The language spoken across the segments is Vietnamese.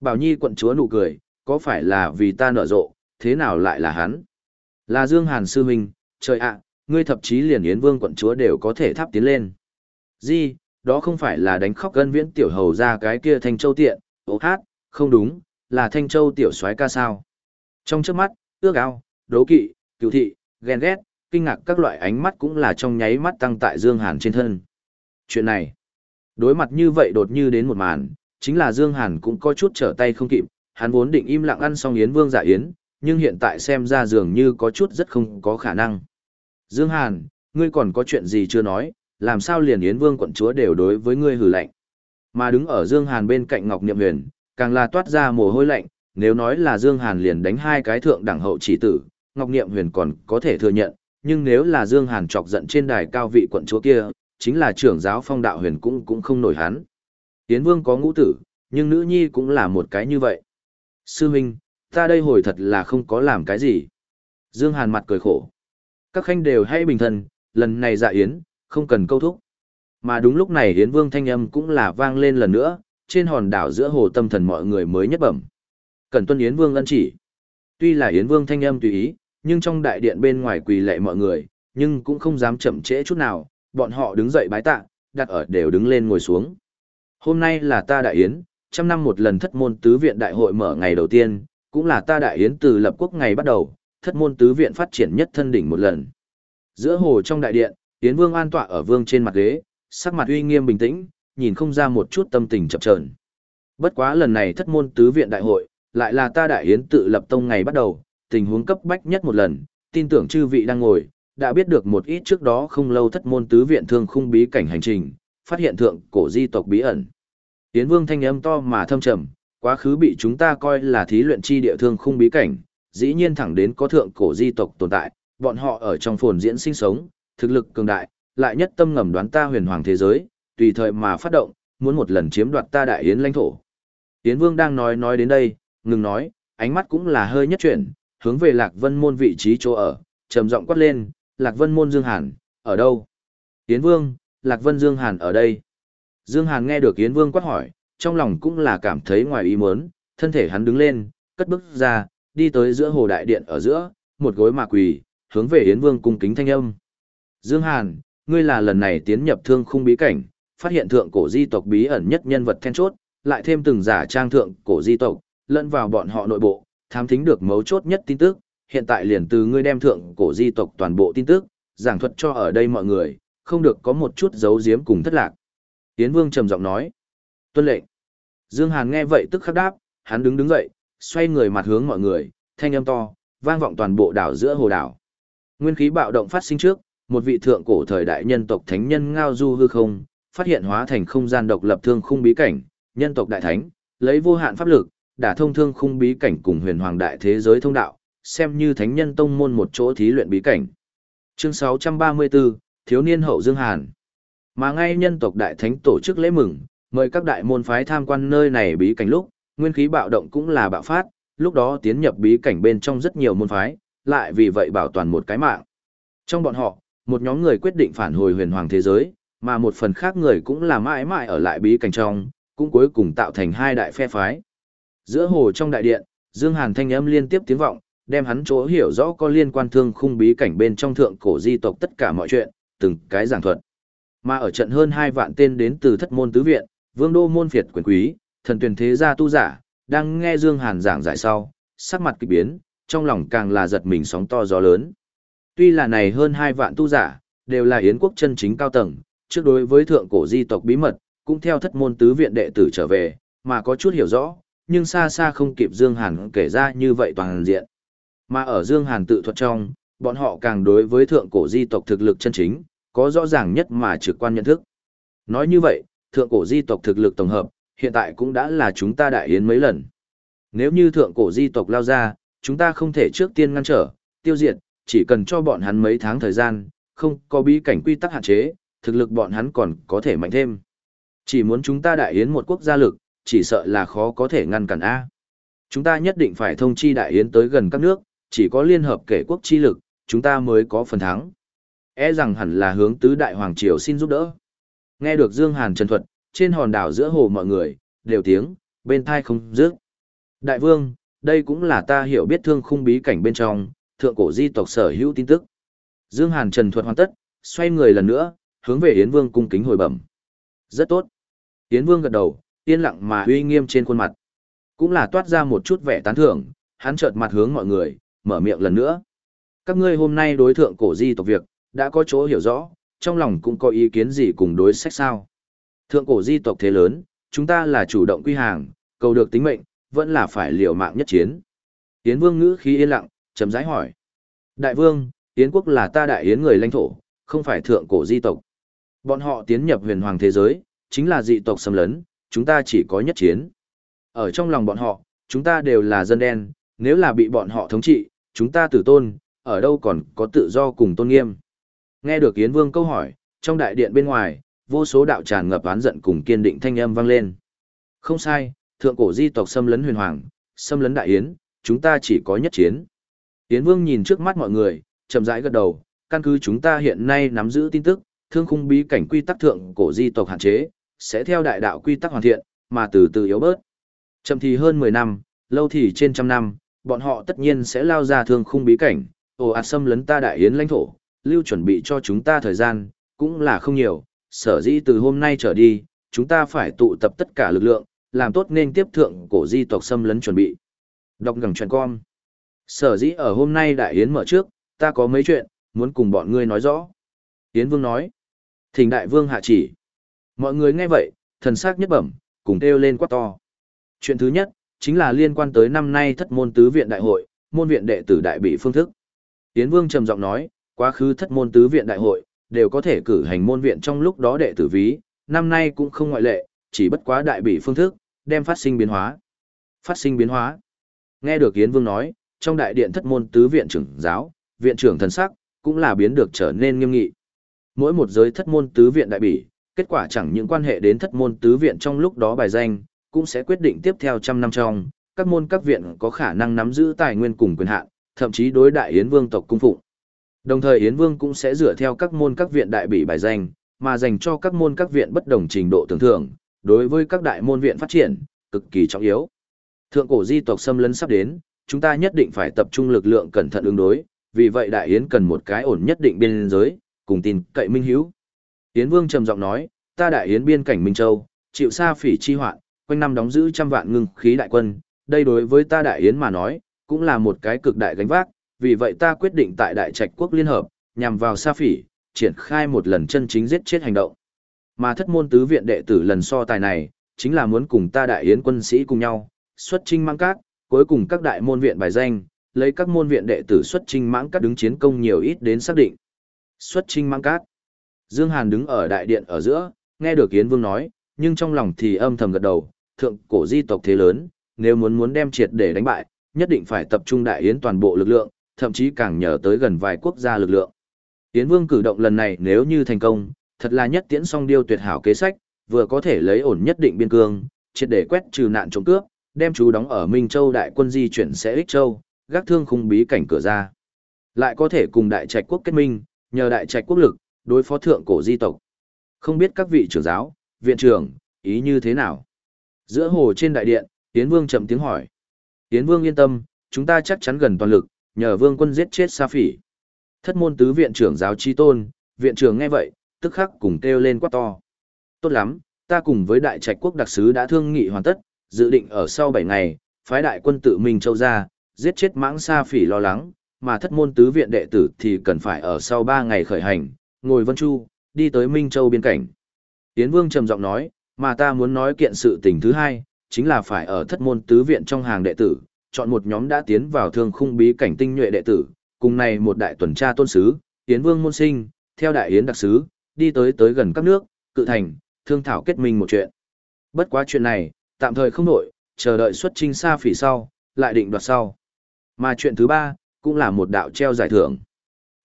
Bảo Nhi quận chúa nụ cười, có phải là vì ta nở rộ, thế nào lại là hắn? Là Dương Hàn sư huynh, trời ạ, ngươi thậm chí liền Yến Vương quận chúa đều có thể tháp tiến lên. Gì, đó không phải là đánh khóc gân viễn tiểu hầu ra cái kia Thanh Châu tiện, ố hát, không đúng, là Thanh Châu tiểu soái ca sao. Trong trước mắt, ước ao, đố kỵ, cựu thị, ghen ghét, kinh ngạc các loại ánh mắt cũng là trong nháy mắt tăng tại Dương Hàn trên thân. Chuyện này, đối mặt như vậy đột như đến một màn, chính là Dương Hàn cũng có chút trở tay không kịp, hắn vốn định im lặng ăn xong Yến Vương dạ Yến, nhưng hiện tại xem ra dường như có chút rất không có khả năng. Dương Hàn, ngươi còn có chuyện gì chưa nói, làm sao liền Yến Vương quận chúa đều đối với ngươi hử lạnh. Mà đứng ở Dương Hàn bên cạnh Ngọc Niệm Huyền, càng là toát ra mồ hôi lạnh, nếu nói là Dương Hàn liền đánh hai cái thượng đẳng hậu chỉ tử, Ngọc Niệm Huyền còn có thể thừa nhận, nhưng nếu là Dương Hàn chọc giận trên đài cao vị quận chúa kia, chính là trưởng giáo phong đạo huyền cũng cũng không nổi hắn. Yến Vương có ngũ tử, nhưng nữ nhi cũng là một cái như vậy. Sư Minh, ta đây hồi thật là không có làm cái gì. Dương Hàn mặt cười khổ. Các khanh đều hay bình thần, lần này dạ Yến, không cần câu thúc. Mà đúng lúc này Yến Vương thanh âm cũng là vang lên lần nữa, trên hòn đảo giữa hồ tâm thần mọi người mới nhất bẩm. Cần tuân Yến Vương ân chỉ. Tuy là Yến Vương thanh âm tùy ý, nhưng trong đại điện bên ngoài quỳ lệ mọi người, nhưng cũng không dám chậm trễ chút nào, bọn họ đứng dậy bái tạ, đặt ở đều đứng lên ngồi xuống. Hôm nay là ta đại yến, trăm năm một lần thất môn tứ viện đại hội mở ngày đầu tiên, cũng là ta đại yến từ lập quốc ngày bắt đầu, thất môn tứ viện phát triển nhất thân đỉnh một lần. Giữa hồ trong đại điện, Yến Vương an tọa ở vương trên mặt ghế, sắc mặt uy nghiêm bình tĩnh, nhìn không ra một chút tâm tình chập chờn. Bất quá lần này thất môn tứ viện đại hội, lại là ta đại yến tự lập tông ngày bắt đầu, tình huống cấp bách nhất một lần, tin tưởng chư vị đang ngồi, đã biết được một ít trước đó không lâu thất môn tứ viện thương khung bí cảnh hành trình, phát hiện thượng cổ di tộc bí ẩn. tiến Vương thanh âm to mà thâm trầm, quá khứ bị chúng ta coi là thí luyện chi địa thương khung bí cảnh, dĩ nhiên thẳng đến có thượng cổ di tộc tồn tại, bọn họ ở trong phồn diễn sinh sống, thực lực cường đại, lại nhất tâm ngầm đoán ta huyền hoàng thế giới, tùy thời mà phát động, muốn một lần chiếm đoạt ta đại yến lãnh thổ. tiến Vương đang nói nói đến đây, ngừng nói, ánh mắt cũng là hơi nhất chuyển, hướng về Lạc Vân môn vị trí chỗ ở, trầm giọng quát lên, Lạc Vân môn Dương Hàn, ở đâu? tiến Vương, Lạc Vân Dương Hàn ở đây. Dương Hàn nghe được Yến Vương quát hỏi, trong lòng cũng là cảm thấy ngoài ý muốn, thân thể hắn đứng lên, cất bước ra, đi tới giữa hồ đại điện ở giữa, một gối mà quỳ, hướng về Yến Vương cung kính thanh âm. Dương Hàn, ngươi là lần này tiến nhập thương khung bí cảnh, phát hiện thượng cổ di tộc bí ẩn nhất nhân vật then chốt, lại thêm từng giả trang thượng cổ di tộc, lẫn vào bọn họ nội bộ, thám thính được mấu chốt nhất tin tức, hiện tại liền từ ngươi đem thượng cổ di tộc toàn bộ tin tức, giảng thuật cho ở đây mọi người, không được có một chút giấu giếm cùng thất lạc. Yến Vương trầm giọng nói. Tuân lệnh. Dương Hàn nghe vậy tức khắc đáp, hắn đứng đứng dậy, xoay người mặt hướng mọi người, thanh âm to, vang vọng toàn bộ đảo giữa hồ đảo. Nguyên khí bạo động phát sinh trước, một vị thượng cổ thời đại nhân tộc thánh nhân ngao du hư không, phát hiện hóa thành không gian độc lập thương khung bí cảnh, nhân tộc đại thánh, lấy vô hạn pháp lực, đả thông thương khung bí cảnh cùng huyền hoàng đại thế giới thông đạo, xem như thánh nhân tông môn một chỗ thí luyện bí cảnh. Chương 634, Thiếu niên hậu Dương Hàn. Mà ngay nhân tộc đại thánh tổ chức lễ mừng, mời các đại môn phái tham quan nơi này bí cảnh lúc, nguyên khí bạo động cũng là bạo phát, lúc đó tiến nhập bí cảnh bên trong rất nhiều môn phái, lại vì vậy bảo toàn một cái mạng. Trong bọn họ, một nhóm người quyết định phản hồi huyền hoàng thế giới, mà một phần khác người cũng là mãi mãi ở lại bí cảnh trong, cũng cuối cùng tạo thành hai đại phe phái. Giữa hồ trong đại điện, Dương Hàn thanh âm liên tiếp tiếng vọng, đem hắn chỗ hiểu rõ có liên quan thương khung bí cảnh bên trong thượng cổ di tộc tất cả mọi chuyện, từng cái giảng thuật. Mà ở trận hơn hai vạn tên đến từ thất môn tứ viện, vương đô môn phiệt quyền quý, thần tuyển thế gia tu giả, đang nghe Dương Hàn giảng giải sau, sắc mặt kỳ biến, trong lòng càng là giật mình sóng to gió lớn. Tuy là này hơn hai vạn tu giả, đều là yến quốc chân chính cao tầng, trước đối với thượng cổ di tộc bí mật, cũng theo thất môn tứ viện đệ tử trở về, mà có chút hiểu rõ, nhưng xa xa không kịp Dương Hàn kể ra như vậy toàn diện. Mà ở Dương Hàn tự thuật trong, bọn họ càng đối với thượng cổ di tộc thực lực chân chính, có rõ ràng nhất mà trực quan nhận thức. Nói như vậy, thượng cổ di tộc thực lực tổng hợp, hiện tại cũng đã là chúng ta đại yến mấy lần. Nếu như thượng cổ di tộc lao ra, chúng ta không thể trước tiên ngăn trở, tiêu diệt, chỉ cần cho bọn hắn mấy tháng thời gian, không có bí cảnh quy tắc hạn chế, thực lực bọn hắn còn có thể mạnh thêm. Chỉ muốn chúng ta đại yến một quốc gia lực, chỉ sợ là khó có thể ngăn cản A. Chúng ta nhất định phải thông chi đại yến tới gần các nước, chỉ có liên hợp kể quốc chi lực, chúng ta mới có phần thắng. E rằng hẳn là hướng tứ đại hoàng triều xin giúp đỡ. Nghe được Dương Hàn trần thuật, trên hòn đảo giữa hồ mọi người, đều tiếng, bên thai không dứt. Đại vương, đây cũng là ta hiểu biết thương khung bí cảnh bên trong, thượng cổ di tộc sở hữu tin tức. Dương Hàn Trần thuật hoàn tất, xoay người lần nữa, hướng về Yến Vương cung kính hồi bẩm. Rất tốt. Yến Vương gật đầu, yên lặng mà uy nghiêm trên khuôn mặt. Cũng là toát ra một chút vẻ tán thưởng, hắn chợt mặt hướng mọi người, mở miệng lần nữa. Các ngươi hôm nay đối thượng cổ di tộc việc, đã có chỗ hiểu rõ, trong lòng cũng có ý kiến gì cùng đối sách sao. Thượng cổ di tộc thế lớn, chúng ta là chủ động quy hàng, cầu được tính mệnh, vẫn là phải liều mạng nhất chiến. Yến Vương ngữ khí yên lặng, chấm rãi hỏi. Đại Vương, Yến quốc là ta đại yến người lãnh thổ, không phải thượng cổ di tộc. Bọn họ tiến nhập huyền hoàng thế giới, chính là dị tộc xâm lấn, chúng ta chỉ có nhất chiến. Ở trong lòng bọn họ, chúng ta đều là dân đen, nếu là bị bọn họ thống trị, chúng ta tử tôn, ở đâu còn có tự do cùng tôn nghiêm. Nghe được Yến Vương câu hỏi, trong đại điện bên ngoài, vô số đạo tràn ngập oán giận cùng kiên định thanh âm vang lên. Không sai, thượng cổ di tộc xâm lấn huyền hoàng, xâm lấn đại yến, chúng ta chỉ có nhất chiến. Yến Vương nhìn trước mắt mọi người, chậm rãi gật đầu, căn cứ chúng ta hiện nay nắm giữ tin tức, thương khung bí cảnh quy tắc thượng cổ di tộc hạn chế, sẽ theo đại đạo quy tắc hoàn thiện, mà từ từ yếu bớt. Chậm thì hơn 10 năm, lâu thì trên trăm năm, bọn họ tất nhiên sẽ lao ra thương khung bí cảnh, ồ ạt xâm lấn ta đại yến lãnh thổ, lưu chuẩn bị cho chúng ta thời gian, cũng là không nhiều, sở dĩ từ hôm nay trở đi, chúng ta phải tụ tập tất cả lực lượng, làm tốt nên tiếp thượng cổ di tộc xâm lấn chuẩn bị. Đọc ngẳng chuyện con. Sở dĩ ở hôm nay đại yến mở trước, ta có mấy chuyện, muốn cùng bọn ngươi nói rõ. Yến Vương nói. Thỉnh đại vương hạ chỉ. Mọi người nghe vậy, thần sắc nhất bẩm, cùng kêu lên quát to. Chuyện thứ nhất, chính là liên quan tới năm nay thất môn tứ viện đại hội, môn viện đệ tử đại bị phương thức. Yến Vương trầm giọng nói, quá khứ thất môn tứ viện đại hội, đều có thể cử hành môn viện trong lúc đó đệ tử ví, năm nay cũng không ngoại lệ, chỉ bất quá đại bị phương thức, đem phát sinh biến hóa. Phát sinh biến hóa. Nghe được Yến Vương nói, trong đại điện thất môn tứ viện trưởng giáo, viện trưởng thần sắc, cũng là biến được trở nên nghiêm nghị. Mỗi một giới thất môn tứ viện đại bỉ, kết quả chẳng những quan hệ đến thất môn tứ viện trong lúc đó bài danh, cũng sẽ quyết định tiếp theo trăm năm trong, các môn các viện có khả năng nắm giữ tài nguyên cùng quyền hạn, thậm chí đối đại Yến Vương tộc cung phụng. Đồng thời Yến Vương cũng sẽ dựa theo các môn các viện đại bỉ bài danh, mà dành cho các môn các viện bất đồng trình độ tưởng thưởng, đối với các đại môn viện phát triển, cực kỳ trọng yếu. Thượng cổ di tộc xâm lấn sắp đến, chúng ta nhất định phải tập trung lực lượng cẩn thận ứng đối, vì vậy đại yến cần một cái ổn nhất định biên giới, cùng tin cậy minh hiếu. Yến Vương trầm giọng nói, ta đại yến biên cảnh Minh Châu, chịu xa phỉ chi hoạn, quanh năm đóng giữ trăm vạn ngưng khí đại quân, đây đối với ta đại yến mà nói, cũng là một cái cực đại gánh vác, vì vậy ta quyết định tại đại trạch quốc liên hợp, nhằm vào Sa phỉ, triển khai một lần chân chính giết chết hành động. Mà thất môn tứ viện đệ tử lần so tài này, chính là muốn cùng ta đại yến quân sĩ cùng nhau, xuất trinh mang các, cuối cùng các đại môn viện bài danh, lấy các môn viện đệ tử xuất trinh mãng các đứng chiến công nhiều ít đến xác định. Xuất trinh mãng cát. Dương Hàn đứng ở đại điện ở giữa, nghe được Yến Vương nói, nhưng trong lòng thì âm thầm gật đầu, thượng cổ di tộc thế lớn, nếu muốn muốn đem triệt để đánh bại, nhất định phải tập trung đại yến toàn bộ lực lượng, thậm chí càng nhờ tới gần vài quốc gia lực lượng. Yến Vương cử động lần này nếu như thành công, thật là nhất tiễn song điêu tuyệt hảo kế sách, vừa có thể lấy ổn nhất định biên cương, triệt để quét trừ nạn trộm cướp, đem chú đóng ở Minh Châu đại quân di chuyển sẽ ích châu, gác thương khung bí cảnh cửa ra. Lại có thể cùng đại trạch quốc kết minh, nhờ đại trạch quốc lực, đối phó thượng cổ di tộc. Không biết các vị trưởng giáo, viện trưởng, ý như thế nào? Giữa hồ trên đại điện, Yến Vương chậm tiếng hỏi. Yến Vương yên tâm, chúng ta chắc chắn gần toàn lực, nhờ Vương quân giết chết Sa Phỉ. Thất môn tứ viện trưởng giáo chi tôn, viện trưởng nghe vậy, tức khắc cùng kêu lên quát to. Tốt lắm, ta cùng với đại trạch quốc đặc sứ đã thương nghị hoàn tất, dự định ở sau 7 ngày, phái đại quân tự mình châu ra, giết chết mãng Sa Phỉ lo lắng, mà thất môn tứ viện đệ tử thì cần phải ở sau 3 ngày khởi hành, ngồi vân chu, đi tới Minh Châu biên cảnh. tiến Vương trầm giọng nói, mà ta muốn nói kiện sự tình thứ hai, chính là phải ở thất môn tứ viện trong hàng đệ tử, chọn một nhóm đã tiến vào thương khung bí cảnh tinh nhuệ đệ tử, cùng này một đại tuần tra tôn sứ, Yến Vương môn sinh, theo đại yến đặc sứ, đi tới tới gần các nước, cự thành, thương thảo kết minh một chuyện. Bất quá chuyện này, tạm thời không nổi, chờ đợi xuất trinh xa phỉ sau, lại định đoạt sau. Mà chuyện thứ ba, cũng là một đạo treo giải thưởng.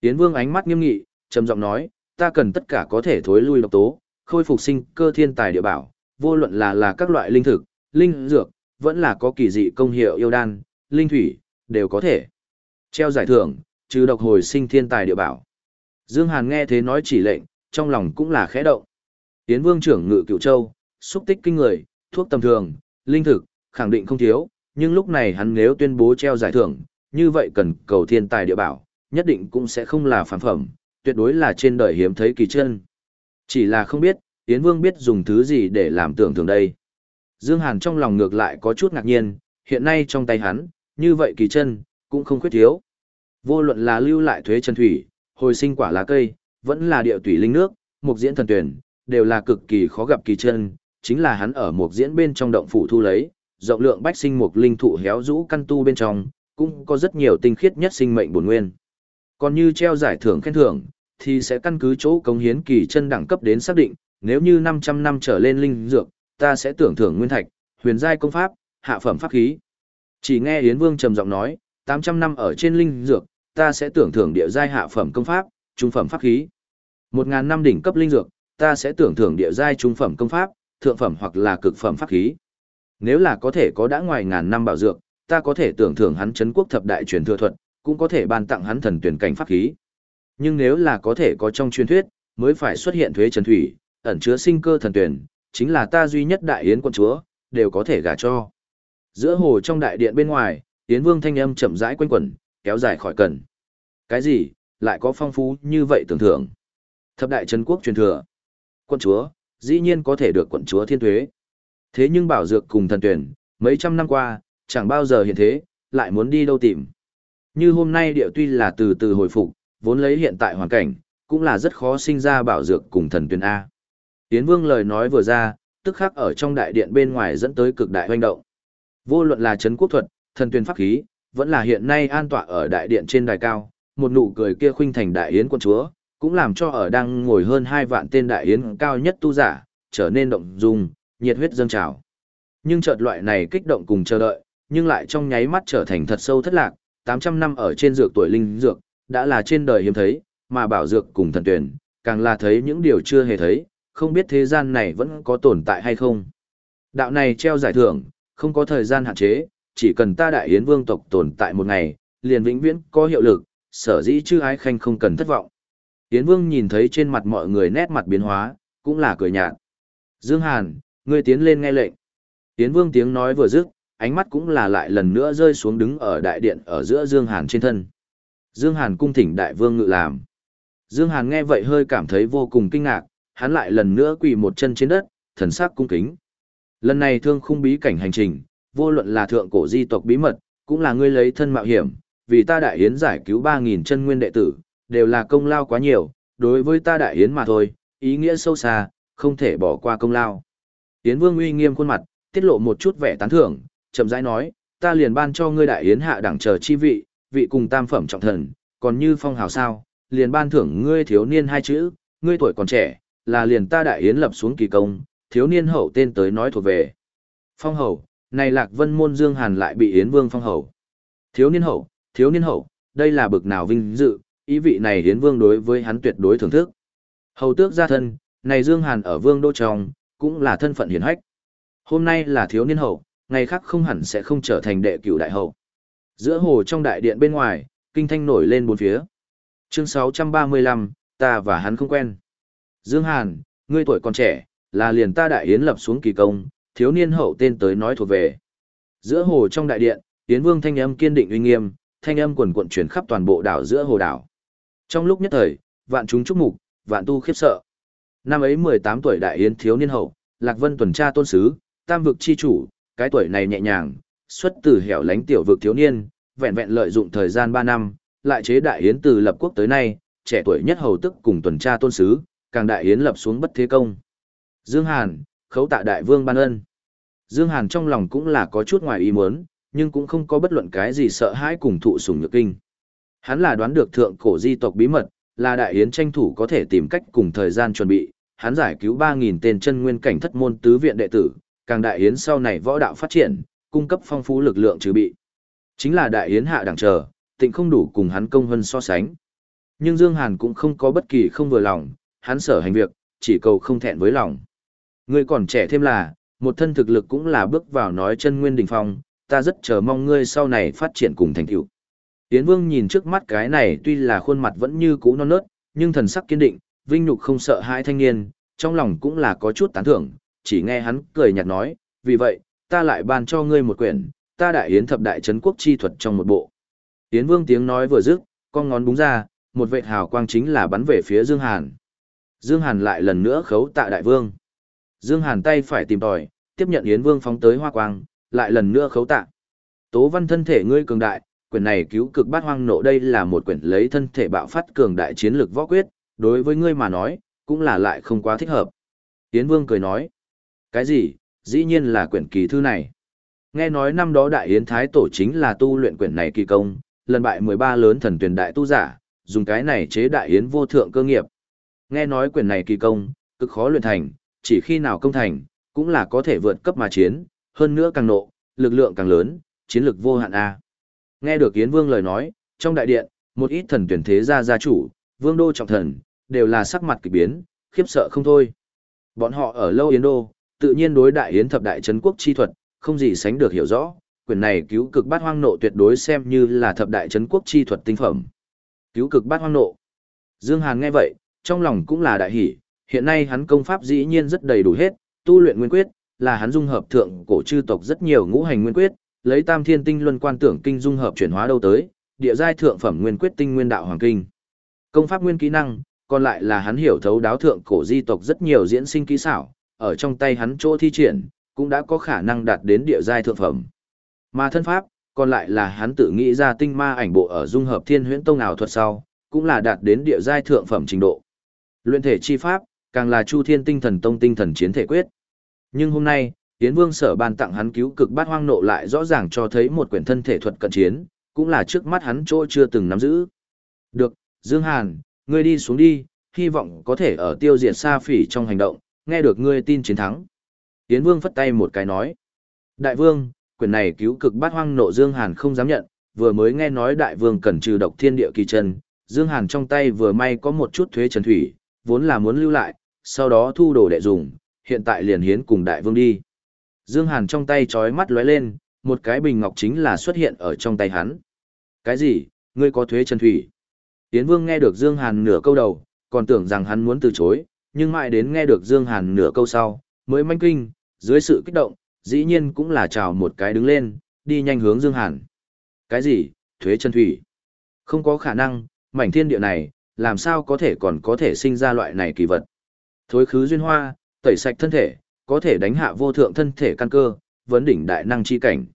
Yến Vương ánh mắt nghiêm nghị, trầm giọng nói, ta cần tất cả có thể thối lui độc tố, khôi phục sinh cơ thiên tài địa bảo, vô luận là là các loại linh thực, linh dược, vẫn là có kỳ dị công hiệu yêu đan, linh thủy, đều có thể. Treo giải thưởng, trừ độc hồi sinh thiên tài địa bảo. Dương Hàn nghe thế nói chỉ lệnh, trong lòng cũng là khẽ động. tiến Vương trưởng ngự cựu châu, xúc tích kinh người, thuốc tầm thường, linh thực, khẳng định không thiếu, nhưng lúc này hắn nếu tuyên bố treo giải thưởng, như vậy cần cầu thiên tài địa bảo, nhất định cũng sẽ không là phản phẩm, tuyệt đối là trên đời hiếm thấy kỳ chân. Chỉ là không biết, Yến Vương biết dùng thứ gì để làm tưởng thường đây. Dương Hàn trong lòng ngược lại có chút ngạc nhiên, hiện nay trong tay hắn, như vậy kỳ chân, cũng không khuyết thiếu. Vô luận là lưu lại thuế chân thủy, hồi sinh quả lá cây, vẫn là địa tủy linh nước, mục diễn thần tuyển, đều là cực kỳ khó gặp kỳ chân, chính là hắn ở mục diễn bên trong động phủ thu lấy, rộng lượng bách sinh mục linh thụ héo rũ căn tu bên trong, cũng có rất nhiều tinh khiết nhất sinh mệnh bổn nguyên. Còn như treo giải thưởng khen thưởng, thì sẽ căn cứ chỗ cống hiến kỳ chân đẳng cấp đến xác định, nếu như 500 năm trở lên linh dược, ta sẽ tưởng thưởng nguyên thạch, huyền giai công pháp, hạ phẩm pháp khí. Chỉ nghe Yến Vương trầm giọng nói, 800 năm ở trên linh dược, ta sẽ tưởng thưởng địa giai hạ phẩm công pháp, trung phẩm pháp khí. 1000 năm đỉnh cấp linh dược, ta sẽ tưởng thưởng địa giai trung phẩm công pháp, thượng phẩm hoặc là cực phẩm pháp khí. Nếu là có thể có đã ngoài ngàn năm bảo dược, ta có thể tưởng thưởng hắn chấn quốc thập đại truyền thừa thuật, cũng có thể ban tặng hắn thần tuyển cảnh pháp khí. Nhưng nếu là có thể có trong truyền thuyết, mới phải xuất hiện thuế trần thủy, ẩn chứa sinh cơ thần tuyển, chính là ta duy nhất đại yến quân chúa, đều có thể gả cho. Giữa hồ trong đại điện bên ngoài, Yến Vương thanh âm chậm rãi quanh quẩn, kéo dài khỏi cần. Cái gì, lại có phong phú như vậy tưởng thưởng. Thập đại trấn quốc truyền thừa. Quân chúa, dĩ nhiên có thể được quận chúa thiên thuế. Thế nhưng bảo dược cùng thần tuyển, mấy trăm năm qua, chẳng bao giờ hiện thế, lại muốn đi đâu tìm. Như hôm nay địa tuy là từ từ hồi phục, vốn lấy hiện tại hoàn cảnh, cũng là rất khó sinh ra bảo dược cùng thần tuyển A. Tiến vương lời nói vừa ra, tức khắc ở trong đại điện bên ngoài dẫn tới cực đại hoành động. Vô luận là Trấn quốc thuật, thần tuyên pháp khí, vẫn là hiện nay an tọa ở đại điện trên đài cao, một nụ cười kia khuynh thành đại yến quân chúa, cũng làm cho ở đang ngồi hơn hai vạn tên đại yến cao nhất tu giả, trở nên động dung, nhiệt huyết dâng trào. Nhưng chợt loại này kích động cùng chờ đợi, nhưng lại trong nháy mắt trở thành thật sâu thất lạc, 800 năm ở trên dược tuổi linh dược, đã là trên đời hiếm thấy, mà bảo dược cùng thần tuyển, càng là thấy những điều chưa hề thấy, không biết thế gian này vẫn có tồn tại hay không. Đạo này treo giải thưởng, không có thời gian hạn chế, chỉ cần ta đại yến vương tộc tồn tại một ngày, liền vĩnh viễn có hiệu lực, sở dĩ chư ái khanh không cần thất vọng. Yến vương nhìn thấy trên mặt mọi người nét mặt biến hóa, cũng là cười nhạt. Dương Hàn, ngươi tiến lên nghe lệnh. Yến vương tiếng nói vừa dứt, ánh mắt cũng là lại lần nữa rơi xuống đứng ở đại điện ở giữa Dương Hàn trên thân. Dương Hàn cung thỉnh đại vương ngự làm. Dương Hàn nghe vậy hơi cảm thấy vô cùng kinh ngạc, hắn lại lần nữa quỳ một chân trên đất, thần sắc cung kính. Lần này thương khung bí cảnh hành trình, vô luận là thượng cổ di tộc bí mật, cũng là ngươi lấy thân mạo hiểm, vì ta đại hiến giải cứu 3000 chân nguyên đệ tử, đều là công lao quá nhiều, đối với ta đại hiến mà thôi, ý nghĩa sâu xa, không thể bỏ qua công lao. Yến Vương uy nghiêm khuôn mặt, tiết lộ một chút vẻ tán thưởng, chậm rãi nói, ta liền ban cho ngươi đại hiến hạ đẳng chờ chi vị, vị cùng tam phẩm trọng thần, còn như phong hào sao, liền ban thưởng ngươi thiếu niên hai chữ, ngươi tuổi còn trẻ, là liền ta đại hiến lập xuống kỳ công, thiếu niên hậu tên tới nói thuộc về. Phong hầu, này lạc vân môn dương hàn lại bị yến vương phong hầu. Thiếu niên hậu, thiếu niên hậu, đây là bực nào vinh dự, ý vị này yến vương đối với hắn tuyệt đối thưởng thức. Hầu tước gia thân, này dương hàn ở vương đô trong, cũng là thân phận hiển hách. Hôm nay là thiếu niên hậu, ngày khác không hẳn sẽ không trở thành đệ cửu đại hậu. Giữa hồ trong đại điện bên ngoài, kinh thanh nổi lên bốn phía. Chương 635, ta và hắn không quen. Dương Hàn, ngươi tuổi còn trẻ, là liền ta đại yến lập xuống kỳ công, thiếu niên hậu tên tới nói thuộc về. Giữa hồ trong đại điện, Yến Vương thanh âm kiên định uy nghiêm, thanh âm quần quần truyền khắp toàn bộ đảo giữa hồ đảo. Trong lúc nhất thời, vạn chúng chúc mục, vạn tu khiếp sợ. Năm ấy 18 tuổi đại yến thiếu niên hậu, Lạc Vân tuần tra tôn sứ, tam vực chi chủ, cái tuổi này nhẹ nhàng, xuất từ hẻo lánh tiểu vực thiếu niên, vẹn vẹn lợi dụng thời gian 3 năm, lại chế đại yến từ lập quốc tới nay, trẻ tuổi nhất hầu tức cùng tuần tra tôn sứ, càng đại hiến lập xuống bất thế công. Dương Hàn, khấu tạ đại vương ban ân. Dương Hàn trong lòng cũng là có chút ngoài ý muốn, nhưng cũng không có bất luận cái gì sợ hãi cùng thụ sủng nhược kinh. Hắn là đoán được thượng cổ di tộc bí mật, là đại yến tranh thủ có thể tìm cách cùng thời gian chuẩn bị, hắn giải cứu 3000 tên chân nguyên cảnh thất môn tứ viện đệ tử, càng đại yến sau này võ đạo phát triển, cung cấp phong phú lực lượng trừ bị. Chính là đại yến hạ đẳng chờ, tịnh không đủ cùng hắn công hơn so sánh. Nhưng Dương Hàn cũng không có bất kỳ không vừa lòng, hắn sở hành việc, chỉ cầu không thẹn với lòng. Ngươi còn trẻ thêm là, một thân thực lực cũng là bước vào nói chân nguyên đỉnh phong, ta rất chờ mong ngươi sau này phát triển cùng thành tựu. Tiến Vương nhìn trước mắt cái này tuy là khuôn mặt vẫn như cũ non nớt, nhưng thần sắc kiên định, vinh nhục không sợ hai thanh niên, trong lòng cũng là có chút tán thưởng, chỉ nghe hắn cười nhạt nói, vì vậy, ta lại ban cho ngươi một quyển, ta đại yến thập đại trấn quốc chi thuật trong một bộ. Yến Vương tiếng nói vừa dứt, con ngón búng ra, một vệt hào quang chính là bắn về phía Dương Hàn. Dương Hàn lại lần nữa khấu tạ đại vương. Dương Hàn tay phải tìm tòi, tiếp nhận Yến Vương phóng tới hoa quang, lại lần nữa khấu tạ. Tố văn thân thể ngươi cường đại, quyển này cứu cực bát hoang nộ đây là một quyển lấy thân thể bạo phát cường đại chiến lược võ quyết, đối với ngươi mà nói, cũng là lại không quá thích hợp. Yến Vương cười nói, cái gì, dĩ nhiên là quyển kỳ thư này. Nghe nói năm đó Đại Yến Thái Tổ chính là tu luyện quyển này kỳ công, lần bại 13 lớn thần tuyển đại tu giả, dùng cái này chế Đại Yến vô thượng cơ nghiệp. Nghe nói quyển này kỳ công, cực khó luyện thành, chỉ khi nào công thành, cũng là có thể vượt cấp mà chiến, hơn nữa càng nộ, lực lượng càng lớn, chiến lực vô hạn A. Nghe được Yến Vương lời nói, trong đại điện, một ít thần tuyển thế gia gia chủ, vương đô trọng thần, đều là sắc mặt kỳ biến, khiếp sợ không thôi. Bọn họ ở lâu Yến đô, tự nhiên đối đại Yến thập đại trấn quốc chi thuật, không gì sánh được hiểu rõ, quyển này cứu cực bát hoang nộ tuyệt đối xem như là thập đại trấn quốc chi thuật tinh phẩm. Cứu cực bát hoang nộ. Dương Hàn nghe vậy, trong lòng cũng là đại hỉ, hiện nay hắn công pháp dĩ nhiên rất đầy đủ hết, tu luyện nguyên quyết, là hắn dung hợp thượng cổ chư tộc rất nhiều ngũ hành nguyên quyết, lấy tam thiên tinh luân quan tưởng kinh dung hợp chuyển hóa đâu tới, địa giai thượng phẩm nguyên quyết tinh nguyên đạo hoàng kinh. Công pháp nguyên kỹ năng, còn lại là hắn hiểu thấu đáo thượng cổ di tộc rất nhiều diễn sinh kỹ xảo, ở trong tay hắn chỗ thi triển, cũng đã có khả năng đạt đến địa giai thượng phẩm. Mà thân pháp, còn lại là hắn tự nghĩ ra tinh ma ảnh bộ ở dung hợp thiên huyễn tông ảo thuật sau, cũng là đạt đến địa giai thượng phẩm trình độ. Luyện thể chi pháp, càng là Chu Thiên Tinh Thần Tông tinh thần chiến thể quyết. Nhưng hôm nay, Tiến Vương sở ban tặng hắn cứu cực bát hoang nộ lại rõ ràng cho thấy một quyển thân thể thuật cận chiến, cũng là trước mắt hắn chỗ chưa từng nắm giữ. Được, Dương Hàn, ngươi đi xuống đi, hy vọng có thể ở tiêu diệt Sa Phỉ trong hành động, nghe được ngươi tin chiến thắng. Tiến Vương phất tay một cái nói. Đại Vương, quyển này cứu cực bát hoang nộ Dương Hàn không dám nhận, vừa mới nghe nói Đại Vương cần trừ độc thiên địa kỳ chân, Dương Hàn trong tay vừa may có một chút thuế trần thủy, vốn là muốn lưu lại, sau đó thu đồ đệ dùng, hiện tại liền hiến cùng đại vương đi. Dương Hàn trong tay chói mắt lóe lên, một cái bình ngọc chính là xuất hiện ở trong tay hắn. Cái gì, ngươi có thuế chân thủy? Yến Vương nghe được Dương Hàn nửa câu đầu, còn tưởng rằng hắn muốn từ chối, nhưng mãi đến nghe được Dương Hàn nửa câu sau, mới manh kinh, dưới sự kích động, dĩ nhiên cũng là chào một cái đứng lên, đi nhanh hướng Dương Hàn. Cái gì, thuế chân thủy? Không có khả năng, mảnh thiên địa này, làm sao có thể còn có thể sinh ra loại này kỳ vật. Thối khứ duyên hoa, tẩy sạch thân thể, có thể đánh hạ vô thượng thân thể căn cơ, vấn đỉnh đại năng chi cảnh.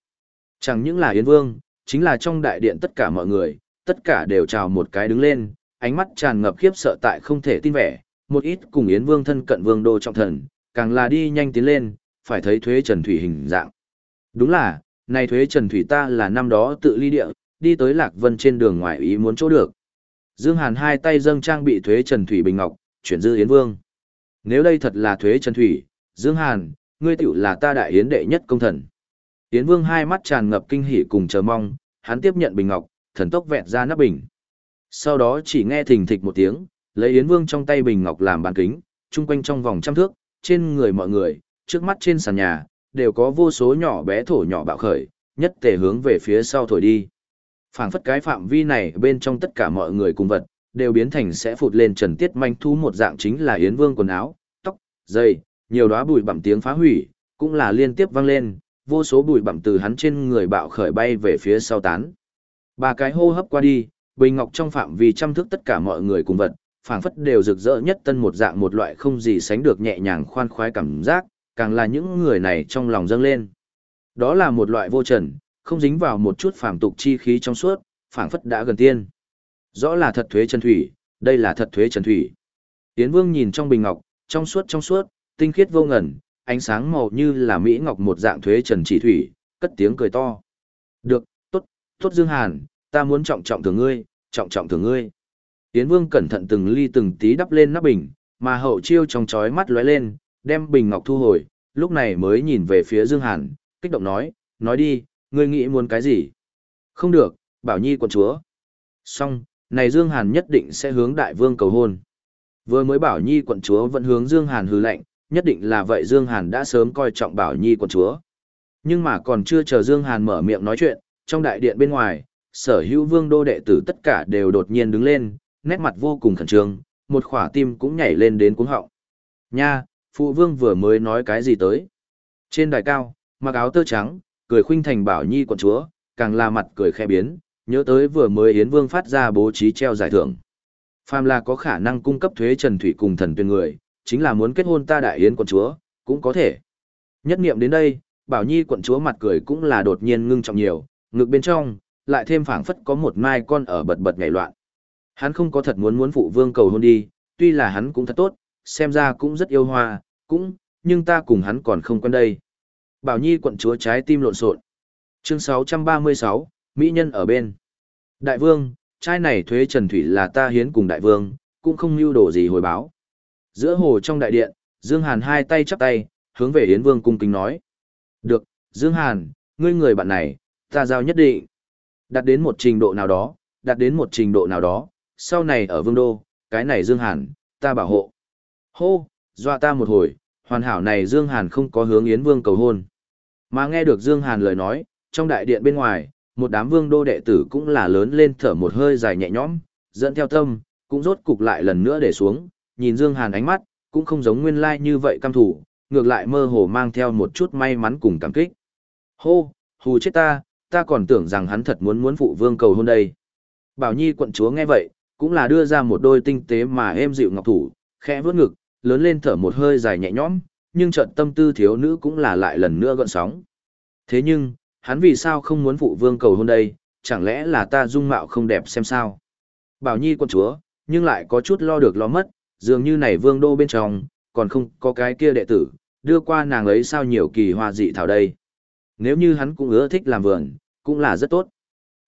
Chẳng những là Yến Vương, chính là trong đại điện tất cả mọi người, tất cả đều chào một cái đứng lên, ánh mắt tràn ngập khiếp sợ tại không thể tin vẻ, một ít cùng Yến Vương thân cận vương đô trọng thần, càng là đi nhanh tiến lên, phải thấy thuế trần thủy hình dạng. Đúng là, này thuế trần thủy ta là năm đó tự ly địa, đi tới Lạc Vân trên đường ngoài ý muốn chỗ được. Dương Hàn hai tay dâng trang bị thuế Trần Thủy Bình Ngọc, chuyển dư Yến Vương. Nếu đây thật là thuế Trần Thủy, Dương Hàn, ngươi tiểu là ta đại yến đệ nhất công thần. Yến Vương hai mắt tràn ngập kinh hỉ cùng chờ mong, hắn tiếp nhận Bình Ngọc, thần tốc vẹn ra nắp bình. Sau đó chỉ nghe thình thịch một tiếng, lấy Yến Vương trong tay Bình Ngọc làm bàn kính, chung quanh trong vòng trăm thước, trên người mọi người, trước mắt trên sàn nhà, đều có vô số nhỏ bé thổ nhỏ bạo khởi, nhất tề hướng về phía sau thổi đi phảng phất cái phạm vi này bên trong tất cả mọi người cùng vật, đều biến thành sẽ phụt lên trần tiết manh thu một dạng chính là Yến Vương quần áo, tóc, dây, nhiều đóa bụi bặm tiếng phá hủy, cũng là liên tiếp vang lên, vô số bụi bặm từ hắn trên người bạo khởi bay về phía sau tán. Ba cái hô hấp qua đi, bình ngọc trong phạm vi chăm thức tất cả mọi người cùng vật, phảng phất đều rực rỡ nhất tân một dạng một loại không gì sánh được nhẹ nhàng khoan khoái cảm giác, càng là những người này trong lòng dâng lên. Đó là một loại vô trần, không dính vào một chút phàm tục chi khí trong suốt, phảng phất đã gần tiên. Rõ là thật thuế trần thủy, đây là thật thuế trần thủy. Yến Vương nhìn trong bình ngọc, trong suốt trong suốt, tinh khiết vô ngần, ánh sáng màu như là mỹ ngọc một dạng thuế trần chỉ thủy, cất tiếng cười to. Được, tốt, tốt Dương Hàn, ta muốn trọng trọng thưởng ngươi, trọng trọng thưởng ngươi. Yến Vương cẩn thận từng ly từng tí đắp lên nắp bình, mà hậu chiêu trong chói mắt lóe lên, đem bình ngọc thu hồi, lúc này mới nhìn về phía Dương Hàn, kích động nói, nói đi, Ngươi nghĩ muốn cái gì? Không được, bảo nhi quận chúa. Xong, này Dương Hàn nhất định sẽ hướng đại vương cầu hôn. Vừa mới bảo nhi quận chúa vẫn hướng Dương Hàn hư lệnh, nhất định là vậy Dương Hàn đã sớm coi trọng bảo nhi quận chúa. Nhưng mà còn chưa chờ Dương Hàn mở miệng nói chuyện, trong đại điện bên ngoài, sở hữu vương đô đệ tử tất cả đều đột nhiên đứng lên, nét mặt vô cùng khẩn trương, một khỏa tim cũng nhảy lên đến cuống họng. Nha, phụ vương vừa mới nói cái gì tới? Trên đài cao, mặc áo tơ trắng, cười khuynh thành bảo nhi quận chúa, càng là mặt cười khẽ biến, nhớ tới vừa mới Yến Vương phát ra bố trí treo giải thưởng. Phàm là có khả năng cung cấp thuế Trần Thủy cùng thần tuyên người, chính là muốn kết hôn ta đại Yến quận chúa, cũng có thể. Nhất niệm đến đây, Bảo Nhi quận chúa mặt cười cũng là đột nhiên ngưng trọng nhiều, ngực bên trong, lại thêm phảng phất có một mai con ở bật bật ngày loạn. Hắn không có thật muốn muốn phụ vương cầu hôn đi, tuy là hắn cũng thật tốt, xem ra cũng rất yêu hoa, cũng, nhưng ta cùng hắn còn không quen đây. Bảo Nhi quận chúa trái tim lộn xộn. Chương 636, Mỹ nhân ở bên. Đại vương, trai này thuế trần thủy là ta hiến cùng đại vương, cũng không mưu đồ gì hồi báo. Giữa hồ trong đại điện, Dương Hàn hai tay chắp tay, hướng về Yến Vương cung kính nói. Được, Dương Hàn, ngươi người bạn này, ta giao nhất định. Đạt đến một trình độ nào đó, đạt đến một trình độ nào đó, sau này ở Vương Đô, cái này Dương Hàn, ta bảo hộ. Hô, dọa ta một hồi, hoàn hảo này Dương Hàn không có hướng Yến Vương cầu hôn. Mà nghe được Dương Hàn lời nói, trong đại điện bên ngoài, một đám vương đô đệ tử cũng là lớn lên thở một hơi dài nhẹ nhõm, dẫn theo tâm, cũng rốt cục lại lần nữa để xuống, nhìn Dương Hàn ánh mắt, cũng không giống nguyên lai like như vậy cam thủ, ngược lại mơ hồ mang theo một chút may mắn cùng cảm kích. Hô, hù chết ta, ta còn tưởng rằng hắn thật muốn muốn phụ vương cầu hôn đây. Bảo Nhi quận chúa nghe vậy, cũng là đưa ra một đôi tinh tế mà êm dịu ngọc thủ, khẽ vướt ngực, lớn lên thở một hơi dài nhẹ nhõm, nhưng trận tâm tư thiếu nữ cũng là lại lần nữa gợn sóng. Thế nhưng, hắn vì sao không muốn phụ vương cầu hôn đây, chẳng lẽ là ta dung mạo không đẹp xem sao? Bảo Nhi quân chúa, nhưng lại có chút lo được lo mất, dường như này vương đô bên trong, còn không có cái kia đệ tử, đưa qua nàng ấy sao nhiều kỳ hoa dị thảo đây. Nếu như hắn cũng ưa thích làm vườn, cũng là rất tốt.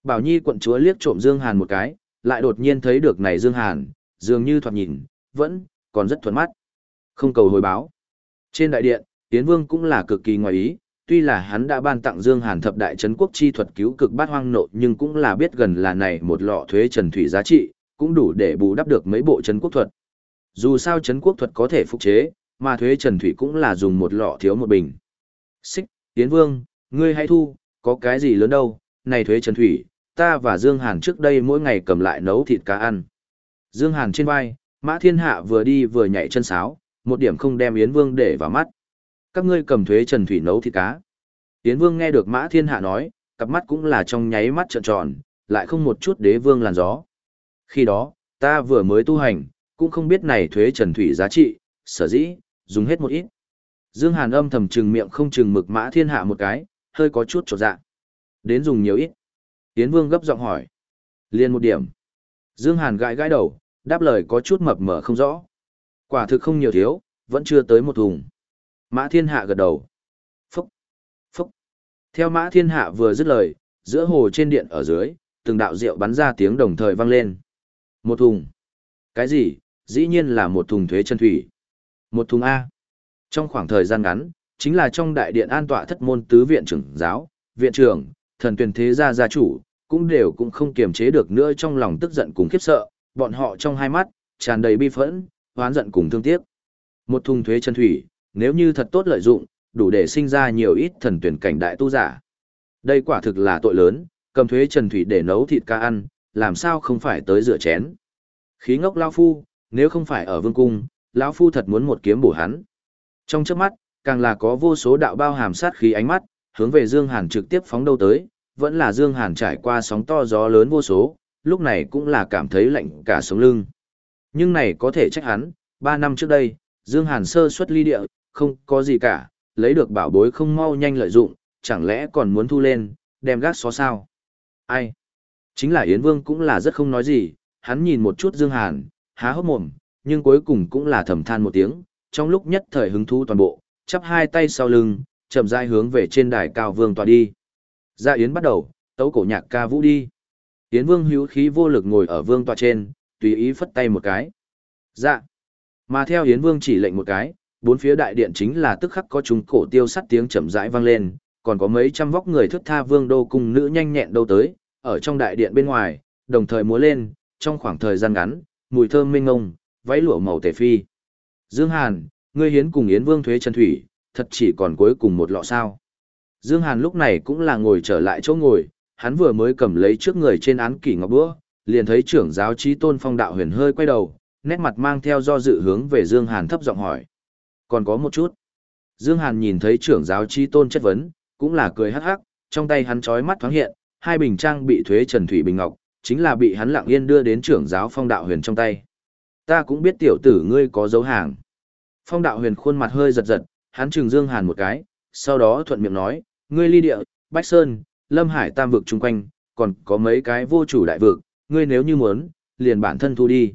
Bảo Nhi quận chúa liếc trộm Dương Hàn một cái, lại đột nhiên thấy được này Dương Hàn, dường như thoạt nhìn, vẫn, còn rất thuận mắt. Không cầu hồi báo. Trên đại điện, Tiến Vương cũng là cực kỳ ngoài ý, tuy là hắn đã ban tặng Dương Hàn thập đại trấn quốc chi thuật cứu cực bát hoang nộ nhưng cũng là biết gần là này một lọ thuế trần thủy giá trị, cũng đủ để bù đắp được mấy bộ trấn quốc thuật. Dù sao trấn quốc thuật có thể phục chế, mà thuế trần thủy cũng là dùng một lọ thiếu một bình. Xích, Tiến Vương, ngươi hãy thu, có cái gì lớn đâu, này thuế trần thủy, ta và Dương Hàn trước đây mỗi ngày cầm lại nấu thịt cá ăn. Dương Hàn trên vai, Mã Thiên Hạ vừa đi vừa nhảy chân sáo, một điểm không đem Yến Vương để vào mắt. Các ngươi cầm thuế trần thủy nấu thịt cá. Yến Vương nghe được Mã Thiên Hạ nói, cặp mắt cũng là trong nháy mắt trợn tròn, lại không một chút đế vương làn gió. Khi đó, ta vừa mới tu hành, cũng không biết này thuế trần thủy giá trị, sở dĩ, dùng hết một ít. Dương Hàn âm thầm trừng miệng không trừng mực Mã Thiên Hạ một cái, hơi có chút trột dạ. Đến dùng nhiều ít. Yến Vương gấp giọng hỏi. Liên một điểm. Dương Hàn gãi gãi đầu, đáp lời có chút mập mờ không rõ. Quả thực không nhiều thiếu, vẫn chưa tới một thùng. Mã Thiên Hạ gật đầu. Phúc, phúc. Theo Mã Thiên Hạ vừa dứt lời, giữa hồ trên điện ở dưới, từng đạo rượu bắn ra tiếng đồng thời vang lên. Một thùng. Cái gì? Dĩ nhiên là một thùng thuế chân thủy. Một thùng A. Trong khoảng thời gian ngắn, chính là trong đại điện an tọa thất môn tứ viện trưởng giáo, viện trưởng, thần tuyển thế gia gia chủ, cũng đều cũng không kiềm chế được nữa trong lòng tức giận cùng khiếp sợ, bọn họ trong hai mắt, tràn đầy bi phẫn, hoán giận cùng thương tiếc. Một thùng thuế chân thủy, nếu như thật tốt lợi dụng, đủ để sinh ra nhiều ít thần tuyển cảnh đại tu giả. Đây quả thực là tội lớn, cầm thuế trần thủy để nấu thịt ca ăn, làm sao không phải tới rửa chén. Khí ngốc lao phu, nếu không phải ở vương cung, lão phu thật muốn một kiếm bổ hắn. Trong trước mắt, càng là có vô số đạo bao hàm sát khí ánh mắt, hướng về Dương Hàn trực tiếp phóng đâu tới, vẫn là Dương Hàn trải qua sóng to gió lớn vô số, lúc này cũng là cảm thấy lạnh cả sống lưng. Nhưng này có thể trách hắn, ba năm trước đây, Dương Hàn sơ xuất ly địa, không có gì cả, lấy được bảo bối không mau nhanh lợi dụng, chẳng lẽ còn muốn thu lên, đem gác xó sao? Ai? Chính là Yến Vương cũng là rất không nói gì, hắn nhìn một chút Dương Hàn, há hốc mồm, nhưng cuối cùng cũng là thầm than một tiếng, trong lúc nhất thời hứng thú toàn bộ, chắp hai tay sau lưng, chậm rãi hướng về trên đài cao vương tòa đi. Gia Yến bắt đầu, tấu cổ nhạc ca vũ đi. Yến Vương hữu khí vô lực ngồi ở vương tòa trên, tùy ý phất tay một cái. Dạ. Mà theo Yến Vương chỉ lệnh một cái, bốn phía đại điện chính là tức khắc có chúng cổ tiêu sắt tiếng chậm rãi vang lên, còn có mấy trăm vóc người thước tha vương đô cùng nữ nhanh nhẹn đâu tới, ở trong đại điện bên ngoài, đồng thời múa lên, trong khoảng thời gian ngắn, mùi thơm mênh ngông, váy lụa màu tề phi. Dương Hàn, ngươi hiến cùng Yến Vương thuế chân thủy, thật chỉ còn cuối cùng một lọ sao. Dương Hàn lúc này cũng là ngồi trở lại chỗ ngồi, hắn vừa mới cầm lấy trước người trên án kỷ ngọc búa, liền thấy trưởng giáo trí tôn phong đạo huyền hơi quay đầu, nét mặt mang theo do dự hướng về Dương Hàn thấp giọng hỏi. Còn có một chút. Dương Hàn nhìn thấy trưởng giáo trí tôn chất vấn, cũng là cười hắc hắc, trong tay hắn chói mắt thoáng hiện, hai bình trang bị thuế trần thủy bình ngọc, chính là bị hắn lặng yên đưa đến trưởng giáo phong đạo huyền trong tay. Ta cũng biết tiểu tử ngươi có dấu hàng. Phong đạo huyền khuôn mặt hơi giật giật, hắn trừng Dương Hàn một cái, sau đó thuận miệng nói, ngươi ly địa, Bách Sơn, Lâm Hải tam vực chung quanh, còn có mấy cái vô chủ đại vực, ngươi nếu như muốn, liền bản thân thu đi.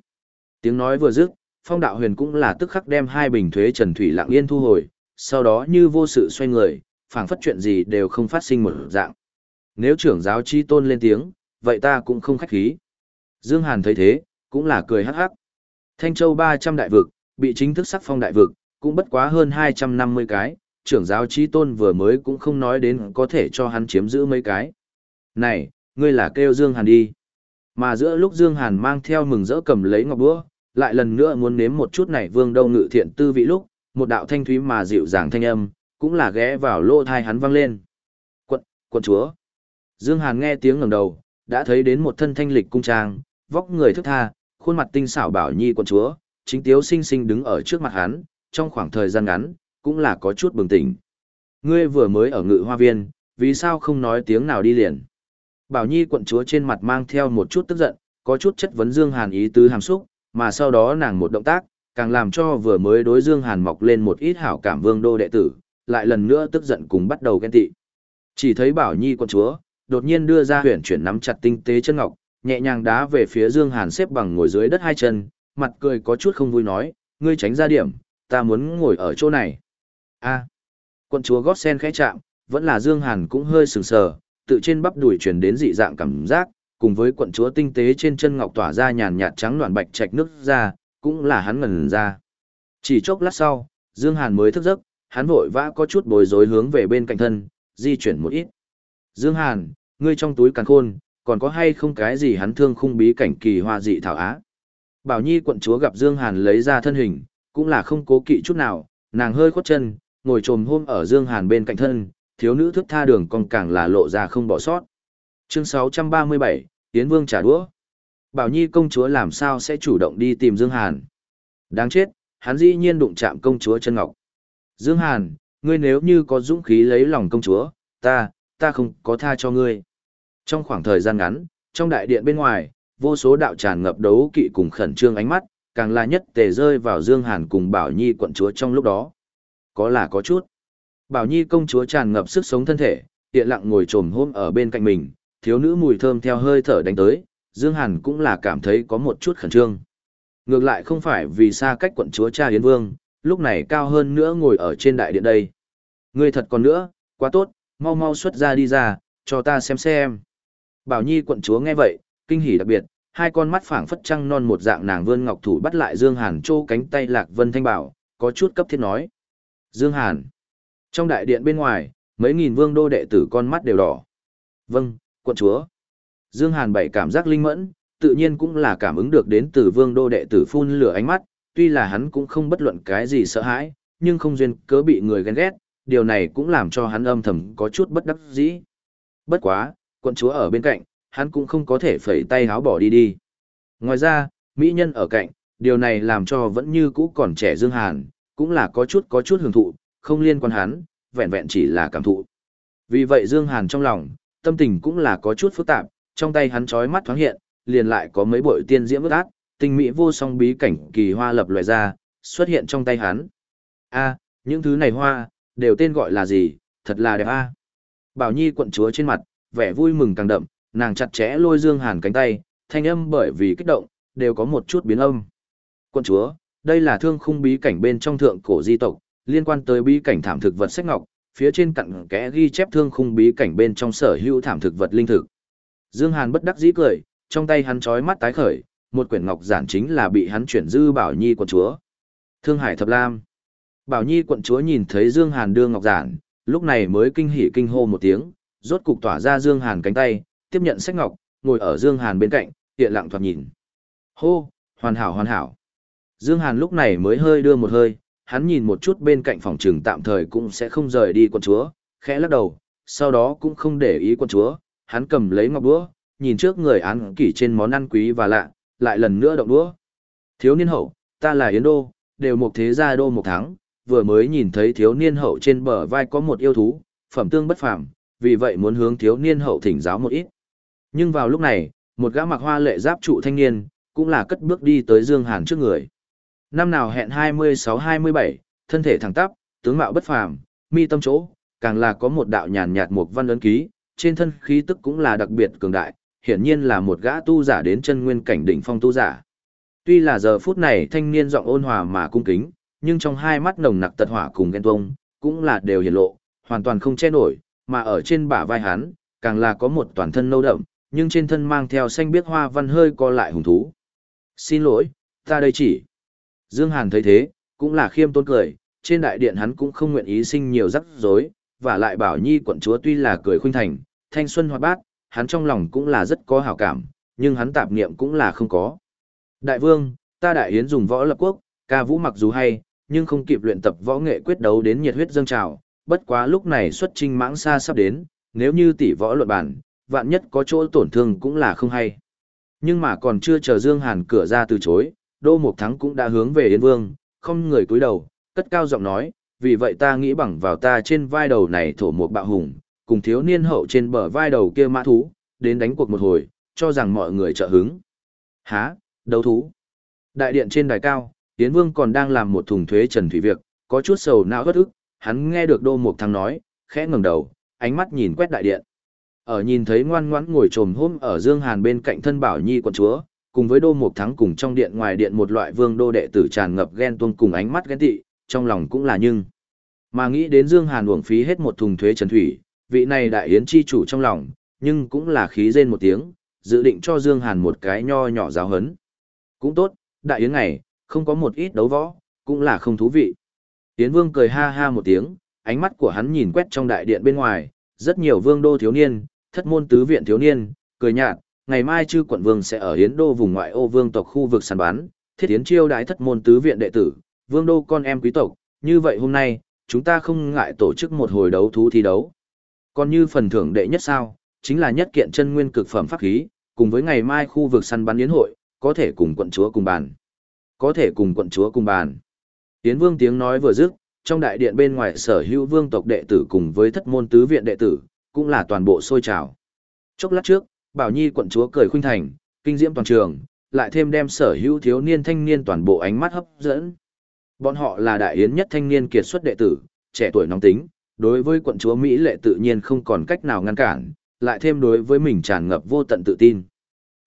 Tiếng nói vừa dứt, phong đạo huyền cũng là tức khắc đem hai bình thuế trần thủy lặng yên thu hồi, sau đó như vô sự xoay người, phảng phất chuyện gì đều không phát sinh một dạng. Nếu trưởng giáo chi tôn lên tiếng, vậy ta cũng không khách khí. Dương Hàn thấy thế, cũng là cười hắc hắc. Thanh Châu 300 đại vực, bị chính thức sắc phong đại vực, cũng bất quá hơn 250 cái, trưởng giáo chi tôn vừa mới cũng không nói đến có thể cho hắn chiếm giữ mấy cái. Này, ngươi là kêu Dương Hàn đi. Mà giữa lúc Dương Hàn mang theo mừng rỡ cầm lấy ngọc búa, lại lần nữa muốn nếm một chút này vương đâu ngự thiện tư vị lúc, một đạo thanh thúy mà dịu dàng thanh âm, cũng là ghé vào lỗ tai hắn vang lên. Quận, quận chúa. Dương Hàn nghe tiếng ngẩng đầu, đã thấy đến một thân thanh lịch cung trang, vóc người thướt tha, khuôn mặt tinh xảo bảo nhi quận chúa, chính tiếu sinh sinh đứng ở trước mặt hắn, trong khoảng thời gian ngắn, cũng là có chút bừng tỉnh. Ngươi vừa mới ở ngự hoa viên, vì sao không nói tiếng nào đi liền? Bảo Nhi quận chúa trên mặt mang theo một chút tức giận, có chút chất vấn Dương Hàn ý tứ hàm xúc, mà sau đó nàng một động tác, càng làm cho vừa mới đối Dương Hàn mọc lên một ít hảo cảm vương đô đệ tử, lại lần nữa tức giận cùng bắt đầu ghen tị. Chỉ thấy Bảo Nhi quận chúa, đột nhiên đưa ra huyền chuyển nắm chặt tinh tế chân ngọc, nhẹ nhàng đá về phía Dương Hàn xếp bằng ngồi dưới đất hai chân, mặt cười có chút không vui nói, ngươi tránh ra điểm, ta muốn ngồi ở chỗ này. A. Quận chúa gót sen khẽ chạm, vẫn là Dương Hàn cũng hơi sừng sờ, tự trên bắp đùi truyền đến dị dạng cảm giác, cùng với quận chúa tinh tế trên chân ngọc tỏa ra nhàn nhạt trắng loạn bạch trạch nước ra, cũng là hắn ngần ra. Chỉ chốc lát sau, Dương Hàn mới thức giấc, hắn vội vã có chút bối rối hướng về bên cạnh thân, di chuyển một ít. Dương Hàn, ngươi trong túi càn khôn, còn có hay không cái gì hắn thương khung bí cảnh kỳ hoa dị thảo á? Bảo Nhi quận chúa gặp Dương Hàn lấy ra thân hình, cũng là không cố kỵ chút nào, nàng hơi khuất chân, ngồi trồm hôm ở Dương Hàn bên cạnh thân, thiếu nữ thức tha đường còn càng là lộ ra không bỏ sót. Chương 637, Yến Vương trả đũa. Bảo Nhi công chúa làm sao sẽ chủ động đi tìm Dương Hàn? Đáng chết, hắn dĩ nhiên đụng chạm công chúa chân ngọc. Dương Hàn, ngươi nếu như có dũng khí lấy lòng công chúa, ta, ta không có tha cho ngươi. Trong khoảng thời gian ngắn, trong đại điện bên ngoài, vô số đạo tràn ngập đấu kỵ cùng khẩn trương ánh mắt, càng là nhất tề rơi vào Dương Hàn cùng Bảo Nhi quận chúa trong lúc đó. Có là có chút. Bảo Nhi công chúa tràn ngập sức sống thân thể, tiện lặng ngồi trồm hôm ở bên cạnh mình, thiếu nữ mùi thơm theo hơi thở đánh tới, Dương Hàn cũng là cảm thấy có một chút khẩn trương. Ngược lại không phải vì xa cách quận chúa cha Yến Vương, lúc này cao hơn nữa ngồi ở trên đại điện đây. Ngươi thật còn nữa, quá tốt, mau mau xuất ra đi ra, cho ta xem xem. Bảo Nhi quận chúa nghe vậy, kinh hỉ đặc biệt, hai con mắt phảng phất trăng non một dạng nàng vươn ngọc thủ bắt lại Dương Hàn trô cánh tay Lạc Vân Thanh Bảo, có chút cấp thiết nói. Dương Hàn. Trong đại điện bên ngoài, mấy nghìn vương đô đệ tử con mắt đều đỏ. Vâng, quận chúa. Dương Hàn bảy cảm giác linh mẫn, tự nhiên cũng là cảm ứng được đến từ vương đô đệ tử phun lửa ánh mắt, tuy là hắn cũng không bất luận cái gì sợ hãi, nhưng không duyên cớ bị người ghen ghét, điều này cũng làm cho hắn âm thầm có chút bất đắc dĩ. Bất quá, quận chúa ở bên cạnh, hắn cũng không có thể phẩy tay háo bỏ đi đi. Ngoài ra, mỹ nhân ở cạnh, điều này làm cho vẫn như cũ còn trẻ Dương Hàn, cũng là có chút có chút hưởng thụ, không liên quan hắn, vẹn vẹn chỉ là cảm thụ. Vì vậy Dương Hàn trong lòng, tâm tình cũng là có chút phức tạp, trong tay hắn chói mắt thoáng hiện, liền lại có mấy bội tiên diễm ước ác, tinh mỹ vô song bí cảnh kỳ hoa lập loại ra, xuất hiện trong tay hắn. A, những thứ này hoa, đều tên gọi là gì, thật là đẹp a. Bảo Nhi quận chúa trên mặt, vẻ vui mừng càng đậm, nàng chặt chẽ lôi Dương Hàn cánh tay, thanh âm bởi vì kích động, đều có một chút biến âm. Quận chúa, đây là thương khung bí cảnh bên trong thượng cổ di tộc, liên quan tới bí cảnh thảm thực vật sách ngọc, phía trên cặn kẽ ghi chép thương khung bí cảnh bên trong sở hữu thảm thực vật linh thực. Dương Hàn bất đắc dĩ cười, trong tay hắn chói mắt tái khởi, một quyển ngọc giản chính là bị hắn chuyển dư Bảo Nhi quận chúa. Thương Hải Thập Lam. Bảo Nhi quận chúa nhìn thấy Dương Hàn đưa ngọc giản, lúc này mới kinh hỉ kinh hô một tiếng, rốt cục tỏa ra Dương Hàn cánh tay, tiếp nhận sách ngọc, ngồi ở Dương Hàn bên cạnh, tiện lặng thoạt nhìn. Hô, hoàn hảo hoàn hảo. Dương Hàn lúc này mới hơi đưa một hơi, hắn nhìn một chút bên cạnh phòng trừng tạm thời cũng sẽ không rời đi quân chúa, khẽ lắc đầu, sau đó cũng không để ý quân chúa, hắn cầm lấy ngọc đũa, nhìn trước người án kỷ trên món ăn quý và lạ, lại lần nữa động đũa. Thiếu niên hậu, ta là Yến Đô, đều một thế gia đô một tháng, vừa mới nhìn thấy thiếu niên hậu trên bờ vai có một yêu thú, phẩm tương bất phàm, vì vậy muốn hướng thiếu niên hậu thỉnh giáo một ít. Nhưng vào lúc này, một gã mặc hoa lệ giáp trụ thanh niên, cũng là cất bước đi tới Dương Hàn trước người. Năm nào hẹn 26-27, thân thể thẳng tắp, tướng mạo bất phàm, mi tâm chỗ, càng là có một đạo nhàn nhạt một văn ấn ký, trên thân khí tức cũng là đặc biệt cường đại, hiển nhiên là một gã tu giả đến chân nguyên cảnh đỉnh phong tu giả. Tuy là giờ phút này thanh niên giọng ôn hòa mà cung kính, nhưng trong hai mắt nồng nặc tật hỏa cùng ghen tuông, cũng là đều hiển lộ, hoàn toàn không che nổi, mà ở trên bả vai hắn, càng là có một toàn thân nâu đậm, nhưng trên thân mang theo xanh biếc hoa văn hơi co lại hùng thú. Xin lỗi, ta đây chỉ. Dương Hàn thấy thế, cũng là khiêm tốn cười, trên đại điện hắn cũng không nguyện ý sinh nhiều rắc rối, và lại bảo nhi quận chúa tuy là cười khuynh thành, thanh xuân hoạt bát, hắn trong lòng cũng là rất có hảo cảm, nhưng hắn tạp niệm cũng là không có. Đại vương, ta đại yến dùng võ lập quốc, ca vũ mặc dù hay, nhưng không kịp luyện tập võ nghệ quyết đấu đến nhiệt huyết dâng trào, bất quá lúc này xuất trinh mãng xa sắp đến, nếu như tỷ võ luận bản, vạn nhất có chỗ tổn thương cũng là không hay. Nhưng mà còn chưa chờ Dương Hàn cửa ra từ chối, Đô Mục Thắng cũng đã hướng về Yên Vương, không người cúi đầu, cất cao giọng nói, vì vậy ta nghĩ bằng vào ta trên vai đầu này thổ một bạo hùng, cùng thiếu niên hậu trên bờ vai đầu kia mã thú, đến đánh cuộc một hồi, cho rằng mọi người trợ hứng. Há, đấu thú. Đại điện trên đài cao, Yến Vương còn đang làm một thùng thuế trần thủy việc, có chút sầu não bất ức, hắn nghe được Đô Mục Thắng nói, khẽ ngẩng đầu, ánh mắt nhìn quét đại điện. Ở nhìn thấy ngoan ngoãn ngồi trồm hôm ở Dương Hàn bên cạnh thân Bảo Nhi quận chúa, cùng với Đô Mục Thắng cùng trong điện ngoài điện một loại vương đô đệ tử tràn ngập ghen tuông cùng ánh mắt ghen tị, trong lòng cũng là nhưng. Mà nghĩ đến Dương Hàn uổng phí hết một thùng thuế trần thủy, vị này đại yến chi chủ trong lòng, nhưng cũng là khí rên một tiếng, dự định cho Dương Hàn một cái nho nhỏ giáo hấn. Cũng tốt, đại yến này, không có một ít đấu võ, cũng là không thú vị. Yến Vương cười ha ha một tiếng, ánh mắt của hắn nhìn quét trong đại điện bên ngoài, rất nhiều vương đô thiếu niên, thất môn tứ viện thiếu niên, cười nhạt, ngày mai chư quận vương sẽ ở Yến đô vùng ngoại ô vương tộc khu vực săn bán, thiết yến chiêu đái thất môn tứ viện đệ tử, vương đô con em quý tộc, như vậy hôm nay, chúng ta không ngại tổ chức một hồi đấu thú thi đấu. Còn như phần thưởng đệ nhất sao, chính là nhất kiện chân nguyên cực phẩm pháp khí, cùng với ngày mai khu vực săn bắn yến hội, có thể cùng quận chúa cùng bàn. Có thể cùng quận chúa cùng bàn. Yến vương tiếng nói vừa dứt, trong đại điện bên ngoài sở hữu vương tộc đệ tử cùng với thất môn tứ viện đệ tử, cũng là toàn bộ sôi trào. Chốc lát trước, Bảo Nhi quận chúa cười khuynh thành, kinh diễm toàn trường, lại thêm đem sở hữu thiếu niên thanh niên toàn bộ ánh mắt hấp dẫn. Bọn họ là đại yến nhất thanh niên kiệt xuất đệ tử, trẻ tuổi nóng tính, đối với quận chúa Mỹ lệ tự nhiên không còn cách nào ngăn cản, lại thêm đối với mình tràn ngập vô tận tự tin.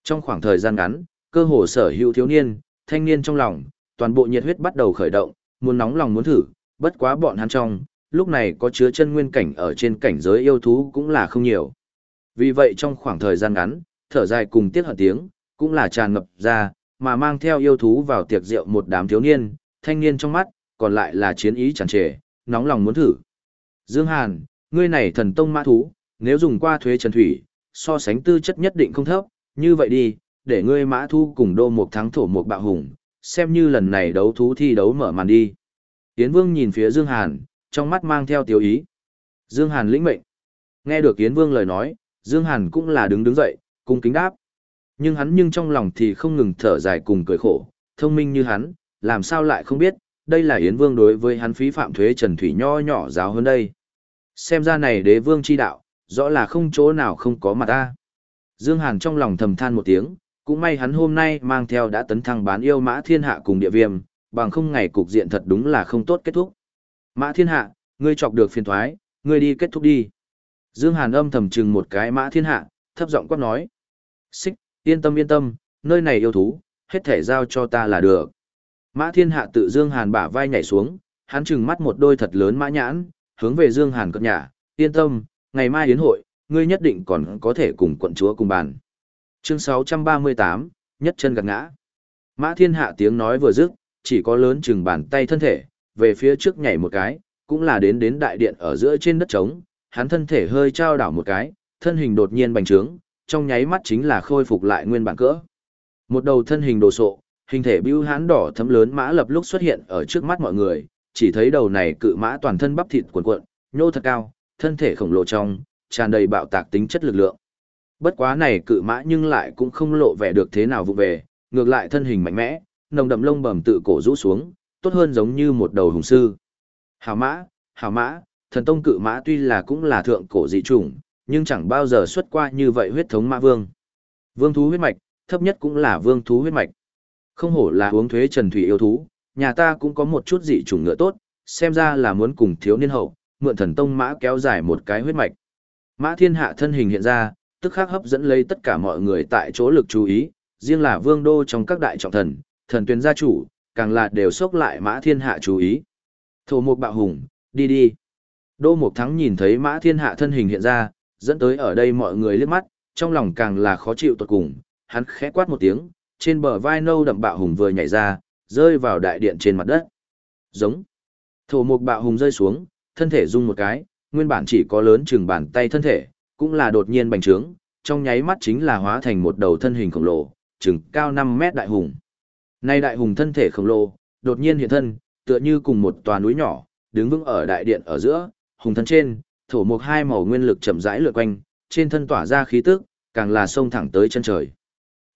Trong khoảng thời gian ngắn, cơ hồ sở hữu thiếu niên, thanh niên trong lòng, toàn bộ nhiệt huyết bắt đầu khởi động, muốn nóng lòng muốn thử, bất quá bọn hắn trong, lúc này có chứa chân nguyên cảnh ở trên cảnh giới yêu thú cũng là không nhiều. Vì vậy trong khoảng thời gian ngắn, thở dài cùng tiết hận tiếng, cũng là tràn ngập ra, mà mang theo yêu thú vào tiệc rượu một đám thiếu niên, thanh niên trong mắt, còn lại là chiến ý tràn trề, nóng lòng muốn thử. Dương Hàn, ngươi này thần tông mã thú, nếu dùng qua thuế trần thủy, so sánh tư chất nhất định không thấp, như vậy đi, để ngươi mã thu cùng đô một thắng thổ một bạo hùng, xem như lần này đấu thú thi đấu mở màn đi. Yến Vương nhìn phía Dương Hàn, trong mắt mang theo tiêu ý. Dương Hàn lĩnh mệnh. Nghe được Yến Vương lời nói, Dương Hàn cũng là đứng đứng dậy, cung kính đáp. Nhưng hắn nhưng trong lòng thì không ngừng thở dài cùng cười khổ, thông minh như hắn, làm sao lại không biết, đây là Yến Vương đối với hắn phí phạm thuế Trần Thủy nho nhỏ giáo hơn đây. Xem ra này đế vương chi đạo, rõ là không chỗ nào không có mặt ta. Dương Hàn trong lòng thầm than một tiếng, cũng may hắn hôm nay mang theo đã tấn thăng bán yêu mã thiên hạ cùng địa viêm, bằng không ngày cục diện thật đúng là không tốt kết thúc. Mã thiên hạ, ngươi chọc được phiền thoái, ngươi đi kết thúc đi. Dương Hàn âm thầm chừng một cái mã thiên hạ, thấp giọng quát nói. Xích, yên tâm yên tâm, nơi này yêu thú, hết thể giao cho ta là được. Mã thiên hạ tự Dương Hàn bả vai nhảy xuống, hắn chừng mắt một đôi thật lớn mã nhãn, hướng về Dương Hàn cất nhà, yên tâm, ngày mai yến hội, ngươi nhất định còn có thể cùng quận chúa cùng bàn. Chương 638, nhất chân gạt ngã. Mã thiên hạ tiếng nói vừa dứt, chỉ có lớn chừng bàn tay thân thể, về phía trước nhảy một cái, cũng là đến đến đại điện ở giữa trên đất trống, hắn thân thể hơi trao đảo một cái, thân hình đột nhiên bành trướng, trong nháy mắt chính là khôi phục lại nguyên bản cỡ. Một đầu thân hình đồ sộ, hình thể bưu hán đỏ thấm lớn mã lập lúc xuất hiện ở trước mắt mọi người, chỉ thấy đầu này cự mã toàn thân bắp thịt cuộn cuộn, nhô thật cao, thân thể khổng lồ trong, tràn đầy bạo tạc tính chất lực lượng. Bất quá này cự mã nhưng lại cũng không lộ vẻ được thế nào vụ về, ngược lại thân hình mạnh mẽ, nồng đậm lông bầm tự cổ rũ xuống, tốt hơn giống như một đầu hùng sư. Hảo mã, hảo mã, thần tông cự mã tuy là cũng là thượng cổ dị chủng, nhưng chẳng bao giờ xuất qua như vậy huyết thống mã vương. Vương thú huyết mạch, thấp nhất cũng là vương thú huyết mạch. Không hổ là uống thuế trần thủy yêu thú, nhà ta cũng có một chút dị chủng ngựa tốt, xem ra là muốn cùng thiếu niên hậu, mượn thần tông mã kéo dài một cái huyết mạch. Mã thiên hạ thân hình hiện ra, tức khắc hấp dẫn lấy tất cả mọi người tại chỗ lực chú ý, riêng là vương đô trong các đại trọng thần, thần tuyến gia chủ, càng là đều sốc lại mã thiên hạ chú ý. Thổ mục bạo hùng, đi đi. Đô Mục Thắng nhìn thấy mã thiên hạ thân hình hiện ra, dẫn tới ở đây mọi người liếc mắt, trong lòng càng là khó chịu tột cùng, hắn khẽ quát một tiếng, trên bờ vai nâu đậm bạo hùng vừa nhảy ra, rơi vào đại điện trên mặt đất. Giống. Thổ mục bạo hùng rơi xuống, thân thể rung một cái, nguyên bản chỉ có lớn chừng bàn tay thân thể, cũng là đột nhiên bành trướng, trong nháy mắt chính là hóa thành một đầu thân hình khổng lồ, chừng cao 5 mét đại hùng. Nay đại hùng thân thể khổng lồ, đột nhiên hiện thân, tựa như cùng một tòa núi nhỏ, đứng vững ở đại điện ở giữa, hùng thân trên, thổ mục hai màu nguyên lực chậm rãi lượn quanh, trên thân tỏa ra khí tức, càng là sông thẳng tới chân trời.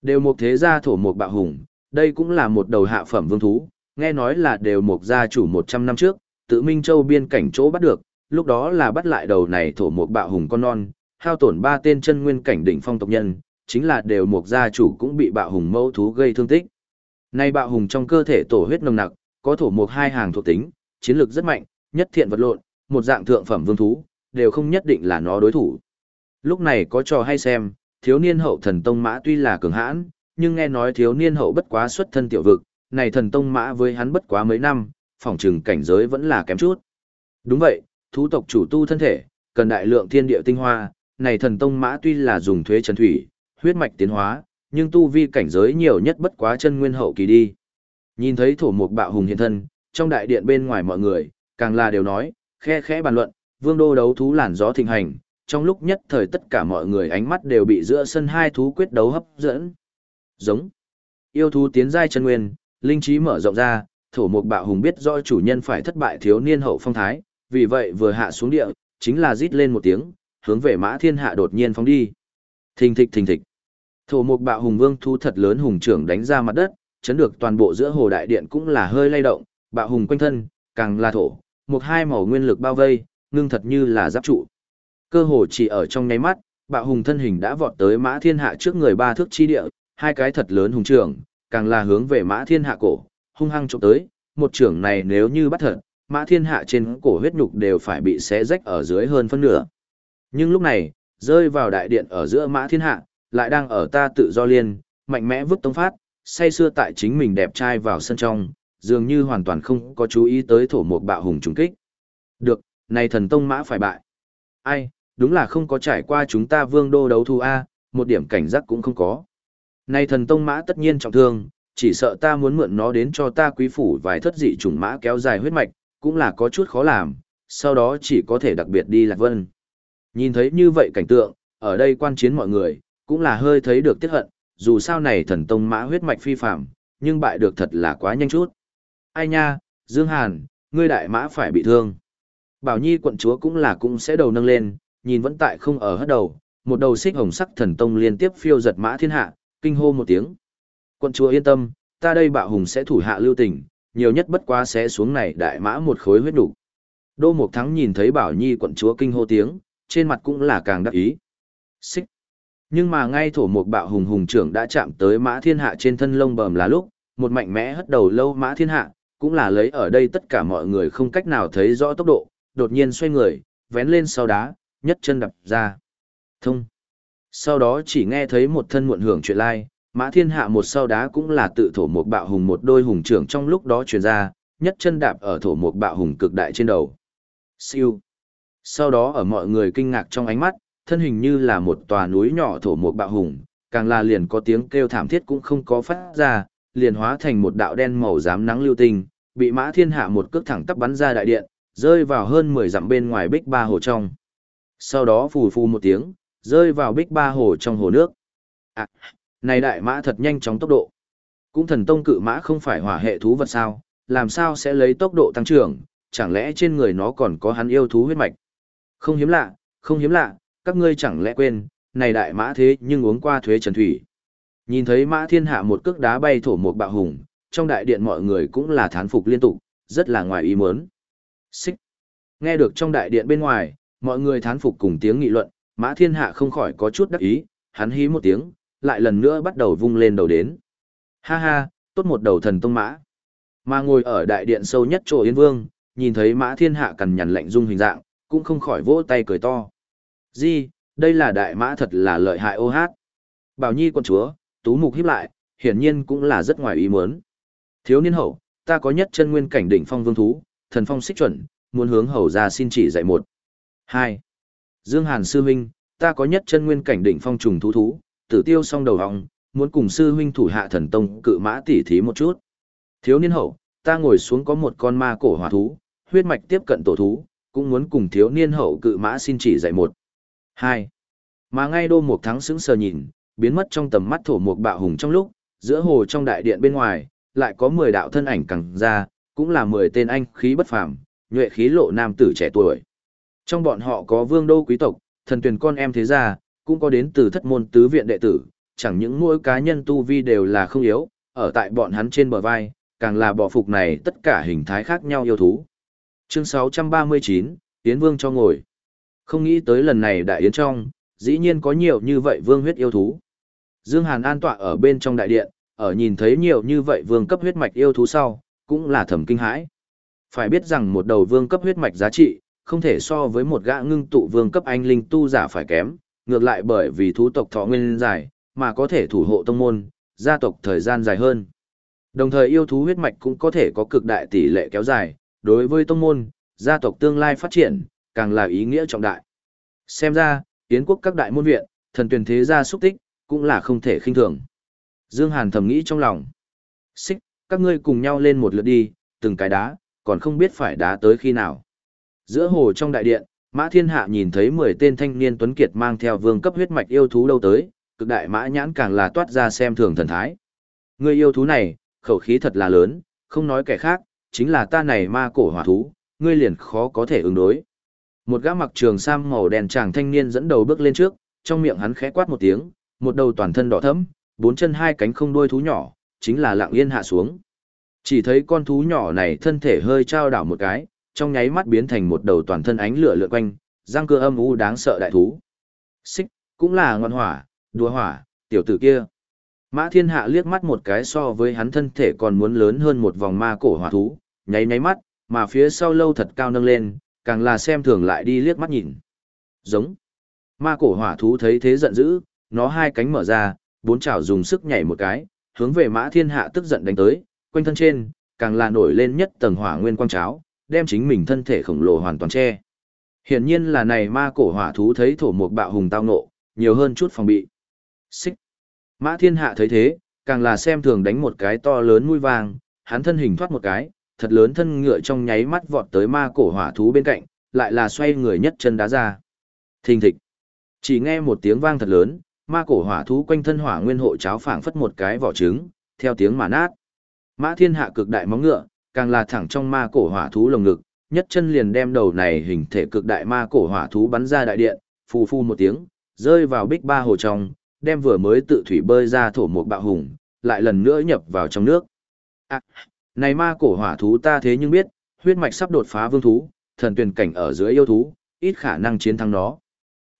Đều một thế gia thổ mục bạo hùng, đây cũng là một đầu hạ phẩm vương thú, nghe nói là đều một gia chủ 100 năm trước, tự Minh Châu biên cảnh chỗ bắt được, lúc đó là bắt lại đầu này thổ mục bạo hùng con non, hao tổn ba tên chân nguyên cảnh đỉnh phong tộc nhân, chính là đều một gia chủ cũng bị bạo hùng mâu thú gây thương tích. Nay bạo hùng trong cơ thể tổ huyết nồng nặc, có thổ mục hai hàng thuộc tính, chiến lược rất mạnh, nhất thiện vật lộn, một dạng thượng phẩm vương thú, đều không nhất định là nó đối thủ. Lúc này có trò hay xem, thiếu niên hậu thần tông mã tuy là cường hãn, nhưng nghe nói thiếu niên hậu bất quá xuất thân tiểu vực, này thần tông mã với hắn bất quá mấy năm, phòng trừng cảnh giới vẫn là kém chút. Đúng vậy, thú tộc chủ tu thân thể, cần đại lượng thiên địa tinh hoa, này thần tông mã tuy là dùng thuế trần thủy, huyết mạch tiến hóa, nhưng tu vi cảnh giới nhiều nhất bất quá chân nguyên hậu kỳ đi. Nhìn thấy thổ mục bạo hùng hiện thân, trong đại điện bên ngoài mọi người, càng là đều nói, khe khẽ bàn luận, vương đô đấu thú làn gió thịnh hành, trong lúc nhất thời tất cả mọi người ánh mắt đều bị giữa sân hai thú quyết đấu hấp dẫn. Giống. Yêu thú tiến giai chân nguyên, linh trí mở rộng ra, thổ mục bạo hùng biết rõ chủ nhân phải thất bại thiếu niên hậu phong thái, vì vậy vừa hạ xuống địa, chính là rít lên một tiếng, hướng về mã thiên hạ đột nhiên phóng đi. Thình thịch thình thịch. Thổ mục bạo hùng vương thú thật lớn hùng trưởng đánh ra mặt đất, chấn được toàn bộ giữa hồ đại điện cũng là hơi lay động, bạo hùng quanh thân, càng là thổ, một hai màu nguyên lực bao vây, ngưng thật như là giáp trụ. Cơ hồ chỉ ở trong nháy mắt, bạo hùng thân hình đã vọt tới mã thiên hạ trước người ba thước chi địa, hai cái thật lớn hùng trưởng, càng là hướng về mã thiên hạ cổ, hung hăng chụp tới, một trưởng này nếu như bắt thật, mã thiên hạ trên cổ huyết nhục đều phải bị xé rách ở dưới hơn phân nửa. Nhưng lúc này, rơi vào đại điện ở giữa mã thiên hạ, lại đang ở ta tự do liên, mạnh mẽ vứt tông phát, say xưa tại chính mình đẹp trai vào sân trong, dường như hoàn toàn không có chú ý tới thổ một bạo hùng trùng kích. Được, này thần tông mã phải bại. Ai, đúng là không có trải qua chúng ta vương đô đấu thu A, một điểm cảnh giác cũng không có. Này thần tông mã tất nhiên trọng thương, chỉ sợ ta muốn mượn nó đến cho ta quý phủ vài thất dị trùng mã kéo dài huyết mạch, cũng là có chút khó làm, sau đó chỉ có thể đặc biệt đi lạc vân. Nhìn thấy như vậy cảnh tượng, ở đây quan chiến mọi người, cũng là hơi thấy được tiếc hận, dù sao này thần tông mã huyết mạch phi phạm, nhưng bại được thật là quá nhanh chút. Ai nha, Dương Hàn, ngươi đại mã phải bị thương. Bảo Nhi quận chúa cũng là cũng sẽ đầu nâng lên, nhìn vẫn tại không ở hết đầu, một đầu xích hồng sắc thần tông liên tiếp phiêu giật mã thiên hạ, kinh hô một tiếng. Quận chúa yên tâm, ta đây bạo hùng sẽ thủ hạ lưu tình, nhiều nhất bất quá sẽ xuống này đại mã một khối huyết đủ. Đô Mộc Thắng nhìn thấy Bảo Nhi quận chúa kinh hô tiếng, trên mặt cũng là càng đắc ý. Xích. Nhưng mà ngay thổ một bạo hùng hùng trưởng đã chạm tới mã thiên hạ trên thân lông bầm là lúc, một mạnh mẽ hất đầu lâu mã thiên hạ, cũng là lấy ở đây tất cả mọi người không cách nào thấy rõ tốc độ, đột nhiên xoay người, vén lên sau đá, nhất chân đập ra. Thông. Sau đó chỉ nghe thấy một thân muộn hưởng chuyện lai, mã thiên hạ một sau đá cũng là tự thổ một bạo hùng một đôi hùng trưởng trong lúc đó truyền ra, nhất chân đạp ở thổ một bạo hùng cực đại trên đầu. Siêu. Sau đó ở mọi người kinh ngạc trong ánh mắt, thân hình như là một tòa núi nhỏ thổ một bạo hùng, càng là liền có tiếng kêu thảm thiết cũng không có phát ra, liền hóa thành một đạo đen màu dám nắng lưu tinh, bị mã thiên hạ một cước thẳng tắp bắn ra đại điện, rơi vào hơn 10 dặm bên ngoài bích ba hồ trong. Sau đó phù phù một tiếng, rơi vào bích ba hồ trong hồ nước. À, này đại mã thật nhanh chóng tốc độ. Cũng thần tông cự mã không phải hỏa hệ thú vật sao, làm sao sẽ lấy tốc độ tăng trưởng, chẳng lẽ trên người nó còn có hắn yêu thú huyết mạch. Không hiếm lạ, không hiếm lạ, các ngươi chẳng lẽ quên, này đại mã thế nhưng uống qua thuế trần thủy. Nhìn thấy mã thiên hạ một cước đá bay thổ một bạo hùng, trong đại điện mọi người cũng là thán phục liên tục, rất là ngoài ý muốn. Xích. Nghe được trong đại điện bên ngoài, mọi người thán phục cùng tiếng nghị luận, Mã Thiên Hạ không khỏi có chút đắc ý, hắn hí một tiếng, lại lần nữa bắt đầu vung lên đầu đến. Ha ha, tốt một đầu thần tông mã. Mà ngồi ở đại điện sâu nhất chỗ Yên Vương, nhìn thấy Mã Thiên Hạ cằn nhằn lạnh dung hình dạng, cũng không khỏi vỗ tay cười to. Di, đây là đại mã thật là lợi hại ô hát. Bảo Nhi quân chúa, tú mục hiếp lại, hiển nhiên cũng là rất ngoài ý muốn. Thiếu niên hậu, ta có nhất chân nguyên cảnh đỉnh phong vương thú, thần phong xích chuẩn, muốn hướng hầu ra xin chỉ dạy một. Hai. Dương Hàn sư huynh, ta có nhất chân nguyên cảnh đỉnh phong trùng thú thú, tử tiêu song đầu họng, muốn cùng sư huynh thủ hạ thần tông cự mã tỉ thí một chút. Thiếu niên hậu, ta ngồi xuống có một con ma cổ hỏa thú, huyết mạch tiếp cận tổ thú, cũng muốn cùng thiếu niên hậu cự mã xin chỉ dạy một. Hai. Mà ngay đô một thắng sững sờ nhìn, biến mất trong tầm mắt thổ một bạo hùng trong lúc, giữa hồ trong đại điện bên ngoài, lại có 10 đạo thân ảnh càng ra, cũng là 10 tên anh khí bất phàm, nhuệ khí lộ nam tử trẻ tuổi. Trong bọn họ có vương đô quý tộc, thần tuyển con em thế gia, cũng có đến từ thất môn tứ viện đệ tử, chẳng những mỗi cá nhân tu vi đều là không yếu, ở tại bọn hắn trên bờ vai, càng là bỏ phục này tất cả hình thái khác nhau yêu thú. Chương 639, Yến Vương cho ngồi. Không nghĩ tới lần này đại yến trong, dĩ nhiên có nhiều như vậy vương huyết yêu thú. Dương Hàn an tọa ở bên trong đại điện, ở nhìn thấy nhiều như vậy vương cấp huyết mạch yêu thú sau, cũng là thầm kinh hãi. Phải biết rằng một đầu vương cấp huyết mạch giá trị, không thể so với một gã ngưng tụ vương cấp anh linh tu giả phải kém, ngược lại bởi vì thú tộc thọ nguyên dài, mà có thể thủ hộ tông môn, gia tộc thời gian dài hơn. Đồng thời yêu thú huyết mạch cũng có thể có cực đại tỷ lệ kéo dài, đối với tông môn, gia tộc tương lai phát triển, càng là ý nghĩa trọng đại. Xem ra, tiến quốc các đại môn viện, thần tuyển thế gia xúc tích, cũng là không thể khinh thường. Dương Hàn thầm nghĩ trong lòng. Xích, các ngươi cùng nhau lên một lượt đi, từng cái đá, còn không biết phải đá tới khi nào. Giữa hồ trong đại điện, Mã Thiên Hạ nhìn thấy 10 tên thanh niên tuấn kiệt mang theo vương cấp huyết mạch yêu thú đâu tới, cực đại mã nhãn càng là toát ra xem thường thần thái. Người yêu thú này, khẩu khí thật là lớn, không nói kẻ khác, chính là ta này ma cổ hỏa thú, ngươi liền khó có thể ứng đối. Một gã mặc trường sam màu đen chàng thanh niên dẫn đầu bước lên trước, trong miệng hắn khẽ quát một tiếng, một đầu toàn thân đỏ thẫm, bốn chân hai cánh không đuôi thú nhỏ, chính là lặng yên hạ xuống. Chỉ thấy con thú nhỏ này thân thể hơi trao đảo một cái, trong nháy mắt biến thành một đầu toàn thân ánh lửa lượn quanh, răng cơ âm u đáng sợ đại thú. Xích, cũng là ngọn hỏa, đùa hỏa, tiểu tử kia. Mã thiên hạ liếc mắt một cái so với hắn thân thể còn muốn lớn hơn một vòng ma cổ hỏa thú, nháy nháy mắt, mà phía sau lâu thật cao nâng lên, càng là xem thường lại đi liếc mắt nhìn. Giống. Ma cổ hỏa thú thấy thế giận dữ, nó hai cánh mở ra, bốn chảo dùng sức nhảy một cái, hướng về mã thiên hạ tức giận đánh tới, quanh thân trên, càng là nổi lên nhất tầng hỏa nguyên quang cháo, đem chính mình thân thể khổng lồ hoàn toàn che. Hiển nhiên là này ma cổ hỏa thú thấy thổ một bạo hùng tao nộ, nhiều hơn chút phòng bị. Xích. Mã thiên hạ thấy thế, càng là xem thường đánh một cái to lớn mũi vàng, hắn thân hình thoát một cái, thật lớn thân ngựa trong nháy mắt vọt tới ma cổ hỏa thú bên cạnh, lại là xoay người nhất chân đá ra. Thình thịch. Chỉ nghe một tiếng vang thật lớn, ma cổ hỏa thú quanh thân hỏa nguyên hộ cháo phảng phất một cái vỏ trứng, theo tiếng mà nát. Mã thiên hạ cực đại móng ngựa, càng là thẳng trong ma cổ hỏa thú lồng ngực, nhất chân liền đem đầu này hình thể cực đại ma cổ hỏa thú bắn ra đại điện, phù phu một tiếng, rơi vào bích ba hồ trong, đem vừa mới tự thủy bơi ra thổ một bạo hùng, lại lần nữa nhập vào trong nước. À, này ma cổ hỏa thú ta thế nhưng biết, huyết mạch sắp đột phá vương thú, thần tuyển cảnh ở dưới yêu thú, ít khả năng chiến thắng nó.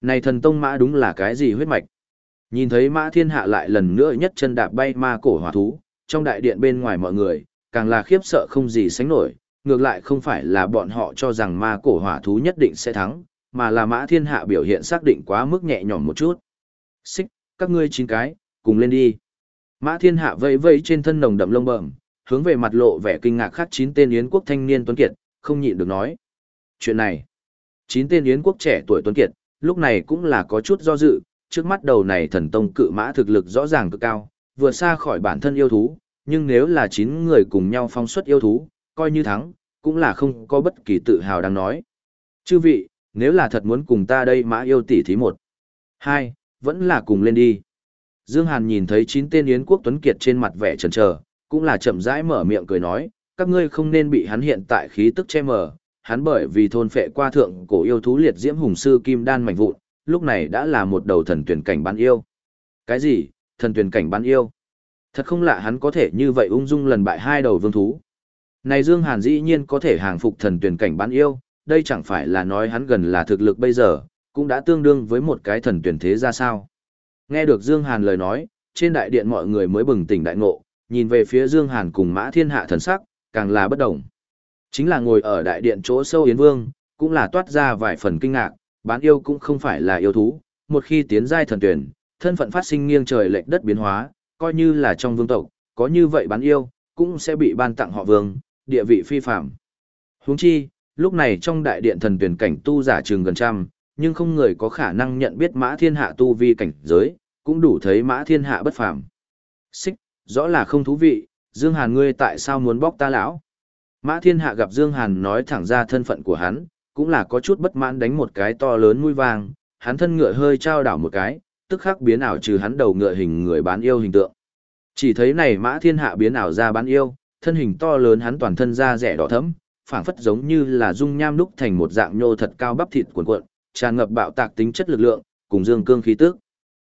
Này thần tông mã đúng là cái gì huyết mạch? Nhìn thấy mã thiên hạ lại lần nữa nhất chân đạp bay ma cổ hỏa thú, trong đại điện bên ngoài mọi người, càng là khiếp sợ không gì sánh nổi, ngược lại không phải là bọn họ cho rằng ma cổ hỏa thú nhất định sẽ thắng, mà là mã thiên hạ biểu hiện xác định quá mức nhẹ nhõm một chút. Xích, các ngươi chín cái, cùng lên đi. Mã thiên hạ vẫy vẫy trên thân nồng đậm lông bẩm, hướng về mặt lộ vẻ kinh ngạc khác chín tên yến quốc thanh niên tuấn kiệt, không nhịn được nói. Chuyện này, chín tên yến quốc trẻ tuổi tuấn kiệt, lúc này cũng là có chút do dự, trước mắt đầu này thần tông cự mã thực lực rõ ràng cực cao, vừa xa khỏi bản thân yêu thú, nhưng nếu là chín người cùng nhau phong xuất yêu thú, coi như thắng, cũng là không có bất kỳ tự hào đang nói. Chư vị, nếu là thật muốn cùng ta đây mã yêu tỷ thí một, hai, vẫn là cùng lên đi. Dương Hàn nhìn thấy chín tên Yến quốc tuấn kiệt trên mặt vẻ chần chờ, cũng là chậm rãi mở miệng cười nói, các ngươi không nên bị hắn hiện tại khí tức che mờ, hắn bởi vì thôn phệ qua thượng cổ yêu thú liệt diễm hùng sư kim đan mạnh vụn, lúc này đã là một đầu thần tuyển cảnh bán yêu. Cái gì? Thần tuyển cảnh bán yêu? Thật không lạ hắn có thể như vậy ung dung lần bại hai đầu vương thú. Này Dương Hàn dĩ nhiên có thể hàng phục thần tuyển cảnh bán yêu, đây chẳng phải là nói hắn gần là thực lực bây giờ, cũng đã tương đương với một cái thần tuyển thế ra sao. Nghe được Dương Hàn lời nói, trên đại điện mọi người mới bừng tỉnh đại ngộ, nhìn về phía Dương Hàn cùng Mã Thiên Hạ thần sắc, càng là bất động. Chính là ngồi ở đại điện chỗ sâu Yến Vương, cũng là toát ra vài phần kinh ngạc, bán yêu cũng không phải là yêu thú, một khi tiến giai thần tuyển, thân phận phát sinh nghiêng trời lệch đất biến hóa, coi như là trong vương tộc, có như vậy bán yêu, cũng sẽ bị ban tặng họ vương, địa vị phi phạm. Huống chi, lúc này trong đại điện thần tuyển cảnh tu giả trường gần trăm, nhưng không người có khả năng nhận biết mã thiên hạ tu vi cảnh giới, cũng đủ thấy mã thiên hạ bất phàm. Xích, rõ là không thú vị, Dương Hàn ngươi tại sao muốn bóc ta lão? Mã thiên hạ gặp Dương Hàn nói thẳng ra thân phận của hắn, cũng là có chút bất mãn đánh một cái to lớn mũi vàng, hắn thân ngựa hơi trao đảo một cái, tức khắc biến ảo trừ hắn đầu ngựa hình người bán yêu hình tượng. Chỉ thấy này mã thiên hạ biến ảo ra bán yêu, thân hình to lớn hắn toàn thân da rẻ đỏ thẫm, phảng phất giống như là dung nham đúc thành một dạng nhô thật cao bắp thịt cuộn cuộn, tràn ngập bạo tạc tính chất lực lượng, cùng dương cương khí tức.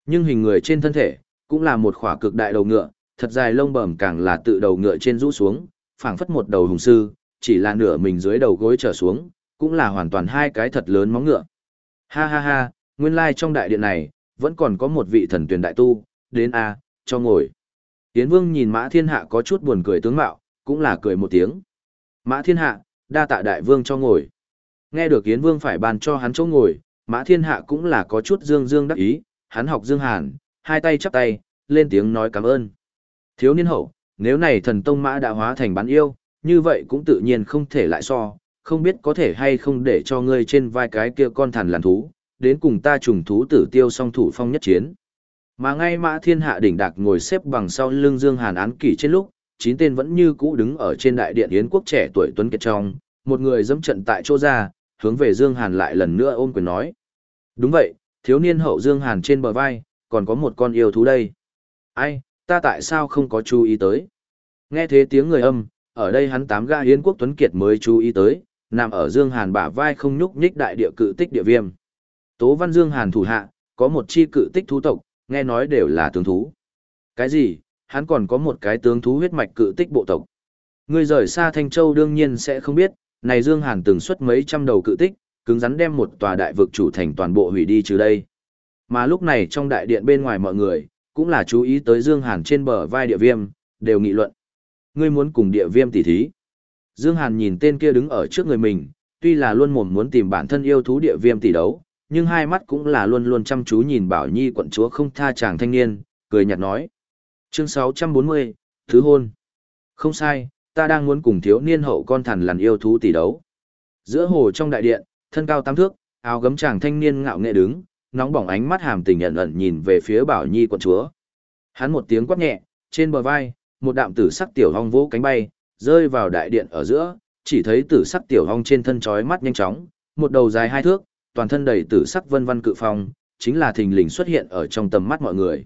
Nhưng hình người trên thân thể, cũng là một khỏa cực đại đầu ngựa, thật dài lông bẩm càng là tự đầu ngựa trên rũ xuống, phảng phất một đầu hùng sư, chỉ là nửa mình dưới đầu gối trở xuống, cũng là hoàn toàn hai cái thật lớn móng ngựa. Ha ha ha, nguyên lai trong đại điện này, vẫn còn có một vị thần tuyển đại tu, đến a, cho ngồi. Tiến Vương nhìn Mã Thiên Hạ có chút buồn cười tướng mạo, cũng là cười một tiếng. Mã Thiên Hạ, đa tạ đại vương cho ngồi. Nghe được Yến Vương phải bàn cho hắn chỗ ngồi, Mã Thiên Hạ cũng là có chút dương dương đắc ý, hắn học Dương Hàn, hai tay chắp tay, lên tiếng nói cảm ơn. Thiếu niên hậu, nếu này thần tông mã đã hóa thành bán yêu, như vậy cũng tự nhiên không thể lại so, không biết có thể hay không để cho ngươi trên vai cái kia con thằn làn thú, đến cùng ta trùng thú tử tiêu song thủ phong nhất chiến. Mà ngay mã thiên hạ đỉnh đạc ngồi xếp bằng sau lưng Dương Hàn án kỷ trên lúc, chín tên vẫn như cũ đứng ở trên đại điện Yến quốc trẻ tuổi tuấn kiệt trong, một người dẫm trận tại chỗ ra, hướng về Dương Hàn lại lần nữa ôm quyền nói. Đúng vậy, thiếu niên hậu Dương Hàn trên bờ vai, còn có một con yêu thú đây. Ai, ta tại sao không có chú ý tới? Nghe thế tiếng người âm, ở đây hắn tám ga hiến quốc tuấn kiệt mới chú ý tới, nằm ở Dương Hàn bả vai không nhúc nhích đại địa cự tích địa viêm. Tố Văn Dương Hàn thủ hạ, có một chi cự tích thú tộc, nghe nói đều là tướng thú. Cái gì? Hắn còn có một cái tướng thú huyết mạch cự tích bộ tộc. Người rời xa Thanh Châu đương nhiên sẽ không biết, này Dương Hàn từng xuất mấy trăm đầu cự tích, cứng rắn đem một tòa đại vực chủ thành toàn bộ hủy đi trừ đây. Mà lúc này trong đại điện bên ngoài mọi người, cũng là chú ý tới Dương Hàn trên bờ vai địa viêm, đều nghị luận. Ngươi muốn cùng địa viêm tỉ thí. Dương Hàn nhìn tên kia đứng ở trước người mình, tuy là luôn mồm muốn tìm bản thân yêu thú địa viêm tỷ đấu, nhưng hai mắt cũng là luôn luôn chăm chú nhìn Bảo Nhi quận chúa không tha chàng thanh niên, cười nhạt nói. Chương 640, Thứ hôn. Không sai, ta đang muốn cùng thiếu niên hậu con thần lằn yêu thú tỷ đấu. Giữa hồ trong đại điện, thân cao tám thước, áo gấm chàng thanh niên ngạo nghệ đứng, nóng bỏng ánh mắt hàm tình ẩn ẩn nhìn về phía Bảo Nhi quận chúa. Hắn một tiếng quát nhẹ, trên bờ vai, một đạm tử sắc tiểu hong vỗ cánh bay, rơi vào đại điện ở giữa, chỉ thấy tử sắc tiểu hong trên thân chói mắt nhanh chóng, một đầu dài hai thước, toàn thân đầy tử sắc vân vân cự phong, chính là thình lình xuất hiện ở trong tầm mắt mọi người.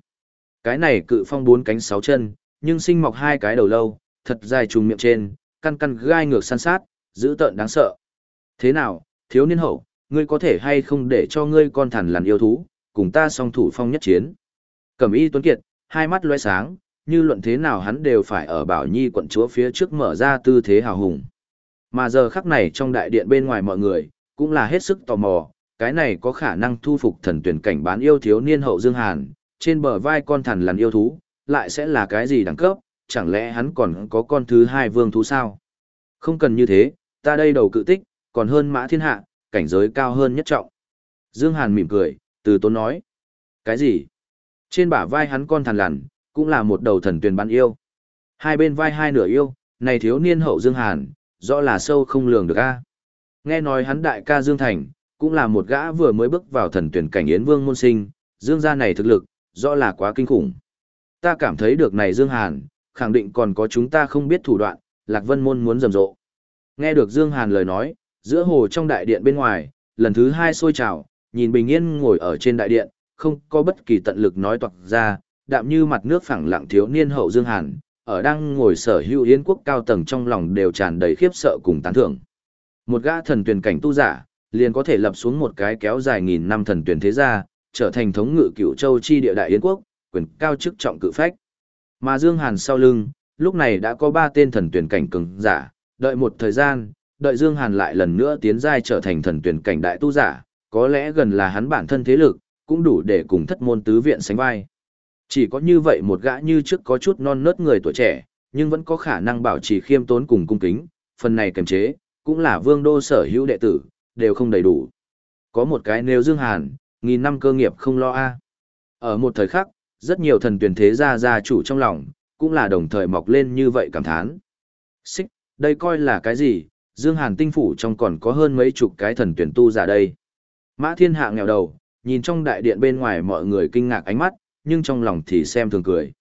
Cái này cự phong bốn cánh sáu chân, nhưng sinh mọc hai cái đầu lâu, thật dài trùng miệng trên, căn căn gai ngược san sát, dữ tợn đáng sợ. Thế nào, thiếu niên hậu, ngươi có thể hay không để cho ngươi con thằn lằn yêu thú, cùng ta song thủ phong nhất chiến. Cẩm y tuấn kiệt, hai mắt loe sáng, như luận thế nào hắn đều phải ở Bảo Nhi quận chúa phía trước mở ra tư thế hào hùng. Mà giờ khắc này trong đại điện bên ngoài mọi người, cũng là hết sức tò mò, cái này có khả năng thu phục thần tuyển cảnh bán yêu thiếu niên hậu Dương Hàn, trên bờ vai con thần lằn yêu thú, lại sẽ là cái gì đẳng cấp, chẳng lẽ hắn còn có con thứ hai vương thú sao? Không cần như thế, ta đây đầu cự tích, còn hơn mã thiên hạ, cảnh giới cao hơn nhất trọng. Dương Hàn mỉm cười, từ tốn nói. Cái gì? Trên bả vai hắn con thằn lằn, cũng là một đầu thần tuyển bán yêu. Hai bên vai hai nửa yêu, này thiếu niên hậu Dương Hàn, rõ là sâu không lường được a. Nghe nói hắn đại ca Dương Thành, cũng là một gã vừa mới bước vào thần tuyển cảnh Yến Vương môn sinh, Dương gia này thực lực, rõ là quá kinh khủng. Ta cảm thấy được này Dương Hàn, khẳng định còn có chúng ta không biết thủ đoạn, Lạc Vân môn muốn rầm rộ. Nghe được Dương Hàn lời nói, giữa hồ trong đại điện bên ngoài, lần thứ hai sôi trào, nhìn bình yên ngồi ở trên đại điện, không có bất kỳ tận lực nói toạc ra, đạm như mặt nước phẳng lặng thiếu niên hậu Dương Hàn, ở đang ngồi sở hữu yến quốc cao tầng trong lòng đều tràn đầy khiếp sợ cùng tán thưởng. Một gã thần tuyển cảnh tu giả, liền có thể lập xuống một cái kéo dài nghìn năm thần tuyển thế gia, trở thành thống ngự cựu châu chi địa đại yến quốc, quyền cao chức trọng cự phách. Mà Dương Hàn sau lưng, lúc này đã có ba tên thần tuyển cảnh cường giả, đợi một thời gian, đợi Dương Hàn lại lần nữa tiến giai trở thành thần tuyển cảnh đại tu giả, có lẽ gần là hắn bản thân thế lực, cũng đủ để cùng thất môn tứ viện sánh vai. Chỉ có như vậy một gã như trước có chút non nớt người tuổi trẻ, nhưng vẫn có khả năng bảo trì khiêm tốn cùng cung kính, phần này kiềm chế, cũng là vương đô sở hữu đệ tử, đều không đầy đủ. Có một cái nếu Dương Hàn, nghìn năm cơ nghiệp không lo a. Ở một thời khắc, rất nhiều thần tuyển thế gia gia chủ trong lòng, cũng là đồng thời mọc lên như vậy cảm thán. Xích, đây coi là cái gì, Dương Hàn tinh phủ trong còn có hơn mấy chục cái thần tuyển tu giả đây. Mã thiên hạ nghèo đầu, nhìn trong đại điện bên ngoài mọi người kinh ngạc ánh mắt, nhưng trong lòng thì xem thường cười.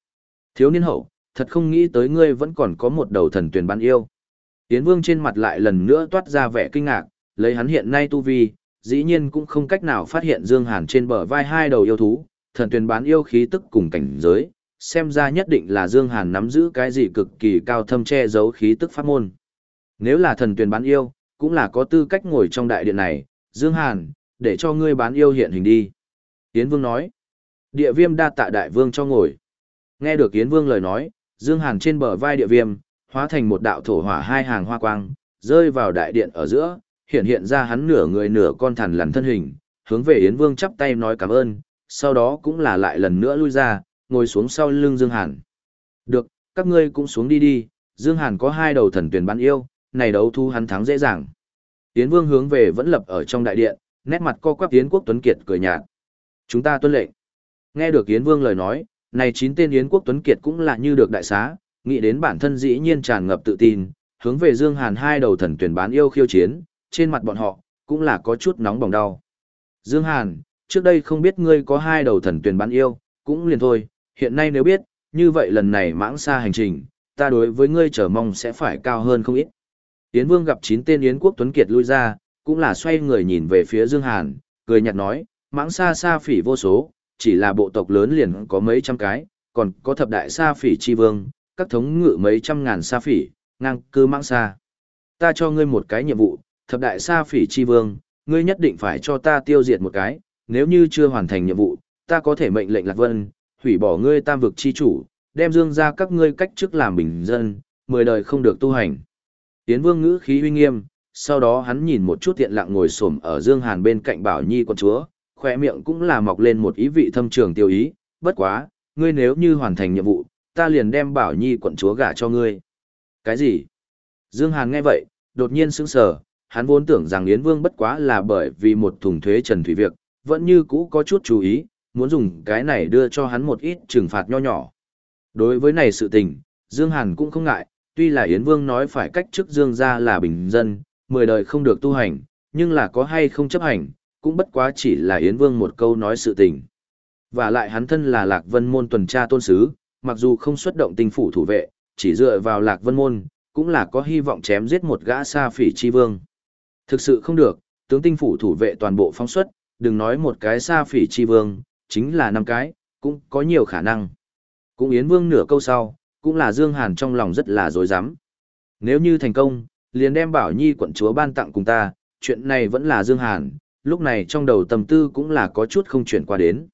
Thiếu niên hậu, thật không nghĩ tới ngươi vẫn còn có một đầu thần tuyển ban yêu. Yến Vương trên mặt lại lần nữa toát ra vẻ kinh ngạc, lấy hắn hiện nay tu vi, dĩ nhiên cũng không cách nào phát hiện Dương Hàn trên bờ vai hai đầu yêu thú, thần tuyển bán yêu khí tức cùng cảnh giới, xem ra nhất định là Dương Hàn nắm giữ cái gì cực kỳ cao thâm che giấu khí tức pháp môn. Nếu là thần tuyển bán yêu, cũng là có tư cách ngồi trong đại điện này, Dương Hàn, để cho ngươi bán yêu hiện hình đi. Yến Vương nói, địa viêm đa tạ đại vương cho ngồi. Nghe được Yến Vương lời nói, Dương Hàn trên bờ vai địa viêm, hóa thành một đạo thổ hỏa hai hàng hoa quang, rơi vào đại điện ở giữa, hiện hiện ra hắn nửa người nửa con thằn lằn thân hình, hướng về Yến Vương chắp tay nói cảm ơn, sau đó cũng là lại lần nữa lui ra, ngồi xuống sau lưng Dương Hàn. Được, các ngươi cũng xuống đi đi, Dương Hàn có hai đầu thần tuyển bán yêu, này đấu thu hắn thắng dễ dàng. Yến Vương hướng về vẫn lập ở trong đại điện, nét mặt co quắp Yến Quốc Tuấn Kiệt cười nhạt. Chúng ta tuân lệnh. Nghe được Yến Vương lời nói, này chín tên Yến Quốc Tuấn Kiệt cũng là như được đại xá, nghĩ đến bản thân dĩ nhiên tràn ngập tự tin, hướng về Dương Hàn hai đầu thần tuyển bán yêu khiêu chiến, trên mặt bọn họ, cũng là có chút nóng bỏng đau. Dương Hàn, trước đây không biết ngươi có hai đầu thần tuyển bán yêu, cũng liền thôi, hiện nay nếu biết, như vậy lần này mãng xa hành trình, ta đối với ngươi chờ mong sẽ phải cao hơn không ít. Yến Vương gặp chín tên Yến quốc tuấn kiệt lui ra, cũng là xoay người nhìn về phía Dương Hàn, cười nhạt nói, mãng xa xa phỉ vô số, chỉ là bộ tộc lớn liền có mấy trăm cái, còn có thập đại xa phỉ chi vương, các thống ngự mấy trăm ngàn xa phỉ, ngang cư mãng xa. Ta cho ngươi một cái nhiệm vụ, thập đại xa phỉ chi vương, ngươi nhất định phải cho ta tiêu diệt một cái, nếu như chưa hoàn thành nhiệm vụ, ta có thể mệnh lệnh Lạc Vân, hủy bỏ ngươi tam vực chi chủ, đem dương ra các ngươi cách chức làm bình dân, mười đời không được tu hành. Tiến vương ngữ khí uy nghiêm, sau đó hắn nhìn một chút tiện lặng ngồi xổm ở Dương Hàn bên cạnh Bảo Nhi con chúa, khóe miệng cũng là mọc lên một ý vị thâm trường tiêu ý, bất quá, ngươi nếu như hoàn thành nhiệm vụ, ta liền đem Bảo Nhi quận chúa gả cho ngươi. Cái gì? Dương Hàn nghe vậy, đột nhiên sững sờ, hắn vốn tưởng rằng Yến Vương bất quá là bởi vì một thùng thuế trần thủy việc, vẫn như cũ có chút chú ý, muốn dùng cái này đưa cho hắn một ít trừng phạt nho nhỏ. Đối với này sự tình, Dương Hàn cũng không ngại, tuy là Yến Vương nói phải cách chức Dương gia là bình dân, mười đời không được tu hành, nhưng là có hay không chấp hành, cũng bất quá chỉ là Yến Vương một câu nói sự tình. Và lại hắn thân là Lạc Vân Môn tuần tra tôn sứ, mặc dù không xuất động tinh phủ thủ vệ, chỉ dựa vào Lạc Vân Môn, cũng là có hy vọng chém giết một gã sa phỉ chi vương. Thực sự không được, tướng tinh phủ thủ vệ toàn bộ phóng xuất, đừng nói một cái sa phỉ chi vương, chính là năm cái, cũng có nhiều khả năng. Cũng Yến Vương nửa câu sau, cũng là Dương Hàn trong lòng rất là dối rắm Nếu như thành công, liền đem Bảo Nhi quận chúa ban tặng cùng ta, chuyện này vẫn là Dương Hàn, lúc này trong đầu tâm tư cũng là có chút không chuyển qua đến.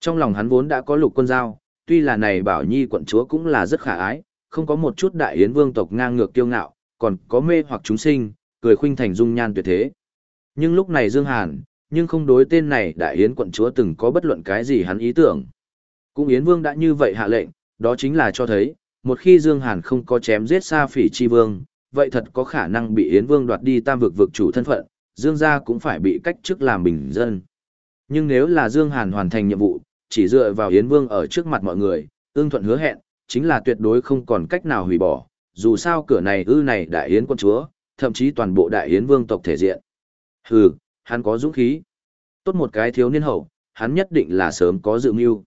Trong lòng hắn vốn đã có lục quân giao, tuy là này Bảo Nhi quận chúa cũng là rất khả ái, không có một chút đại yến vương tộc ngang ngược kiêu ngạo, còn có mê hoặc chúng sinh, cười khuynh thành dung nhan tuyệt thế. Nhưng lúc này Dương Hàn, nhưng không đối tên này đại yến quận chúa từng có bất luận cái gì hắn ý tưởng. Cũng Yến Vương đã như vậy hạ lệnh, đó chính là cho thấy, một khi Dương Hàn không có chém giết Sa Phỉ Chi Vương, vậy thật có khả năng bị Yến Vương đoạt đi tam vực vực chủ thân phận, Dương gia cũng phải bị cách chức làm bình dân. Nhưng nếu là Dương Hàn hoàn thành nhiệm vụ, chỉ dựa vào Yến Vương ở trước mặt mọi người, ương thuận hứa hẹn, chính là tuyệt đối không còn cách nào hủy bỏ, dù sao cửa này ư này đại yến quân chúa, thậm chí toàn bộ đại yến vương tộc thể diện. Hừ, hắn có dũng khí. Tốt một cái thiếu niên hậu, hắn nhất định là sớm có dự mưu.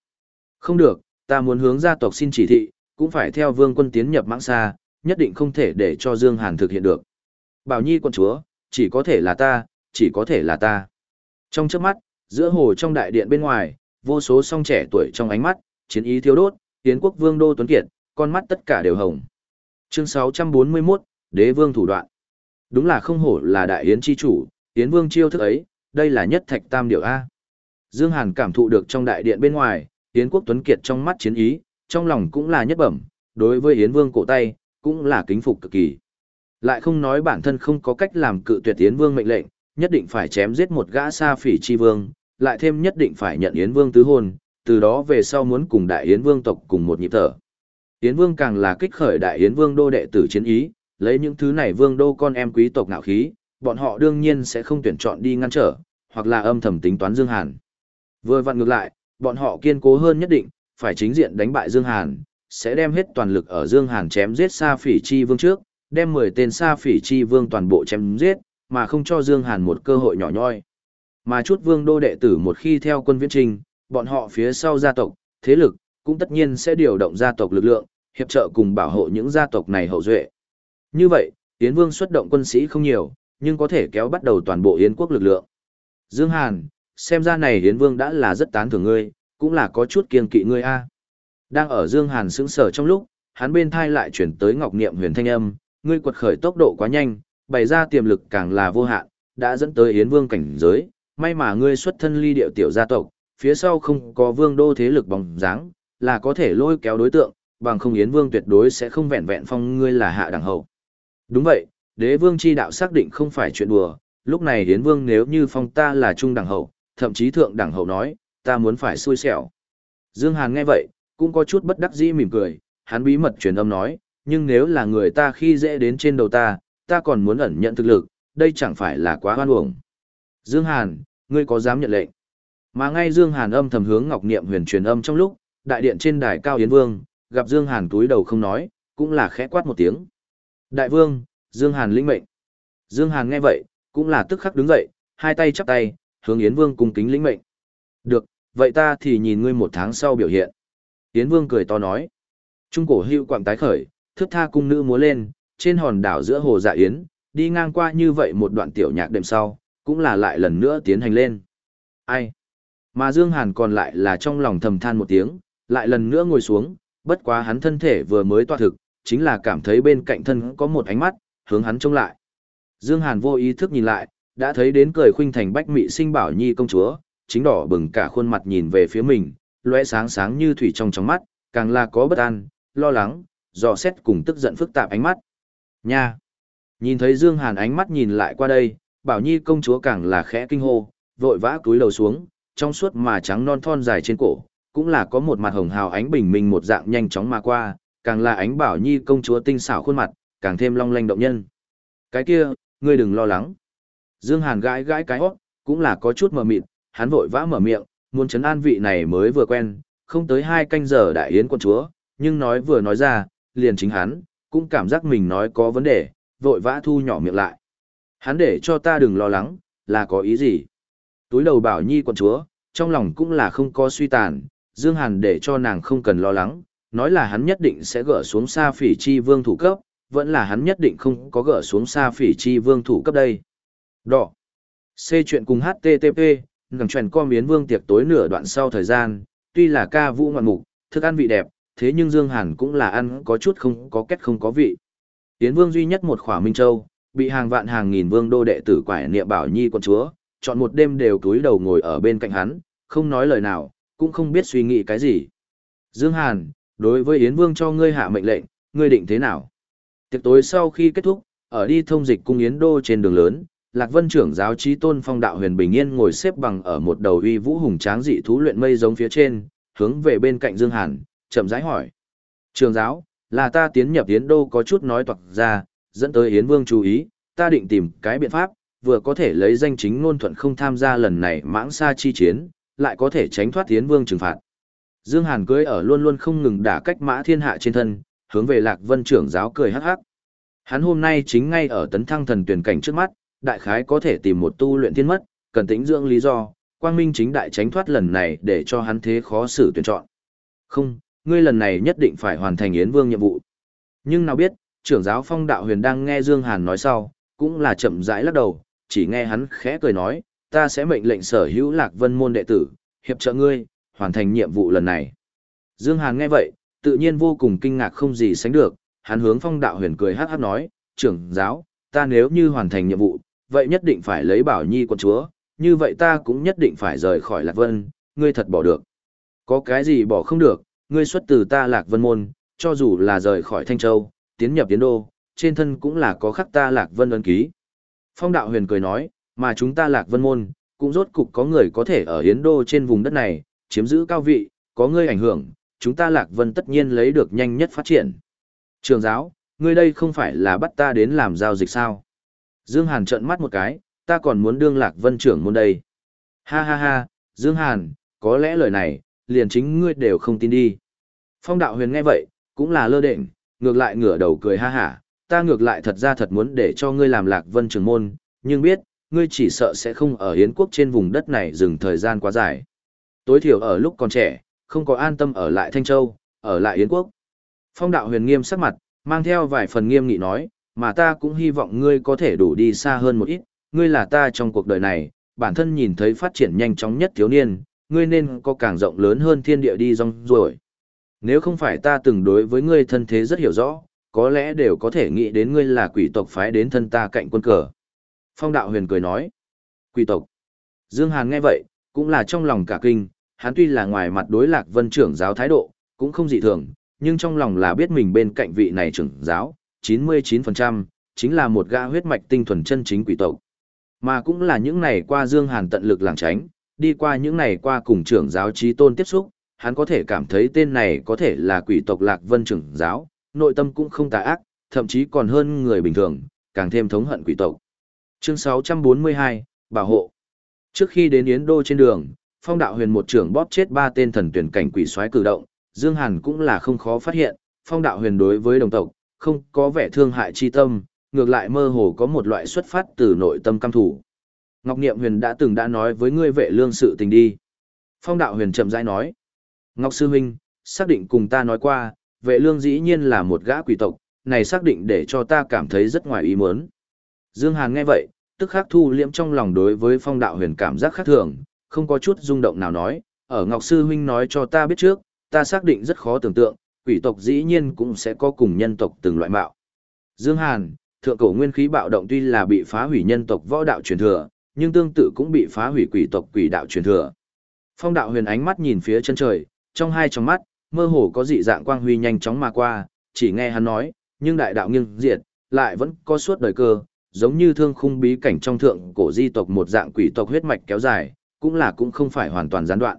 Không được, ta muốn hướng gia tộc xin chỉ thị, cũng phải theo vương quân tiến nhập mãng xa, nhất định không thể để cho Dương Hàn thực hiện được. Bảo Nhi quân chúa, chỉ có thể là ta, chỉ có thể là ta. Trong chớp mắt, giữa hồ trong đại điện bên ngoài, vô số song trẻ tuổi trong ánh mắt, chiến ý thiếu đốt, tiến quốc vương đô tuấn kiệt, con mắt tất cả đều hồng. Chương 641, Đế vương thủ đoạn. Đúng là không hổ là đại yến chi chủ, yến vương chiêu thức ấy, đây là nhất thạch tam điều A. Dương Hàn cảm thụ được trong đại điện bên ngoài, yến quốc tuấn kiệt trong mắt chiến ý, trong lòng cũng là nhất bẩm, đối với yến vương cổ tay, cũng là kính phục cực kỳ. Lại không nói bản thân không có cách làm cự tuyệt yến vương mệnh lệnh, nhất định phải chém giết một gã sa phỉ chi vương, lại thêm nhất định phải nhận Yến Vương tứ hôn, từ đó về sau muốn cùng Đại Yến Vương tộc cùng một nhịp thở. Yến Vương càng là kích khởi Đại Yến Vương đô đệ tử chiến ý, lấy những thứ này vương đô con em quý tộc ngạo khí, bọn họ đương nhiên sẽ không tuyển chọn đi ngăn trở, hoặc là âm thầm tính toán Dương Hàn. Vừa vặn ngược lại, bọn họ kiên cố hơn nhất định, phải chính diện đánh bại Dương Hàn, sẽ đem hết toàn lực ở Dương Hàn chém giết Sa Phỉ Chi Vương trước, đem 10 tên Sa Phỉ Chi Vương toàn bộ chém giết, mà không cho Dương Hàn một cơ hội nhỏ nhoi. Mà chút vương đô đệ tử một khi theo quân viễn trình, bọn họ phía sau gia tộc, thế lực, cũng tất nhiên sẽ điều động gia tộc lực lượng, hiệp trợ cùng bảo hộ những gia tộc này hậu duệ. Như vậy, Yến Vương xuất động quân sĩ không nhiều, nhưng có thể kéo bắt đầu toàn bộ Yến quốc lực lượng. Dương Hàn, xem ra này Yến Vương đã là rất tán thưởng ngươi, cũng là có chút kiên kỵ ngươi a. Đang ở Dương Hàn sững sờ trong lúc, hắn bên thai lại chuyển tới Ngọc Niệm huyền thanh âm, ngươi quật khởi tốc độ quá nhanh, bày ra tiềm lực càng là vô hạn, đã dẫn tới Yến Vương cảnh giới, may mà ngươi xuất thân ly điệu tiểu gia tộc, phía sau không có vương đô thế lực bóng dáng, là có thể lôi kéo đối tượng, bằng không Yến Vương tuyệt đối sẽ không vẹn vẹn phong ngươi là hạ đẳng hậu. Đúng vậy, đế vương chi đạo xác định không phải chuyện đùa, lúc này Yến Vương nếu như phong ta là trung đẳng hậu, thậm chí thượng đẳng hậu nói, ta muốn phải xui xẻo. Dương Hàn nghe vậy, cũng có chút bất đắc dĩ mỉm cười, hắn bí mật truyền âm nói, nhưng nếu là người ta khi dễ đến trên đầu ta, ta còn muốn ẩn nhận thực lực, đây chẳng phải là quá hoan uổng. Dương Hàn, ngươi có dám nhận lệnh? Mà ngay Dương Hàn âm thầm hướng Ngọc Niệm huyền truyền âm trong lúc, đại điện trên đài cao Yến Vương, gặp Dương Hàn túi đầu không nói, cũng là khẽ quát một tiếng. Đại Vương, Dương Hàn lĩnh mệnh. Dương Hàn nghe vậy, cũng là tức khắc đứng dậy, hai tay chắp tay, hướng Yến Vương cung kính lĩnh mệnh. Được, vậy ta thì nhìn ngươi một tháng sau biểu hiện. Yến Vương cười to nói. Trung cổ hưu quạng tái khởi, thước tha cung nữ múa lên, trên hòn đảo giữa hồ dạ Yến, đi ngang qua như vậy một đoạn tiểu nhạc đêm sau, cũng là lại lần nữa tiến hành lên. Ai? Mà Dương Hàn còn lại là trong lòng thầm than một tiếng, lại lần nữa ngồi xuống, bất quá hắn thân thể vừa mới toa thực, chính là cảm thấy bên cạnh thân có một ánh mắt, hướng hắn trông lại. Dương Hàn vô ý thức nhìn lại, đã thấy đến cười khuynh thành bách mị sinh bảo nhi công chúa, chính đỏ bừng cả khuôn mặt nhìn về phía mình, lóe sáng sáng như thủy trong trong mắt, càng là có bất an, lo lắng, dò xét cùng tức giận phức tạp ánh mắt. Nha! Nhìn thấy Dương Hàn ánh mắt nhìn lại qua đây, Bảo Nhi công chúa càng là khẽ kinh hô, vội vã cúi đầu xuống, trong suốt mà trắng non thon dài trên cổ, cũng là có một mặt hồng hào ánh bình minh một dạng nhanh chóng mà qua, càng là ánh Bảo Nhi công chúa tinh xảo khuôn mặt, càng thêm long lanh động nhân. Cái kia, ngươi đừng lo lắng. Dương Hàn gãi gãi cái hót, cũng là có chút mờ mịt, hắn vội vã mở miệng, muốn chấn an vị này mới vừa quen, không tới hai canh giờ đại yến quân chúa, nhưng nói vừa nói ra, liền chính hắn, cũng cảm giác mình nói có vấn đề, vội vã thu nhỏ miệng lại. Hắn để cho ta đừng lo lắng, là có ý gì? Túi đầu bảo nhi quận chúa, trong lòng cũng là không có suy tàn, Dương Hàn để cho nàng không cần lo lắng, nói là hắn nhất định sẽ gỡ xuống xa phỉ chi vương thủ cấp, vẫn là hắn nhất định không có gỡ xuống xa phỉ chi vương thủ cấp đây. Đỏ. C chuyện cùng HTTP, ngầm truyền com biến vương tiệc tối nửa đoạn sau thời gian, tuy là ca vũ ngoạn mục, thức ăn vị đẹp, thế nhưng Dương Hàn cũng là ăn có chút không có kết không có vị. Yến Vương duy nhất một khỏa Minh Châu, bị hàng vạn hàng nghìn vương đô đệ tử quải niệm bảo nhi con chúa, chọn một đêm đều túi đầu ngồi ở bên cạnh hắn, không nói lời nào, cũng không biết suy nghĩ cái gì. Dương Hàn, đối với Yến Vương cho ngươi hạ mệnh lệnh, ngươi định thế nào? Tiệc tối sau khi kết thúc, ở đi thông dịch cung Yến Đô trên đường lớn, Lạc Vân trưởng giáo trí tôn phong đạo huyền bình yên ngồi xếp bằng ở một đầu uy vũ hùng tráng dị thú luyện mây giống phía trên, hướng về bên cạnh Dương Hàn, chậm rãi hỏi. Trường giáo, là ta tiến nhập Yến Đô có chút nói toạc ra, dẫn tới Yến Vương chú ý, ta định tìm cái biện pháp, vừa có thể lấy danh chính ngôn thuận không tham gia lần này mãng xa chi chiến, lại có thể tránh thoát Yến Vương trừng phạt. Dương Hàn cưới ở luôn luôn không ngừng đả cách mã thiên hạ trên thân, hướng về Lạc Vân trưởng giáo cười hắc hắc. Hắn hôm nay chính ngay ở tấn thăng thần tuyển cảnh trước mắt, đại khái có thể tìm một tu luyện thiên mất, cần tĩnh dưỡng lý do, quang minh chính đại tránh thoát lần này để cho hắn thế khó xử tuyển chọn. Không, ngươi lần này nhất định phải hoàn thành Yến Vương nhiệm vụ. Nhưng nào biết, trưởng giáo phong đạo huyền đang nghe Dương Hàn nói sau, cũng là chậm rãi lắc đầu, chỉ nghe hắn khẽ cười nói, ta sẽ mệnh lệnh sở hữu lạc vân môn đệ tử, hiệp trợ ngươi, hoàn thành nhiệm vụ lần này. Dương Hàn nghe vậy, tự nhiên vô cùng kinh ngạc không gì sánh được, hắn hướng phong đạo huyền cười hát hát nói, trưởng giáo, ta nếu như hoàn thành nhiệm vụ, vậy nhất định phải lấy bảo nhi quân chúa, như vậy ta cũng nhất định phải rời khỏi lạc vân, ngươi thật bỏ được. Có cái gì bỏ không được, ngươi xuất từ ta lạc vân môn, cho dù là rời khỏi Thanh Châu, tiến nhập tiến đô, trên thân cũng là có khắc ta lạc vân ấn ký. Phong đạo huyền cười nói, Mà chúng ta lạc vân môn, cũng rốt cục có người có thể ở Yến Đô trên vùng đất này, chiếm giữ cao vị, có ngươi ảnh hưởng, chúng ta lạc vân tất nhiên lấy được nhanh nhất phát triển. Trường giáo, ngươi đây không phải là bắt ta đến làm giao dịch sao? Dương Hàn trợn mắt một cái, ta còn muốn đương lạc vân trưởng môn đây. Ha ha ha, Dương Hàn, có lẽ lời này, liền chính ngươi đều không tin đi. Phong đạo huyền nghe vậy, cũng là lơ định, ngược lại ngửa đầu cười ha hả, ta ngược lại thật ra thật muốn để cho ngươi làm lạc vân trưởng môn, nhưng biết, ngươi chỉ sợ sẽ không ở Yến quốc trên vùng đất này dừng thời gian quá dài. Tối thiểu ở lúc còn trẻ, không có an tâm ở lại Thanh Châu, ở lại Yến quốc. Phong đạo huyền nghiêm sắc mặt, mang theo vài phần nghiêm nghị nói, mà ta cũng hy vọng ngươi có thể đủ đi xa hơn một ít, ngươi là ta trong cuộc đời này, bản thân nhìn thấy phát triển nhanh chóng nhất thiếu niên, ngươi nên có càng rộng lớn hơn thiên địa đi rong rồi. Nếu không phải ta từng đối với ngươi thân thế rất hiểu rõ, có lẽ đều có thể nghĩ đến ngươi là quỷ tộc phái đến thân ta cạnh quân cờ. Phong đạo huyền cười nói, quỷ tộc. Dương Hàn nghe vậy, cũng là trong lòng cả kinh, hắn tuy là ngoài mặt đối lạc vân trưởng giáo thái độ, cũng không dị thường, nhưng trong lòng là biết mình bên cạnh vị này trưởng giáo, 99%, chính là một gã huyết mạch tinh thuần chân chính quỷ tộc. Mà cũng là những này qua Dương Hàn tận lực làng tránh, đi qua những này qua cùng trưởng giáo trí tôn tiếp xúc, hắn có thể cảm thấy tên này có thể là quỷ tộc Lạc Vân trưởng giáo, nội tâm cũng không tà ác, thậm chí còn hơn người bình thường, càng thêm thống hận quỷ tộc. Chương 642, Bảo hộ. Trước khi đến Yến Đô trên đường, Phong Đạo Huyền một trưởng bóp chết ba tên thần tuyển cảnh quỷ soái cử động, Dương Hàn cũng là không khó phát hiện, Phong Đạo Huyền đối với đồng tộc, không có vẻ thương hại chi tâm, ngược lại mơ hồ có một loại xuất phát từ nội tâm căm thủ. Ngọc Niệm Huyền đã từng đã nói với ngươi vệ lương sự tình đi. Phong Đạo Huyền chậm rãi nói. Ngọc Sư Minh, xác định cùng ta nói qua, vệ lương dĩ nhiên là một gã quỷ tộc, này xác định để cho ta cảm thấy rất ngoài ý muốn. Dương Hàn nghe vậy, tức khắc thu liễm trong lòng đối với Phong Đạo Huyền cảm giác khác thường, không có chút rung động nào nói, ở Ngọc Sư Huynh nói cho ta biết trước, ta xác định rất khó tưởng tượng, quỷ tộc dĩ nhiên cũng sẽ có cùng nhân tộc từng loại mạo. Dương Hàn, thượng cổ nguyên khí bạo động tuy là bị phá hủy nhân tộc võ đạo truyền thừa, nhưng tương tự cũng bị phá hủy quỷ tộc quỷ đạo truyền thừa. Phong đạo huyền ánh mắt nhìn phía chân trời, trong hai tròng mắt, mơ hồ có dị dạng quang huy nhanh chóng mà qua, chỉ nghe hắn nói, nhưng đại đạo nghiêng diệt, lại vẫn có suốt đời cơ, giống như thương khung bí cảnh trong thượng cổ di tộc một dạng quỷ tộc huyết mạch kéo dài, cũng là cũng không phải hoàn toàn gián đoạn.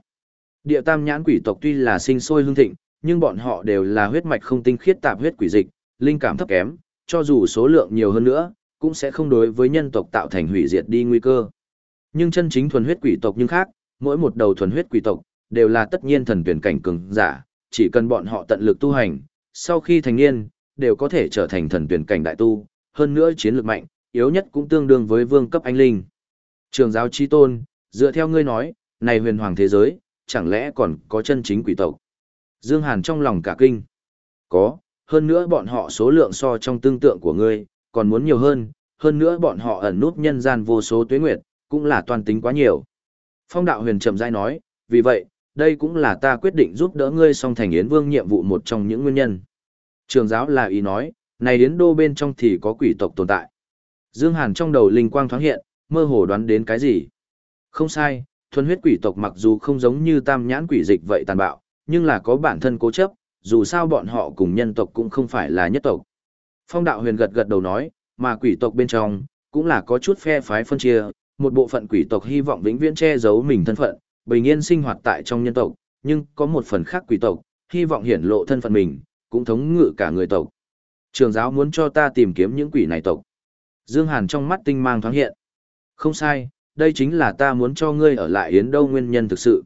Địa tam nhãn quỷ tộc tuy là sinh sôi hương thịnh, nhưng bọn họ đều là huyết mạch không tinh khiết tạp huyết quỷ dịch, linh cảm thấp kém, cho dù số lượng nhiều hơn nữa, cũng sẽ không đối với nhân tộc tạo thành hủy diệt đi nguy cơ. Nhưng chân chính thuần huyết quỷ tộc nhưng khác, mỗi một đầu thuần huyết quỷ tộc đều là tất nhiên thần tuyển cảnh cường giả, chỉ cần bọn họ tận lực tu hành, sau khi thành niên, đều có thể trở thành thần tuyển cảnh đại tu, hơn nữa chiến lược mạnh, yếu nhất cũng tương đương với vương cấp anh linh. Trường giáo chi tôn, dựa theo ngươi nói, này huyền hoàng thế giới, chẳng lẽ còn có chân chính quỷ tộc? Dương Hàn trong lòng cả kinh. Có, hơn nữa bọn họ số lượng so trong tương tượng của ngươi, còn muốn nhiều hơn, hơn nữa bọn họ ẩn nút nhân gian vô số tuế nguyệt, cũng là toàn tính quá nhiều. Phong đạo huyền chậm rãi nói, vì vậy, đây cũng là ta quyết định giúp đỡ ngươi song thành Yến Vương nhiệm vụ một trong những nguyên nhân. Trường giáo là ý nói, này Yến Đô bên trong thì có quỷ tộc tồn tại. Dương Hàn trong đầu linh quang thoáng hiện, mơ hồ đoán đến cái gì. Không sai, thuần huyết quỷ tộc mặc dù không giống như tam nhãn quỷ dịch vậy tàn bạo, nhưng là có bản thân cố chấp, dù sao bọn họ cùng nhân tộc cũng không phải là nhất tộc. Phong đạo huyền gật gật đầu nói, mà quỷ tộc bên trong, cũng là có chút phe phái phân chia, một bộ phận quỷ tộc hy vọng vĩnh viễn che giấu mình thân phận, bình yên sinh hoạt tại trong nhân tộc, nhưng có một phần khác quỷ tộc, hy vọng hiển lộ thân phận mình, cũng thống ngự cả người tộc. Trường giáo muốn cho ta tìm kiếm những quỷ này tộc. Dương Hàn trong mắt tinh mang thoáng hiện. Không sai, đây chính là ta muốn cho ngươi ở lại Yến Đâu nguyên nhân thực sự.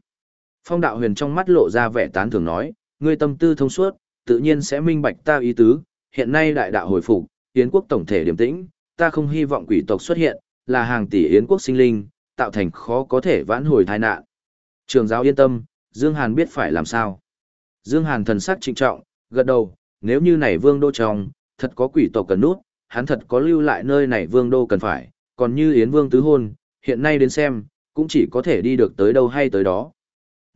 Phong đạo huyền trong mắt lộ ra vẻ tán thưởng nói, ngươi tâm tư thông suốt, tự nhiên sẽ minh bạch ta ý tứ, hiện nay đại đạo hồi phục, Yến quốc tổng thể điềm tĩnh, ta không hy vọng quỷ tộc xuất hiện, là hàng tỷ Yến quốc sinh linh, tạo thành khó có thể vãn hồi tai nạn. Trường giáo yên tâm, Dương Hàn biết phải làm sao. Dương Hàn thần sắc trịnh trọng, gật đầu, nếu như này vương đô trong, thật có quỷ tộc cần nút, hắn thật có lưu lại nơi này vương đô cần phải, còn như Yến vương tứ hôn, hiện nay đến xem, cũng chỉ có thể đi được tới đâu hay tới đó.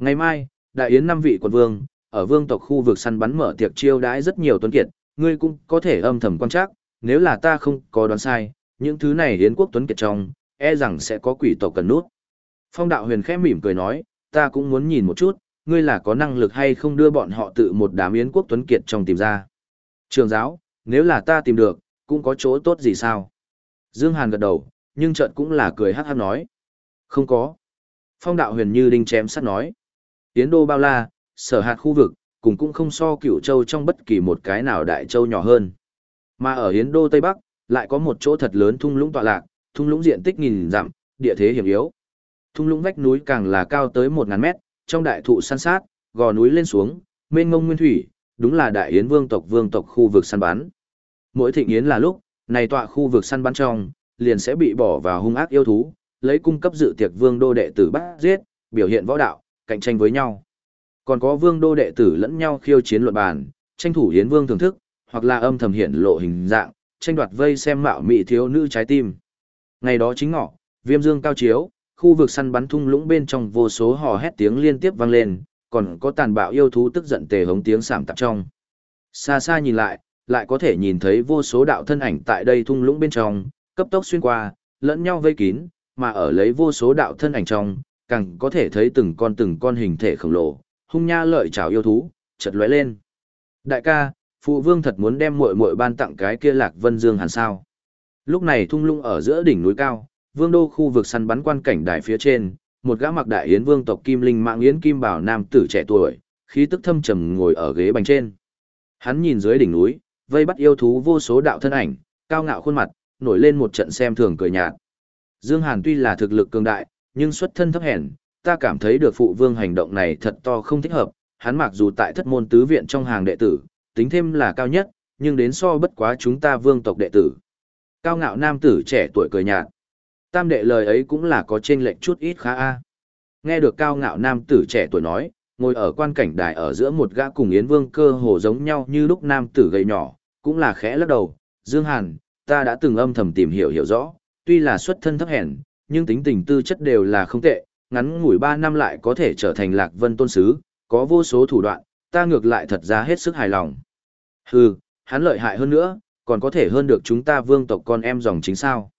Ngày mai, đại yến năm vị quận vương, ở vương tộc khu vực săn bắn mở tiệc chiêu đãi rất nhiều tuấn kiệt, ngươi cũng có thể âm thầm quan trắc, nếu là ta không có đoán sai, những thứ này yến quốc tuấn kiệt trong, e rằng sẽ có quỷ tộc cần nút. Phong đạo huyền khẽ mỉm cười nói, ta cũng muốn nhìn một chút, ngươi là có năng lực hay không đưa bọn họ tự một đám yến quốc tuấn kiệt trong tìm ra. Trường giáo, nếu là ta tìm được, cũng có chỗ tốt gì sao? Dương Hàn gật đầu, nhưng chợt cũng là cười hát hát nói. Không có. Phong đạo huyền như đinh chém sắt nói. Tiến đô bao la, sở hạt khu vực, cùng cũng không so cửu châu trong bất kỳ một cái nào đại châu nhỏ hơn. Mà ở Yến đô Tây Bắc, lại có một chỗ thật lớn thung lũng tọa lạc, thung lũng diện tích nghìn dặm, địa thế hiểm yếu. Thung lũng vách núi càng là cao tới 1000 mét, trong đại thụ san sát, gò núi lên xuống, mênh ngông nguyên thủy, đúng là đại yến vương tộc vương tộc khu vực săn bắn. Mỗi thịnh yến là lúc, này tọa khu vực săn bắn trong, liền sẽ bị bỏ vào hung ác yêu thú, lấy cung cấp dự tiệc vương đô đệ tử bắt giết, biểu hiện võ đạo, cạnh tranh với nhau. Còn có vương đô đệ tử lẫn nhau khiêu chiến luận bàn, tranh thủ yến vương thưởng thức, hoặc là âm thầm hiện lộ hình dạng, tranh đoạt vây xem mạo mị thiếu nữ trái tim. Ngày đó chính ngọ, viêm dương cao chiếu, khu vực săn bắn thung lũng bên trong vô số hò hét tiếng liên tiếp vang lên, còn có tàn bạo yêu thú tức giận tề hống tiếng sảm tạp trong. Xa xa nhìn lại, lại có thể nhìn thấy vô số đạo thân ảnh tại đây thung lũng bên trong, cấp tốc xuyên qua, lẫn nhau vây kín, mà ở lấy vô số đạo thân ảnh trong, càng có thể thấy từng con từng con hình thể khổng lồ, hung nha lợi chảo yêu thú, chợt lóe lên. Đại ca, phụ vương thật muốn đem muội muội ban tặng cái kia Lạc Vân Dương hẳn sao? Lúc này thung lũng ở giữa đỉnh núi cao, vương đô khu vực săn bắn quan cảnh đài phía trên, một gã mặc đại yến vương tộc kim linh mạng yến kim bảo nam tử trẻ tuổi, khí tức thâm trầm ngồi ở ghế bành trên. Hắn nhìn dưới đỉnh núi, vây bắt yêu thú vô số đạo thân ảnh, cao ngạo khuôn mặt, nổi lên một trận xem thường cười nhạt. Dương Hàn tuy là thực lực cường đại, nhưng xuất thân thấp hèn, ta cảm thấy được phụ vương hành động này thật to không thích hợp, hắn mặc dù tại thất môn tứ viện trong hàng đệ tử, tính thêm là cao nhất, nhưng đến so bất quá chúng ta vương tộc đệ tử. Cao ngạo nam tử trẻ tuổi cười nhạt. Tam đệ lời ấy cũng là có trên lệnh chút ít khá a. Nghe được cao ngạo nam tử trẻ tuổi nói, ngồi ở quan cảnh đài ở giữa một gã cùng Yến Vương cơ hồ giống nhau như lúc nam tử gầy nhỏ, cũng là khẽ lắc đầu, Dương Hàn, ta đã từng âm thầm tìm hiểu hiểu rõ, tuy là xuất thân thấp hèn, nhưng tính tình tư chất đều là không tệ, ngắn ngủi 3 năm lại có thể trở thành Lạc Vân tôn sứ, có vô số thủ đoạn, ta ngược lại thật ra hết sức hài lòng. Hừ, hắn lợi hại hơn nữa, còn có thể hơn được chúng ta vương tộc con em dòng chính sao.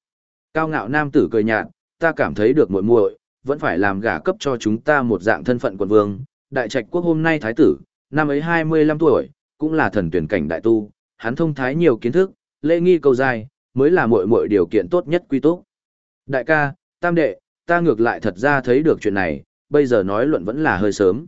Cao ngạo nam tử cười nhạt, ta cảm thấy được muội muội vẫn phải làm gả cấp cho chúng ta một dạng thân phận quận vương. Đại trạch quốc hôm nay thái tử, năm ấy 25 tuổi, cũng là thần tuyển cảnh đại tu, hắn thông thái nhiều kiến thức, lễ nghi cầu dài, mới là muội muội điều kiện tốt nhất quy túc. Đại ca, tam đệ, ta ngược lại thật ra thấy được chuyện này, bây giờ nói luận vẫn là hơi sớm.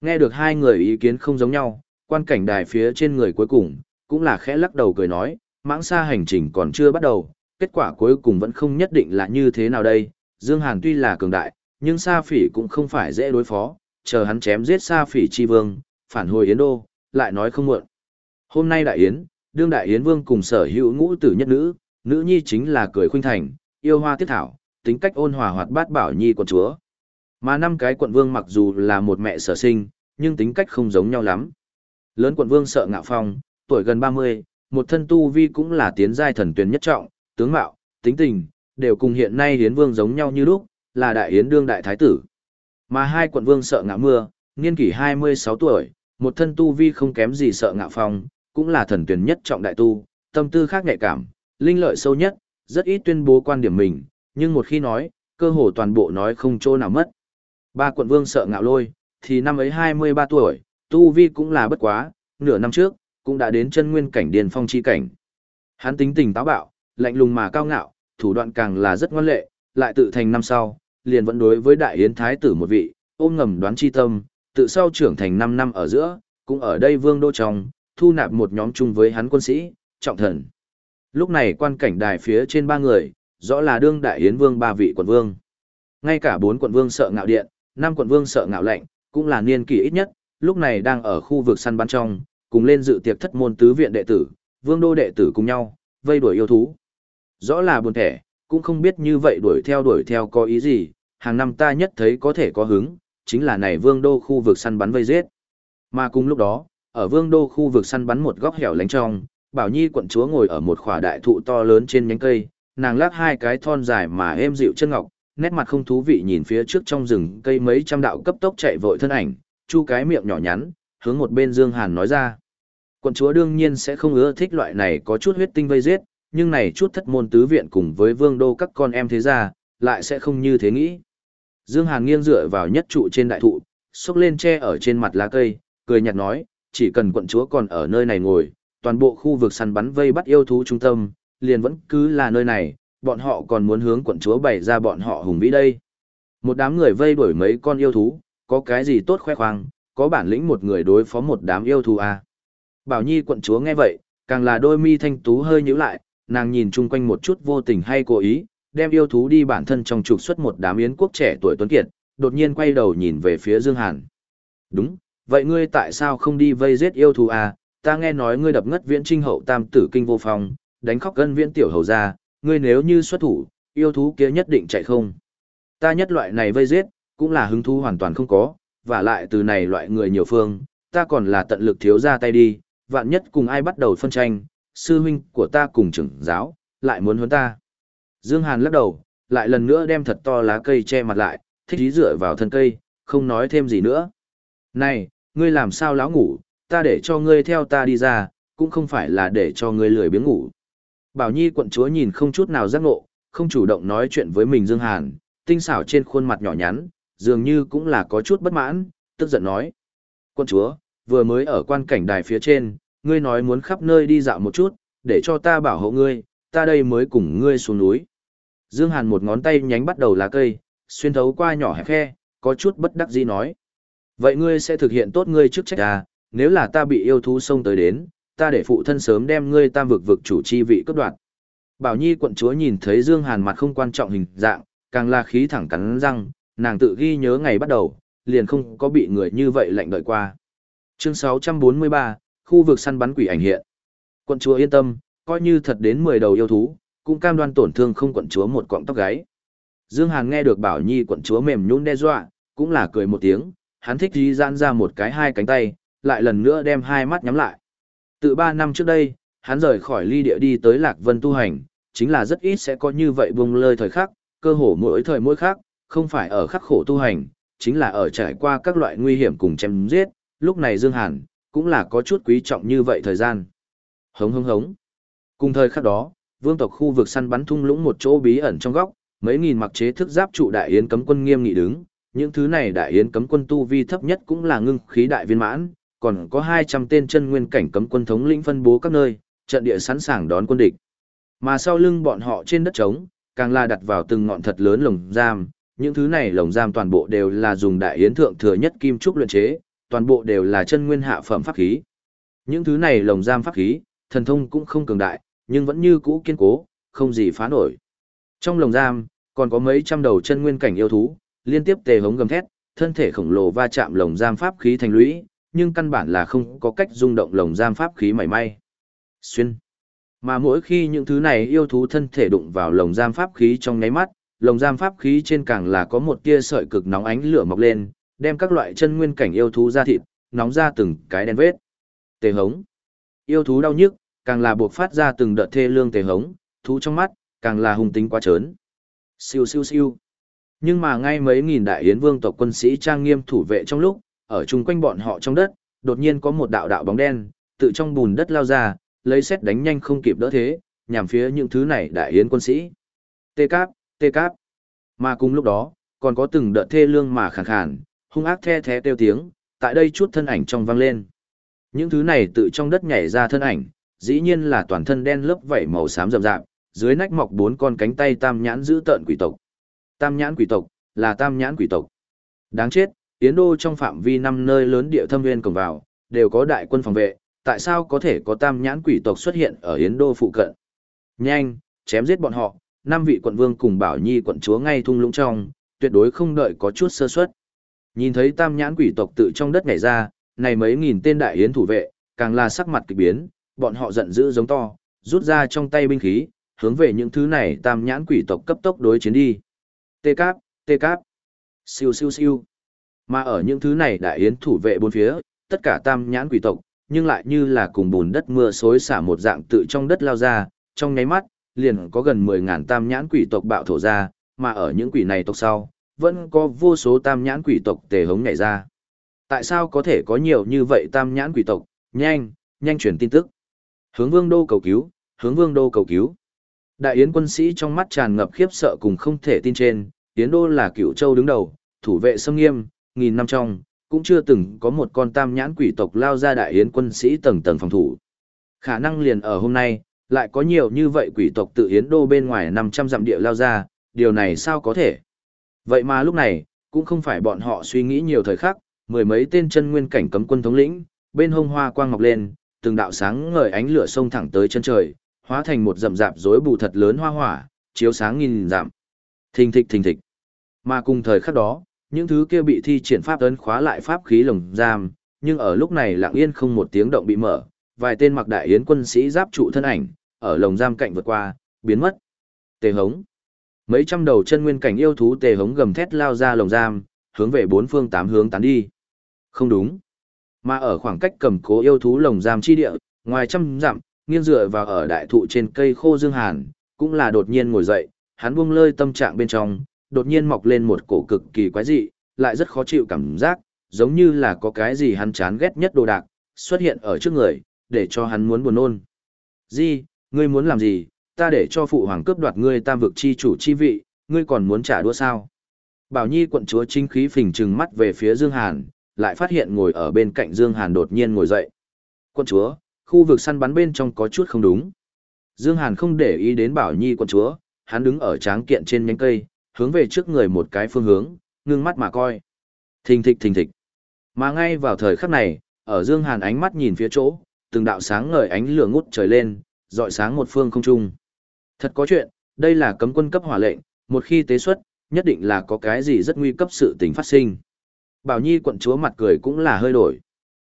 Nghe được hai người ý kiến không giống nhau, quan cảnh đài phía trên người cuối cùng, cũng là khẽ lắc đầu cười nói, mãng xa hành trình còn chưa bắt đầu, kết quả cuối cùng vẫn không nhất định là như thế nào đây. Dương Hàn tuy là cường đại, nhưng Sa Phỉ cũng không phải dễ đối phó, chờ hắn chém giết Sa Phỉ chi vương, phản hồi Yến Đô, lại nói không muộn. Hôm nay đại yến, đương đại yến vương cùng sở hữu ngũ tử nhất nữ, nữ nhi chính là cười khuynh thành, yêu hoa tiết thảo, tính cách ôn hòa hoạt bát bảo nhi quận chúa. Mà năm cái quận vương mặc dù là một mẹ sở sinh, nhưng tính cách không giống nhau lắm. Lớn quận vương sợ ngạo phong, tuổi gần 30, một thân tu vi cũng là tiến giai thần tuyển nhất trọng, tướng mạo, tính tình, đều cùng hiện nay hiến vương giống nhau như lúc, là đại hiến đương đại thái tử. Mà hai quận vương sợ ngạo mưa, niên kỷ 26 tuổi, một thân tu vi không kém gì sợ ngạo phong, cũng là thần tuyển nhất trọng đại tu, tâm tư khác nhạy cảm, linh lợi sâu nhất, rất ít tuyên bố quan điểm mình, nhưng một khi nói, cơ hồ toàn bộ nói không chỗ nào mất. Ba quận vương sợ ngạo lôi, thì năm ấy 23 tuổi, tu vi cũng là bất quá, nửa năm trước, cũng đã đến chân nguyên cảnh điền phong chi cảnh. Hắn tính tình táo bạo, lạnh lùng mà cao ngạo, thủ đoạn càng là rất ngoan lệ, lại tự thành năm sau, liền vẫn đối với đại yến thái tử một vị, ôm ngầm đoán chi tâm, tự sau trưởng thành 5 năm ở giữa, cũng ở đây vương đô trong, thu nạp một nhóm chung với hắn quân sĩ, trọng thần. Lúc này quan cảnh đài phía trên ba người, rõ là đương đại hiến vương ba vị quận vương. Ngay cả bốn quận vương sợ ngạo điện, năm quận vương sợ ngạo lệnh, cũng là niên kỷ ít nhất, lúc này đang ở khu vực săn bắn trong, cùng lên dự tiệc thất môn tứ viện đệ tử, vương đô đệ tử cùng nhau, vây đuổi yêu thú. Rõ là buồn thẻ, cũng không biết như vậy đuổi theo đuổi theo có ý gì, hàng năm ta nhất thấy có thể có hứng, chính là này vương đô khu vực săn bắn vây giết. Mà cùng lúc đó, ở vương đô khu vực săn bắn một góc hẻo lánh trong, Bảo Nhi quận chúa ngồi ở một khỏa đại thụ to lớn trên nhánh cây, nàng lắc hai cái thon dài mà êm dịu chân ngọc, nét mặt không thú vị nhìn phía trước trong rừng cây mấy trăm đạo cấp tốc chạy vội thân ảnh, chu cái miệng nhỏ nhắn, hướng một bên Dương Hàn nói ra. Quận chúa đương nhiên sẽ không ưa thích loại này có chút huyết tinh vây giết, nhưng này chút thất môn tứ viện cùng với vương đô các con em thế gia, lại sẽ không như thế nghĩ. Dương Hàn nghiêng dựa vào nhất trụ trên đại thụ, xúc lên che ở trên mặt lá cây, cười nhạt nói, chỉ cần quận chúa còn ở nơi này ngồi, toàn bộ khu vực săn bắn vây bắt yêu thú trung tâm, liền vẫn cứ là nơi này, bọn họ còn muốn hướng quận chúa bày ra bọn họ hùng vĩ đây. Một đám người vây đuổi mấy con yêu thú, có cái gì tốt khoe khoang, có bản lĩnh một người đối phó một đám yêu thú à. Bảo Nhi quận chúa nghe vậy, càng là đôi mi thanh tú hơi nhíu lại, nàng nhìn chung quanh một chút vô tình hay cố ý, đem yêu thú đi bản thân trong trục xuất một đám yến quốc trẻ tuổi tuấn kiệt, đột nhiên quay đầu nhìn về phía Dương Hàn. Đúng, vậy ngươi tại sao không đi vây giết yêu thú à? Ta nghe nói ngươi đập ngất viễn trinh hậu tam tử kinh vô phong, đánh khóc gân viễn tiểu hầu ra, ngươi nếu như xuất thủ, yêu thú kia nhất định chạy không. Ta nhất loại này vây giết, cũng là hứng thú hoàn toàn không có, và lại từ này loại người nhiều phương, ta còn là tận lực thiếu ra tay đi, vạn nhất cùng ai bắt đầu phân tranh, sư huynh của ta cùng trưởng giáo, lại muốn huấn ta. Dương Hàn lắc đầu, lại lần nữa đem thật to lá cây che mặt lại, thích ý dựa vào thân cây, không nói thêm gì nữa. Này, ngươi làm sao lão ngủ, ta để cho ngươi theo ta đi ra, cũng không phải là để cho ngươi lười biếng ngủ. Bảo Nhi quận chúa nhìn không chút nào giác ngộ, không chủ động nói chuyện với mình Dương Hàn, tinh xảo trên khuôn mặt nhỏ nhắn, dường như cũng là có chút bất mãn, tức giận nói. Quận chúa, vừa mới ở quan cảnh đài phía trên, ngươi nói muốn khắp nơi đi dạo một chút, để cho ta bảo hộ ngươi, ta đây mới cùng ngươi xuống núi. Dương Hàn một ngón tay nhánh bắt đầu lá cây, xuyên thấu qua nhỏ hẹp khe, có chút bất đắc dĩ nói. Vậy ngươi sẽ thực hiện tốt ngươi trước trách à, nếu là ta bị yêu thú xông tới đến, ta để phụ thân sớm đem ngươi tam vực vực chủ chi vị cấp đoạt. Bảo Nhi quận chúa nhìn thấy Dương Hàn mặt không quan trọng hình dạng, càng là khí thẳng cắn răng, nàng tự ghi nhớ ngày bắt đầu, liền không có bị người như vậy lạnh đợi qua. Chương 643, khu vực săn bắn quỷ ảnh hiện. Quận chúa yên tâm, coi như thật đến 10 đầu yêu thú, cũng cam đoan tổn thương không quận chúa một cọng tóc gáy. Dương Hàn nghe được Bảo Nhi quận chúa mềm nhũn đe dọa, cũng là cười một tiếng, hắn thích dí giãn ra một cái hai cánh tay, lại lần nữa đem hai mắt nhắm lại. Từ 3 năm trước đây, hắn rời khỏi ly địa đi tới Lạc Vân tu hành, chính là rất ít sẽ có như vậy bùng lơi thời khắc, cơ hồ mỗi thời mỗi khác, không phải ở khắc khổ tu hành, chính là ở trải qua các loại nguy hiểm cùng chém giết, lúc này Dương Hàn, cũng là có chút quý trọng như vậy thời gian. Hống hống hống. Cùng thời khắc đó, vương tộc khu vực săn bắn thung lũng một chỗ bí ẩn trong góc, mấy nghìn mặc chế thức giáp trụ đại yến cấm quân nghiêm nghị đứng, những thứ này đại yến cấm quân tu vi thấp nhất cũng là ngưng khí đại viên mãn, còn có 200 tên chân nguyên cảnh cấm quân thống lĩnh phân bố các nơi, trận địa sẵn sàng đón quân địch. Mà sau lưng bọn họ trên đất trống, càng là đặt vào từng ngọn thật lớn lồng giam, những thứ này lồng giam toàn bộ đều là dùng đại yến thượng thừa nhất kim trúc luyện chế, toàn bộ đều là chân nguyên hạ phẩm pháp khí. Những thứ này lồng giam pháp khí, thần thông cũng không cường đại, nhưng vẫn như cũ kiên cố, không gì phá nổi. Trong lồng giam, còn có mấy trăm đầu chân nguyên cảnh yêu thú, liên tiếp tề hống gầm thét, thân thể khổng lồ va chạm lồng giam pháp khí thành lũy, nhưng căn bản là không có cách rung động lồng giam pháp khí mảy may. Xuyên. Mà mỗi khi những thứ này yêu thú thân thể đụng vào lồng giam pháp khí trong nháy mắt, lồng giam pháp khí trên càng là có một tia sợi cực nóng ánh lửa mọc lên, đem các loại chân nguyên cảnh yêu thú ra thịt, nóng ra từng cái đen vết. Tề hống. Yêu thú đau nhức, càng là buộc phát ra từng đợt thê lương tề hống, thú trong mắt, càng là hung tính quá trớn. Siêu siêu siêu. Nhưng mà ngay mấy nghìn đại yến vương tộc quân sĩ trang nghiêm thủ vệ trong lúc, ở chung quanh bọn họ trong đất, đột nhiên có một đạo đạo bóng đen, tự trong bùn đất lao ra, lấy xét đánh nhanh không kịp đỡ thế, nhằm phía những thứ này đại yến quân sĩ. Tê cáp, tê cáp. Mà cùng lúc đó, còn có từng đợt thê lương mà khàn khàn, hung ác the thé kêu tiếng, tại đây chút thân ảnh trong vang lên. Những thứ này tự trong đất nhảy ra thân ảnh, dĩ nhiên là toàn thân đen lớp vảy màu xám rậm rạp, dưới nách mọc bốn con cánh tay tam nhãn giữ tợn quỷ tộc. Tam nhãn quỷ tộc, là tam nhãn quỷ tộc. Đáng chết, Yến Đô trong phạm vi năm nơi lớn địa thâm nguyên cổng vào, đều có đại quân phòng vệ, tại sao có thể có tam nhãn quỷ tộc xuất hiện ở Yến Đô phụ cận? Nhanh, chém giết bọn họ, năm vị quận vương cùng Bảo Nhi quận chúa ngay thung lũng trong, tuyệt đối không đợi có chút sơ suất. Nhìn thấy tam nhãn quỷ tộc tự trong đất nhảy ra, này mấy nghìn tên đại yến thủ vệ, càng là sắc mặt kỳ biến, bọn họ giận dữ giống to, rút ra trong tay binh khí, hướng về những thứ này tam nhãn quỷ tộc cấp tốc đối chiến đi. Tê cáp, tê cáp, siêu siêu siêu. Mà ở những thứ này đại yến thủ vệ bốn phía, tất cả tam nhãn quỷ tộc, nhưng lại như là cùng bùn đất mưa xối xả một dạng tự trong đất lao ra, trong nháy mắt, liền có gần 10.000 tam nhãn quỷ tộc bạo thổ ra, mà ở những quỷ này tộc sau, vẫn có vô số tam nhãn quỷ tộc tề hống nhảy ra. Tại sao có thể có nhiều như vậy tam nhãn quỷ tộc? Nhanh, nhanh truyền tin tức. Hướng vương đô cầu cứu, hướng vương đô cầu cứu. Đại yến quân sĩ trong mắt tràn ngập khiếp sợ cùng không thể tin trên, yến đô là cựu châu đứng đầu, thủ vệ sâm nghiêm, nghìn năm trong, cũng chưa từng có một con tam nhãn quỷ tộc lao ra đại yến quân sĩ tầng tầng phòng thủ. Khả năng liền ở hôm nay, Lại có nhiều như vậy quỷ tộc tự Yến Đô bên ngoài 500 dặm địa lao ra, điều này sao có thể? Vậy mà lúc này, cũng không phải bọn họ suy nghĩ nhiều thời khắc, mười mấy tên chân nguyên cảnh cấm quân thống lĩnh, bên hông hoa quang ngọc lên, từng đạo sáng ngời ánh lửa sông thẳng tới chân trời, hóa thành một rậm rạp rối bù thật lớn hoa hỏa, chiếu sáng nghìn dặm. Thình thịch thình thịch. Mà cùng thời khắc đó, những thứ kia bị thi triển pháp ấn khóa lại pháp khí lồng giam, nhưng ở lúc này lặng yên không một tiếng động bị mở, vài tên mặc đại yến quân sĩ giáp trụ thân ảnh, ở lồng giam cạnh vượt qua, biến mất. Tề hống. Mấy trăm đầu chân nguyên cảnh yêu thú tề hống gầm thét lao ra lồng giam, hướng về bốn phương tám hướng tán đi. Không đúng. Mà ở khoảng cách cầm cố yêu thú lồng giam chi địa, ngoài trăm dặm, nghiêng dựa vào ở đại thụ trên cây khô dương hàn, cũng là đột nhiên ngồi dậy, hắn buông lơi tâm trạng bên trong, đột nhiên mọc lên một cổ cực kỳ quái dị, lại rất khó chịu cảm giác, giống như là có cái gì hắn chán ghét nhất đồ đạc, xuất hiện ở trước người, để cho hắn muốn buồn nôn. Di, ngươi muốn làm gì, ta để cho phụ hoàng cướp đoạt ngươi tam vực chi chủ chi vị, ngươi còn muốn trả đũa sao? Bảo Nhi quận chúa chính khí phình trừng mắt về phía Dương Hàn, lại phát hiện ngồi ở bên cạnh Dương Hàn đột nhiên ngồi dậy. Quận chúa, khu vực săn bắn bên trong có chút không đúng. Dương Hàn không để ý đến Bảo Nhi quận chúa, hắn đứng ở tráng kiện trên nhánh cây, hướng về trước người một cái phương hướng, ngưng mắt mà coi. Thình thịch thình thịch. Mà ngay vào thời khắc này, ở Dương Hàn ánh mắt nhìn phía chỗ, từng đạo sáng ngời ánh lửa ngút trời lên, dọi sáng một phương không trung. Thật có chuyện, đây là cấm quân cấp hỏa lệnh, một khi tế xuất, nhất định là có cái gì rất nguy cấp sự tình phát sinh. Bảo Nhi quận chúa mặt cười cũng là hơi đổi.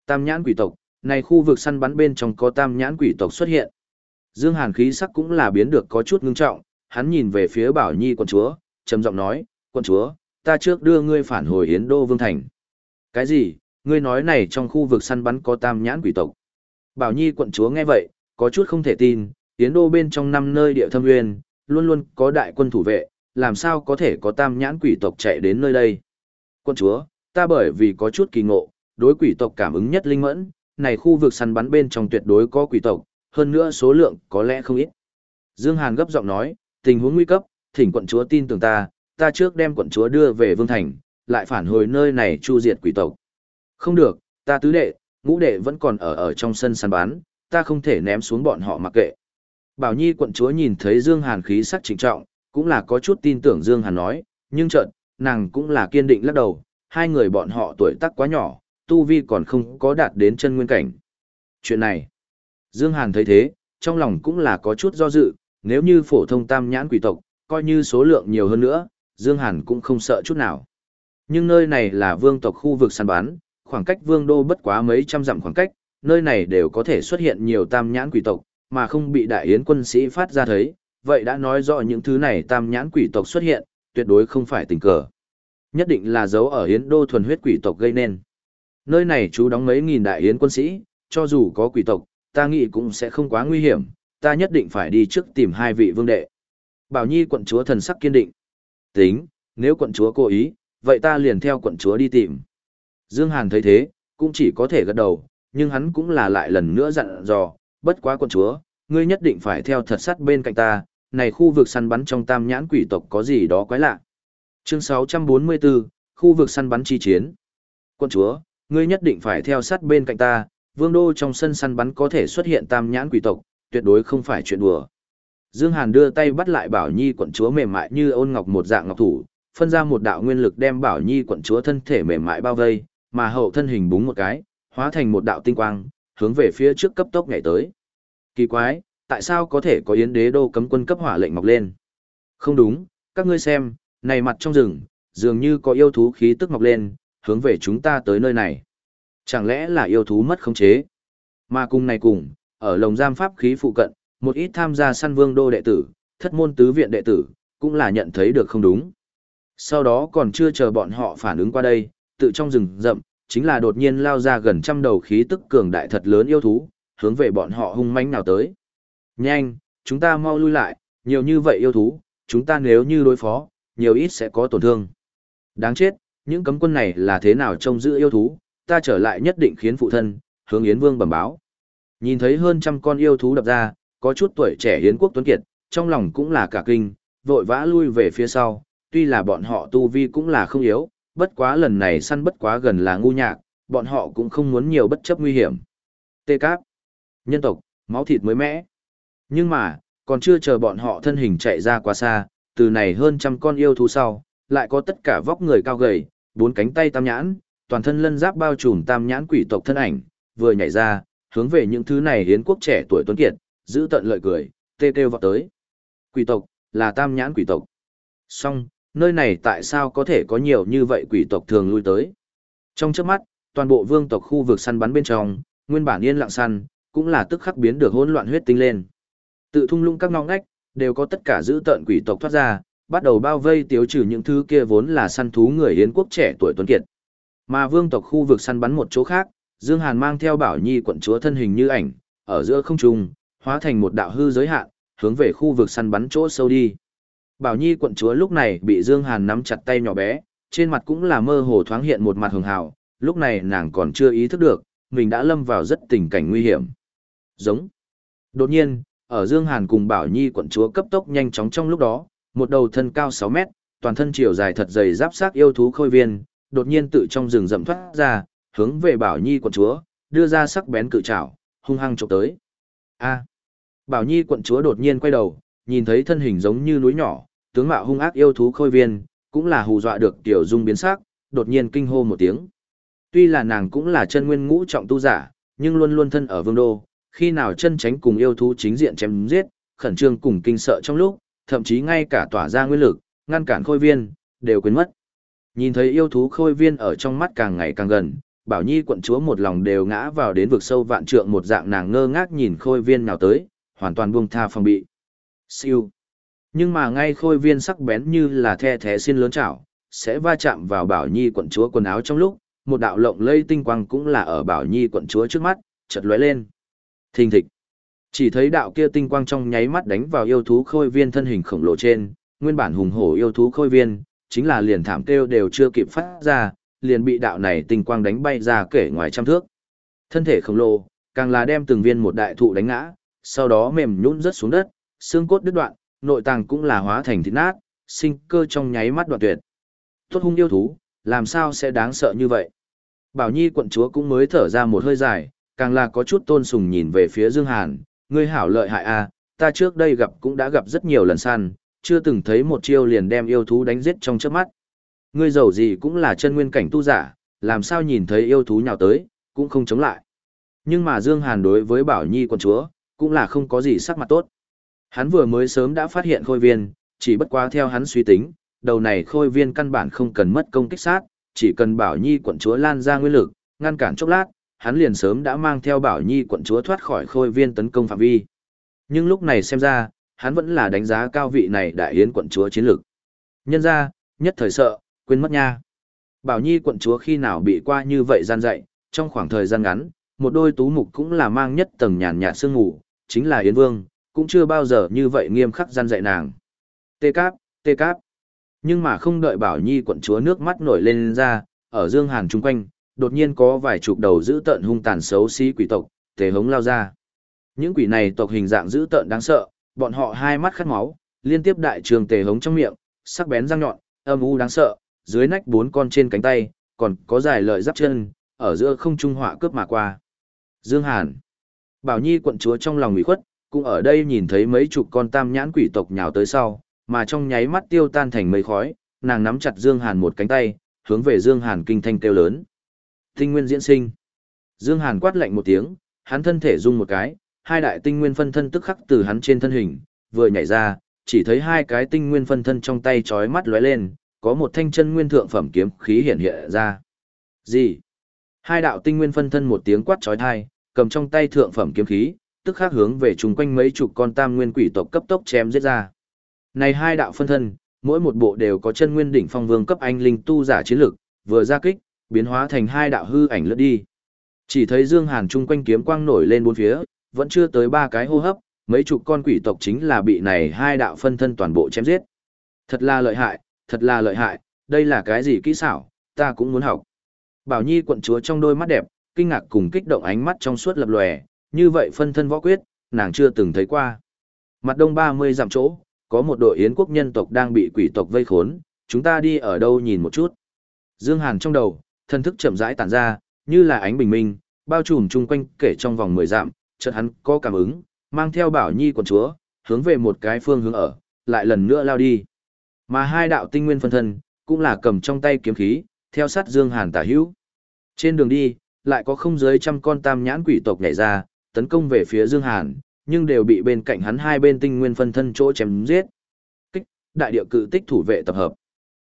Tam nhãn quỷ tộc, này khu vực săn bắn bên trong có tam nhãn quỷ tộc xuất hiện. Dương Hàn khí sắc cũng là biến được có chút ngưng trọng, hắn nhìn về phía Bảo Nhi quận chúa, trầm giọng nói, quân chúa, ta trước đưa ngươi phản hồi Yến Đô Vương Thành. Cái gì, ngươi nói này trong khu vực săn bắn có tam nhãn quỷ tộc. Bảo Nhi quận chúa nghe vậy, có chút không thể tin, Yến Đô bên trong năm nơi địa thâm nguyên, luôn luôn có đại quân thủ vệ, làm sao có thể có tam nhãn quỷ tộc chạy đến nơi đây. Quân chúa, ta bởi vì có chút kỳ ngộ, đối quỷ tộc cảm ứng nhất linh mẫn, này khu vực săn bắn bên trong tuyệt đối có quỷ tộc, hơn nữa số lượng có lẽ không ít. Dương Hàn gấp giọng nói, tình huống nguy cấp, thỉnh quận chúa tin tưởng ta, ta trước đem quận chúa đưa về Vương Thành, lại phản hồi nơi này chu diệt quỷ tộc. Không được, ta tứ đệ, ngũ đệ vẫn còn ở ở trong sân săn bán, ta không thể ném xuống bọn họ mặc kệ. Bảo Nhi quận chúa nhìn thấy Dương Hàn khí sắc trịnh trọng, cũng là có chút tin tưởng Dương Hàn nói, nhưng chợt, nàng cũng là kiên định lắc đầu, hai người bọn họ tuổi tác quá nhỏ, tu vi còn không có đạt đến chân nguyên cảnh. Chuyện này, Dương Hàn thấy thế, trong lòng cũng là có chút do dự, nếu như phổ thông tam nhãn quỷ tộc, coi như số lượng nhiều hơn nữa, Dương Hàn cũng không sợ chút nào. Nhưng nơi này là vương tộc khu vực săn bắn, khoảng cách vương đô bất quá mấy trăm dặm khoảng cách, nơi này đều có thể xuất hiện nhiều tam nhãn quỷ tộc, mà không bị đại yến quân sĩ phát ra thấy, vậy đã nói rõ những thứ này tam nhãn quỷ tộc xuất hiện, tuyệt đối không phải tình cờ. Nhất định là dấu ở yến đô thuần huyết quỷ tộc gây nên. Nơi này chú đóng mấy nghìn đại yến quân sĩ, cho dù có quỷ tộc, ta nghĩ cũng sẽ không quá nguy hiểm, ta nhất định phải đi trước tìm hai vị vương đệ. Bảo Nhi quận chúa thần sắc kiên định. Tính, nếu quận chúa cố ý, vậy ta liền theo quận chúa đi tìm. Dương Hàn thấy thế, cũng chỉ có thể gật đầu, nhưng hắn cũng là lại lần nữa dặn dò, bất quá quận chúa, ngươi nhất định phải theo thật sát bên cạnh ta, này khu vực săn bắn trong tam nhãn quỷ tộc có gì đó quái lạ. Chương 644, khu vực săn bắn chi chiến. Quận chúa, ngươi nhất định phải theo sát bên cạnh ta, vương đô trong sân săn bắn có thể xuất hiện tam nhãn quỷ tộc, tuyệt đối không phải chuyện đùa. Dương Hàn đưa tay bắt lại Bảo Nhi quận chúa mềm mại như ôn ngọc một dạng ngọc thủ, phân ra một đạo nguyên lực đem Bảo Nhi quận chúa thân thể mềm mại bao vây, mà hậu thân hình búng một cái, hóa thành một đạo tinh quang, hướng về phía trước cấp tốc nhảy tới. Kỳ quái, tại sao có thể có yến đế đô cấm quân cấp hỏa lệnh mọc lên? Không đúng, các ngươi xem, này mặt trong rừng, dường như có yêu thú khí tức mọc lên, hướng về chúng ta tới nơi này. Chẳng lẽ là yêu thú mất khống chế? Mà cùng này cùng, ở lồng giam pháp khí phụ cận, một ít tham gia săn vương đô đệ tử, thất môn tứ viện đệ tử, cũng là nhận thấy được không đúng. Sau đó còn chưa chờ bọn họ phản ứng qua đây, tự trong rừng rậm, chính là đột nhiên lao ra gần trăm đầu khí tức cường đại thật lớn yêu thú, hướng về bọn họ hung mãnh nào tới. Nhanh, chúng ta mau lui lại, nhiều như vậy yêu thú, chúng ta nếu như đối phó, nhiều ít sẽ có tổn thương. Đáng chết, những cấm quân này là thế nào trông giữ yêu thú, ta trở lại nhất định khiến phụ thân, hướng Yến Vương bẩm báo. Nhìn thấy hơn trăm con yêu thú đập ra, có chút tuổi trẻ hiến Quốc Tuấn Kiệt, trong lòng cũng là cả kinh, vội vã lui về phía sau, tuy là bọn họ tu vi cũng là không yếu, bất quá lần này săn bất quá gần là ngu nhạc, bọn họ cũng không muốn nhiều bất chấp nguy hiểm. Tê Cáp Nhân tộc, máu thịt mới mẽ. Nhưng mà, còn chưa chờ bọn họ thân hình chạy ra quá xa, từ này hơn trăm con yêu thú sau, lại có tất cả vóc người cao gầy, bốn cánh tay tam nhãn, toàn thân lân giáp bao trùm tam nhãn quỷ tộc thân ảnh, vừa nhảy ra, hướng về những thứ này hiến quốc trẻ tuổi tuấn kiệt, giữ tận lợi cười, tê kêu vọt tới. Quỷ tộc, là tam nhãn quỷ tộc. Song, nơi này tại sao có thể có nhiều như vậy quỷ tộc thường lui tới? Trong trước mắt, toàn bộ vương tộc khu vực săn bắn bên trong, nguyên bản yên lặng săn, cũng là tức khắc biến được hỗn loạn huyết tinh lên. Tự thung lũng các ngõ ngách, đều có tất cả giữ tận quỷ tộc thoát ra, bắt đầu bao vây tiêu trừ những thứ kia vốn là săn thú người Yến quốc trẻ tuổi tuấn kiệt. Mà vương tộc khu vực săn bắn một chỗ khác, Dương Hàn mang theo Bảo Nhi quận chúa thân hình như ảnh, ở giữa không trung, hóa thành một đạo hư giới hạn, hướng về khu vực săn bắn chỗ sâu đi. Bảo Nhi quận chúa lúc này bị Dương Hàn nắm chặt tay nhỏ bé, trên mặt cũng là mơ hồ thoáng hiện một mặt hường hào, lúc này nàng còn chưa ý thức được, mình đã lâm vào rất tình cảnh nguy hiểm. Giống. Đột nhiên, ở Dương Hàn cùng Bảo Nhi quận chúa cấp tốc nhanh chóng trong lúc đó, một đầu thân cao 6 mét, toàn thân chiều dài thật dày giáp xác yêu thú khôi viên, đột nhiên tự trong rừng rậm thoát ra, hướng về Bảo Nhi quận chúa, đưa ra sắc bén cự trảo, hung hăng chụp tới. A. Bảo Nhi quận chúa đột nhiên quay đầu, nhìn thấy thân hình giống như núi nhỏ, tướng mạo hung ác yêu thú khôi viên, cũng là hù dọa được tiểu dung biến sắc, đột nhiên kinh hô một tiếng. Tuy là nàng cũng là chân nguyên ngũ trọng tu giả, nhưng luôn luôn thân ở vương đô, khi nào chân tránh cùng yêu thú chính diện chém giết, khẩn trương cùng kinh sợ trong lúc, thậm chí ngay cả tỏa ra nguyên lực, ngăn cản khôi viên, đều quên mất. Nhìn thấy yêu thú khôi viên ở trong mắt càng ngày càng gần, Bảo Nhi quận chúa một lòng đều ngã vào đến vực sâu vạn trượng một dạng nàng ngơ ngác nhìn khôi viên nào tới, hoàn toàn buông tha phòng bị. Siêu. Nhưng mà ngay khôi viên sắc bén như là the thế xin lớn chảo, sẽ va chạm vào Bảo Nhi quận chúa quần áo trong lúc, một đạo lộng lây tinh quang cũng là ở Bảo Nhi quận chúa trước mắt, chợt lóe lên. Thình thịch. Chỉ thấy đạo kia tinh quang trong nháy mắt đánh vào yêu thú khôi viên thân hình khổng lồ trên, nguyên bản hùng hổ yêu thú khôi viên, chính là liền thảm kêu đều chưa kịp phát ra, liền bị đạo này tinh quang đánh bay ra kể ngoài trăm thước. Thân thể khổng lồ, càng là đem từng viên một đại thụ đánh ngã, sau đó mềm nhũn rớt xuống đất, xương cốt đứt đoạn, nội tàng cũng là hóa thành thịt nát, sinh cơ trong nháy mắt đoạn tuyệt. Tốt hung yêu thú, làm sao sẽ đáng sợ như vậy? Bảo Nhi quận chúa cũng mới thở ra một hơi dài, càng là có chút tôn sùng nhìn về phía Dương Hàn, ngươi hảo lợi hại a, ta trước đây gặp cũng đã gặp rất nhiều lần săn, chưa từng thấy một chiêu liền đem yêu thú đánh giết trong chớp mắt. Ngươi giàu gì cũng là chân nguyên cảnh tu giả, làm sao nhìn thấy yêu thú nhào tới, cũng không chống lại. Nhưng mà Dương Hàn đối với Bảo Nhi quận chúa, cũng là không có gì sắc mặt tốt. Hắn vừa mới sớm đã phát hiện khôi viên, chỉ bất quá theo hắn suy tính, đầu này khôi viên căn bản không cần mất công kích sát, chỉ cần Bảo Nhi quận chúa lan ra nguyên lực, ngăn cản chốc lát, hắn liền sớm đã mang theo Bảo Nhi quận chúa thoát khỏi khôi viên tấn công phạm vi. Nhưng lúc này xem ra, hắn vẫn là đánh giá cao vị này đại yến quận chúa chiến lược. Nhân ra, nhất thời sợ, quên mất nha. Bảo Nhi quận chúa khi nào bị qua như vậy gian dạy, trong khoảng thời gian ngắn, một đôi tú mục cũng là mang nhất tầng nhàn nhạt sương ngủ, chính là Yến Vương, cũng chưa bao giờ như vậy nghiêm khắc gian dạy nàng. Tê cáp, tê cáp. Nhưng mà không đợi Bảo Nhi quận chúa nước mắt nổi lên ra, ở Dương Hàn chung quanh, đột nhiên có vài chục đầu giữ tợn hung tàn xấu xí quỷ tộc, tề hống lao ra. Những quỷ này tộc hình dạng giữ tợn đáng sợ, bọn họ hai mắt khát máu, liên tiếp đại trường tề hống trong miệng, sắc bén răng nhọn, âm u đáng sợ, dưới nách bốn con trên cánh tay, còn có dài lợi giáp chân, ở giữa không trung họa cướp mà qua. Dương Hàn. Bảo Nhi quận chúa trong lòng ủy khuất, cũng ở đây nhìn thấy mấy chục con tam nhãn quỷ tộc nhào tới sau, mà trong nháy mắt tiêu tan thành mây khói, nàng nắm chặt Dương Hàn một cánh tay, hướng về Dương Hàn kinh thanh kêu lớn. Tinh nguyên diễn sinh. Dương Hàn quát lạnh một tiếng, hắn thân thể rung một cái, hai đại tinh nguyên phân thân tức khắc từ hắn trên thân hình, vừa nhảy ra, chỉ thấy hai cái tinh nguyên phân thân trong tay chói mắt lóe lên, có một thanh chân nguyên thượng phẩm kiếm khí hiện hiện ra. Gì? Hai đạo tinh nguyên phân thân một tiếng quát chói tai, cầm trong tay thượng phẩm kiếm khí, tức khắc hướng về chung quanh mấy chục con tam nguyên quỷ tộc cấp tốc chém giết ra. Này hai đạo phân thân, mỗi một bộ đều có chân nguyên đỉnh phong vương cấp anh linh tu giả chiến lực, vừa ra kích, biến hóa thành hai đạo hư ảnh lướt đi. Chỉ thấy Dương Hàn chung quanh kiếm quang nổi lên bốn phía, vẫn chưa tới ba cái hô hấp, mấy chục con quỷ tộc chính là bị này hai đạo phân thân toàn bộ chém giết. Thật là lợi hại, thật là lợi hại, đây là cái gì kỹ xảo, ta cũng muốn học. Bảo Nhi quận chúa trong đôi mắt đẹp, kinh ngạc cùng kích động ánh mắt trong suốt lập lòe, như vậy phân thân võ quyết, nàng chưa từng thấy qua. Mặt đông 30 dặm chỗ, có một đội yến quốc nhân tộc đang bị quỷ tộc vây khốn, chúng ta đi ở đâu nhìn một chút. Dương Hàn trong đầu, thân thức chậm rãi tản ra, như là ánh bình minh, bao trùm chung quanh kể trong vòng 10 dặm, chợt hắn có cảm ứng, mang theo Bảo Nhi Quần chúa, hướng về một cái phương hướng ở, lại lần nữa lao đi. Mà hai đạo tinh nguyên phân thân, cũng là cầm trong tay kiếm khí, theo sát Dương Hàn tả hữu. Trên đường đi, lại có không dưới trăm con tam nhãn quỷ tộc nhảy ra, tấn công về phía Dương Hàn, nhưng đều bị bên cạnh hắn hai bên tinh nguyên phân thân chỗ chém giết. Kích, đại địa cự tích thủ vệ tập hợp.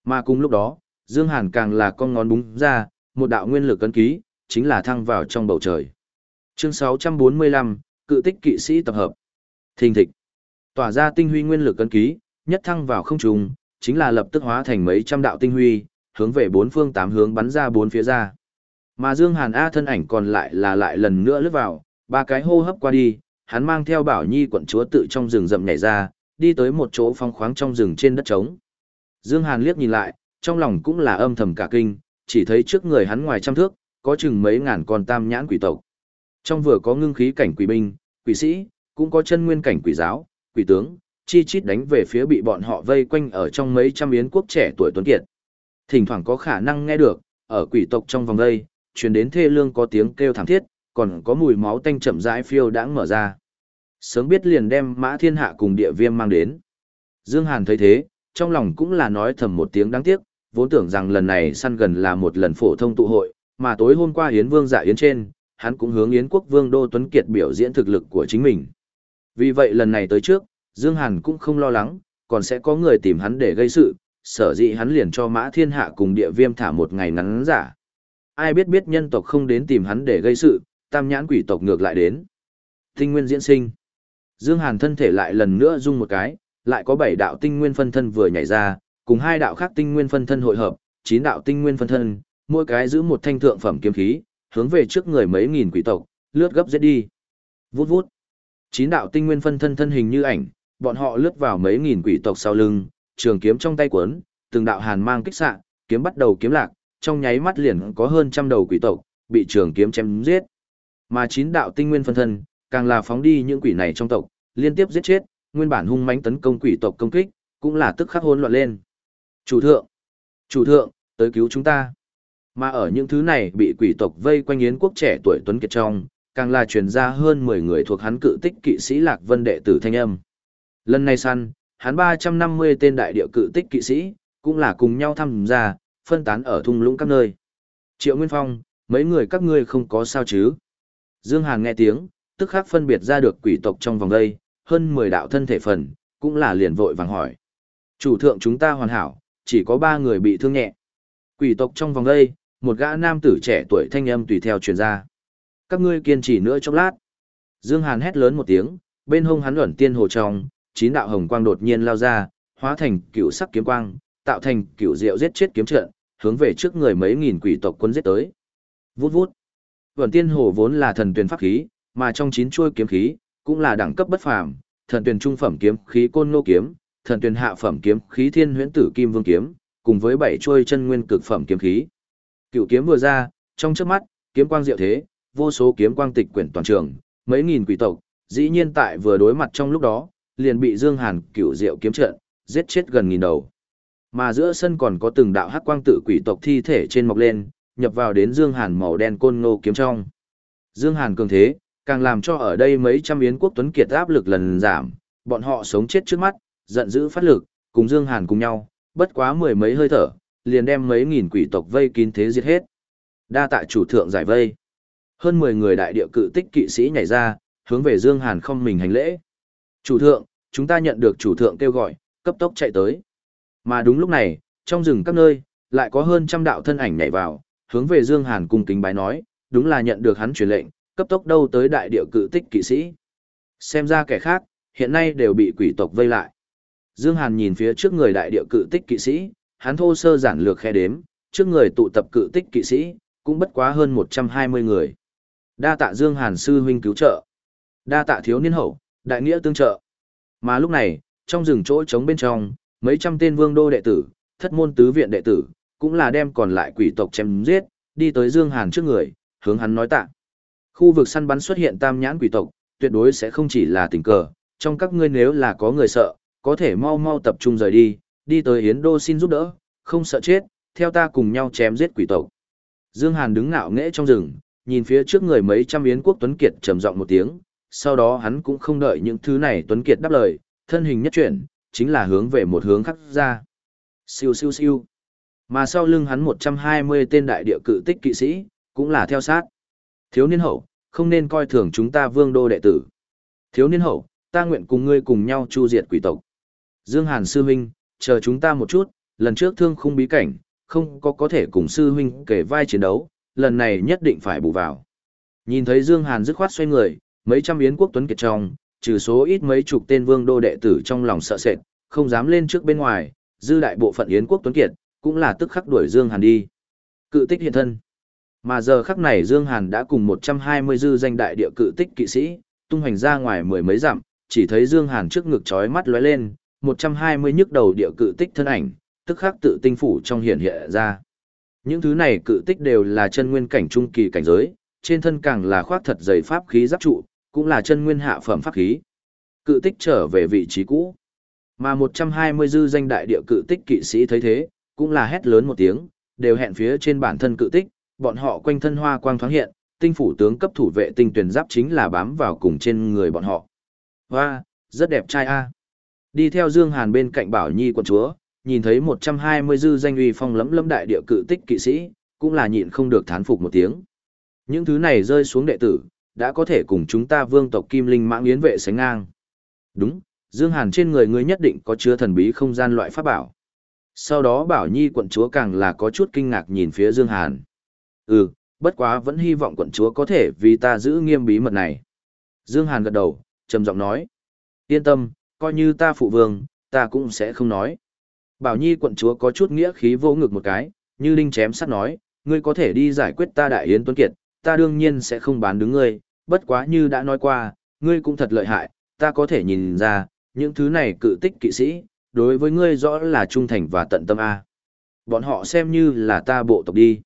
Mà cùng lúc đó, Dương Hàn càng là con ngón búng ra, một đạo nguyên lực cấn ký, chính là thăng vào trong bầu trời. Chương 645, cự tích kỵ sĩ tập hợp. Thình thịch. Tỏa ra tinh huy nguyên lực cấn ký, nhất thăng vào không trung, chính là lập tức hóa thành mấy trăm đạo tinh huy, hướng về bốn phương tám hướng bắn ra bốn phía ra. Mà Dương Hàn A thân ảnh còn lại là lại lần nữa lướt vào, ba cái hô hấp qua đi, hắn mang theo Bảo Nhi quận chúa tự trong rừng rậm nhảy ra, đi tới một chỗ phong khoáng trong rừng trên đất trống. Dương Hàn liếc nhìn lại, trong lòng cũng là âm thầm cả kinh, chỉ thấy trước người hắn ngoài trăm thước, có chừng mấy ngàn con tam nhãn quỷ tộc. Trong vừa có ngưng khí cảnh quỷ binh, quỷ sĩ, cũng có chân nguyên cảnh quỷ giáo, quỷ tướng, chi chít đánh về phía bị bọn họ vây quanh ở trong mấy trăm yến quốc trẻ tuổi tuấn kiệt. Thỉnh thoảng có khả năng nghe được, ở quỷ tộc trong vòng đây, truyền đến thê lương có tiếng kêu thảm thiết, còn có mùi máu tanh chậm rãi phiêu đãng mở ra. Sớm biết liền đem Mã Thiên Hạ cùng địa viêm mang đến. Dương Hàn thấy thế, trong lòng cũng là nói thầm một tiếng đáng tiếc, vốn tưởng rằng lần này săn gần là một lần phổ thông tụ hội, mà tối hôm qua Yến Vương dạ Yến trên, hắn cũng hướng Yến quốc Vương Đô Tuấn Kiệt biểu diễn thực lực của chính mình. Vì vậy lần này tới trước, Dương Hàn cũng không lo lắng, còn sẽ có người tìm hắn để gây sự, sở dĩ hắn liền cho Mã Thiên Hạ cùng địa viêm thả một ngày ngắn giả. Ai biết biết nhân tộc không đến tìm hắn để gây sự, tam nhãn quỷ tộc ngược lại đến. Tinh nguyên diễn sinh. Dương Hàn thân thể lại lần nữa rung một cái, lại có bảy đạo tinh nguyên phân thân vừa nhảy ra, cùng hai đạo khác tinh nguyên phân thân hội hợp, chín đạo tinh nguyên phân thân, mỗi cái giữ một thanh thượng phẩm kiếm khí, hướng về trước người mấy nghìn quỷ tộc, lướt gấp giết đi. Vút vút. Chín đạo tinh nguyên phân thân thân hình như ảnh, bọn họ lướt vào mấy nghìn quỷ tộc sau lưng, trường kiếm trong tay cuốn, từng đạo hàn mang kích xạ, kiếm bắt đầu kiếm lạc, trong nháy mắt liền có hơn trăm đầu quỷ tộc bị trường kiếm chém giết. Mà chín đạo tinh nguyên phân thân, càng là phóng đi những quỷ này trong tộc, liên tiếp giết chết, nguyên bản hung mãnh tấn công quỷ tộc công kích, cũng là tức khắc hỗn loạn lên. Chủ thượng, chủ thượng, tới cứu chúng ta. Mà ở những thứ này bị quỷ tộc vây quanh yến quốc trẻ tuổi tuấn kiệt trong, càng là truyền ra hơn 10 người thuộc hắn cự tích kỵ sĩ Lạc Vân đệ tử thanh âm. Lần này săn, hắn 350 tên đại địa cự tích kỵ sĩ, cũng là cùng nhau tham gia, phân tán ở thung lũng các nơi. Triệu Nguyên Phong, mấy người các ngươi không có sao chứ? Dương Hàn nghe tiếng, tức khắc phân biệt ra được quỷ tộc trong vòng đây, hơn 10 đạo thân thể phần, cũng là liền vội vàng hỏi. Chủ thượng chúng ta hoàn hảo, chỉ có 3 người bị thương nhẹ. Quỷ tộc trong vòng đây, một gã nam tử trẻ tuổi thanh âm tùy theo truyền ra. Các ngươi kiên trì nữa chốc lát. Dương Hàn hét lớn một tiếng, bên hông hắn luẩn tiên hồ trong, chín đạo hồng quang đột nhiên lao ra, hóa thành cựu sắc kiếm quang, tạo thành cựu diệu giết chết kiếm trận, hướng về trước người mấy nghìn quỷ tộc quân giết tới. Vút vút. Vườn tiên hồ vốn là thần tuyển pháp khí, mà trong chín chuôi kiếm khí, cũng là đẳng cấp bất phàm, thần tuyển trung phẩm kiếm khí côn nô kiếm, thần tuyển hạ phẩm kiếm khí thiên huyễn tử kim vương kiếm, cùng với bảy chuôi chân nguyên cực phẩm kiếm khí. Cựu kiếm vừa ra, trong chớp mắt, kiếm quang diệu thế, vô số kiếm quang tịch quyển toàn trường, mấy nghìn quỷ tộc, dĩ nhiên tại vừa đối mặt trong lúc đó, liền bị Dương Hàn cựu diệu kiếm trận, giết chết gần nghìn đầu. Mà giữa sân còn có từng đạo hắc quang tự quỷ tộc thi thể trên mọc lên, nhập vào đến Dương Hàn màu đen côn ngô kiếm trong. Dương Hàn cường thế, càng làm cho ở đây mấy trăm yến quốc tuấn kiệt áp lực lần giảm, bọn họ sống chết trước mắt, giận dữ phát lực, cùng Dương Hàn cùng nhau, bất quá mười mấy hơi thở, liền đem mấy nghìn quỷ tộc vây kín thế giết hết. Đa tại chủ thượng giải vây. Hơn 10 người đại địa cự tích kỵ sĩ nhảy ra, hướng về Dương Hàn không mình hành lễ. Chủ thượng, chúng ta nhận được chủ thượng kêu gọi, cấp tốc chạy tới. Mà đúng lúc này, trong rừng các nơi, lại có hơn trăm đạo thân ảnh nhảy vào, hướng về Dương Hàn cung kính bái nói, đúng là nhận được hắn truyền lệnh, cấp tốc đâu tới đại địa cự tích kỵ sĩ. Xem ra kẻ khác, hiện nay đều bị quỷ tộc vây lại. Dương Hàn nhìn phía trước người đại địa cự tích kỵ sĩ, hắn thô sơ giản lược khe đếm, trước người tụ tập cự tích kỵ sĩ, cũng bất quá hơn 120 người. Đa tạ Dương Hàn sư huynh cứu trợ. Đa tạ thiếu niên hậu, đại nghĩa tương trợ. Mà lúc này, trong rừng chỗ trống bên trong, mấy trăm tên vương đô đệ tử, thất môn tứ viện đệ tử, cũng là đem còn lại quỷ tộc chém giết, đi tới Dương Hàn trước người, hướng hắn nói tạ. Khu vực săn bắn xuất hiện tam nhãn quỷ tộc, tuyệt đối sẽ không chỉ là tình cờ, trong các ngươi nếu là có người sợ, có thể mau mau tập trung rời đi, đi tới Yến Đô xin giúp đỡ, không sợ chết, theo ta cùng nhau chém giết quỷ tộc. Dương Hàn đứng ngạo nghễ trong rừng, nhìn phía trước người mấy trăm Yến quốc tuấn kiệt trầm giọng một tiếng, sau đó hắn cũng không đợi những thứ này Tuấn Kiệt đáp lời, thân hình nhất chuyển, chính là hướng về một hướng khác ra. Siêu siêu siêu. Mà sau lưng hắn 120 tên đại địa cự tích kỵ sĩ, cũng là theo sát. Thiếu niên hậu, không nên coi thường chúng ta vương đô đệ tử. Thiếu niên hậu, ta nguyện cùng ngươi cùng nhau chu diệt quỷ tộc. Dương Hàn sư huynh, chờ chúng ta một chút, lần trước thương khung bí cảnh, không có có thể cùng sư huynh kể vai chiến đấu, lần này nhất định phải bù vào. Nhìn thấy Dương Hàn dứt khoát xoay người, mấy trăm yến quốc tuấn kiệt trong, trừ số ít mấy chục tên vương đô đệ tử trong lòng sợ sệt, không dám lên trước bên ngoài, dư đại bộ phận yến quốc tuấn kiệt, cũng là tức khắc đuổi Dương Hàn đi. Cự tích hiện thân. Mà giờ khắc này Dương Hàn đã cùng 120 dư danh đại địa cự tích kỵ sĩ, tung hành ra ngoài mười mấy dặm, chỉ thấy Dương Hàn trước ngực chói mắt lóe lên, 120 nhức đầu địa cự tích thân ảnh, tức khắc tự tinh phủ trong hiện hiện ra. Những thứ này cự tích đều là chân nguyên cảnh trung kỳ cảnh giới, trên thân càng là khoác thật dày pháp khí giáp trụ, cũng là chân nguyên hạ phẩm pháp khí. Cự tích trở về vị trí cũ. Mà 120 dư danh đại địa cự tích kỵ sĩ thấy thế, cũng là hét lớn một tiếng, đều hẹn phía trên bản thân cự tích, bọn họ quanh thân hoa quang thoáng hiện, tinh phủ tướng cấp thủ vệ tinh tuyển giáp chính là bám vào cùng trên người bọn họ. Hoa, rất đẹp trai a. Đi theo Dương Hàn bên cạnh Bảo Nhi quận chúa, nhìn thấy 120 dư danh uy phong lẫm lẫm đại địa cự tích kỵ sĩ, cũng là nhịn không được thán phục một tiếng. Những thứ này rơi xuống đệ tử, đã có thể cùng chúng ta vương tộc Kim Linh mãng yến vệ sánh ngang. Đúng, Dương Hàn trên người ngươi nhất định có chứa thần bí không gian loại pháp bảo. Sau đó Bảo Nhi quận chúa càng là có chút kinh ngạc nhìn phía Dương Hàn. Ừ, bất quá vẫn hy vọng quận chúa có thể vì ta giữ nghiêm bí mật này. Dương Hàn gật đầu, trầm giọng nói. Yên tâm, coi như ta phụ vương, ta cũng sẽ không nói. Bảo Nhi quận chúa có chút nghĩa khí vô ngực một cái, như linh chém sắt nói, ngươi có thể đi giải quyết ta đại yến tuấn kiệt, ta đương nhiên sẽ không bán đứng ngươi, bất quá như đã nói qua, ngươi cũng thật lợi hại, ta có thể nhìn ra, những thứ này cự tích kỵ sĩ, đối với ngươi rõ là trung thành và tận tâm A. Bọn họ xem như là ta bộ tộc đi.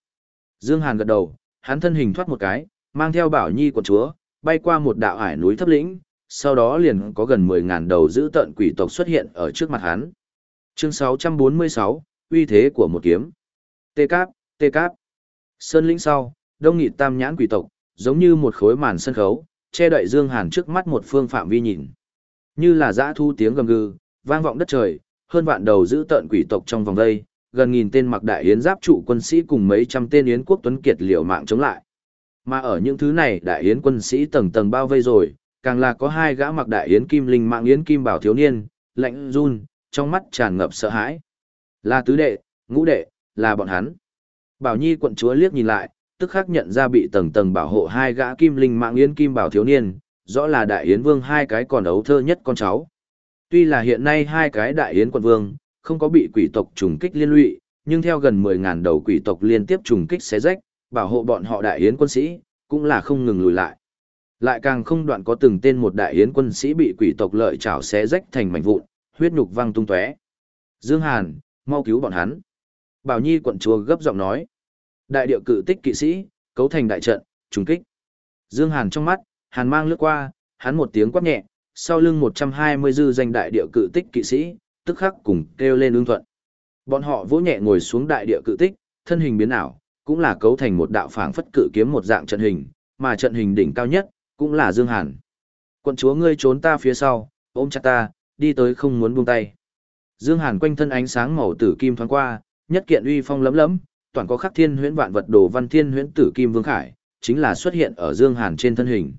Dương Hàn gật đầu, hắn thân hình thoát một cái, mang theo bảo nhi của chúa, bay qua một đạo ải núi thấp lĩnh, sau đó liền có gần 10.000 đầu giữ tận quỷ tộc xuất hiện ở trước mặt hắn. Chương 646, uy thế của một kiếm. Tê cáp, tê cáp. Sơn lĩnh sau, đông nghị tam nhãn quỷ tộc, giống như một khối màn sân khấu, che đậy Dương Hàn trước mắt một phương phạm vi nhìn. Như là dã thu tiếng gầm gừ, vang vọng đất trời, hơn vạn đầu giữ tận quỷ tộc trong vòng đây, gần nghìn tên mặc đại yến giáp trụ quân sĩ cùng mấy trăm tên yến quốc tuấn kiệt liều mạng chống lại. Mà ở những thứ này đại yến quân sĩ tầng tầng bao vây rồi, càng là có hai gã mặc đại yến kim linh mạng yến kim bảo thiếu niên, lạnh run, trong mắt tràn ngập sợ hãi. Là tứ đệ, ngũ đệ, là bọn hắn. Bảo Nhi quận chúa liếc nhìn lại, tức khắc nhận ra bị tầng tầng bảo hộ hai gã kim linh mạng yến kim bảo thiếu niên, rõ là đại yến vương hai cái còn ấu thơ nhất con cháu. Tuy là hiện nay hai cái đại yến quận vương, không có bị quỷ tộc trùng kích liên lụy, nhưng theo gần 10.000 đầu quỷ tộc liên tiếp trùng kích xé rách, bảo hộ bọn họ đại yến quân sĩ, cũng là không ngừng lùi lại. Lại càng không đoạn có từng tên một đại yến quân sĩ bị quỷ tộc lợi chảo xé rách thành mảnh vụn, huyết nhục văng tung tóe. Dương Hàn, mau cứu bọn hắn. Bảo Nhi quận chúa gấp giọng nói. Đại điệu cự tích kỵ sĩ, cấu thành đại trận, trùng kích. Dương Hàn trong mắt, Hàn mang lướt qua, hắn một tiếng quát nhẹ, sau lưng 120 dư danh đại điệu cự tích kỵ sĩ, tức khắc cùng kêu lên ưng thuận. Bọn họ vỗ nhẹ ngồi xuống đại địa cự tích, thân hình biến ảo, cũng là cấu thành một đạo phảng phất cự kiếm một dạng trận hình, mà trận hình đỉnh cao nhất cũng là Dương Hàn. Quân chúa ngươi trốn ta phía sau, ôm chặt ta, đi tới không muốn buông tay. Dương Hàn quanh thân ánh sáng màu tử kim thoáng qua, nhất kiện uy phong lấm lấm, toàn có khắc thiên huyễn vạn vật đồ văn thiên huyễn tử kim vương khải, chính là xuất hiện ở Dương Hàn trên thân hình.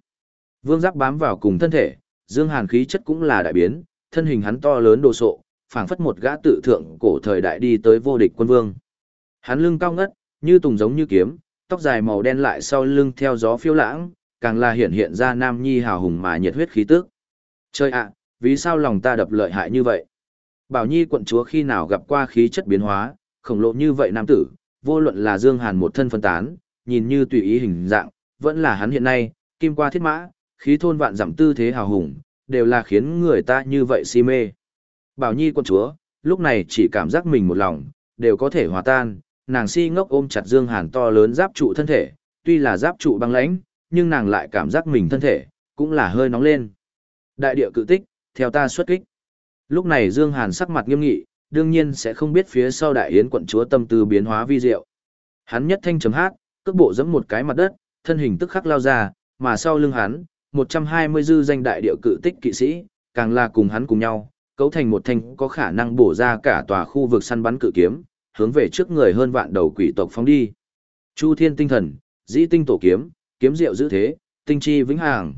Vương giáp bám vào cùng thân thể, Dương Hàn khí chất cũng là đại biến, thân hình hắn to lớn đồ sộ, phảng phất một gã tự thượng cổ thời đại đi tới vô địch quân vương. Hắn lưng cao ngất, như tùng giống như kiếm, tóc dài màu đen lại sau lưng theo gió phiêu lãng, càng là hiện hiện ra nam nhi hào hùng mà nhiệt huyết khí tức. Chơi ạ, vì sao lòng ta đập lợi hại như vậy? Bảo Nhi quận chúa khi nào gặp qua khí chất biến hóa, khổng lồ như vậy nam tử, vô luận là Dương Hàn một thân phân tán, nhìn như tùy ý hình dạng, vẫn là hắn hiện nay, kim qua thiết mã, khí thôn vạn giảm tư thế hào hùng, đều là khiến người ta như vậy si mê. Bảo Nhi quân chúa, lúc này chỉ cảm giác mình một lòng, đều có thể hòa tan, nàng si ngốc ôm chặt Dương Hàn to lớn giáp trụ thân thể, tuy là giáp trụ băng lãnh, nhưng nàng lại cảm giác mình thân thể, cũng là hơi nóng lên. Đại địa cự tích, theo ta xuất kích. Lúc này Dương Hàn sắc mặt nghiêm nghị, đương nhiên sẽ không biết phía sau đại yến quận chúa tâm tư biến hóa vi diệu. Hắn nhất thanh chấm hát, cước bộ giẫm một cái mặt đất, thân hình tức khắc lao ra, mà sau lưng hắn, 120 dư danh đại điệu cự tích kỵ sĩ, càng là cùng hắn cùng nhau, cấu thành một thanh có khả năng bổ ra cả tòa khu vực săn bắn cự kiếm, hướng về trước người hơn vạn đầu quỷ tộc phóng đi. Chu Thiên tinh thần, Dĩ tinh tổ kiếm, kiếm diệu giữ thế, tinh chi vĩnh hằng.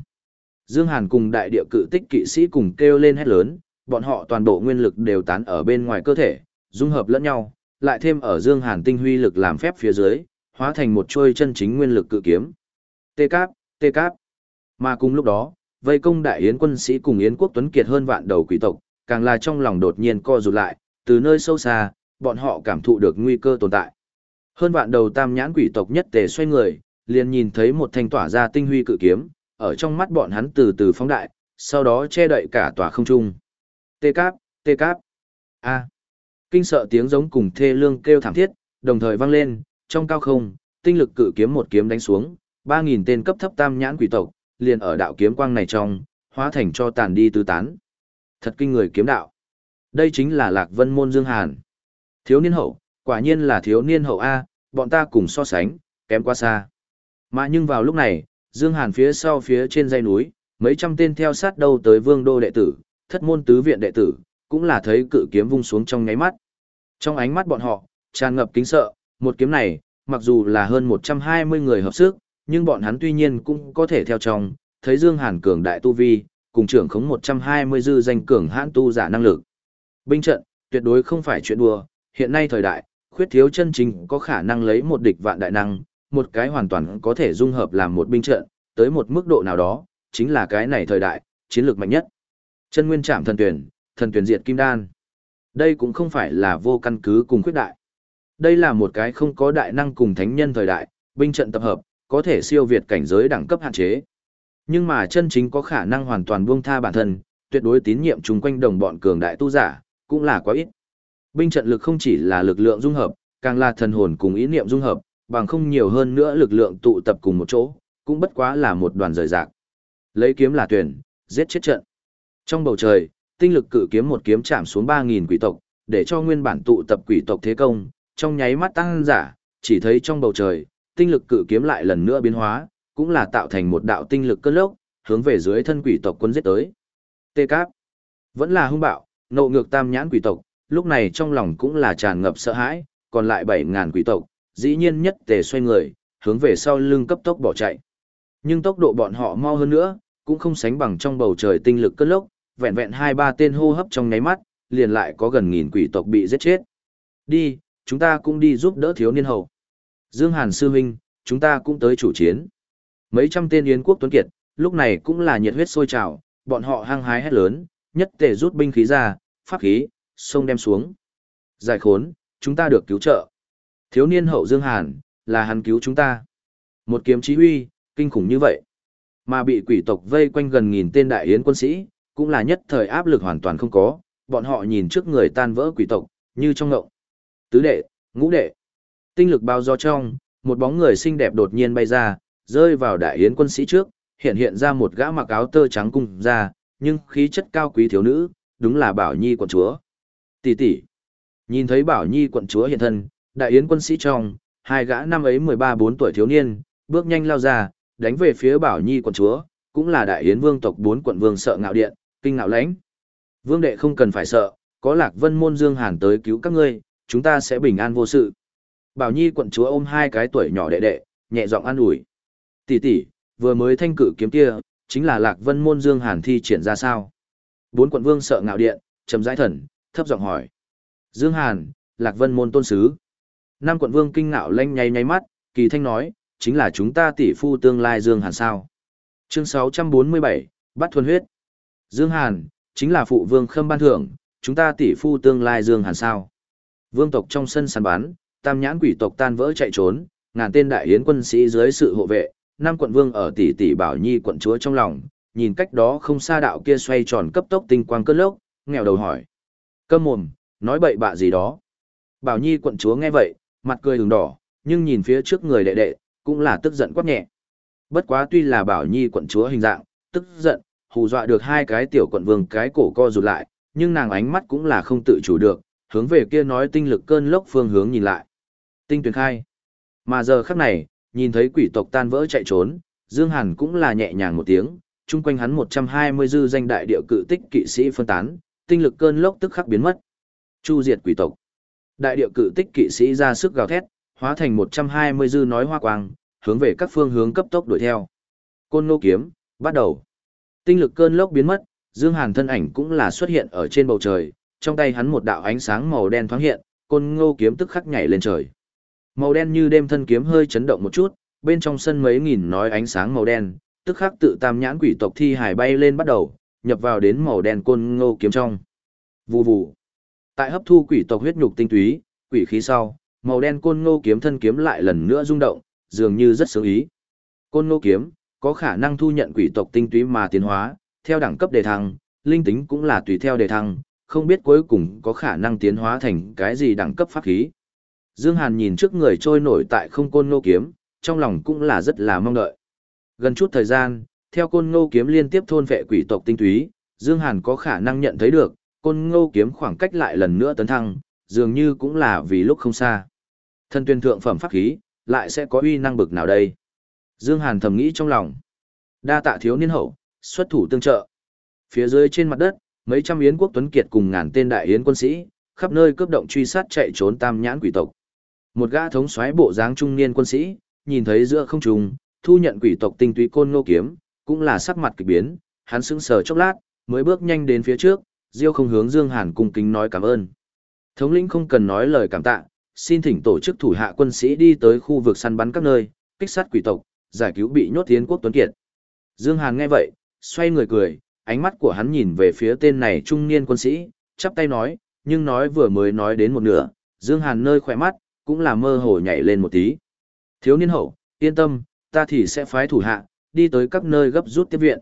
Dương Hàn cùng đại địa cự tích kỵ sĩ cùng kêu lên hét lớn, bọn họ toàn bộ nguyên lực đều tán ở bên ngoài cơ thể, dung hợp lẫn nhau, lại thêm ở Dương Hàn tinh huy lực làm phép phía dưới, hóa thành một chuôi chân chính nguyên lực cự kiếm. Tê cáp, tê cáp. Mà cùng lúc đó, vây công đại yến quân sĩ cùng yến quốc tuấn kiệt hơn vạn đầu quỷ tộc, càng là trong lòng đột nhiên co rụt lại, từ nơi sâu xa, bọn họ cảm thụ được nguy cơ tồn tại. Hơn vạn đầu tam nhãn quỷ tộc nhất tề xoay người, liền nhìn thấy một thanh tỏa ra tinh huy cự kiếm, ở trong mắt bọn hắn từ từ phóng đại, sau đó che đậy cả tòa không trung. Tê cáp, tê cáp. A. Kinh sợ tiếng giống cùng thê lương kêu thảm thiết, đồng thời vang lên, trong cao không, tinh lực cự kiếm một kiếm đánh xuống, 3000 tên cấp thấp tam nhãn quỷ tộc, liền ở đạo kiếm quang này trong, hóa thành cho tàn đi tứ tán. Thật kinh người kiếm đạo. Đây chính là Lạc Vân môn Dương Hàn. Thiếu niên hậu, quả nhiên là thiếu niên hậu a, bọn ta cùng so sánh, kém quá xa. Mà nhưng vào lúc này, Dương Hàn phía sau phía trên dãy núi, mấy trăm tên theo sát đâu tới vương đô đệ tử, thất môn tứ viện đệ tử, cũng là thấy cự kiếm vung xuống trong nháy mắt. Trong ánh mắt bọn họ, tràn ngập kính sợ, một kiếm này, mặc dù là hơn 120 người hợp sức, nhưng bọn hắn tuy nhiên cũng có thể theo trong, thấy Dương Hàn cường đại tu vi, cùng trưởng khống 120 dư danh cường hãn tu giả năng lực. Binh trận, tuyệt đối không phải chuyện đùa, hiện nay thời đại, khuyết thiếu chân chính có khả năng lấy một địch vạn đại năng, một cái hoàn toàn có thể dung hợp làm một binh trận, tới một mức độ nào đó, chính là cái này thời đại, chiến lược mạnh nhất. Chân nguyên chạm thần tuyển, thần tuyển diệt kim đan. Đây cũng không phải là vô căn cứ cùng khuyết đại. Đây là một cái không có đại năng cùng thánh nhân thời đại, binh trận tập hợp, có thể siêu việt cảnh giới đẳng cấp hạn chế. Nhưng mà chân chính có khả năng hoàn toàn buông tha bản thân, tuyệt đối tín nhiệm chung quanh đồng bọn cường đại tu giả, cũng là quá ít. Binh trận lực không chỉ là lực lượng dung hợp, càng là thần hồn cùng ý niệm dung hợp, bằng không nhiều hơn nữa lực lượng tụ tập cùng một chỗ, cũng bất quá là một đoàn rời rạc. Lấy kiếm là tuyển, giết chết trận. Trong bầu trời, tinh lực cử kiếm một kiếm chạm xuống 3000 quỷ tộc, để cho nguyên bản tụ tập quỷ tộc thế công, trong nháy mắt tăng giả, chỉ thấy trong bầu trời, tinh lực cử kiếm lại lần nữa biến hóa, cũng là tạo thành một đạo tinh lực cơn lốc, hướng về dưới thân quỷ tộc quân giết tới. Tê Cáp vẫn là hung bạo, nộ ngược tam nhãn quỷ tộc, lúc này trong lòng cũng là tràn ngập sợ hãi, còn lại 7000 quỷ tộc, dĩ nhiên nhất tề xoay người, hướng về sau lưng cấp tốc bỏ chạy. Nhưng tốc độ bọn họ mau hơn nữa, cũng không sánh bằng trong bầu trời tinh lực cất lốc, vẹn vẹn hai ba tên hô hấp trong nháy mắt, liền lại có gần nghìn quỷ tộc bị giết chết. Đi, chúng ta cũng đi giúp đỡ thiếu niên hậu. Dương Hàn sư huynh, chúng ta cũng tới chủ chiến. Mấy trăm tên yến quốc tuấn kiệt, lúc này cũng là nhiệt huyết sôi trào, bọn họ hăng hái hét lớn, nhất tề rút binh khí ra, pháp khí, sông đem xuống. Giải khốn, chúng ta được cứu trợ. Thiếu niên hậu Dương Hàn, là hắn cứu chúng ta. Một kiếm chí huy, kinh khủng như vậy. Mà bị quỷ tộc vây quanh gần nghìn tên đại yến quân sĩ, cũng là nhất thời áp lực hoàn toàn không có, bọn họ nhìn trước người tan vỡ quỷ tộc, như trong ngộng. Tứ đệ, ngũ đệ. Tinh lực bao do trong, một bóng người xinh đẹp đột nhiên bay ra, rơi vào đại yến quân sĩ trước, hiện hiện ra một gã mặc áo tơ trắng cung ra, nhưng khí chất cao quý thiếu nữ, đúng là Bảo Nhi quận chúa. Tỷ tỷ. Nhìn thấy Bảo Nhi quận chúa hiện thân, đại yến quân sĩ trong, hai gã năm ấy 13-4 tuổi thiếu niên, bước nhanh lao ra, đánh về phía Bảo Nhi quận chúa, cũng là đại yến vương tộc bốn quận vương sợ ngạo điện, kinh ngạo lãnh. Vương đệ không cần phải sợ, có lạc vân môn dương hàn tới cứu các ngươi, chúng ta sẽ bình an vô sự. Bảo Nhi quận chúa ôm hai cái tuổi nhỏ đệ đệ, nhẹ giọng an ủi. Tỷ tỷ, vừa mới thanh cử kiếm kia, chính là lạc vân môn dương hàn thi triển ra sao? Bốn quận vương sợ ngạo điện, trầm rãi thần, thấp giọng hỏi. Dương Hàn, lạc vân môn tôn sứ. Năm quận vương kinh ngạo lanh nháy nháy mắt, kỳ thanh nói, chính là chúng ta tỷ phu tương lai Dương Hàn sao. Chương 647, bắt thuần huyết. Dương Hàn, chính là phụ vương khâm ban thưởng, chúng ta tỷ phu tương lai Dương Hàn sao. Vương tộc trong sân săn bắn, tam nhãn quỷ tộc tan vỡ chạy trốn, ngàn tên đại yến quân sĩ dưới sự hộ vệ, năm quận vương ở tỷ tỷ bảo nhi quận chúa trong lòng, nhìn cách đó không xa đạo kia xoay tròn cấp tốc tinh quang cơn lốc, nghèo đầu hỏi. Câm mồm, nói bậy bạ gì đó. Bảo nhi quận chúa nghe vậy, mặt cười hừng đỏ, nhưng nhìn phía trước người đệ đệ, cũng là tức giận quát nhẹ. Bất quá tuy là bảo nhi quận chúa hình dạng, tức giận, hù dọa được hai cái tiểu quận vương cái cổ co rụt lại, nhưng nàng ánh mắt cũng là không tự chủ được, hướng về kia nói tinh lực cơn lốc phương hướng nhìn lại. Tinh tuyển khai. Mà giờ khắc này, nhìn thấy quỷ tộc tan vỡ chạy trốn, Dương Hàn cũng là nhẹ nhàng một tiếng, chung quanh hắn 120 dư danh đại địa cự tích kỵ sĩ phân tán, tinh lực cơn lốc tức khắc biến mất. Chu diệt quỷ tộc. Đại địa cự tích kỵ sĩ ra sức gào thét, hóa thành 120 dư nói hoa quang, hướng về các phương hướng cấp tốc đuổi theo. Côn nô kiếm, bắt đầu. Tinh lực cơn lốc biến mất, Dương Hàn thân ảnh cũng là xuất hiện ở trên bầu trời, trong tay hắn một đạo ánh sáng màu đen thoáng hiện, côn ngô kiếm tức khắc nhảy lên trời. Màu đen như đêm thân kiếm hơi chấn động một chút, bên trong sân mấy nghìn nói ánh sáng màu đen, tức khắc tự tam nhãn quỷ tộc thi hải bay lên bắt đầu, nhập vào đến màu đen côn ngô kiếm trong. Vù vù. Tại hấp thu quỷ tộc huyết nhục tinh túy, quỷ khí sau, màu đen côn ngô kiếm thân kiếm lại lần nữa rung động, dường như rất sướng ý. Côn ngô kiếm có khả năng thu nhận quỷ tộc tinh túy mà tiến hóa, theo đẳng cấp đề thăng, linh tính cũng là tùy theo đề thăng, không biết cuối cùng có khả năng tiến hóa thành cái gì đẳng cấp pháp khí. Dương Hàn nhìn trước người trôi nổi tại không côn ngô kiếm, trong lòng cũng là rất là mong đợi. Gần chút thời gian, theo côn ngô kiếm liên tiếp thôn vệ quỷ tộc tinh túy, Dương Hàn có khả năng nhận thấy được, côn ngô kiếm khoảng cách lại lần nữa tấn thăng, dường như cũng là vì lúc không xa. Thân tuyên thượng phẩm pháp khí, lại sẽ có uy năng bực nào đây? Dương Hàn thầm nghĩ trong lòng. Đa tạ thiếu niên hậu, xuất thủ tương trợ. Phía dưới trên mặt đất, mấy trăm yến quốc tuấn kiệt cùng ngàn tên đại yến quân sĩ, khắp nơi cướp động truy sát chạy trốn tam nhãn quỷ tộc. Một gã thống soái bộ dáng trung niên quân sĩ, nhìn thấy giữa không trung, thu nhận quỷ tộc tinh túy côn ngô kiếm, cũng là sắc mặt kỳ biến, hắn sững sờ chốc lát, mới bước nhanh đến phía trước, Diêu không hướng Dương Hàn cung kính nói cảm ơn. Thống lĩnh không cần nói lời cảm tạ, xin thỉnh tổ chức thủ hạ quân sĩ đi tới khu vực săn bắn các nơi, kích sát quỷ tộc, giải cứu bị nhốt tiến quốc tuấn kiệt. Dương Hàn nghe vậy, xoay người cười, ánh mắt của hắn nhìn về phía tên này trung niên quân sĩ, chắp tay nói, nhưng nói vừa mới nói đến một nửa, Dương Hàn nơi khỏe mắt, cũng là mơ hồ nhảy lên một tí. Thiếu niên hậu, yên tâm, ta thì sẽ phái thủ hạ, đi tới các nơi gấp rút tiếp viện.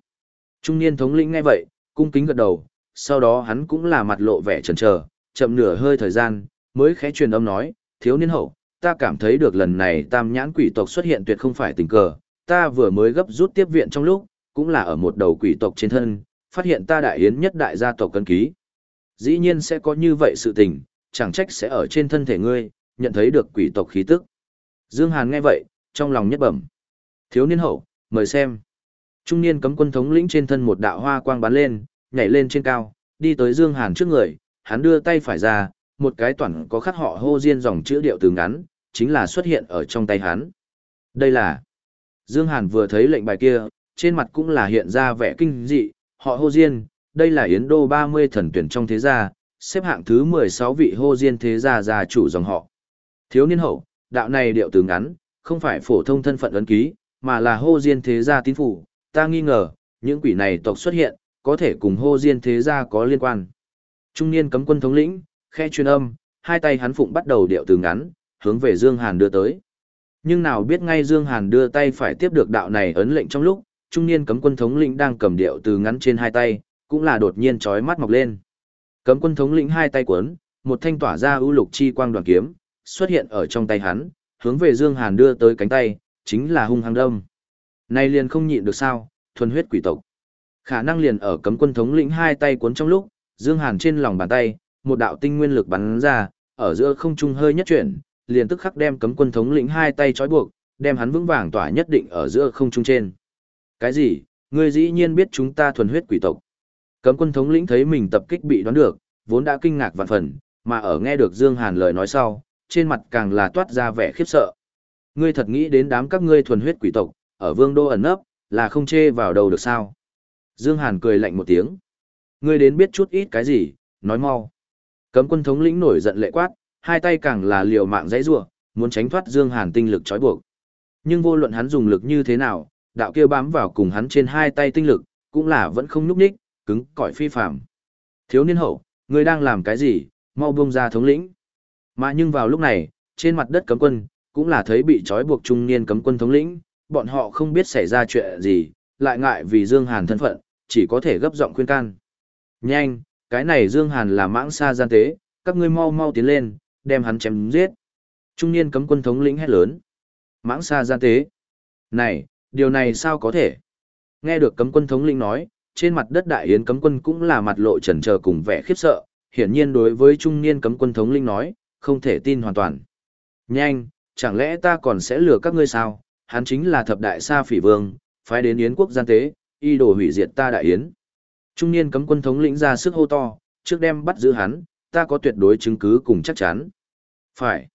Trung niên thống lĩnh nghe vậy, cung kính gật đầu, sau đó hắn cũng là mặt lộ vẻ chần chờ, chậm nửa hơi thời gian, mới khẽ truyền âm nói, thiếu niên hậu, ta cảm thấy được lần này tam nhãn quỷ tộc xuất hiện tuyệt không phải tình cờ, ta vừa mới gấp rút tiếp viện trong lúc, cũng là ở một đầu quỷ tộc trên thân, phát hiện ta đại yến nhất đại gia tộc cân ký. Dĩ nhiên sẽ có như vậy sự tình, chẳng trách sẽ ở trên thân thể ngươi, nhận thấy được quỷ tộc khí tức. Dương Hàn nghe vậy, trong lòng nhất bẩm. Thiếu niên hậu, mời xem. Trung niên cấm quân thống lĩnh trên thân một đạo hoa quang bắn lên, nhảy lên trên cao, đi tới Dương Hàn trước người, hắn đưa tay phải ra, một cái toàn có khắc họ hô diên dòng chữ điệu từ ngắn, chính là xuất hiện ở trong tay hắn. Đây là Dương Hàn vừa thấy lệnh bài kia, trên mặt cũng là hiện ra vẻ kinh dị, họ hô diên, đây là Yến Đô 30 thần tuyển trong thế gia, xếp hạng thứ 16 vị hô diên thế gia gia chủ dòng họ. Thiếu niên hậu, đạo này điệu từ ngắn, không phải phổ thông thân phận ấn ký, mà là hô diên thế gia tín phủ, ta nghi ngờ, những quỷ này tộc xuất hiện, có thể cùng hô diên thế gia có liên quan. Trung niên cấm quân thống lĩnh, khe truyền âm, hai tay hắn phụng bắt đầu điệu từ ngắn, hướng về Dương Hàn đưa tới. Nhưng nào biết ngay Dương Hàn đưa tay phải tiếp được đạo này ấn lệnh trong lúc, trung niên cấm quân thống lĩnh đang cầm điệu từ ngắn trên hai tay, cũng là đột nhiên chói mắt mọc lên. Cấm quân thống lĩnh hai tay cuốn, một thanh tỏa ra ưu lục chi quang đoàn kiếm, xuất hiện ở trong tay hắn, hướng về Dương Hàn đưa tới cánh tay, chính là hung hăng đông. Này liền không nhịn được sao, thuần huyết quỷ tộc. Khả năng liền ở cấm quân thống lĩnh hai tay cuốn trong lúc, Dương Hàn trên lòng bàn tay, một đạo tinh nguyên lực bắn ra, ở giữa không trung hơi nhất chuyển, liền tức khắc đem cấm quân thống lĩnh hai tay trói buộc, đem hắn vững vàng tỏa nhất định ở giữa không trung trên. Cái gì? Ngươi dĩ nhiên biết chúng ta thuần huyết quỷ tộc. Cấm quân thống lĩnh thấy mình tập kích bị đoán được, vốn đã kinh ngạc vạn phần, mà ở nghe được Dương Hàn lời nói sau, trên mặt càng là toát ra vẻ khiếp sợ. Ngươi thật nghĩ đến đám các ngươi thuần huyết quỷ tộc, ở vương đô ẩn nấp, là không chê vào đầu được sao? Dương Hàn cười lạnh một tiếng. Ngươi đến biết chút ít cái gì, nói mau. Cấm quân thống lĩnh nổi giận lệ quát, hai tay càng là liều mạng dãy rủa, muốn tránh thoát Dương Hàn tinh lực trói buộc. Nhưng vô luận hắn dùng lực như thế nào, đạo kia bám vào cùng hắn trên hai tay tinh lực, cũng là vẫn không nhúc nhích, cứng cỏi phi phàm. Thiếu niên hậu, ngươi đang làm cái gì, mau buông ra thống lĩnh. Mà nhưng vào lúc này, trên mặt đất cấm quân, cũng là thấy bị trói buộc trung niên cấm quân thống lĩnh, bọn họ không biết xảy ra chuyện gì, lại ngại vì Dương Hàn thân phận, chỉ có thể gấp giọng khuyên can. Nhanh, cái này Dương Hàn là mãng xa gian tế, các ngươi mau mau tiến lên, đem hắn chém giết. Trung niên cấm quân thống lĩnh hét lớn. Mãng xa gian tế. Này, điều này sao có thể? Nghe được cấm quân thống lĩnh nói, trên mặt đất đại yến cấm quân cũng là mặt lộ chần chờ cùng vẻ khiếp sợ, hiển nhiên đối với trung niên cấm quân thống lĩnh nói, không thể tin hoàn toàn. Nhanh, chẳng lẽ ta còn sẽ lừa các ngươi sao? Hắn chính là thập đại sa phỉ vương, phái đến yến quốc gian tế, y đồ hủy diệt ta đại yến. Trung niên cấm quân thống lĩnh ra sức hô to, trước đem bắt giữ hắn, ta có tuyệt đối chứng cứ cùng chắc chắn. Phải.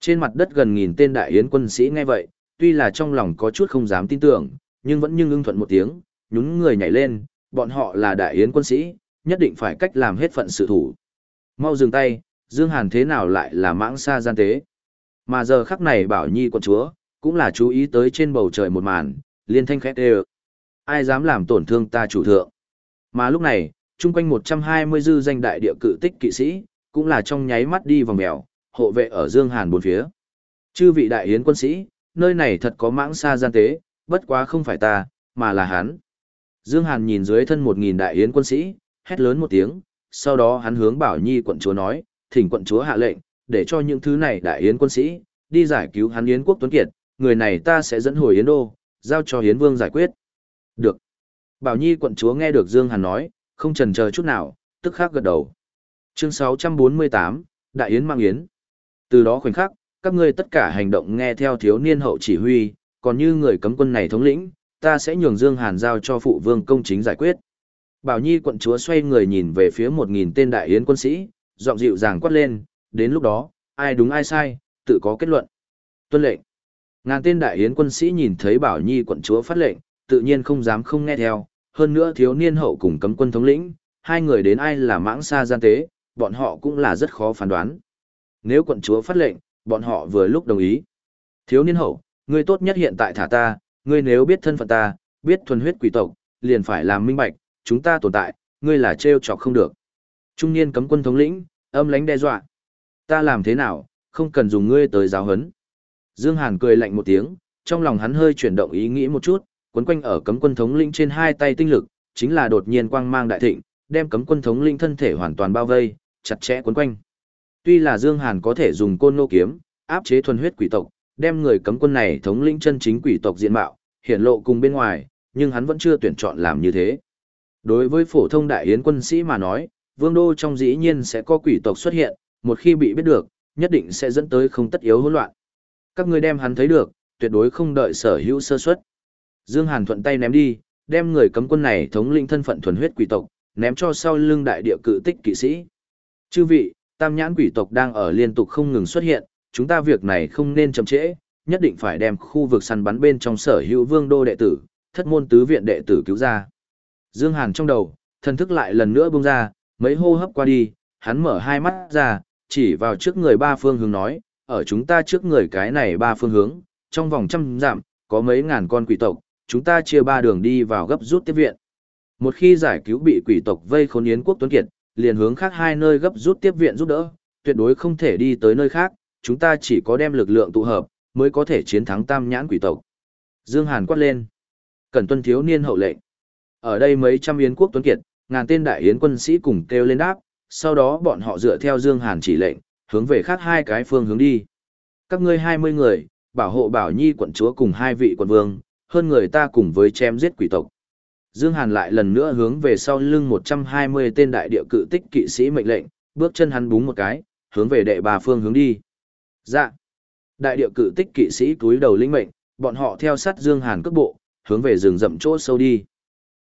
Trên mặt đất gần nghìn tên đại yến quân sĩ nghe vậy, tuy là trong lòng có chút không dám tin tưởng, nhưng vẫn nhưng ưng thuận một tiếng, nhún người nhảy lên, bọn họ là đại yến quân sĩ, nhất định phải cách làm hết phận sự thủ. Mau dừng tay, Dương Hàn thế nào lại là mãng xa gian tế. Mà giờ khắc này bảo nhi quân chúa, cũng là chú ý tới trên bầu trời một màn, liên thanh khét đều. Ai dám làm tổn thương ta chủ thượng. Mà lúc này, chung quanh 120 dư danh đại địa cự tích kỵ sĩ, cũng là trong nháy mắt đi vòng mèo, hộ vệ ở Dương Hàn bốn phía. Chư vị đại yến quân sĩ, nơi này thật có mãng xa gian tế, bất quá không phải ta, mà là hắn. Dương Hàn nhìn dưới thân 1.000 đại yến quân sĩ, hét lớn một tiếng, sau đó hắn hướng Bảo Nhi quận chúa nói, thỉnh quận chúa hạ lệnh, để cho những thứ này đại yến quân sĩ, đi giải cứu hắn yến quốc tuấn kiệt, người này ta sẽ dẫn hồi yến đô, giao cho yến vương giải quyết. Được. Bảo Nhi quận chúa nghe được Dương Hàn nói, không chần chờ chút nào, tức khắc gật đầu. Chương 648, Đại Yến mang Yến. Từ đó khoảnh khắc, các ngươi tất cả hành động nghe theo thiếu niên hậu chỉ huy, còn như người cấm quân này thống lĩnh, ta sẽ nhường Dương Hàn giao cho phụ vương công chính giải quyết. Bảo Nhi quận chúa xoay người nhìn về phía một nghìn tên đại yến quân sĩ, giọng dịu dàng quát lên, đến lúc đó, ai đúng ai sai, tự có kết luận. Tuân lệnh. Ngàn tên đại yến quân sĩ nhìn thấy Bảo Nhi quận chúa phát lệnh, tự nhiên không dám không nghe theo, hơn nữa thiếu niên hậu cùng cấm quân thống lĩnh, hai người đến ai là mãng xa gian tế, bọn họ cũng là rất khó phán đoán. Nếu quận chúa phát lệnh, bọn họ vừa lúc đồng ý. Thiếu niên hậu, ngươi tốt nhất hiện tại thả ta, ngươi nếu biết thân phận ta, biết thuần huyết quỷ tộc, liền phải làm minh bạch, chúng ta tồn tại, ngươi là trêu chọc không được. Trung niên cấm quân thống lĩnh, âm lãnh đe dọa. Ta làm thế nào, không cần dùng ngươi tới giáo hấn. Dương Hàn cười lạnh một tiếng, trong lòng hắn hơi chuyển động ý nghĩ một chút, quấn quanh ở cấm quân thống lĩnh trên hai tay tinh lực, chính là đột nhiên quang mang đại thịnh, đem cấm quân thống lĩnh thân thể hoàn toàn bao vây, chặt chẽ quấn quanh. Tuy là Dương Hàn có thể dùng côn nô kiếm, áp chế thuần huyết quỷ tộc, đem người cấm quân này thống lĩnh chân chính quỷ tộc diện mạo, hiện lộ cùng bên ngoài, nhưng hắn vẫn chưa tuyển chọn làm như thế. Đối với phổ thông đại yến quân sĩ mà nói, vương đô trong dĩ nhiên sẽ có quỷ tộc xuất hiện, một khi bị biết được, nhất định sẽ dẫn tới không tất yếu hỗn loạn. Các ngươi đem hắn thấy được, tuyệt đối không đợi sở hữu sơ suất. Dương Hàn thuận tay ném đi, đem người cấm quân này thống lĩnh thân phận thuần huyết quỷ tộc, ném cho sau lưng đại địa cự tích kỵ sĩ. Chư vị, tam nhãn quỷ tộc đang ở liên tục không ngừng xuất hiện, chúng ta việc này không nên chậm trễ, nhất định phải đem khu vực săn bắn bên trong sở hữu vương đô đệ tử, thất môn tứ viện đệ tử cứu ra. Dương Hàn trong đầu, thần thức lại lần nữa bung ra, mấy hô hấp qua đi, hắn mở hai mắt ra, chỉ vào trước người ba phương hướng nói, ở chúng ta trước người cái này ba phương hướng, trong vòng trăm dặm, có mấy ngàn con quỷ tộc, chúng ta chia ba đường đi vào gấp rút tiếp viện. Một khi giải cứu bị quỷ tộc vây khốn yến quốc tuấn kiệt, liền hướng khác hai nơi gấp rút tiếp viện giúp đỡ, tuyệt đối không thể đi tới nơi khác, chúng ta chỉ có đem lực lượng tụ hợp, mới có thể chiến thắng tam nhãn quỷ tộc. Dương Hàn quát lên. Cẩn tuân thiếu niên hậu lệnh. Ở đây mấy trăm yến quốc tuấn kiệt, ngàn tên đại yến quân sĩ cùng kêu lên đáp, sau đó bọn họ dựa theo Dương Hàn chỉ lệnh, hướng về khác hai cái phương hướng đi. Các ngươi 20 người, bảo hộ bảo nhi quận chúa cùng hai vị quận vương, hơn người ta cùng với chém giết quỷ tộc. Dương Hàn lại lần nữa hướng về sau lưng 120 tên đại địa cự tích kỵ sĩ mệnh lệnh, bước chân hắn búng một cái, hướng về đệ bà phương hướng đi. Dạ. Đại địa cự tích kỵ sĩ cúi đầu linh mệnh, bọn họ theo sát Dương Hàn cước bộ, hướng về rừng rậm chỗ sâu đi.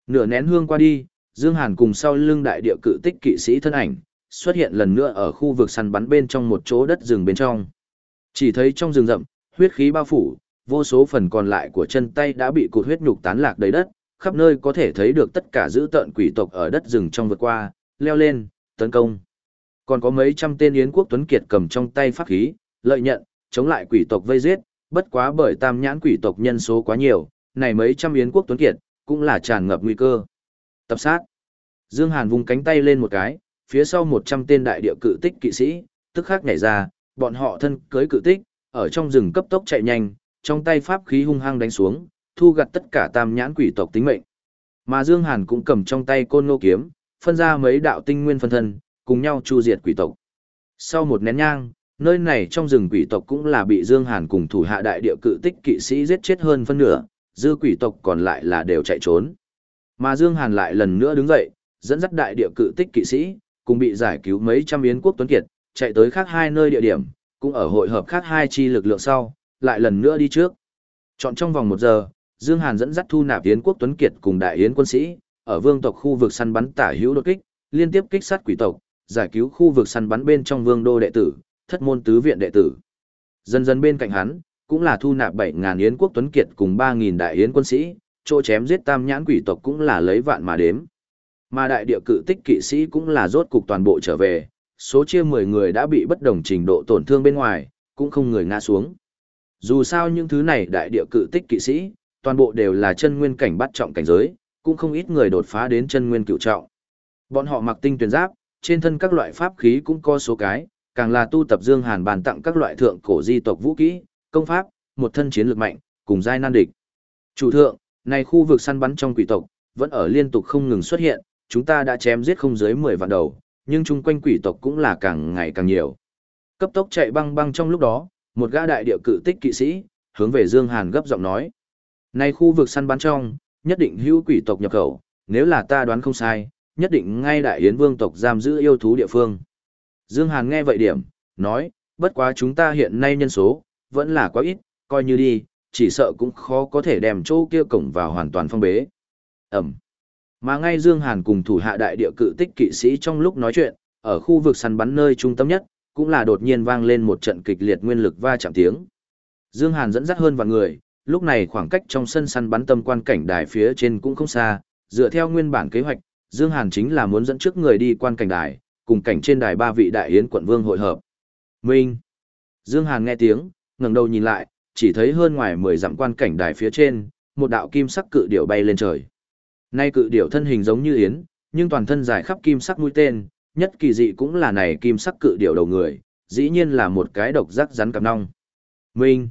Nửa nén hương qua đi, Dương Hàn cùng sau lưng đại địa cự tích kỵ sĩ thân ảnh, xuất hiện lần nữa ở khu vực săn bắn bên trong một chỗ đất rừng bên trong. Chỉ thấy trong rừng rậm, huyết khí bao phủ, vô số phần còn lại của chân tay đã bị cụt huyết nhục tán lạc đầy đất, khắp nơi có thể thấy được tất cả giữ tợn quỷ tộc ở đất rừng trong vượt qua, leo lên, tấn công. Còn có mấy trăm tên yến quốc tuấn kiệt cầm trong tay pháp khí, lợi nhận, chống lại quỷ tộc vây giết, bất quá bởi tam nhãn quỷ tộc nhân số quá nhiều, này mấy trăm yến quốc tuấn kiệt, cũng là tràn ngập nguy cơ. Tập sát. Dương Hàn vung cánh tay lên một cái, phía sau 100 tên đại địa cự tích kỵ sĩ, tức khắc nhảy ra, bọn họ thân cưới cự tích, ở trong rừng cấp tốc chạy nhanh, trong tay pháp khí hung hăng đánh xuống, thu gặt tất cả tam nhãn quỷ tộc tính mệnh. Mà Dương Hàn cũng cầm trong tay côn ngô kiếm, phân ra mấy đạo tinh nguyên phân thân, cùng nhau chu diệt quỷ tộc. Sau một nén nhang, nơi này trong rừng quỷ tộc cũng là bị Dương Hàn cùng thủ hạ đại địa cự tích kỵ sĩ giết chết hơn phân nửa, dư quỷ tộc còn lại là đều chạy trốn. Mà Dương Hàn lại lần nữa đứng dậy, dẫn dắt đại địa cự tích kỵ sĩ, cùng bị giải cứu mấy trăm yến quốc tuấn kiệt, chạy tới khác hai nơi địa điểm, cũng ở hội hợp khác hai chi lực lượng sau, lại lần nữa đi trước. Chọn trong vòng một giờ, Dương Hàn dẫn dắt thu nạp Yến quốc tuấn kiệt cùng đại yến quân sĩ, ở vương tộc khu vực săn bắn tả hữu đột kích, liên tiếp kích sát quỷ tộc, giải cứu khu vực săn bắn bên trong vương đô đệ tử, thất môn tứ viện đệ tử. Dần dần bên cạnh hắn, cũng là thu nạp 7000 yến quốc tuấn kiệt cùng 3000 đại yến quân sĩ, chỗ chém giết tam nhãn quỷ tộc cũng là lấy vạn mà đếm. Mà đại địa cự tích kỵ sĩ cũng là rốt cục toàn bộ trở về, số chia 10 người đã bị bất đồng trình độ tổn thương bên ngoài, cũng không người ngã xuống. Dù sao những thứ này đại địa cự tích kỵ sĩ, toàn bộ đều là chân nguyên cảnh bắt trọng cảnh giới, cũng không ít người đột phá đến chân nguyên cựu trọng. Bọn họ mặc tinh tuyển giáp, trên thân các loại pháp khí cũng có số cái, càng là tu tập Dương Hàn bàn tặng các loại thượng cổ di tộc vũ kỹ, công pháp, một thân chiến lược mạnh, cùng giai nan địch. Chủ thượng, này khu vực săn bắn trong quỷ tộc, vẫn ở liên tục không ngừng xuất hiện, chúng ta đã chém giết không dưới 10 vạn đầu, nhưng chung quanh quỷ tộc cũng là càng ngày càng nhiều. Cấp tốc chạy băng băng trong lúc đó, một gã đại địa cự tích kỵ sĩ, hướng về Dương Hàn gấp giọng nói. Này khu vực săn bắn trong, nhất định hữu quỷ tộc nhập khẩu, nếu là ta đoán không sai, nhất định ngay đại yến vương tộc giam giữ yêu thú địa phương. Dương Hàn nghe vậy điểm, nói, bất quá chúng ta hiện nay nhân số, vẫn là quá ít, coi như đi, chỉ sợ cũng khó có thể đem chỗ kia cổng vào hoàn toàn phong bế. Ẩm. Mà ngay Dương Hàn cùng thủ hạ đại địa cự tích kỵ sĩ trong lúc nói chuyện, ở khu vực săn bắn nơi trung tâm nhất, cũng là đột nhiên vang lên một trận kịch liệt nguyên lực va chạm tiếng. Dương Hàn dẫn dắt hơn vạn người, lúc này khoảng cách trong sân săn bắn tâm quan cảnh đài phía trên cũng không xa, dựa theo nguyên bản kế hoạch, Dương Hàn chính là muốn dẫn trước người đi quan cảnh đài, cùng cảnh trên đài ba vị đại yến quận vương hội hợp. Minh. Dương Hàn nghe tiếng, ngẩng đầu nhìn lại, chỉ thấy hơn ngoài 10 dặm quan cảnh đài phía trên, một đạo kim sắc cự điểu bay lên trời. Nay cự điểu thân hình giống như yến, nhưng toàn thân dài khắp kim sắc mũi tên, nhất kỳ dị cũng là này kim sắc cự điểu đầu người, dĩ nhiên là một cái độc giác rắn cặp nong. Minh.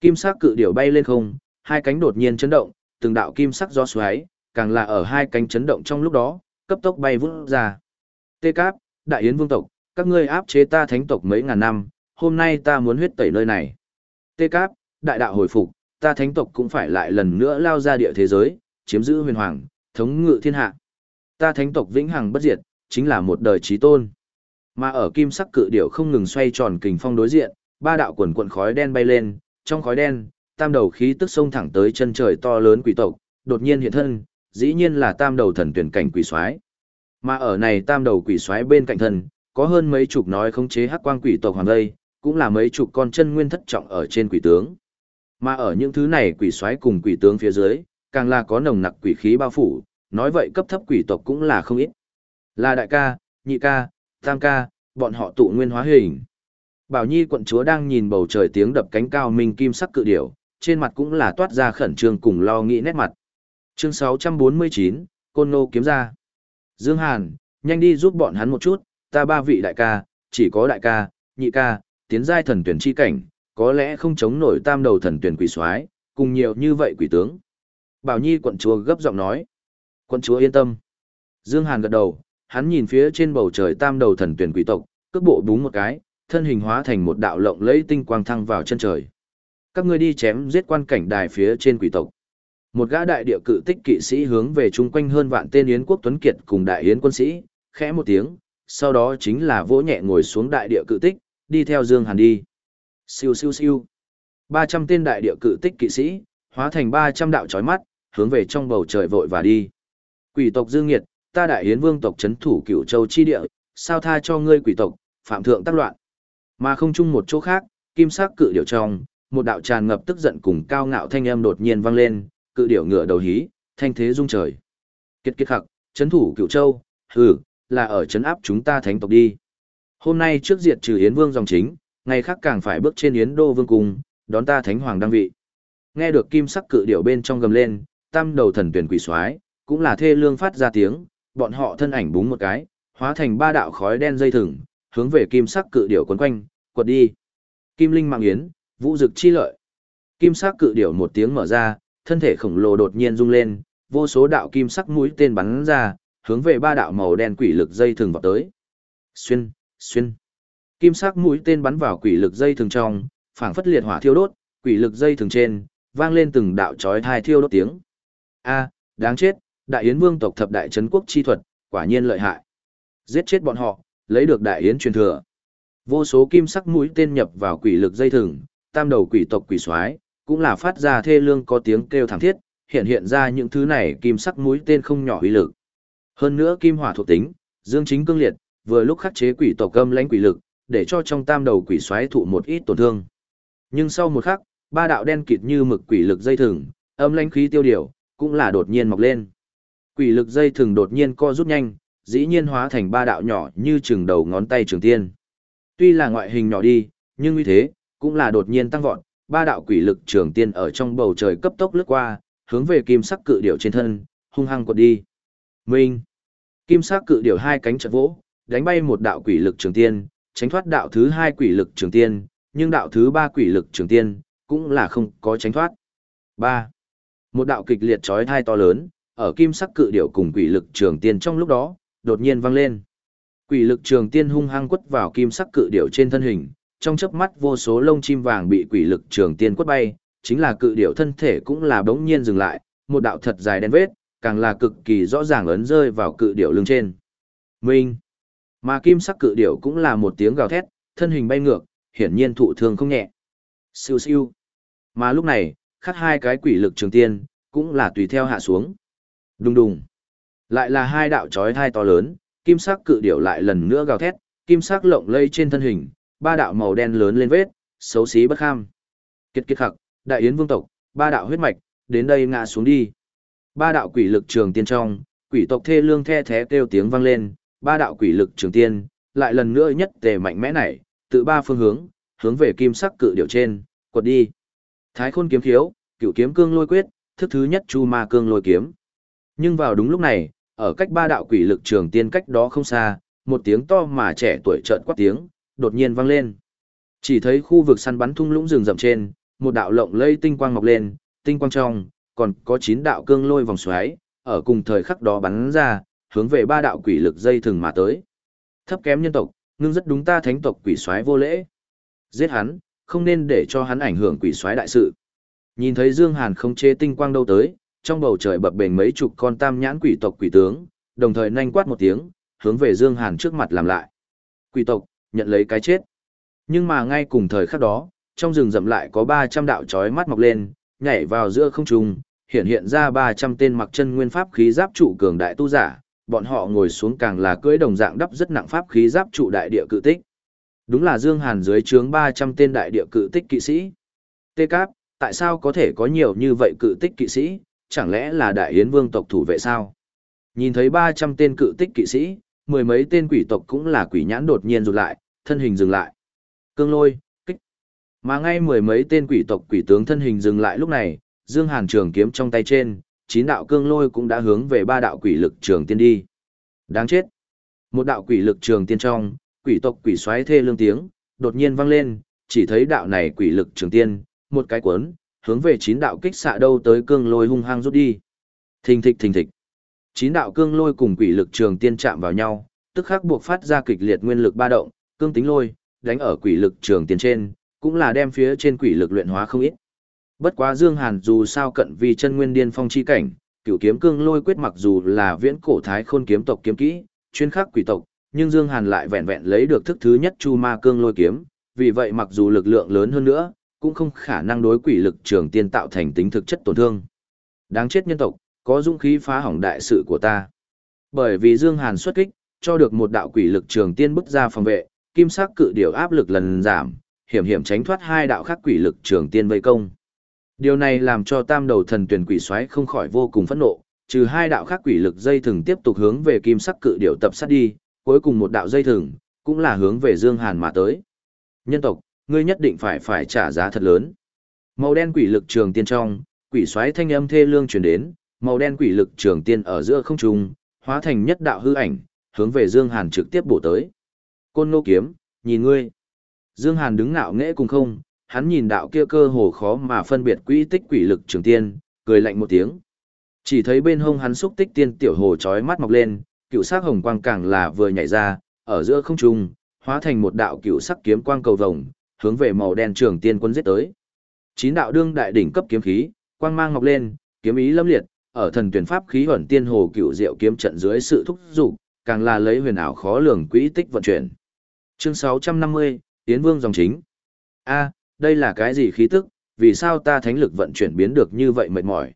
Kim sắc cự điểu bay lên không, hai cánh đột nhiên chấn động, từng đạo kim sắc gió xoáy, càng là ở hai cánh chấn động trong lúc đó, cấp tốc bay vút ra. Tê Cáp, Đại Yến Vương tộc, các ngươi áp chế ta thánh tộc mấy ngàn năm, hôm nay ta muốn huyết tẩy nơi này. Tê Cáp, Đại đạo hồi phục, ta thánh tộc cũng phải lại lần nữa lao ra địa thế giới, chiếm giữ huyền hoàng, thống ngự thiên hạ. Ta thánh tộc vĩnh hằng bất diệt, chính là một đời trí tôn. Mà ở kim sắc cự điểu không ngừng xoay tròn kình phong đối diện, ba đạo quần quần khói đen bay lên, trong khói đen, tam đầu khí tức sông thẳng tới chân trời to lớn quỷ tộc, đột nhiên hiện thân, dĩ nhiên là tam đầu thần tuyển cảnh quỷ soái. Mà ở này tam đầu quỷ soái bên cạnh thần có hơn mấy chục nói khống chế hắc quang quỷ tộc hoàng lây, cũng là mấy chục con chân nguyên thất trọng ở trên quỷ tướng. Mà ở những thứ này quỷ soái cùng quỷ tướng phía dưới, càng là có nồng nặc quỷ khí bao phủ, nói vậy cấp thấp quỷ tộc cũng là không ít. Là đại ca, nhị ca, tam ca, bọn họ tụ nguyên hóa hình. Bảo Nhi quận chúa đang nhìn bầu trời tiếng đập cánh cao minh kim sắc cự điểu, trên mặt cũng là toát ra khẩn trương cùng lo nghĩ nét mặt. Chương 649, Côn Nô kiếm ra. Dương Hàn, nhanh đi giúp bọn hắn một chút, ta ba vị đại ca, chỉ có đại ca, nhị ca, tiến giai thần tuyển chi cảnh, có lẽ không chống nổi tam đầu thần tuyển quỷ soái, cùng nhiều như vậy quỷ tướng. Bảo Nhi quận chúa gấp giọng nói. Quận chúa yên tâm. Dương Hàn gật đầu, hắn nhìn phía trên bầu trời tam đầu thần tuyển quỷ tộc, cước bộ búng một cái, thân hình hóa thành một đạo lộng lẫy tinh quang thăng vào chân trời. Các ngươi đi chém giết quan cảnh đài phía trên quỷ tộc. Một gã đại địa cự tích kỵ sĩ hướng về chung quanh hơn vạn tên yến quốc tuấn kiệt cùng đại yến quân sĩ, khẽ một tiếng, sau đó chính là vỗ nhẹ ngồi xuống đại địa cự tích, đi theo Dương Hàn đi. Siêu siêu siêu. 300 tên đại địa cự tích kỵ sĩ, hóa thành 300 đạo chói mắt, hướng về trong bầu trời vội và đi. Quỷ tộc Dương Nghiệt, ta đại hiến vương tộc chấn thủ cựu châu chi địa, sao tha cho ngươi quỷ tộc, phạm thượng tác loạn. Mà không chung một chỗ khác, kim sắc cự điểu trong, một đạo tràn ngập tức giận cùng cao ngạo thanh âm đột nhiên vang lên, cự điểu ngựa đầu hí, thanh thế rung trời. Kiệt kiệt khắc, chấn thủ cựu châu, hừ, là ở chấn áp chúng ta thánh tộc đi. Hôm nay trước diệt trừ Yến Vương dòng chính, ngày khác càng phải bước trên Yến Đô Vương cung, đón ta thánh hoàng đăng vị. Nghe được kim sắc cự điểu bên trong gầm lên, tam đầu thần tuyển quỷ soái cũng là thê lương phát ra tiếng, bọn họ thân ảnh búng một cái, hóa thành ba đạo khói đen dây thừng, hướng về kim sắc cự điểu quấn quanh, quật đi. Kim linh mạng yến, vũ dực chi lợi. Kim sắc cự điểu một tiếng mở ra, thân thể khổng lồ đột nhiên rung lên, vô số đạo kim sắc mũi tên bắn ra, hướng về ba đạo màu đen quỷ lực dây thừng vào tới. Xuyên, xuyên. Kim sắc mũi tên bắn vào quỷ lực dây thừng trong, phảng phất liệt hỏa thiêu đốt, quỷ lực dây thừng trên, vang lên từng đạo chói tai thiêu đốt tiếng. A, đáng chết, Đại Yến Vương tộc thập đại trấn quốc chi thuật, quả nhiên lợi hại. Giết chết bọn họ, lấy được Đại Yến truyền thừa. Vô số kim sắc mũi tên nhập vào quỷ lực dây thừng, tam đầu quỷ tộc quỷ soái, cũng là phát ra thê lương có tiếng kêu thảm thiết, hiện hiện ra những thứ này kim sắc mũi tên không nhỏ uy lực. Hơn nữa kim hỏa thuộc tính, dương chính cương liệt, vừa lúc khắc chế quỷ tộc âm lãnh quỷ lực, để cho trong tam đầu quỷ xoáy thụ một ít tổn thương. Nhưng sau một khắc, ba đạo đen kịt như mực quỷ lực dây thừng, âm lãnh khí tiêu điều, cũng là đột nhiên mọc lên. Quỷ lực dây thường đột nhiên co rút nhanh, dĩ nhiên hóa thành ba đạo nhỏ như trường đầu ngón tay trường tiên. Tuy là ngoại hình nhỏ đi, nhưng như thế, cũng là đột nhiên tăng vọt, ba đạo quỷ lực trường tiên ở trong bầu trời cấp tốc lướt qua, hướng về kim sắc cự điểu trên thân, hung hăng quật đi. Minh. Kim sắc cự điểu hai cánh chật vỗ, đánh bay một đạo quỷ lực trường tiên, tránh thoát đạo thứ hai quỷ lực trường tiên, nhưng đạo thứ ba quỷ lực trường tiên, cũng là không có tránh thoát. 3. Một đạo kịch liệt chói thai to lớn, ở kim sắc cự điểu cùng quỷ lực trường tiên trong lúc đó, đột nhiên vang lên. Quỷ lực trường tiên hung hăng quất vào kim sắc cự điểu trên thân hình, trong chớp mắt vô số lông chim vàng bị quỷ lực trường tiên quất bay, chính là cự điểu thân thể cũng là bỗng nhiên dừng lại, một đạo thật dài đen vết, càng là cực kỳ rõ ràng ấn rơi vào cự điểu lưng trên. Minh. Mà kim sắc cự điểu cũng là một tiếng gào thét, thân hình bay ngược, hiển nhiên thụ thương không nhẹ. Siêu siêu. Mà lúc này, khắc hai cái quỷ lực trường tiên, cũng là tùy theo hạ xuống. Đùng đùng. Lại là hai đạo chói thai to lớn, kim sắc cự điểu lại lần nữa gào thét, kim sắc lộng lây trên thân hình, ba đạo màu đen lớn lên vết, xấu xí bất kham. Kiệt kiệt khắc, đại yến vương tộc, ba đạo huyết mạch, đến đây ngã xuống đi. Ba đạo quỷ lực trường tiên trong, quỷ tộc thê lương the thế kêu tiếng vang lên, ba đạo quỷ lực trường tiên, lại lần nữa nhất tề mạnh mẽ này, tự ba phương hướng, hướng về kim sắc cự điểu trên, quật đi. Thái khôn kiếm khiếu, cựu kiếm cương lôi quyết, thức thứ nhất chu ma cương lôi kiếm. Nhưng vào đúng lúc này, ở cách ba đạo quỷ lực trường tiên cách đó không xa, một tiếng to mà trẻ tuổi trợn quát tiếng, đột nhiên vang lên. Chỉ thấy khu vực săn bắn thung lũng rừng rậm trên, một đạo lộng lây tinh quang ngọc lên, tinh quang trong, còn có chín đạo cương lôi vòng xoáy, ở cùng thời khắc đó bắn ra, hướng về ba đạo quỷ lực dây thừng mà tới. Thấp kém nhân tộc, ngưng rất đúng ta thánh tộc quỷ xoáy vô lễ. Giết hắn, không nên để cho hắn ảnh hưởng quỷ xoáy đại sự. Nhìn thấy Dương Hàn không chế tinh quang đâu tới, trong bầu trời bập bềnh mấy chục con tam nhãn quỷ tộc quỷ tướng, đồng thời nhanh quát một tiếng, hướng về Dương Hàn trước mặt làm lại. Quỷ tộc, nhận lấy cái chết. Nhưng mà ngay cùng thời khắc đó, trong rừng rậm lại có 300 đạo chói mắt mọc lên, nhảy vào giữa không trung, hiện hiện ra 300 tên mặc chân nguyên pháp khí giáp trụ cường đại tu giả, bọn họ ngồi xuống càng là cưỡi đồng dạng đắp rất nặng pháp khí giáp trụ đại địa cự tích. Đúng là Dương Hàn dưới trướng 300 tên đại địa cự tích kỵ sĩ. Tê Cáp, tại sao có thể có nhiều như vậy cự tích kỵ sĩ, chẳng lẽ là đại yến vương tộc thủ vệ sao? Nhìn thấy 300 tên cự tích kỵ sĩ, mười mấy tên quỷ tộc cũng là quỷ nhãn đột nhiên rụt lại, thân hình dừng lại. Cương lôi, kích. Mà ngay mười mấy tên quỷ tộc quỷ tướng thân hình dừng lại lúc này, Dương Hàn trường kiếm trong tay trên, chín đạo cương lôi cũng đã hướng về ba đạo quỷ lực trường tiên đi. Đáng chết. Một đạo quỷ lực trường tiên trong, quỷ tộc quỷ xoáy thê lương tiếng, đột nhiên vang lên, chỉ thấy đạo này quỷ lực trường tiên, một cái cuốn, hướng về chín đạo kích xạ đâu tới cương lôi hung hăng rút đi. Thình thịch thình thịch. Chín đạo cương lôi cùng quỷ lực trường tiên chạm vào nhau, tức khắc buộc phát ra kịch liệt nguyên lực ba động, cương tính lôi, đánh ở quỷ lực trường tiên trên, cũng là đem phía trên quỷ lực luyện hóa không ít. Bất quá Dương Hàn dù sao cận vì chân nguyên điên phong chi cảnh, cửu kiếm cương lôi quyết mặc dù là viễn cổ thái khôn kiếm tộc kiếm kỹ, chuyên khắc quỷ tộc, nhưng Dương Hàn lại vẹn vẹn lấy được thức thứ nhất chu ma cương lôi kiếm, vì vậy mặc dù lực lượng lớn hơn nữa, cũng không khả năng đối quỷ lực trường tiên tạo thành tính thực chất tổn thương. Đáng chết nhân tộc, có dũng khí phá hỏng đại sự của ta. Bởi vì Dương Hàn xuất kích, cho được một đạo quỷ lực trường tiên bức ra phòng vệ, kim sắc cự điểu áp lực lần giảm, hiểm hiểm tránh thoát hai đạo khác quỷ lực trường tiên vây công. Điều này làm cho tam đầu thần tuyển quỷ xoáy không khỏi vô cùng phẫn nộ, trừ hai đạo khác quỷ lực dây thừng tiếp tục hướng về kim sắc cự điểu tập sát đi, cuối cùng một đạo dây thừng cũng là hướng về Dương Hàn mà tới. Nhân tộc, ngươi nhất định phải phải trả giá thật lớn. Màu đen quỷ lực trường tiên trong, quỷ xoáy thanh âm thê lương truyền đến, màu đen quỷ lực trường tiên ở giữa không trung, hóa thành nhất đạo hư ảnh, hướng về Dương Hàn trực tiếp bổ tới. Côn nô kiếm, nhìn ngươi. Dương Hàn đứng ngạo nghễ cùng không, hắn nhìn đạo kia cơ hồ khó mà phân biệt quỹ tích quỷ lực trường tiên, cười lạnh một tiếng. Chỉ thấy bên hông hắn xúc tích tiên tiểu hồ chói mắt mọc lên, cựu sắc hồng quang càng là vừa nhảy ra, ở giữa không trung, hóa thành một đạo cựu sắc kiếm quang cầu vồng, hướng về màu đen trường tiên quân giết tới. Chín đạo đương đại đỉnh cấp kiếm khí, quang mang ngọc lên, kiếm ý lâm liệt, ở thần tuyển pháp khí ẩn tiên hồ cựu diệu kiếm trận dưới sự thúc dục, càng là lấy huyền ảo khó lường quỹ tích vận chuyển. Chương 650, Tiến Vương dòng chính. A, đây là cái gì khí tức, vì sao ta thánh lực vận chuyển biến được như vậy mệt mỏi.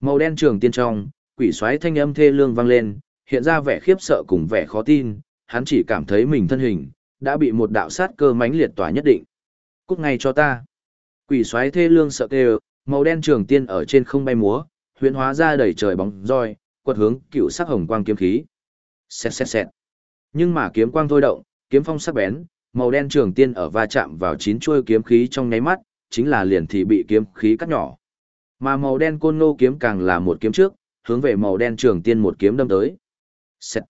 Màu đen trường tiên trong, quỷ xoáy thanh âm thê lương vang lên, hiện ra vẻ khiếp sợ cùng vẻ khó tin, hắn chỉ cảm thấy mình thân hình, đã bị một đạo sát cơ mãnh liệt tỏa nhất định. Cút ngay cho ta. Quỷ xoáy thê lương sợ kêu, màu đen trường tiên ở trên không bay múa, huyễn hóa ra đầy trời bóng roi, quật hướng cựu sắc hồng quang kiếm khí. Xẹt xẹt xẹt. Nhưng mà kiếm quang thôi động, kiếm phong sắc bén, màu đen trường tiên ở va chạm vào chín chuôi kiếm khí trong nháy mắt, chính là liền thì bị kiếm khí cắt nhỏ. Mà màu đen côn ngô kiếm càng là một kiếm trước, hướng về màu đen trường tiên một kiếm đâm tới. Xẹt.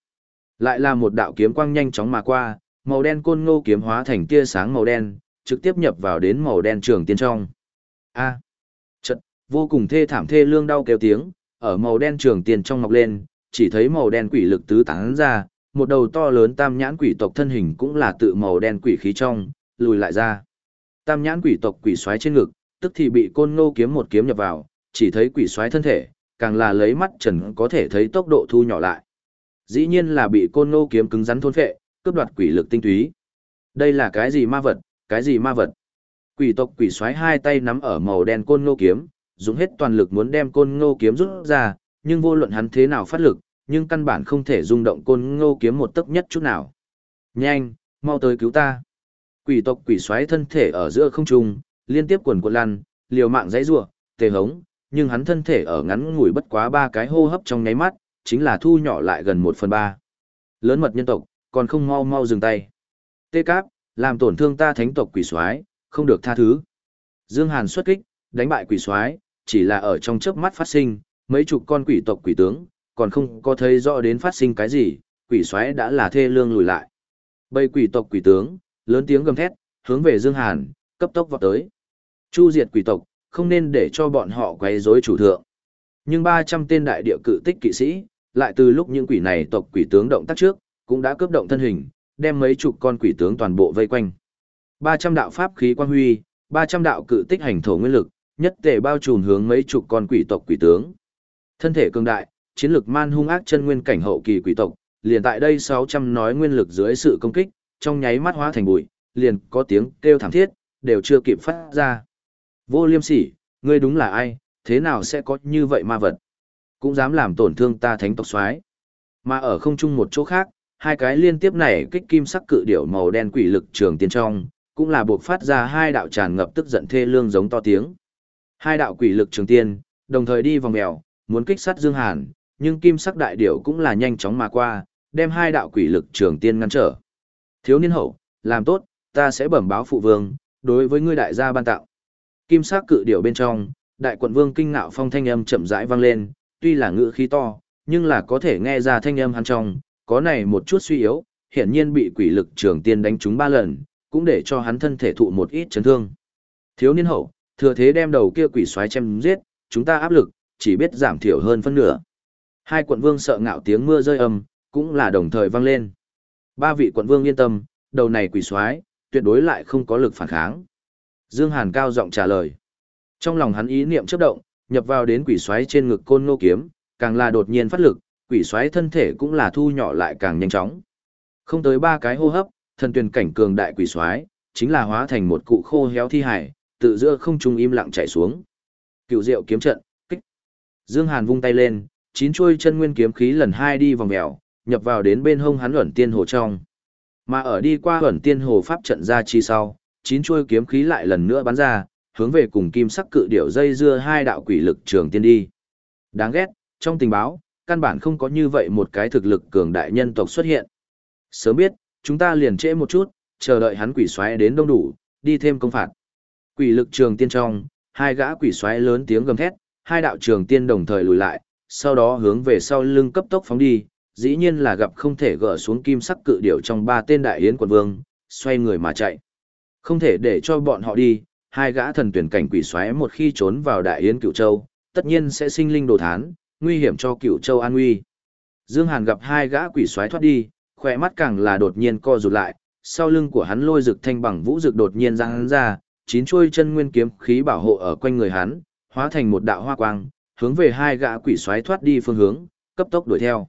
Lại là một đạo kiếm quang nhanh chóng mà qua, màu đen côn ngô kiếm hóa thành tia sáng màu đen, trực tiếp nhập vào đến màu đen trường tiên trong. A. À. Chật, vô cùng thê thảm thê lương đau kêu tiếng, ở màu đen trường tiên trong ngọc lên, chỉ thấy màu đen quỷ lực tứ tán ra, một đầu to lớn tam nhãn quỷ tộc thân hình cũng là tự màu đen quỷ khí trong, lùi lại ra. Tam nhãn quỷ tộc quỷ xoáy trên ngực, tức thì bị côn ngô kiếm một kiếm nhập vào, chỉ thấy quỷ xoáy thân thể, càng là lấy mắt trần có thể thấy tốc độ thu nhỏ lại. Dĩ nhiên là bị côn ngô kiếm cứng rắn thôn phệ, cướp đoạt quỷ lực tinh túy. Đây là cái gì ma vật, cái gì ma vật? Quỷ tộc quỷ xoáy hai tay nắm ở màu đen côn ngô kiếm, dùng hết toàn lực muốn đem côn ngô kiếm rút ra, nhưng vô luận hắn thế nào phát lực, nhưng căn bản không thể rung động côn ngô kiếm một tấc nhất chút nào. Nhanh, mau tới cứu ta. Quỷ tộc quỷ xoáy thân thể ở giữa không trung, liên tiếp quần cuộn lăn, liều mạng dãy rủa, tề hống, nhưng hắn thân thể ở ngắn ngủi bất quá ba cái hô hấp trong nháy mắt, chính là thu nhỏ lại gần một phần ba. Lớn mật nhân tộc, còn không mau mau dừng tay. Tê cáp, làm tổn thương ta thánh tộc quỷ soái, không được tha thứ. Dương Hàn xuất kích, đánh bại quỷ soái, chỉ là ở trong chớp mắt phát sinh, mấy chục con quỷ tộc quỷ tướng, còn không có thấy rõ đến phát sinh cái gì, quỷ soái đã là thê lương lùi lại. Bầy quỷ tộc quỷ tướng, lớn tiếng gầm thét, hướng về Dương Hàn, cấp tốc vọt tới. Chu diệt quỷ tộc, không nên để cho bọn họ quấy rối chủ thượng. Nhưng 300 tên đại địa cự tích kỵ sĩ, lại từ lúc những quỷ này tộc quỷ tướng động tác trước, cũng đã cướp động thân hình, đem mấy chục con quỷ tướng toàn bộ vây quanh. 300 đạo pháp khí quang huy, 300 đạo cự tích hành thổ nguyên lực, nhất tề bao trùm hướng mấy chục con quỷ tộc quỷ tướng. Thân thể cường đại, chiến lực man hung ác chân nguyên cảnh hậu kỳ quỷ tộc, liền tại đây 600 nói nguyên lực dưới sự công kích, trong nháy mắt hóa thành bụi, liền có tiếng kêu thảm thiết, đều chưa kịp phát ra. Vô liêm sỉ, ngươi đúng là ai, thế nào sẽ có như vậy ma vật? Cũng dám làm tổn thương ta thánh tộc soái Mà ở không chung một chỗ khác, hai cái liên tiếp này kích kim sắc cự điểu màu đen quỷ lực trường tiên trong, cũng là buộc phát ra hai đạo tràn ngập tức giận thê lương giống to tiếng. Hai đạo quỷ lực trường tiên, đồng thời đi vòng mèo, muốn kích sát Dương Hàn, nhưng kim sắc đại điểu cũng là nhanh chóng mà qua, đem hai đạo quỷ lực trường tiên ngăn trở. Thiếu niên hậu, làm tốt, ta sẽ bẩm báo phụ vương, đối với ngươi đại gia ban tạo. Kim sắc cự điểu bên trong, đại quận vương kinh ngạo phong thanh âm chậm rãi vang lên, tuy là ngữ khí to, nhưng là có thể nghe ra thanh âm hắn trong, có này một chút suy yếu, hiển nhiên bị quỷ lực trường tiên đánh trúng ba lần, cũng để cho hắn thân thể thụ một ít chấn thương. Thiếu niên hậu, thừa thế đem đầu kia quỷ xoáy chém giết, chúng ta áp lực, chỉ biết giảm thiểu hơn phân nửa. Hai quận vương sợ ngạo tiếng mưa rơi âm, cũng là đồng thời vang lên. Ba vị quận vương yên tâm, đầu này quỷ xoáy, tuyệt đối lại không có lực phản kháng. Dương Hàn cao giọng trả lời. Trong lòng hắn ý niệm chớp động, nhập vào đến quỷ xoáy trên ngực côn nô kiếm, càng là đột nhiên phát lực, quỷ xoáy thân thể cũng là thu nhỏ lại càng nhanh chóng. Không tới ba cái hô hấp, thần tuyển cảnh cường đại quỷ xoáy, chính là hóa thành một cụ khô héo thi hải, tự giữa không trung im lặng chảy xuống. Cựu diệu kiếm trận, kích. Dương Hàn vung tay lên, chín chuôi chân nguyên kiếm khí lần hai đi vòng mèo, nhập vào đến bên hông hắn ẩn tiên hồ trong. Mà ở đi qua ẩn tiên hồ pháp trận ra chi sau, chín chuôi kiếm khí lại lần nữa bắn ra, hướng về cùng kim sắc cự điểu dây dưa hai đạo quỷ lực trường tiên đi. Đáng ghét, trong tình báo, căn bản không có như vậy một cái thực lực cường đại nhân tộc xuất hiện. Sớm biết, chúng ta liền trễ một chút, chờ đợi hắn quỷ xoáy đến đông đủ, đi thêm công phạt. Quỷ lực trường tiên trong, hai gã quỷ xoáy lớn tiếng gầm thét, hai đạo trường tiên đồng thời lùi lại, sau đó hướng về sau lưng cấp tốc phóng đi, dĩ nhiên là gặp không thể gỡ xuống kim sắc cự điểu trong ba tên đại yến quận vương, xoay người mà chạy. Không thể để cho bọn họ đi, hai gã thần tuyển cảnh quỷ xoáy một khi trốn vào đại yến cựu châu, tất nhiên sẽ sinh linh đồ thán, nguy hiểm cho cựu châu an nguy. Dương Hàn gặp hai gã quỷ xoáy thoát đi, khỏe mắt càng là đột nhiên co rụt lại, sau lưng của hắn lôi rực thanh bằng vũ rực đột nhiên ra hắn ra, chín chuôi chân nguyên kiếm khí bảo hộ ở quanh người hắn, hóa thành một đạo hoa quang, hướng về hai gã quỷ xoáy thoát đi phương hướng, cấp tốc đuổi theo.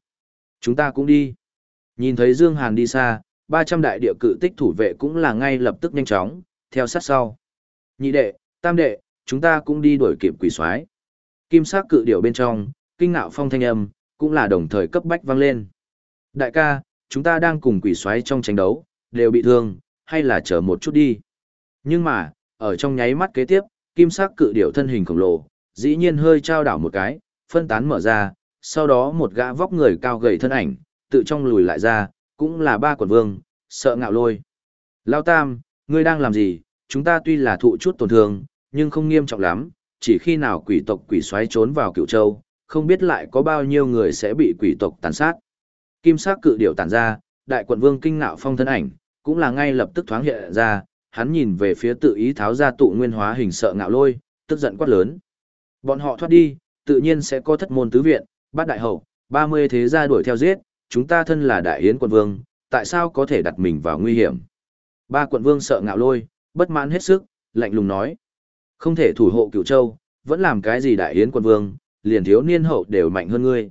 Chúng ta cũng đi. Nhìn thấy Dương Hàn đi xa, 300 đại địa cự tích thủ vệ cũng là ngay lập tức nhanh chóng, theo sát sau. Nhị đệ, tam đệ, chúng ta cũng đi đuổi kịp quỷ xoáy Kim sắc cự điểu bên trong, kinh ngạo phong thanh âm, cũng là đồng thời cấp bách vang lên. Đại ca, chúng ta đang cùng quỷ xoáy trong tranh đấu, đều bị thương, hay là chờ một chút đi. Nhưng mà, ở trong nháy mắt kế tiếp, kim sắc cự điểu thân hình khổng lồ, dĩ nhiên hơi trao đảo một cái, phân tán mở ra, sau đó một gã vóc người cao gầy thân ảnh, tự trong lùi lại ra, cũng là ba quần vương, sợ ngạo lôi. Lao Tam, ngươi đang làm gì? Chúng ta tuy là thụ chút tổn thương, nhưng không nghiêm trọng lắm, chỉ khi nào quỷ tộc quỷ xoáy trốn vào cựu châu, không biết lại có bao nhiêu người sẽ bị quỷ tộc tàn sát. Kim sắc cự điểu tàn ra, đại quận vương kinh ngạo phong thân ảnh, cũng là ngay lập tức thoáng hiện ra, hắn nhìn về phía tự ý tháo ra tụ nguyên hóa hình sợ ngạo lôi, tức giận quát lớn. Bọn họ thoát đi, tự nhiên sẽ có thất môn tứ viện, bát đại hậu, 30 thế gia đuổi theo giết, chúng ta thân là đại yến quận vương, tại sao có thể đặt mình vào nguy hiểm. Ba quận vương sợ ngạo lôi, bất mãn hết sức, lạnh lùng nói. Không thể thủ hộ cửu châu, vẫn làm cái gì đại yến quận vương, liền thiếu niên hậu đều mạnh hơn ngươi.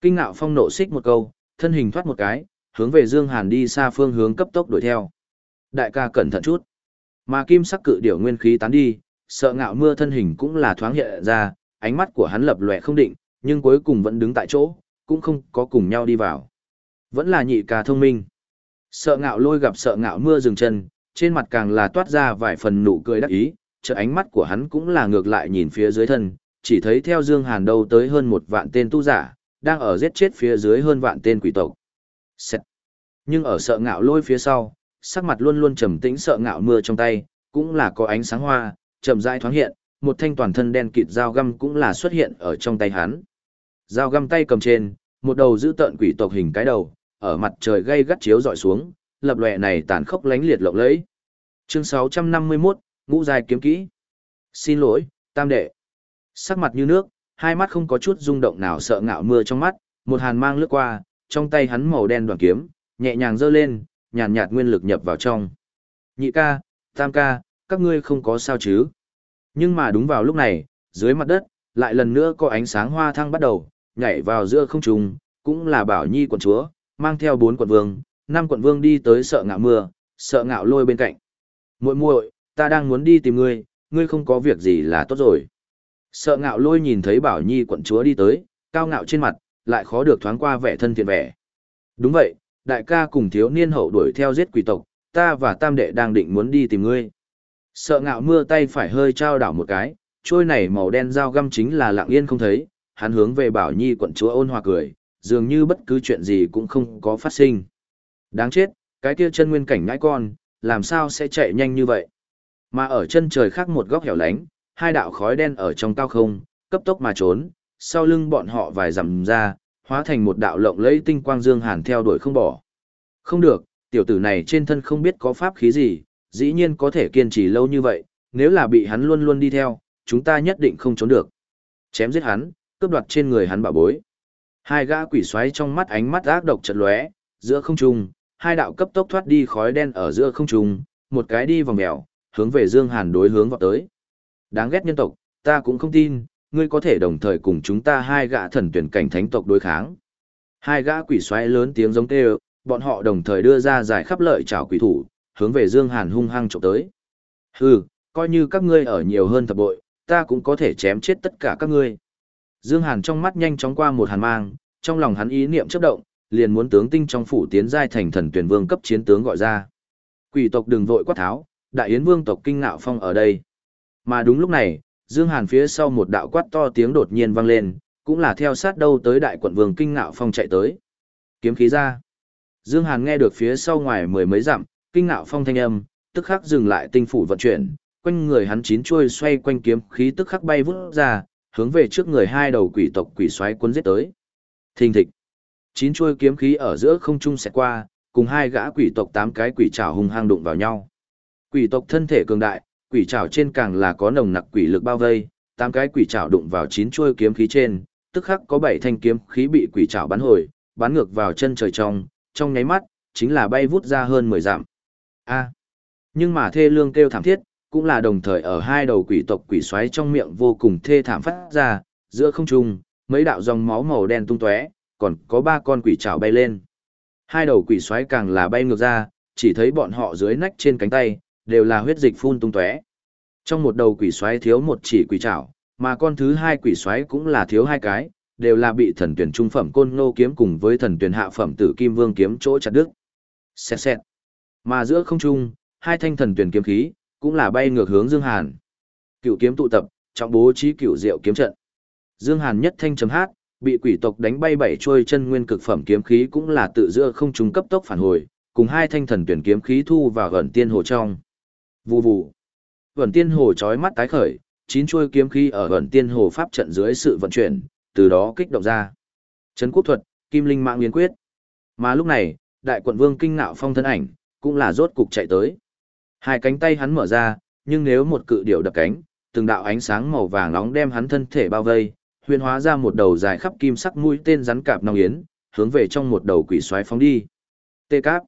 Kinh ngạo phong nộ xích một câu, thân hình thoát một cái, hướng về Dương Hàn đi xa phương hướng cấp tốc đuổi theo. Đại ca cẩn thận chút. Mà kim sắc cự điểu nguyên khí tán đi, sợ ngạo mưa thân hình cũng là thoáng hiện ra, ánh mắt của hắn lập lòe không định, nhưng cuối cùng vẫn đứng tại chỗ, cũng không có cùng nhau đi vào. Vẫn là nhị ca thông minh. Sợ ngạo lôi gặp sợ ngạo mưa dừng chân, trên mặt càng là toát ra vài phần nụ cười đắc ý, chợt ánh mắt của hắn cũng là ngược lại nhìn phía dưới thân, chỉ thấy theo Dương Hàn đâu tới hơn một vạn tên tu giả, đang ở giết chết phía dưới hơn vạn tên quỷ tộc. Xét. Nhưng ở sợ ngạo lôi phía sau, sắc mặt luôn luôn trầm tĩnh sợ ngạo mưa trong tay, cũng là có ánh sáng hoa, chậm rãi thoáng hiện, một thanh toàn thân đen kịt dao găm cũng là xuất hiện ở trong tay hắn. Dao găm tay cầm trên, một đầu giữ tợn quỷ tộc hình cái đầu, ở mặt trời gay gắt chiếu dọi xuống, lập lòe này tàn khốc lánh liệt lộng lẫy. Chương 651, ngũ dài kiếm kỹ. Xin lỗi, tam đệ. Sắc mặt như nước, hai mắt không có chút rung động nào sợ ngạo mưa trong mắt, một hàn mang lướt qua, trong tay hắn màu đen đoàn kiếm, nhẹ nhàng giơ lên, nhàn nhạt, nhạt nguyên lực nhập vào trong. Nhị ca, tam ca, các ngươi không có sao chứ? Nhưng mà đúng vào lúc này, dưới mặt đất, lại lần nữa có ánh sáng hoa thăng bắt đầu, nhảy vào giữa không trung, cũng là bảo nhi quận chúa, mang theo bốn quận vương, năm quận vương đi tới sợ ngạo mưa, sợ ngạo lôi bên cạnh. muội muội ta đang muốn đi tìm ngươi, ngươi không có việc gì là tốt rồi. Sợ ngạo lôi nhìn thấy bảo nhi quận chúa đi tới, cao ngạo trên mặt, lại khó được thoáng qua vẻ thân thiện vẻ. Đúng vậy, đại ca cùng thiếu niên hậu đuổi theo giết quỷ tộc, ta và tam đệ đang định muốn đi tìm ngươi. Sợ ngạo mưa tay phải hơi trao đảo một cái, trôi này màu đen dao găm chính là lặng yên không thấy, hắn hướng về bảo nhi quận chúa ôn hòa cười, dường như bất cứ chuyện gì cũng không có phát sinh. Đáng chết, cái kia chân nguyên cảnh ngãi con, làm sao sẽ chạy nhanh như vậy? Mà ở chân trời khác một góc hẻo lánh, hai đạo khói đen ở trong cao không, cấp tốc mà trốn, sau lưng bọn họ vài dặm ra, hóa thành một đạo lộng lẫy tinh quang dương hàn theo đuổi không bỏ. Không được, tiểu tử này trên thân không biết có pháp khí gì, dĩ nhiên có thể kiên trì lâu như vậy, nếu là bị hắn luôn luôn đi theo, chúng ta nhất định không trốn được. Chém giết hắn, cướp đoạt trên người hắn bảo bối. Hai gã quỷ xoáy trong mắt ánh mắt ác độc chợt lóe, giữa không trung, hai đạo cấp tốc thoát đi khói đen ở giữa không trung, một cái đi vòng mèo, hướng về Dương Hàn đối hướng vọt tới. Đáng ghét nhân tộc, ta cũng không tin, ngươi có thể đồng thời cùng chúng ta hai gã thần tuyển cảnh thánh tộc đối kháng. Hai gã quỷ xoáy lớn tiếng giống kêu, bọn họ đồng thời đưa ra giải khắp lợi trảo quỷ thủ, hướng về Dương Hàn hung hăng chụp tới. Hừ, coi như các ngươi ở nhiều hơn thập bội, ta cũng có thể chém chết tất cả các ngươi. Dương Hàn trong mắt nhanh chóng qua một hàn mang, trong lòng hắn ý niệm chớp động, liền muốn tướng tinh trong phủ tiến giai thành thần tuyển vương cấp chiến tướng gọi ra. Quỷ tộc đừng vội quát tháo, đại yến vương tộc kinh ngạo phong ở đây. Mà đúng lúc này, Dương Hàn phía sau một đạo quát to tiếng đột nhiên vang lên, cũng là theo sát đâu tới đại quận vương kinh ngạo phong chạy tới. Kiếm khí ra. Dương Hàn nghe được phía sau ngoài mười mấy dặm, kinh ngạo phong thanh âm, tức khắc dừng lại tinh phủ vận chuyển, quanh người hắn chín chuôi xoay quanh kiếm khí tức khắc bay vút ra, hướng về trước người hai đầu quỷ tộc quỷ xoáy cuốn giết tới. Thình thịch. Chín chuôi kiếm khí ở giữa không trung xẹt qua, cùng hai gã quỷ tộc tám cái quỷ trảo hung hăng đụng vào nhau. Quỷ tộc thân thể cường đại, quỷ trảo trên càng là có nồng nặc quỷ lực bao vây, tám cái quỷ trảo đụng vào chín chuôi kiếm khí trên, tức khắc có bảy thanh kiếm khí bị quỷ trảo bắn hồi, bắn ngược vào chân trời trong, trong nháy mắt, chính là bay vút ra hơn 10 dặm. A. Nhưng mà thê lương kêu thảm thiết, cũng là đồng thời ở hai đầu quỷ tộc quỷ xoáy trong miệng vô cùng thê thảm phát ra, giữa không trung, mấy đạo dòng máu màu đen tung tóe, còn có ba con quỷ trảo bay lên. Hai đầu quỷ xoáy càng là bay ngược ra, chỉ thấy bọn họ dưới nách trên cánh tay, đều là huyết dịch phun tung tóe. Trong một đầu quỷ xoáy thiếu một chỉ quỷ trảo, mà con thứ hai quỷ xoáy cũng là thiếu hai cái, đều là bị thần tuyển trung phẩm côn ngô kiếm cùng với thần tuyển hạ phẩm tử kim vương kiếm chỗ chặt đứt. Xẹt xẹt. Mà giữa không trung, hai thanh thần tuyển kiếm khí cũng là bay ngược hướng Dương Hàn. Cựu kiếm tụ tập, trọng bố trí cựu diệu kiếm trận. Dương Hàn nhất thanh chấm hát, bị quỷ tộc đánh bay bảy trôi chân nguyên cực phẩm kiếm khí cũng là tự giữa không trung cấp tốc phản hồi, cùng hai thanh thần tuyển kiếm khí thu vào gần tiên hồ trong. Vù vù. Gần tiên hồ chói mắt tái khởi, chín chuôi kiếm khí ở gần tiên hồ pháp trận dưới sự vận chuyển, từ đó kích động ra. Trấn quốc thuật, kim linh mạng Nguyên quyết. Mà lúc này, đại quận vương kinh ngạo phong thân ảnh, cũng là rốt cục chạy tới. Hai cánh tay hắn mở ra, nhưng nếu một cự điểu đập cánh, từng đạo ánh sáng màu vàng nóng đem hắn thân thể bao vây, huyền hóa ra một đầu dài khắp kim sắc mũi tên rắn cạp nong yến, hướng về trong một đầu quỷ xoáy phóng đi. Tê cáp.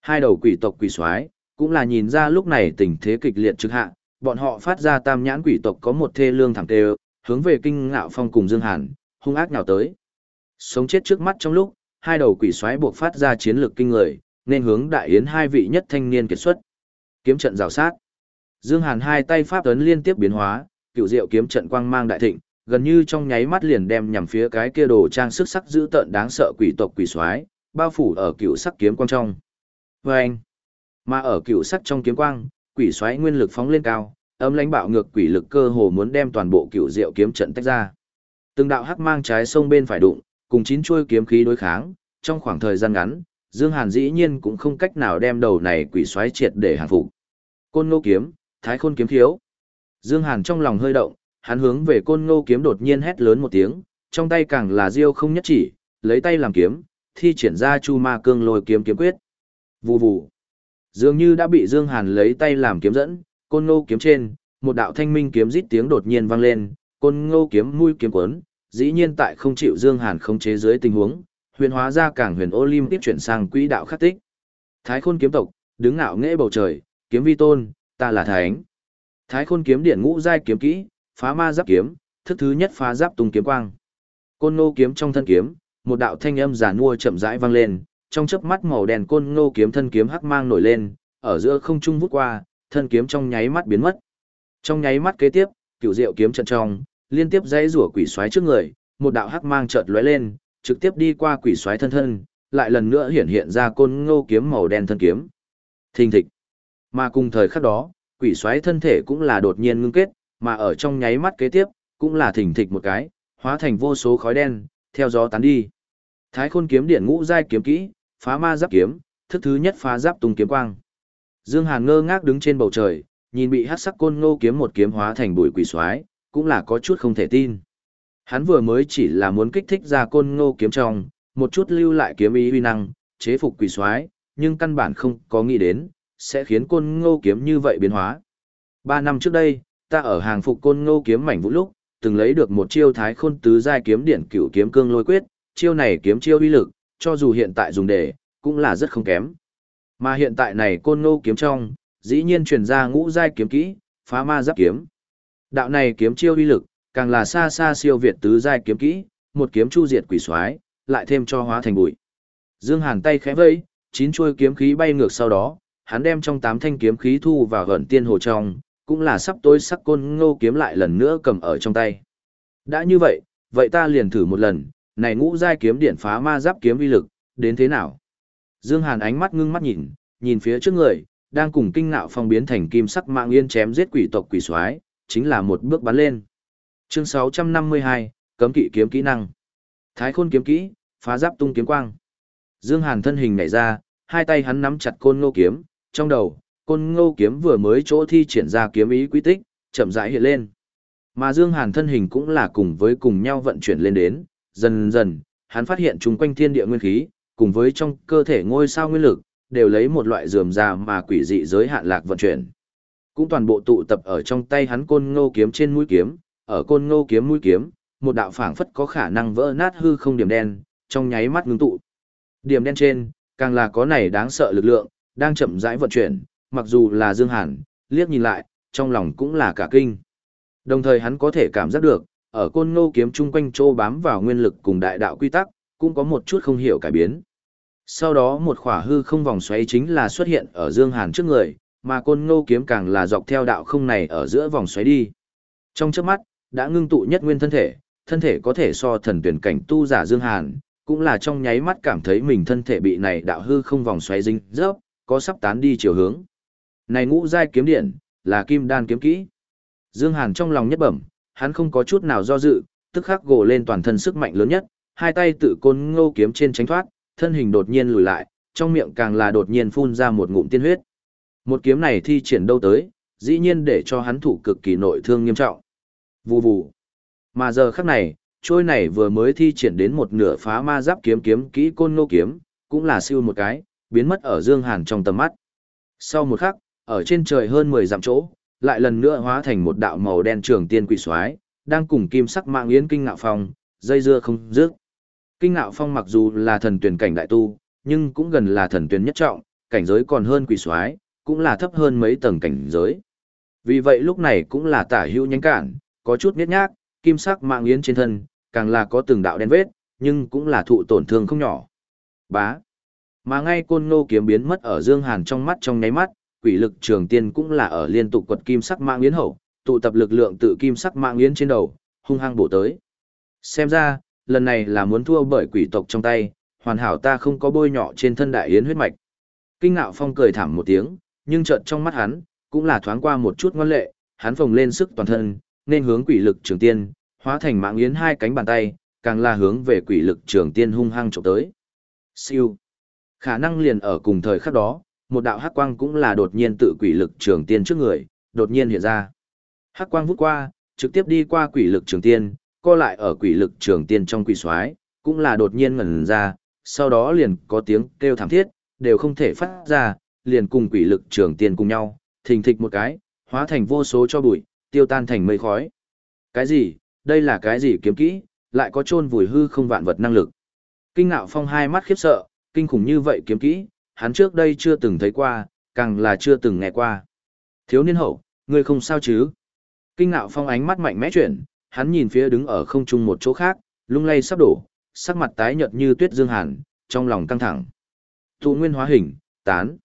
Hai đầu quỷ tộc quỷ xoáy, cũng là nhìn ra lúc này tình thế kịch liệt trước hạ, bọn họ phát ra tam nhãn quỷ tộc có một thê lương thẳng tê hướng về kinh ngạo phong cùng Dương Hàn, hung ác nào tới. Sống chết trước mắt trong lúc, hai đầu quỷ xoáy buộc phát ra chiến lược kinh người, nên hướng đại yến hai vị nhất thanh niên kết xuất. Kiếm trận rào sát. Dương Hàn hai tay pháp tấn liên tiếp biến hóa, cựu diệu kiếm trận quang mang đại thịnh, gần như trong nháy mắt liền đem nhằm phía cái kia đồ trang sức sắc dữ tợn đáng sợ quỷ tộc quỷ soái, bao phủ ở cựu sắc kiếm quang trong. Và anh, mà ở cựu sắc trong kiếm quang, quỷ xoáy nguyên lực phóng lên cao, âm lãnh bạo ngược quỷ lực cơ hồ muốn đem toàn bộ cựu diệu kiếm trận tách ra. Từng đạo hắc mang trái sông bên phải đụng, cùng chín chuôi kiếm khí đối kháng, trong khoảng thời gian ngắn, Dương Hàn dĩ nhiên cũng không cách nào đem đầu này quỷ xoáy triệt để hàng phục. Côn Ngô kiếm, Thái Khôn kiếm thiếu. Dương Hàn trong lòng hơi động, hắn hướng về Côn Ngô kiếm đột nhiên hét lớn một tiếng, trong tay càng là diêu không nhất chỉ, lấy tay làm kiếm, thi triển ra Chu Ma Cương Lôi kiếm kiếm quyết. Vù vù. Dường như đã bị Dương Hàn lấy tay làm kiếm dẫn, Côn Ngô kiếm trên, một đạo thanh minh kiếm rít tiếng đột nhiên vang lên, Côn Ngô kiếm mũi kiếm cuốn, dĩ nhiên tại không chịu Dương Hàn khống chế dưới tình huống, huyền hóa ra cảng huyền Olim tiếp chuyển sang quỹ đạo khắc tích. Thái khôn kiếm tộc, đứng ngạo nghễ bầu trời, kiếm vi tôn, ta là thánh. Thái khôn kiếm điện ngũ giai kiếm kỹ, phá ma giáp kiếm, thức thứ nhất phá giáp tung kiếm quang. Côn Ngô kiếm trong thân kiếm, một đạo thanh âm giả nua chậm rãi vang lên, trong chớp mắt màu đen côn ngô kiếm thân kiếm hắc mang nổi lên, ở giữa không trung vút qua, thân kiếm trong nháy mắt biến mất. Trong nháy mắt kế tiếp, cựu diệu kiếm trận trong, liên tiếp dãy rủa quỷ xoáy trước người, một đạo hắc mang chợt lóe lên, trực tiếp đi qua quỷ xoáy thân thân, lại lần nữa hiện hiện ra côn ngô kiếm màu đen thân kiếm. Thình thịch. Mà cùng thời khắc đó, quỷ xoáy thân thể cũng là đột nhiên ngưng kết, mà ở trong nháy mắt kế tiếp, cũng là thình thịch một cái, hóa thành vô số khói đen, theo gió tán đi. Thái khôn kiếm điện ngũ giai kiếm kỹ, phá ma giáp kiếm, thức thứ nhất phá giáp tung kiếm quang. Dương Hàn ngơ ngác đứng trên bầu trời, nhìn bị hắc sắc côn ngô kiếm một kiếm hóa thành bụi quỷ xoáy, cũng là có chút không thể tin. Hắn vừa mới chỉ là muốn kích thích ra côn ngô kiếm trong, một chút lưu lại kiếm ý uy năng, chế phục quỷ xoáy, nhưng căn bản không có nghĩ đến, sẽ khiến côn ngô kiếm như vậy biến hóa. Ba năm trước đây, ta ở hàng phục côn ngô kiếm mảnh vũ lúc, từng lấy được một chiêu thái khôn tứ giai kiếm điển cửu kiếm cương lôi quyết, chiêu này kiếm chiêu uy lực, cho dù hiện tại dùng để, cũng là rất không kém. Mà hiện tại này côn ngô kiếm trong, dĩ nhiên truyền ra ngũ giai kiếm kỹ, phá ma giáp kiếm. Đạo này kiếm chiêu uy lực, càng là xa xa siêu việt tứ giai kiếm kỹ, một kiếm chu diệt quỷ soái, lại thêm cho hóa thành bụi. Dương Hàn tay khẽ vẫy, chín chuôi kiếm khí bay ngược sau đó, hắn đem trong tám thanh kiếm khí thu vào gần tiên hồ trong, cũng là sắp tối sắc côn ngô kiếm lại lần nữa cầm ở trong tay. Đã như vậy, vậy ta liền thử một lần, này ngũ giai kiếm điện phá ma giáp kiếm uy lực, đến thế nào? Dương Hàn ánh mắt ngưng mắt nhìn, nhìn phía trước người, đang cùng kinh ngạo phong biến thành kim sắc mạng yên chém giết quỷ tộc quỷ soái, chính là một bước bắn lên. Chương 652, cấm kỵ kiếm kỹ năng. Thái khôn kiếm kỹ, phá giáp tung kiếm quang. Dương Hàn thân hình nhảy ra, hai tay hắn nắm chặt côn ngô kiếm, trong đầu, côn ngô kiếm vừa mới chỗ thi triển ra kiếm ý quy tích, chậm rãi hiện lên. Mà Dương Hàn thân hình cũng là cùng với cùng nhau vận chuyển lên đến, dần dần, hắn phát hiện chung quanh thiên địa nguyên khí, cùng với trong cơ thể ngôi sao nguyên lực, đều lấy một loại dườm già mà quỷ dị giới hạn lạc vận chuyển. Cũng toàn bộ tụ tập ở trong tay hắn côn ngô kiếm trên mũi kiếm, ở côn ngô kiếm mũi kiếm, một đạo phảng phất có khả năng vỡ nát hư không điểm đen, trong nháy mắt ngưng tụ. Điểm đen trên, càng là có này đáng sợ lực lượng, đang chậm rãi vận chuyển, mặc dù là Dương Hàn, liếc nhìn lại, trong lòng cũng là cả kinh. Đồng thời hắn có thể cảm giác được, ở côn ngô kiếm chung quanh chỗ bám vào nguyên lực cùng đại đạo quy tắc, cũng có một chút không hiểu cải biến. Sau đó một khỏa hư không vòng xoáy chính là xuất hiện ở Dương Hàn trước người, mà côn ngô kiếm càng là dọc theo đạo không này ở giữa vòng xoáy đi. Trong chớp mắt, đã ngưng tụ nhất nguyên thân thể, thân thể có thể so thần tuyển cảnh tu giả Dương Hàn, cũng là trong nháy mắt cảm thấy mình thân thể bị này đạo hư không vòng xoáy dính dớp, có sắp tán đi chiều hướng. Này ngũ giai kiếm điện, là kim đan kiếm kỹ. Dương Hàn trong lòng nhất bẩm, hắn không có chút nào do dự, tức khắc gồ lên toàn thân sức mạnh lớn nhất, hai tay tự côn ngô kiếm trên tránh thoát, thân hình đột nhiên lùi lại, trong miệng càng là đột nhiên phun ra một ngụm tiên huyết. Một kiếm này thi triển đâu tới, dĩ nhiên để cho hắn thủ cực kỳ nội thương nghiêm trọng. Vù vù. Mà giờ khắc này, trôi này vừa mới thi triển đến một nửa phá ma giáp kiếm kiếm kỹ côn ngô kiếm, cũng là siêu một cái, biến mất ở Dương Hàn trong tầm mắt. Sau một khắc, ở trên trời hơn 10 dặm chỗ, lại lần nữa hóa thành một đạo màu đen trường tiên quỷ soái, đang cùng kim sắc mạng yến kinh ngạo phong, dây dưa không dứt. Kinh ngạo phong mặc dù là thần tuyển cảnh đại tu, nhưng cũng gần là thần tuyển nhất trọng, cảnh giới còn hơn quỷ soái, cũng là thấp hơn mấy tầng cảnh giới. Vì vậy lúc này cũng là tả hữu nhánh cản, có chút nhếch nhác, kim sắc mạng yến trên thân, càng là có từng đạo đen vết, nhưng cũng là thụ tổn thương không nhỏ. Bá. Mà ngay côn ngô kiếm biến mất ở Dương Hàn trong mắt trong nháy mắt, quỷ lực trường tiên cũng là ở liên tục quật kim sắc mạng yến hậu, tụ tập lực lượng tự kim sắc mạng yến trên đầu, hung hăng bổ tới. Xem ra, lần này là muốn thua bởi quỷ tộc trong tay, hoàn hảo ta không có bôi nhọ trên thân đại yến huyết mạch. Kinh ngạo phong cười thảm một tiếng, nhưng chợt trong mắt hắn, cũng là thoáng qua một chút ngoan lệ, hắn phồng lên sức toàn thân, nên hướng quỷ lực trường tiên, hóa thành mạng yến hai cánh bàn tay, càng là hướng về quỷ lực trường tiên hung hăng chụp tới. Siêu. Khả năng liền ở cùng thời khắc đó, một đạo hắc quang cũng là đột nhiên tự quỷ lực trường tiên trước người, đột nhiên hiện ra. Hắc quang vút qua, trực tiếp đi qua quỷ lực trường tiên, co lại ở quỷ lực trường tiên trong quỷ soái, cũng là đột nhiên ngẩn ra, sau đó liền có tiếng kêu thảm thiết, đều không thể phát ra, liền cùng quỷ lực trường tiên cùng nhau, thình thịch một cái, hóa thành vô số cho bụi, tiêu tan thành mây khói. Cái gì, đây là cái gì kiếm kỹ, lại có chôn vùi hư không vạn vật năng lực. Kinh ngạo phong hai mắt khiếp sợ, kinh khủng như vậy kiếm kỹ, hắn trước đây chưa từng thấy qua, càng là chưa từng nghe qua. Thiếu niên hậu, ngươi không sao chứ? Kinh ngạo phong ánh mắt mạnh mẽ chuyển, hắn nhìn phía đứng ở không trung một chỗ khác, lung lay sắp đổ, sắc mặt tái nhợt như tuyết dương hàn, trong lòng căng thẳng. Tụ nguyên hóa hình, tán.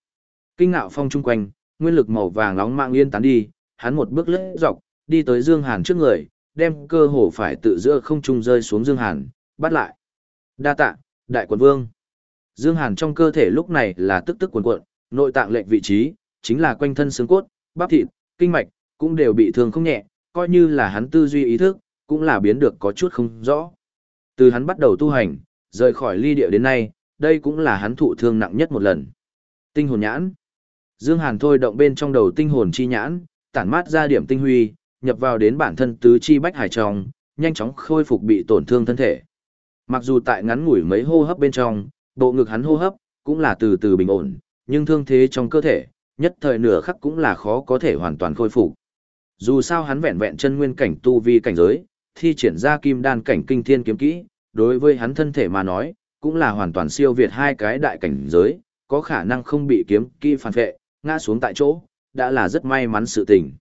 Kinh ngạo phong trung quanh, nguyên lực màu vàng nóng mạng yên tán đi, hắn một bước lướt dọc, đi tới Dương Hàn trước người, đem cơ hồ phải tự giữa không trung rơi xuống Dương Hàn, bắt lại. Đa tạ, đại quân vương. Dương Hàn trong cơ thể lúc này là tức tức cuồn cuộn, nội tạng lệch vị trí, chính là quanh thân xương cốt, bắp thịt, kinh mạch, cũng đều bị thương không nhẹ, coi như là hắn tư duy ý thức, cũng là biến được có chút không rõ. Từ hắn bắt đầu tu hành, rời khỏi ly địa đến nay, đây cũng là hắn thụ thương nặng nhất một lần. Tinh hồn nhãn. Dương Hàn thôi động bên trong đầu tinh hồn chi nhãn, tản mát ra điểm tinh huy, nhập vào đến bản thân tứ chi bách hải trong, nhanh chóng khôi phục bị tổn thương thân thể. Mặc dù tại ngắn ngủi mấy hô hấp bên trong, bộ ngực hắn hô hấp cũng là từ từ bình ổn, nhưng thương thế trong cơ thể, nhất thời nửa khắc cũng là khó có thể hoàn toàn khôi phục. Dù sao hắn vẹn vẹn chân nguyên cảnh tu vi cảnh giới, thi triển ra kim đan cảnh kinh thiên kiếm kỹ, đối với hắn thân thể mà nói, cũng là hoàn toàn siêu việt hai cái đại cảnh giới, có khả năng không bị kiếm kỹ phản vệ, ngã xuống tại chỗ, đã là rất may mắn sự tình.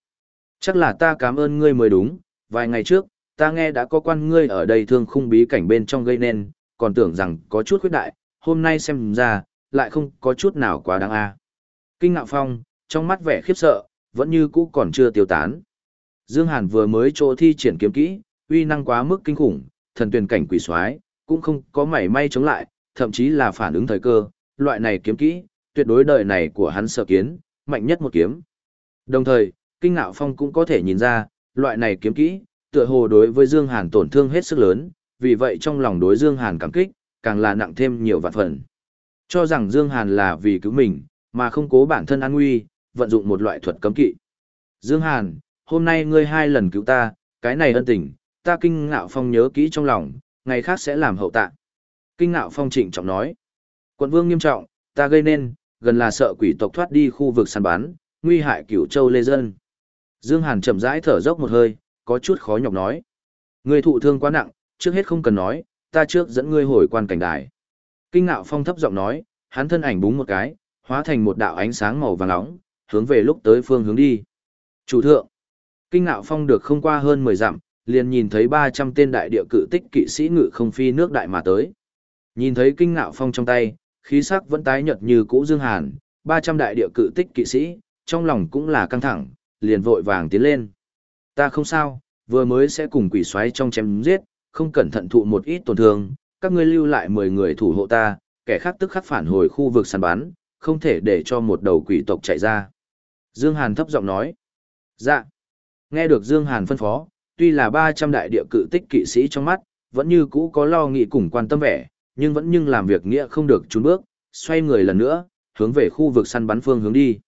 Chắc là ta cảm ơn ngươi mới đúng, vài ngày trước, ta nghe đã có quan ngươi ở đây thương khung bí cảnh bên trong gây nên, còn tưởng rằng có chút khuyết đại, hôm nay xem ra, lại không có chút nào quá đáng a. Kinh ngạo phong, trong mắt vẻ khiếp sợ, vẫn như cũ còn chưa tiêu tán. Dương Hàn vừa mới chỗ thi triển kiếm kỹ, uy năng quá mức kinh khủng, thần tuyển cảnh quỷ soái cũng không có mảy may chống lại, thậm chí là phản ứng thời cơ, loại này kiếm kỹ, tuyệt đối đời này của hắn sở kiến, mạnh nhất một kiếm. Đồng thời, Kinh Ngạo Phong cũng có thể nhìn ra, loại này kiếm kỹ, tựa hồ đối với Dương Hàn tổn thương hết sức lớn, vì vậy trong lòng đối Dương Hàn cảm kích, càng là nặng thêm nhiều vạn phần. Cho rằng Dương Hàn là vì cứu mình, mà không cố bản thân an nguy, vận dụng một loại thuật cấm kỵ. Dương Hàn, hôm nay ngươi hai lần cứu ta, cái này ân tình, ta Kinh Ngạo Phong nhớ kỹ trong lòng, ngày khác sẽ làm hậu tạ. Kinh Ngạo Phong trịnh trọng nói, quận vương nghiêm trọng, ta gây nên, gần là sợ quỷ tộc thoát đi khu vực săn bán nguy hại cửu châu lê dân. Dương Hàn chậm rãi thở dốc một hơi, có chút khó nhọc nói. Ngươi thụ thương quá nặng, trước hết không cần nói, ta trước dẫn ngươi hồi quan cảnh đài. Kinh ngạo phong thấp giọng nói, hắn thân ảnh búng một cái, hóa thành một đạo ánh sáng màu vàng nóng, hướng về lúc tới phương hướng đi. Chủ thượng, kinh ngạo phong được không qua hơn 10 dặm, liền nhìn thấy 300 tên đại địa cự tích kỵ sĩ ngự không phi nước đại mà tới. Nhìn thấy kinh ngạo phong trong tay, khí sắc vẫn tái nhợt như cũ Dương Hàn, 300 đại địa cự tích kỵ sĩ, trong lòng cũng là căng thẳng, liền vội vàng tiến lên. Ta không sao, vừa mới sẽ cùng quỷ xoáy trong chém giết, không cẩn thận thụ một ít tổn thương, các ngươi lưu lại 10 người thủ hộ ta, kẻ khác tức khắc phản hồi khu vực săn bắn, không thể để cho một đầu quỷ tộc chạy ra. Dương Hàn thấp giọng nói. Dạ. Nghe được Dương Hàn phân phó, tuy là 300 đại địa cự tích kỵ sĩ trong mắt, vẫn như cũ có lo nghĩ cùng quan tâm vẻ, nhưng vẫn nhưng làm việc nghĩa không được trốn bước, xoay người lần nữa, hướng về khu vực săn bắn phương hướng đi.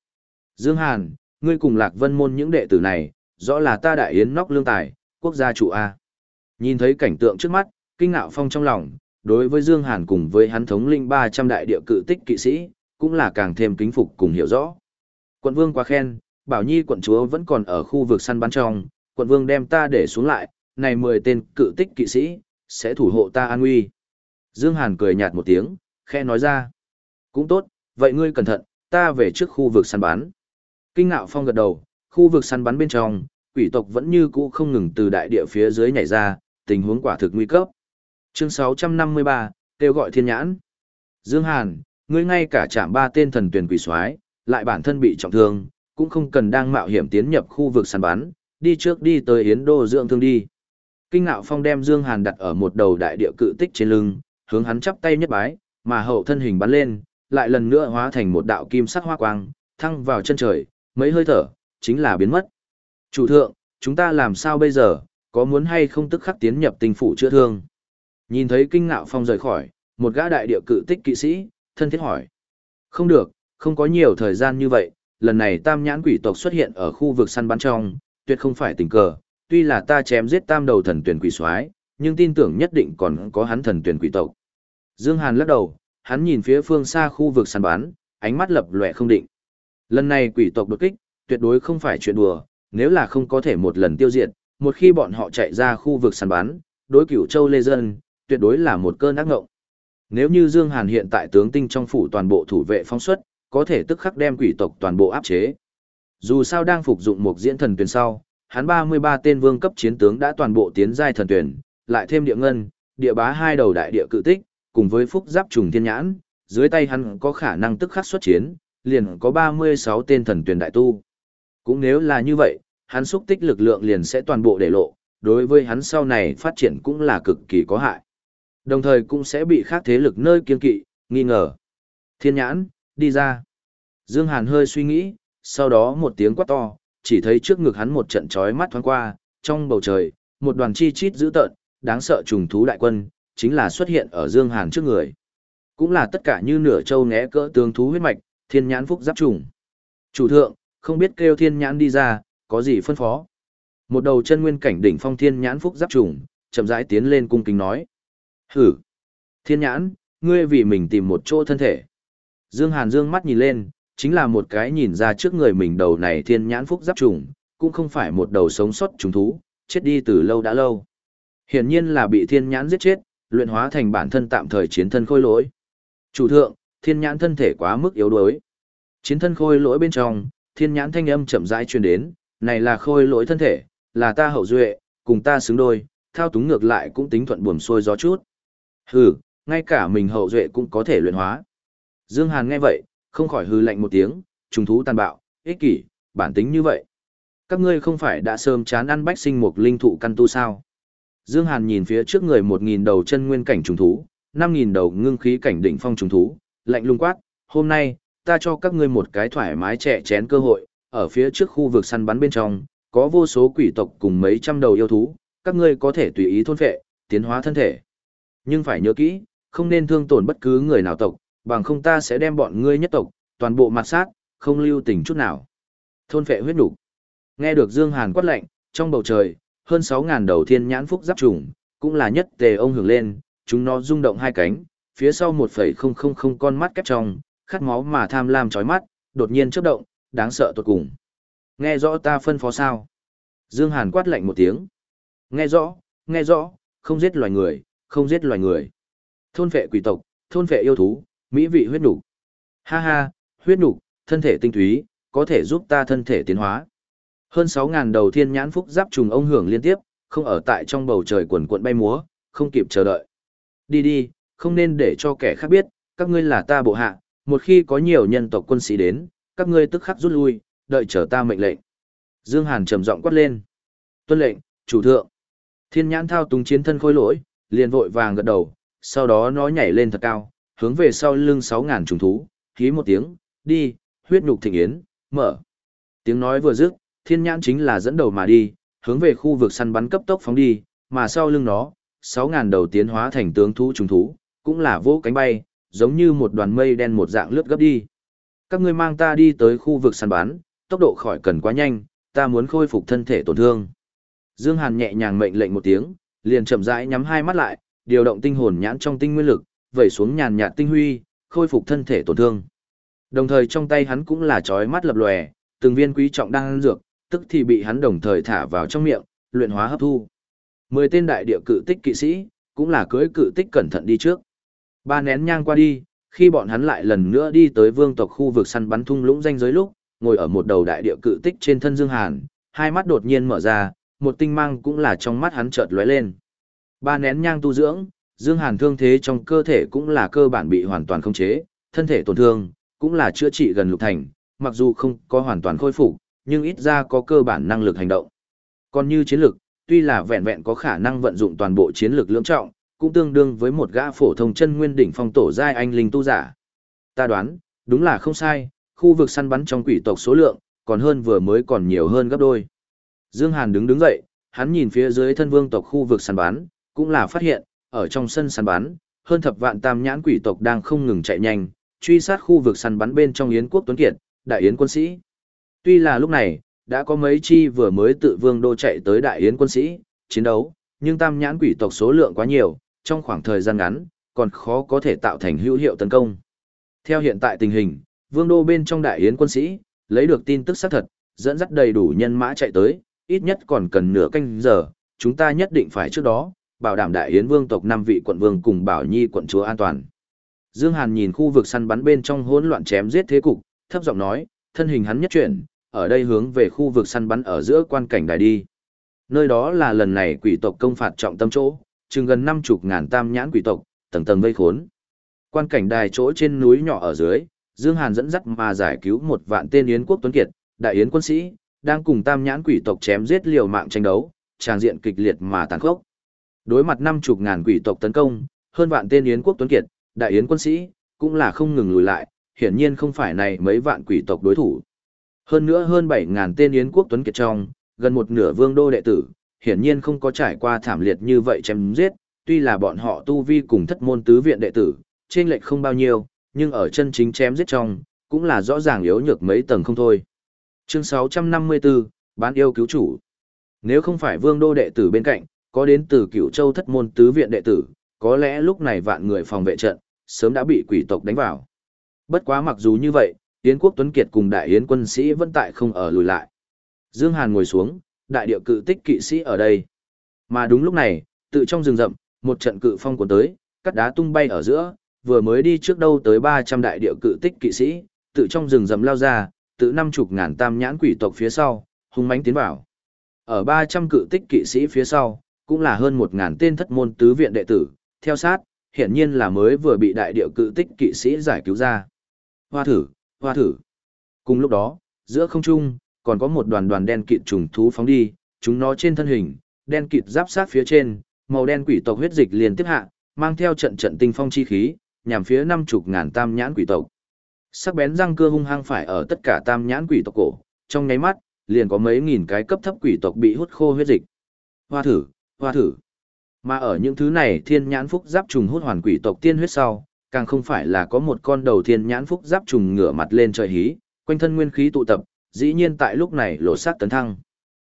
Dương Hàn, ngươi cùng Lạc Vân môn những đệ tử này, rõ là ta đại yến nóc lương tài, quốc gia chủ A. Nhìn thấy cảnh tượng trước mắt, kinh ngạo phong trong lòng, đối với Dương Hàn cùng với hắn thống linh 300 đại địa cự tích kỵ sĩ, cũng là càng thêm kính phục cùng hiểu rõ. Quận vương quá khen, Bảo Nhi quận chúa vẫn còn ở khu vực săn bắn trong, quận vương đem ta để xuống lại, này 10 tên cự tích kỵ sĩ, sẽ thủ hộ ta an nguy. Dương Hàn cười nhạt một tiếng, khe nói ra. Cũng tốt, vậy ngươi cẩn thận, ta về trước khu vực săn bắn. Kinh ngạo phong gật đầu, khu vực săn bắn bên trong, quỷ tộc vẫn như cũ không ngừng từ đại địa phía dưới nhảy ra, tình huống quả thực nguy cấp. Chương 653, kêu gọi thiên nhãn. Dương Hàn, ngươi ngay cả chạm ba tên thần tuyển quỷ soái, lại bản thân bị trọng thương, cũng không cần đang mạo hiểm tiến nhập khu vực săn bắn, đi trước đi tới Yến Đô dưỡng thương đi. Kinh ngạo phong đem Dương Hàn đặt ở một đầu đại địa cự tích trên lưng, hướng hắn chắp tay nhất bái, mà hậu thân hình bắn lên, lại lần nữa hóa thành một đạo kim sắc hoa quang, thăng vào chân trời, mấy hơi thở, chính là biến mất. Chủ thượng, chúng ta làm sao bây giờ, có muốn hay không tức khắc tiến nhập tinh phủ chữa thương? Nhìn thấy kinh ngạo phong rời khỏi, một gã đại địa cự tích kỵ sĩ, thân thiết hỏi. Không được, không có nhiều thời gian như vậy, lần này tam nhãn quỷ tộc xuất hiện ở khu vực săn bắn trong, tuyệt không phải tình cờ, tuy là ta chém giết tam đầu thần tuyển quỷ soái, nhưng tin tưởng nhất định còn có hắn thần tuyển quỷ tộc. Dương Hàn lắc đầu, hắn nhìn phía phương xa khu vực săn bắn, ánh mắt lập lòe không định. Lần này quỷ tộc đột kích, tuyệt đối không phải chuyện đùa, nếu là không có thể một lần tiêu diệt, một khi bọn họ chạy ra khu vực săn bắn, đối cửu châu lê dân, tuyệt đối là một cơn ác ngộng. Nếu như Dương Hàn hiện tại tướng tinh trong phủ toàn bộ thủ vệ phong suất, có thể tức khắc đem quỷ tộc toàn bộ áp chế. Dù sao đang phục dụng một diễn thần tuyển sau, hắn 33 tên vương cấp chiến tướng đã toàn bộ tiến giai thần tuyển, lại thêm địa ngân, địa bá hai đầu đại địa cự tích, cùng với phúc giáp trùng thiên nhãn, dưới tay hắn có khả năng tức khắc xuất chiến, liền có 36 tên thần tuyển đại tu. Cũng nếu là như vậy, hắn xúc tích lực lượng liền sẽ toàn bộ để lộ, đối với hắn sau này phát triển cũng là cực kỳ có hại. Đồng thời cũng sẽ bị khác thế lực nơi kiên kỵ, nghi ngờ. Thiên nhãn, đi ra. Dương Hàn hơi suy nghĩ, sau đó một tiếng quát to, chỉ thấy trước ngực hắn một trận chói mắt thoáng qua, trong bầu trời, một đoàn chi chít dữ tợn, đáng sợ trùng thú đại quân, chính là xuất hiện ở Dương Hàn trước người. Cũng là tất cả như nửa châu ngẽ cỡ tướng thú huyết mạch, thiên nhãn phúc giáp trùng. Chủ thượng, không biết kêu thiên nhãn đi ra, có gì phân phó. Một đầu chân nguyên cảnh đỉnh phong thiên nhãn phúc giáp trùng, chậm rãi tiến lên cung kính nói. Hử! Thiên nhãn, ngươi vì mình tìm một chỗ thân thể. Dương Hàn dương mắt nhìn lên, chính là một cái nhìn ra trước người mình đầu này thiên nhãn phúc giáp trùng, cũng không phải một đầu sống sót trùng thú, chết đi từ lâu đã lâu. Hiển nhiên là bị thiên nhãn giết chết, luyện hóa thành bản thân tạm thời chiến thân khôi lỗi. Chủ thượng, thiên nhãn thân thể quá mức yếu đuối. Chiến thân khôi lỗi bên trong, thiên nhãn thanh âm chậm rãi truyền đến, này là khôi lỗi thân thể, là ta hậu duệ, cùng ta xứng đôi, thao túng ngược lại cũng tính thuận buồm xuôi gió chút. Hừ, ngay cả mình hậu duệ cũng có thể luyện hóa. Dương Hàn nghe vậy, không khỏi hừ lạnh một tiếng, trùng thú tàn bạo, ích kỷ, bản tính như vậy. Các ngươi không phải đã sớm chán ăn bách sinh một linh thụ căn tu sao? Dương Hàn nhìn phía trước người một nghìn đầu chân nguyên cảnh trùng thú, năm nghìn đầu ngưng khí cảnh đỉnh phong trùng thú, lạnh lùng quát, hôm nay, ta cho các ngươi một cái thoải mái trẻ chén cơ hội, ở phía trước khu vực săn bắn bên trong, có vô số quỷ tộc cùng mấy trăm đầu yêu thú, các ngươi có thể tùy ý thôn phệ, tiến hóa thân thể. Nhưng phải nhớ kỹ, không nên thương tổn bất cứ người nào tộc, bằng không ta sẽ đem bọn ngươi nhất tộc, toàn bộ mặt sát, không lưu tình chút nào. Thôn phệ huyết đủ. Nghe được Dương Hàn quát lạnh, trong bầu trời, hơn 6.000 đầu thiên nhãn phúc giáp trùng, cũng là nhất tề ông hưởng lên, chúng nó rung động hai cánh, phía sau 1,000 con mắt kép trong, khát máu mà tham lam chói mắt, đột nhiên chớp động, đáng sợ tột cùng. Nghe rõ ta phân phó sao? Dương Hàn quát lạnh một tiếng. Nghe rõ, nghe rõ, không giết loài người, không giết loài người. Thôn phệ quỷ tộc, thôn phệ yêu thú, mỹ vị huyết nục. Ha ha, huyết nục, thân thể tinh túy, có thể giúp ta thân thể tiến hóa. Hơn 6.000 đầu thiên nhãn phúc giáp trùng ông hưởng liên tiếp, không ở tại trong bầu trời quần cuộn bay múa, không kịp chờ đợi. Đi đi, không nên để cho kẻ khác biết, các ngươi là ta bộ hạ, một khi có nhiều nhân tộc quân sĩ đến, các ngươi tức khắc rút lui, đợi chờ ta mệnh lệnh. Dương Hàn trầm giọng quát lên. Tuân lệnh, chủ thượng. Thiên nhãn thao túng chiến thân khôi lỗi, liền vội vàng gật đầu, sau đó nó nhảy lên thật cao, hướng về sau lưng 6.000 trùng thú, khí một tiếng, đi, huyết nhục thịnh yến, mở. Tiếng nói vừa dứt, thiên nhãn chính là dẫn đầu mà đi, hướng về khu vực săn bắn cấp tốc phóng đi, mà sau lưng nó, 6.000 đầu tiến hóa thành tướng thú trùng thú, cũng là vô cánh bay, giống như một đoàn mây đen một dạng lướt gấp đi. Các ngươi mang ta đi tới khu vực săn bắn, tốc độ khỏi cần quá nhanh, ta muốn khôi phục thân thể tổn thương. Dương Hàn nhẹ nhàng mệnh lệnh một tiếng, liền chậm rãi nhắm hai mắt lại, điều động tinh hồn nhãn trong tinh nguyên lực, vẩy xuống nhàn nhạt tinh huy, khôi phục thân thể tổn thương. Đồng thời trong tay hắn cũng là chói mắt lập lòe, từng viên quý trọng đang ăn dược, tức thì bị hắn đồng thời thả vào trong miệng, luyện hóa hấp thu. Mười tên đại địa cự tích kỵ sĩ, cũng là cưới cự tích cẩn thận đi trước. Ba nén nhang qua đi, khi bọn hắn lại lần nữa đi tới vương tộc khu vực săn bắn thung lũng danh giới lúc, ngồi ở một đầu đại địa cự tích trên thân Dương Hàn, hai mắt đột nhiên mở ra, một tinh mang cũng là trong mắt hắn chợt lóe lên. Ba nén nhang tu dưỡng, Dương Hàn thương thế trong cơ thể cũng là cơ bản bị hoàn toàn khống chế, thân thể tổn thương, cũng là chữa trị gần lục thành, mặc dù không có hoàn toàn khôi phục, nhưng ít ra có cơ bản năng lực hành động. Còn như chiến lực, tuy là vẹn vẹn có khả năng vận dụng toàn bộ chiến lực lưỡng trọng, cũng tương đương với một gã phổ thông chân nguyên đỉnh phong tổ giai anh linh tu giả. Ta đoán, đúng là không sai, khu vực săn bắn trong quỷ tộc số lượng, còn hơn vừa mới còn nhiều hơn gấp đôi. Dương Hàn đứng đứng dậy, hắn nhìn phía dưới thân vương tộc khu vực săn bắn, cũng là phát hiện, ở trong sân săn bắn, hơn thập vạn tam nhãn quỷ tộc đang không ngừng chạy nhanh, truy sát khu vực săn bắn bên trong Yến quốc Tuấn Kiệt, đại Yến quân sĩ. Tuy là lúc này, đã có mấy chi vừa mới tự vương đô chạy tới đại Yến quân sĩ, chiến đấu, nhưng tam nhãn quỷ tộc số lượng quá nhiều, trong khoảng thời gian ngắn, còn khó có thể tạo thành hữu hiệu tấn công. Theo hiện tại tình hình, vương đô bên trong đại Yến quân sĩ, lấy được tin tức xác thật, dẫn dắt đầy đủ nhân mã chạy tới, ít nhất còn cần nửa canh giờ, chúng ta nhất định phải trước đó, bảo đảm đại yến vương tộc năm vị quận vương cùng bảo nhi quận chúa an toàn. Dương Hàn nhìn khu vực săn bắn bên trong hỗn loạn chém giết thế cục, thấp giọng nói, thân hình hắn nhất chuyển, ở đây hướng về khu vực săn bắn ở giữa quan cảnh đài đi. Nơi đó là lần này quỷ tộc công phạt trọng tâm chỗ, chừng gần năm chục ngàn tam nhãn quỷ tộc, tầng tầng vây khốn. Quan cảnh đài chỗ trên núi nhỏ ở dưới, Dương Hàn dẫn dắt mà giải cứu một vạn tên Yến quốc tuấn kiệt, đại yến quân sĩ, đang cùng tam nhãn quỷ tộc chém giết liều mạng tranh đấu, tràng diện kịch liệt mà tàn khốc. Đối mặt năm chục ngàn quỷ tộc tấn công, hơn vạn tên yến quốc tuấn kiệt, đại yến quân sĩ, cũng là không ngừng lùi lại, hiển nhiên không phải này mấy vạn quỷ tộc đối thủ. Hơn nữa hơn bảy ngàn tên yến quốc tuấn kiệt trong, gần một nửa vương đô đệ tử, hiển nhiên không có trải qua thảm liệt như vậy chém giết, tuy là bọn họ tu vi cùng thất môn tứ viện đệ tử, trên lệch không bao nhiêu, nhưng ở chân chính chém giết trong, cũng là rõ ràng yếu nhược mấy tầng không thôi. Chương 654, bán yêu cứu chủ. Nếu không phải vương đô đệ tử bên cạnh, có đến từ cửu châu thất môn tứ viện đệ tử, có lẽ lúc này vạn người phòng vệ trận, sớm đã bị quỷ tộc đánh vào. Bất quá mặc dù như vậy, Yến quốc Tuấn Kiệt cùng đại Yến quân sĩ vẫn tại không ở lùi lại. Dương Hàn ngồi xuống, đại địa cự tích kỵ sĩ ở đây. Mà đúng lúc này, tự trong rừng rậm, một trận cự phong cuốn tới, cắt đá tung bay ở giữa, vừa mới đi trước đâu tới 300 đại địa cự tích kỵ sĩ, tự trong rừng rậm lao ra, tự năm chục ngàn tam nhãn quỷ tộc phía sau, hung mãnh tiến vào. Ở 300 cự tích kỵ sĩ phía sau, cũng là hơn một ngàn tên thất môn tứ viện đệ tử, theo sát, hiển nhiên là mới vừa bị đại địa cự tích kỵ sĩ giải cứu ra. Hoa thử, hoa thử. Cùng lúc đó, giữa không trung, còn có một đoàn đoàn đen kịt trùng thú phóng đi, chúng nó trên thân hình, đen kịt giáp sát phía trên, màu đen quỷ tộc huyết dịch liền tiếp hạ, mang theo trận trận tinh phong chi khí, nhằm phía năm chục ngàn tam nhãn quỷ tộc. Sắc bén răng cưa hung hăng phải ở tất cả tam nhãn quỷ tộc cổ, trong nháy mắt, liền có mấy nghìn cái cấp thấp quỷ tộc bị hút khô huyết dịch. Hoa thử, hoa thử. Mà ở những thứ này thiên nhãn phúc giáp trùng hút hoàn quỷ tộc tiên huyết sau, càng không phải là có một con đầu thiên nhãn phúc giáp trùng ngửa mặt lên trời hí, quanh thân nguyên khí tụ tập, dĩ nhiên tại lúc này lộ sát tấn thăng.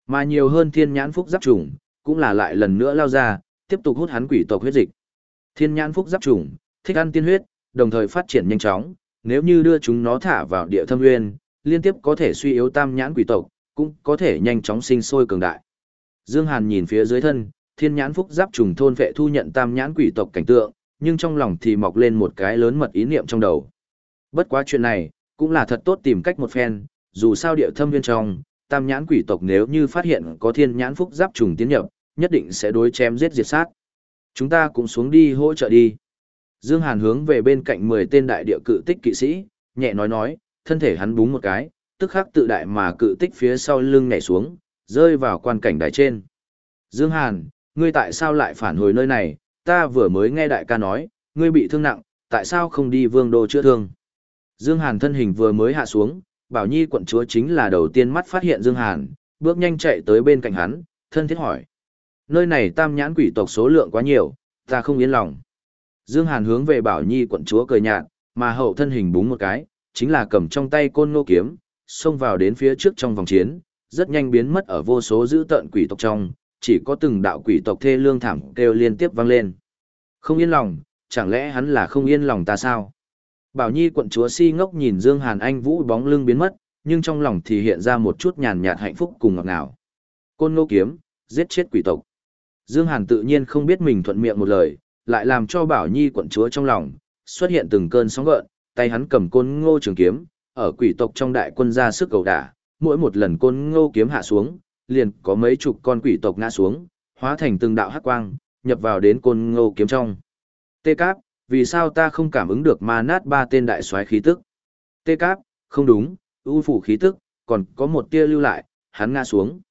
Mà nhiều hơn thiên nhãn phúc giáp trùng, cũng là lại lần nữa lao ra, tiếp tục hút hắn quỷ tộc huyết dịch. Thiên nhãn phúc giáp trùng, thích ăn tiên huyết, đồng thời phát triển nhanh chóng, nếu như đưa chúng nó thả vào địa thâm nguyên, liên tiếp có thể suy yếu tam nhãn quỷ tộc, cũng có thể nhanh chóng sinh sôi cường đại. Dương Hàn nhìn phía dưới thân, thiên nhãn phúc giáp trùng thôn vệ thu nhận tam nhãn quỷ tộc cảnh tượng, nhưng trong lòng thì mọc lên một cái lớn mật ý niệm trong đầu. Bất quá chuyện này, cũng là thật tốt tìm cách một phen, dù sao địa thâm viên trong, tam nhãn quỷ tộc nếu như phát hiện có thiên nhãn phúc giáp trùng tiến nhập, nhất định sẽ đối chém giết diệt sát. Chúng ta cũng xuống đi hỗ trợ đi. Dương Hàn hướng về bên cạnh 10 tên đại địa cự tích kỵ sĩ, nhẹ nói nói, thân thể hắn búng một cái, tức khắc tự đại mà cự tích phía sau lưng nhảy xuống, rơi vào quan cảnh đài trên. Dương Hàn, ngươi tại sao lại phản hồi nơi này, ta vừa mới nghe đại ca nói, ngươi bị thương nặng, tại sao không đi vương đô chữa thương? Dương Hàn thân hình vừa mới hạ xuống, Bảo Nhi quận chúa chính là đầu tiên mắt phát hiện Dương Hàn, bước nhanh chạy tới bên cạnh hắn, thân thiết hỏi. Nơi này tam nhãn quỷ tộc số lượng quá nhiều, ta không yên lòng. Dương Hàn hướng về Bảo Nhi quận chúa cười nhạt, mà hậu thân hình búng một cái, chính là cầm trong tay côn ngô kiếm, xông vào đến phía trước trong vòng chiến, rất nhanh biến mất ở vô số dữ tợn quỷ tộc trong, chỉ có từng đạo quỷ tộc thê lương thảm kêu liên tiếp vang lên. Không yên lòng, chẳng lẽ hắn là không yên lòng ta sao? Bảo Nhi quận chúa si ngốc nhìn Dương Hàn Anh Vũ bóng lưng biến mất, nhưng trong lòng thì hiện ra một chút nhàn nhạt hạnh phúc cùng ngọt ngào. Côn Ngô kiếm, giết chết quỷ tộc. Dương Hàn tự nhiên không biết mình thuận miệng một lời, lại làm cho Bảo Nhi quận chúa trong lòng xuất hiện từng cơn sóng gợn, tay hắn cầm côn ngô trường kiếm, ở quỷ tộc trong đại quân ra sức cầu đả, mỗi một lần côn ngô kiếm hạ xuống, liền có mấy chục con quỷ tộc ngã xuống, hóa thành từng đạo hắc quang, nhập vào đến côn ngô kiếm trong. Tê Cáp, vì sao ta không cảm ứng được ma nát ba tên đại soái khí tức? Tê Cáp, không đúng, ưu phủ khí tức, còn có một tia lưu lại, hắn ngã xuống.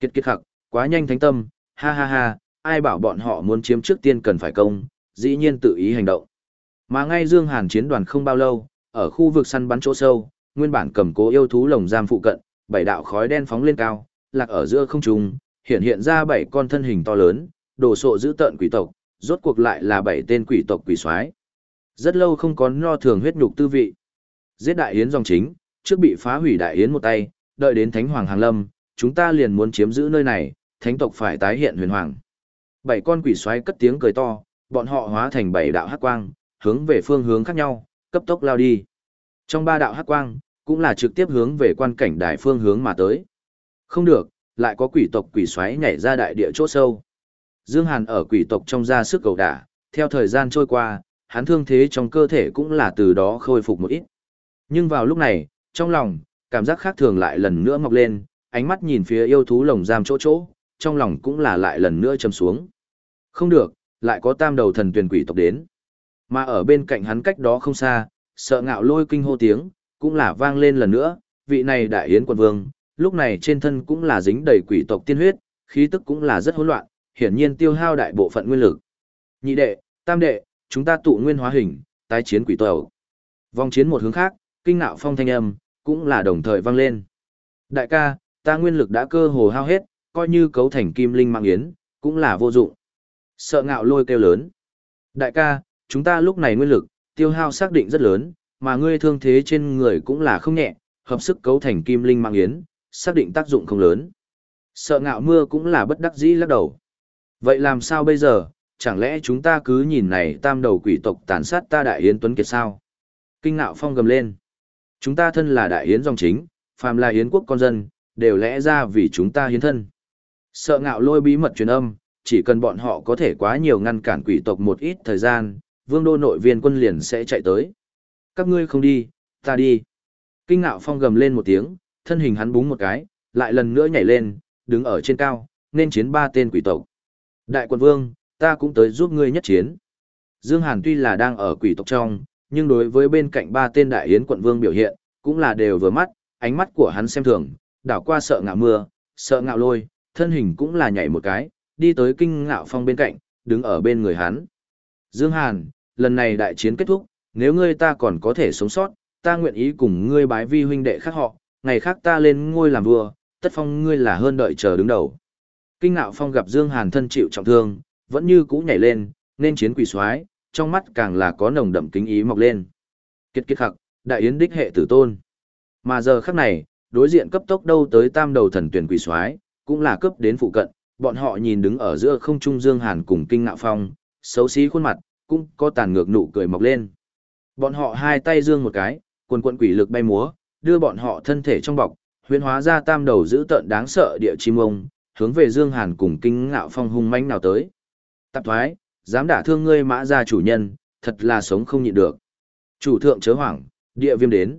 Kiệt kiệt khặc, quá nhanh thánh tâm, ha ha ha, ai bảo bọn họ muốn chiếm trước tiên cần phải công, dĩ nhiên tự ý hành động. Mà ngay Dương Hàn chiến đoàn không bao lâu, ở khu vực săn bắn chỗ sâu, nguyên bản cầm cố yêu thú lồng giam phụ cận, bảy đạo khói đen phóng lên cao, lạc ở giữa không trung, hiện hiện ra bảy con thân hình to lớn, đồ sộ giữ tợn quỷ tộc, rốt cuộc lại là bảy tên quỷ tộc quỷ soái. Rất lâu không có no thường huyết nhục tư vị. Giết đại yến dòng chính, trước bị phá hủy đại yến một tay, đợi đến thánh hoàng hàng lâm, chúng ta liền muốn chiếm giữ nơi này, thánh tộc phải tái hiện huyền hoàng. Bảy con quỷ xoáy cất tiếng cười to, bọn họ hóa thành bảy đạo hắc quang, hướng về phương hướng khác nhau, cấp tốc lao đi. Trong ba đạo hắc quang, cũng là trực tiếp hướng về quan cảnh đại phương hướng mà tới. Không được, lại có quỷ tộc quỷ xoáy nhảy ra đại địa chỗ sâu. Dương Hàn ở quỷ tộc trong ra sức cầu đả, theo thời gian trôi qua, hắn thương thế trong cơ thể cũng là từ đó khôi phục một ít. Nhưng vào lúc này, trong lòng, cảm giác khác thường lại lần nữa mọc lên, ánh mắt nhìn phía yêu thú lồng giam chỗ chỗ, trong lòng cũng là lại lần nữa chầm xuống. Không được, lại có tam đầu thần tuyển quỷ tộc đến. Mà ở bên cạnh hắn cách đó không xa, sợ ngạo lôi kinh hô tiếng, cũng là vang lên lần nữa, vị này đại yến quận vương, lúc này trên thân cũng là dính đầy quỷ tộc tiên huyết, khí tức cũng là rất hỗn loạn, hiển nhiên tiêu hao đại bộ phận nguyên lực. Nhị đệ, tam đệ, chúng ta tụ nguyên hóa hình, tái chiến quỷ tàu. Vòng chiến một hướng khác, kinh nạo phong thanh âm, cũng là đồng thời vang lên. Đại ca, ta nguyên lực đã cơ hồ hao hết, coi như cấu thành kim linh mạng yến, cũng là vô dụng. Sợ ngạo lôi kêu lớn. Đại ca, chúng ta lúc này nguyên lực, tiêu hao xác định rất lớn, mà ngươi thương thế trên người cũng là không nhẹ, hợp sức cấu thành kim linh mạng yến, xác định tác dụng không lớn. Sợ ngạo mưa cũng là bất đắc dĩ lắc đầu. Vậy làm sao bây giờ, chẳng lẽ chúng ta cứ nhìn này tam đầu quỷ tộc tàn sát ta đại yến tuấn kiệt sao? Kinh ngạo phong gầm lên. Chúng ta thân là đại yến dòng chính, phàm là yến quốc con dân, đều lẽ ra vì chúng ta hiến thân. Sợ ngạo lôi bí mật truyền âm, chỉ cần bọn họ có thể quá nhiều ngăn cản quỷ tộc một ít thời gian, vương đô nội viên quân liền sẽ chạy tới. Các ngươi không đi, ta đi. Kinh ngạo phong gầm lên một tiếng, thân hình hắn búng một cái, lại lần nữa nhảy lên, đứng ở trên cao, nên chiến ba tên quỷ tộc. Đại quận vương, ta cũng tới giúp ngươi nhất chiến. Dương Hàn tuy là đang ở quỷ tộc trong, nhưng đối với bên cạnh ba tên đại yến quận vương biểu hiện, cũng là đều vừa mắt, ánh mắt của hắn xem thường, đảo qua sợ ngạo mưa, sợ ngạo lôi, thân hình cũng là nhảy một cái, đi tới kinh ngạo phong bên cạnh, đứng ở bên người hắn. Dương Hàn, lần này đại chiến kết thúc, nếu ngươi ta còn có thể sống sót, ta nguyện ý cùng ngươi bái vi huynh đệ khác họ, ngày khác ta lên ngôi làm vua, tất phong ngươi là hơn đợi chờ đứng đầu. Kinh ngạo phong gặp Dương Hàn thân chịu trọng thương, vẫn như cũ nhảy lên, nên chiến quỷ soái, trong mắt càng là có nồng đậm kính ý mọc lên. Kiệt kiệt khắc, đại yến đích hệ tử tôn. Mà giờ khắc này, đối diện cấp tốc đâu tới tam đầu thần tuyển quỷ soái, cũng là cấp đến phụ cận, bọn họ nhìn đứng ở giữa không trung Dương Hàn cùng Kinh Ngạo Phong, xấu xí khuôn mặt, cũng có tàn ngược nụ cười mọc lên. Bọn họ hai tay dương một cái, quần quần quỷ lực bay múa, đưa bọn họ thân thể trong bọc, huyễn hóa ra tam đầu giữ tợn đáng sợ địa chim ông, hướng về Dương Hàn cùng Kinh Ngạo Phong hung mãnh nào tới. Tạp thoái, dám đả thương ngươi mã gia chủ nhân, thật là sống không nhịn được. Chủ thượng chớ hoảng, địa viêm đến.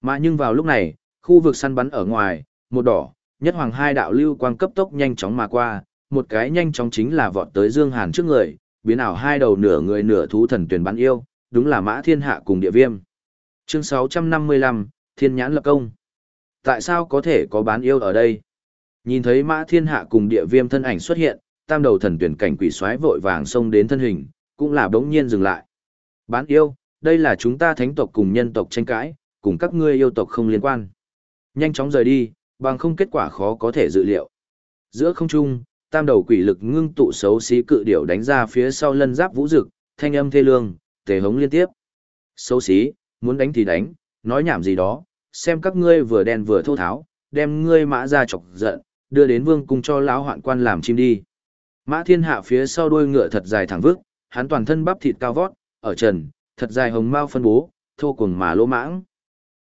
Mà nhưng vào lúc này, khu vực săn bắn ở ngoài, một đỏ, nhất hoàng hai đạo lưu quang cấp tốc nhanh chóng mà qua, một cái nhanh chóng chính là vọt tới Dương Hàn trước người, biến ảo hai đầu nửa người nửa thú thần tuyển bắn yêu, đúng là mã thiên hạ cùng địa viêm. Chương 655, Thiên nhãn lập công. Tại sao có thể có bán yêu ở đây? Nhìn thấy Mã Thiên Hạ cùng địa viêm thân ảnh xuất hiện, tam đầu thần tuyển cảnh quỷ xoáy vội vàng xông đến thân hình, cũng là bỗng nhiên dừng lại. Bán yêu, đây là chúng ta thánh tộc cùng nhân tộc tranh cãi, cùng các ngươi yêu tộc không liên quan. Nhanh chóng rời đi, bằng không kết quả khó có thể dự liệu. Giữa không trung, tam đầu quỷ lực ngưng tụ xấu xí cự điểu đánh ra phía sau lân giáp vũ dực, thanh âm thê lương, tề hống liên tiếp. Xấu xí, muốn đánh thì đánh, nói nhảm gì đó, xem các ngươi vừa đen vừa thô tháo, đem ngươi mã ra chọc giận, đưa đến vương cung cho lão hoạn quan làm chim đi. Mã thiên hạ phía sau đuôi ngựa thật dài thẳng vước, hắn toàn thân bắp thịt cao vót, ở trần, thật dài hồng mao phân bố, thô cuồng mà lỗ mãng.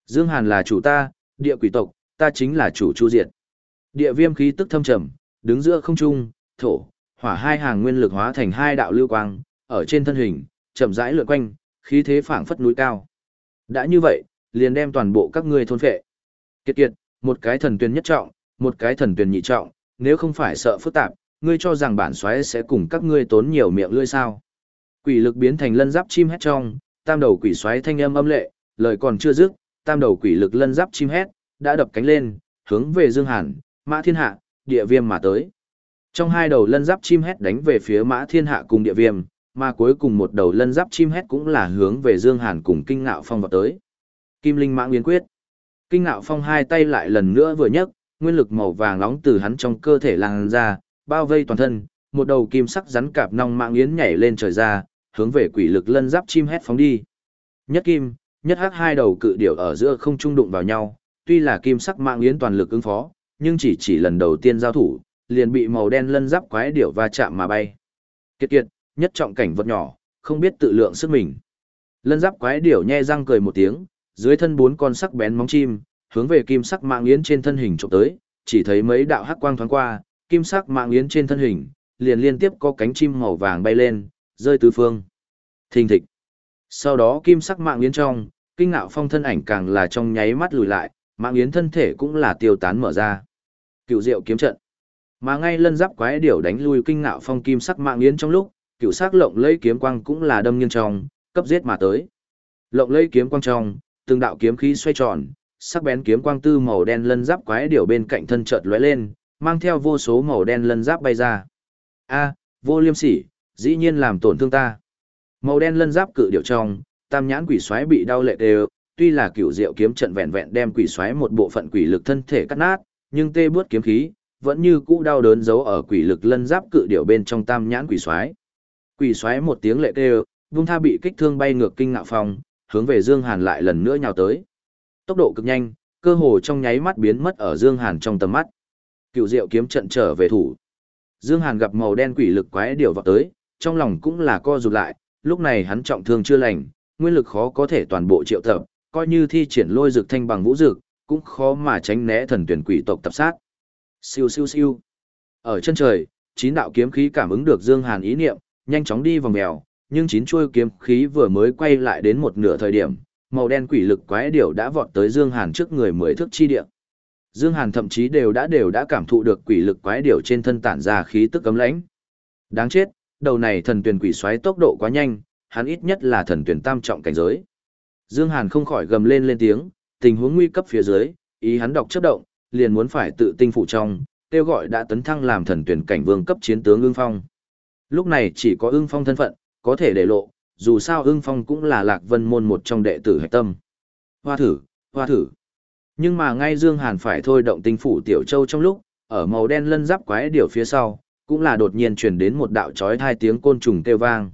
Dương Hàn là chủ ta, địa quỷ tộc, ta chính là chủ chu diệt. Địa viêm khí tức thâm trầm, đứng giữa không trung, thổ, hỏa hai hàng nguyên lực hóa thành hai đạo lưu quang, ở trên thân hình, chậm rãi lượn quanh, khí thế phảng phất núi cao. Đã như vậy, liền đem toàn bộ các ngươi thôn phệ. Kiệt kiệt, một cái thần tuyên nhất trọng, một cái thần tuyển nhị trọng, nếu không phải sợ phức tạp, ngươi cho rằng bản xoáy sẽ cùng các ngươi tốn nhiều miệng lưỡi sao? Quỷ lực biến thành lân giáp chim hét trong, tam đầu quỷ xoáy thanh âm âm lệ, lời còn chưa dứt, tam đầu quỷ lực lân giáp chim hét, đã đập cánh lên, hướng về Dương Hàn, Mã Thiên Hạ, Địa Viêm mà tới. Trong hai đầu lân giáp chim hét đánh về phía Mã Thiên Hạ cùng Địa Viêm, mà cuối cùng một đầu lân giáp chim hét cũng là hướng về Dương Hàn cùng Kinh Ngạo Phong vào tới. Kim Linh Mã Nguyên Quyết. Kinh Ngạo Phong hai tay lại lần nữa vừa nhấc, nguyên lực màu vàng nóng từ hắn trong cơ thể lan ra, bao vây toàn thân, một đầu kim sắc rắn cạp nong mạng yến nhảy lên trời ra, hướng về quỷ lực lân giáp chim hét phóng đi. Nhất kim, nhất hắc hai đầu cự điểu ở giữa không trung đụng vào nhau, tuy là kim sắc mạng yến toàn lực ứng phó, nhưng chỉ chỉ lần đầu tiên giao thủ, liền bị màu đen lân giáp quái điểu va chạm mà bay. Kiệt kiệt, nhất trọng cảnh vật nhỏ, không biết tự lượng sức mình. Lân giáp quái điểu nhe răng cười một tiếng, dưới thân bốn con sắc bén móng chim, hướng về kim sắc mạng yến trên thân hình chụp tới, chỉ thấy mấy đạo hắc quang thoáng qua, kim sắc mạng yến trên thân hình, liền liên tiếp có cánh chim màu vàng bay lên, rơi tứ phương. Thình thịch. Sau đó kim sắc mạng yến trong, kinh ngạo phong thân ảnh càng là trong nháy mắt lùi lại, mạng yến thân thể cũng là tiêu tán mở ra. Cựu diệu kiếm trận. Mà ngay lân giáp quái điểu đánh lui kinh ngạo phong kim sắc mạng yến trong lúc, cựu sắc lộng lấy kiếm quang cũng là đâm nghiêng trong, cấp giết mà tới. Lộng lấy kiếm quang trong, từng đạo kiếm khí xoay tròn, sắc bén kiếm quang tư màu đen lân giáp quái điểu bên cạnh thân chợt lóe lên, mang theo vô số màu đen lân giáp bay ra. A, vô liêm sỉ, dĩ nhiên làm tổn thương ta. Màu đen lân giáp cự điểu trong, tam nhãn quỷ xoáy bị đau lệ đều, tuy là cựu diệu kiếm trận vẹn vẹn đem quỷ xoáy một bộ phận quỷ lực thân thể cắt nát, nhưng tê bước kiếm khí, vẫn như cũ đau đớn giấu ở quỷ lực lân giáp cự điểu bên trong tam nhãn quỷ xoáy. Quỷ xoáy một tiếng lệ kêu, vung tha bị kích thương bay ngược kinh ngạo phong, hướng về Dương Hàn lại lần nữa nhào tới. Tốc độ cực nhanh, cơ hồ trong nháy mắt biến mất ở Dương Hàn trong tầm mắt. Cựu Diệu kiếm trận trở về thủ. Dương Hàn gặp màu đen quỷ lực quái điều vọt tới, trong lòng cũng là co rụt lại, lúc này hắn trọng thương chưa lành, nguyên lực khó có thể toàn bộ triệu tập, coi như thi triển lôi dược thanh bằng vũ dược, cũng khó mà tránh né thần tuyển quỷ tộc tập sát. Siêu siêu siêu. Ở chân trời, chín đạo kiếm khí cảm ứng được Dương Hàn ý niệm, nhanh chóng đi vòng mèo, nhưng chín chuôi kiếm khí vừa mới quay lại đến một nửa thời điểm, màu đen quỷ lực quái điểu đã vọt tới Dương Hàn trước người mười thước chi địa. Dương Hàn thậm chí đều đã đều đã cảm thụ được quỷ lực quái điểu trên thân tản ra khí tức cấm lãnh. Đáng chết, đầu này thần tuyển quỷ xoáy tốc độ quá nhanh, hắn ít nhất là thần tuyển tam trọng cảnh giới. Dương Hàn không khỏi gầm lên lên tiếng, tình huống nguy cấp phía dưới, ý hắn đọc chớp động, liền muốn phải tự tinh phụ trong, kêu gọi đã tấn thăng làm thần tuyển cảnh vương cấp chiến tướng ương phong. Lúc này chỉ có ương phong thân phận, có thể để lộ, dù sao ưng phong cũng là lạc vân môn một trong đệ tử hạch tâm. Hoa thử, hoa thử. Nhưng mà ngay Dương Hàn phải thôi động tinh phủ Tiểu Châu trong lúc, ở màu đen lân giáp quái điểu phía sau, cũng là đột nhiên truyền đến một đạo chói hai tiếng côn trùng kêu vang.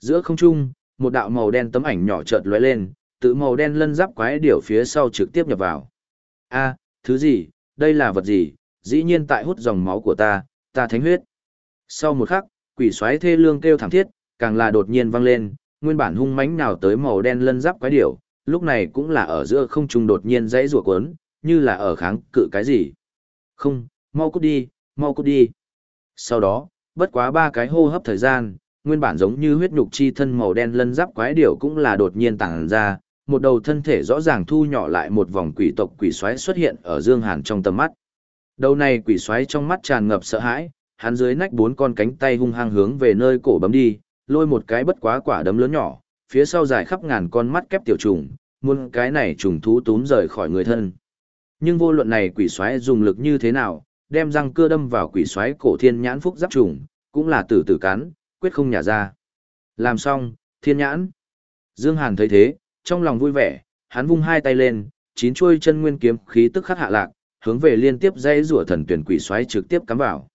Giữa không trung, một đạo màu đen tấm ảnh nhỏ chợt lóe lên, tự màu đen lân giáp quái điểu phía sau trực tiếp nhập vào. A, thứ gì, đây là vật gì, dĩ nhiên tại hút dòng máu của ta, ta thánh huyết. Sau một khắc, quỷ xoáy thê lương kêu thảm thiết, càng là đột nhiên vang lên, nguyên bản hung mãnh nào tới màu đen lân giáp quái điểu, lúc này cũng là ở giữa không trung đột nhiên dãy rủa cuốn, như là ở kháng cự cái gì. Không, mau cút đi, mau cút đi. Sau đó, bất quá ba cái hô hấp thời gian, nguyên bản giống như huyết nhục chi thân màu đen lân giáp quái điểu cũng là đột nhiên tàng ra, một đầu thân thể rõ ràng thu nhỏ lại một vòng quỷ tộc quỷ xoáy xuất hiện ở Dương Hàn trong tầm mắt. Đầu này quỷ xoáy trong mắt tràn ngập sợ hãi, hắn dưới nách bốn con cánh tay hung hăng hướng về nơi cổ bấm đi, lôi một cái bất quá quả đấm lớn nhỏ, phía sau dài khắp ngàn con mắt kép tiểu trùng, muôn cái này trùng thú túm rời khỏi người thân. Nhưng vô luận này quỷ xoáy dùng lực như thế nào, đem răng cưa đâm vào quỷ xoáy cổ thiên nhãn phúc giáp trùng, cũng là tử tử cắn, quyết không nhả ra. Làm xong, thiên nhãn. Dương Hàn thấy thế, trong lòng vui vẻ, hắn vung hai tay lên, chín chuôi chân nguyên kiếm khí tức khắc hạ lạc, hướng về liên tiếp dây rùa thần tuyển quỷ xoáy trực tiếp cắm vào.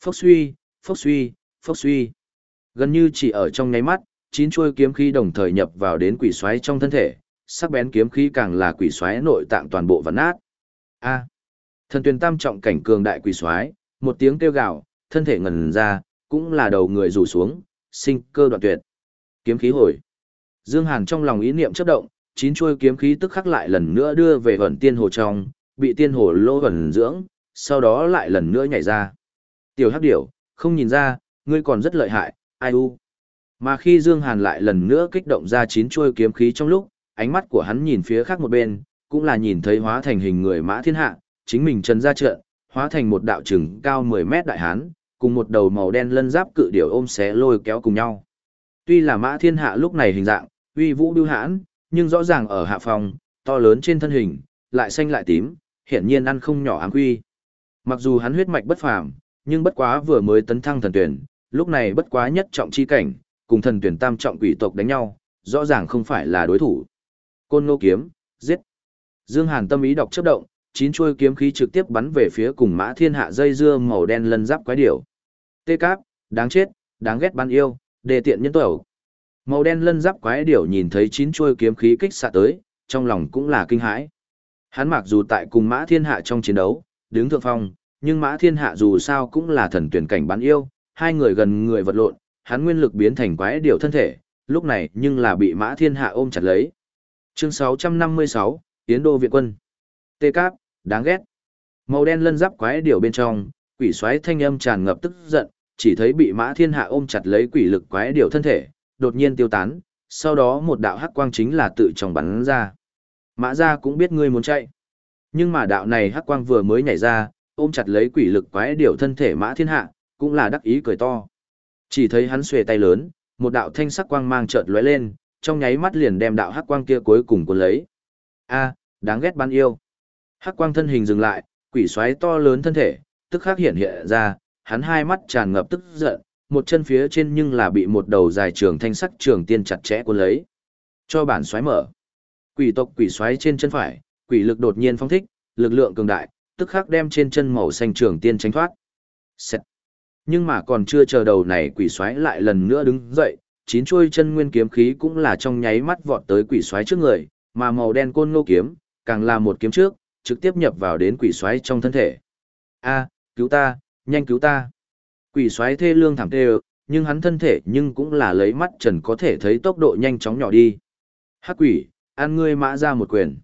Phốc suy, phốc suy, phốc suy. Gần như chỉ ở trong nháy mắt, chín chuôi kiếm khí đồng thời nhập vào đến quỷ xoáy trong thân thể, sắc bén kiếm khí càng là quỷ xoáy nội tạng toàn bộ vỡ nát. A. Thần Tuyền tam trọng cảnh cường đại quỷ xoáy, một tiếng kêu gào, thân thể ngần ra, cũng là đầu người rủ xuống, sinh cơ đoạn tuyệt. Kiếm khí hồi. Dương Hàn trong lòng ý niệm chớp động, chín chuôi kiếm khí tức khắc lại lần nữa đưa về ẩn tiên hồ trong, bị tiên hồ lô ẩn dưỡng, sau đó lại lần nữa nhảy ra. Tiểu hắc điểu, không nhìn ra, ngươi còn rất lợi hại, ai u. Mà khi Dương Hàn lại lần nữa kích động ra chín chuôi kiếm khí trong lúc, ánh mắt của hắn nhìn phía khác một bên, cũng là nhìn thấy hóa thành hình người mã thiên hạ, chính mình Trần ra trận, hóa thành một đạo trừng cao 10 mét đại hán, cùng một đầu màu đen lân giáp cự điểu ôm xé lôi kéo cùng nhau. Tuy là mã thiên hạ lúc này hình dạng, uy vũ bưu hãn, nhưng rõ ràng ở hạ phòng, to lớn trên thân hình, lại xanh lại tím, hiển nhiên ăn không nhỏ ám quy. Mặc dù hắn huyết mạch bất phàm, nhưng bất quá vừa mới tấn thăng thần tuyển, lúc này bất quá nhất trọng chi cảnh, cùng thần tuyển tam trọng quỷ tộc đánh nhau, rõ ràng không phải là đối thủ. Côn Ngô kiếm, giết. Dương Hàn tâm ý đọc chớp động, chín chuôi kiếm khí trực tiếp bắn về phía cùng Mã Thiên Hạ dây dưa màu đen lân giáp quái điểu. Tê cáp, đáng chết, đáng ghét ban yêu, đề tiện nhân tuẩu. Màu đen lân giáp quái điểu nhìn thấy chín chuôi kiếm khí kích xạ tới, trong lòng cũng là kinh hãi. Hắn mặc dù tại cùng Mã Thiên Hạ trong chiến đấu, đứng thượng phong, nhưng Mã Thiên Hạ dù sao cũng là thần tuyển cảnh bán yêu, hai người gần người vật lộn, hắn nguyên lực biến thành quái điều thân thể, lúc này nhưng là bị Mã Thiên Hạ ôm chặt lấy. Chương 656, Yến Đô Viện Quân. Tê Cáp, đáng ghét. Màu đen lân giáp quái điều bên trong, quỷ xoáy thanh âm tràn ngập tức giận, chỉ thấy bị Mã Thiên Hạ ôm chặt lấy quỷ lực quái điều thân thể, đột nhiên tiêu tán, sau đó một đạo hắc quang chính là tự trong bắn ra. Mã gia cũng biết ngươi muốn chạy. Nhưng mà đạo này hắc quang vừa mới nhảy ra, ôm chặt lấy quỷ lực quái điều thân thể Mã Thiên Hạ, cũng là đắc ý cười to. Chỉ thấy hắn xuề tay lớn, một đạo thanh sắc quang mang chợt lóe lên, trong nháy mắt liền đem đạo hắc quang kia cuối cùng cuốn lấy. A, đáng ghét ban yêu. Hắc quang thân hình dừng lại, quỷ xoáy to lớn thân thể, tức khắc hiện hiện ra, hắn hai mắt tràn ngập tức giận, một chân phía trên nhưng là bị một đầu dài trường thanh sắc trường tiên chặt chẽ cuốn lấy. Cho bản xoáy mở. Quỷ tộc quỷ xoáy trên chân phải, quỷ lực đột nhiên phong thích, lực lượng cường đại, tức khắc đem trên chân màu xanh trường tiên tránh thoát. Xẹt. Nhưng mà còn chưa chờ đầu này quỷ xoáy lại lần nữa đứng dậy, chín chuôi chân nguyên kiếm khí cũng là trong nháy mắt vọt tới quỷ xoáy trước người, mà màu đen côn ngô kiếm, càng là một kiếm trước, trực tiếp nhập vào đến quỷ xoáy trong thân thể. A, cứu ta, nhanh cứu ta. Quỷ xoáy thê lương thảm tê nhưng hắn thân thể nhưng cũng là lấy mắt trần có thể thấy tốc độ nhanh chóng nhỏ đi. Hắc quỷ, ăn ngươi mã ra một quyền.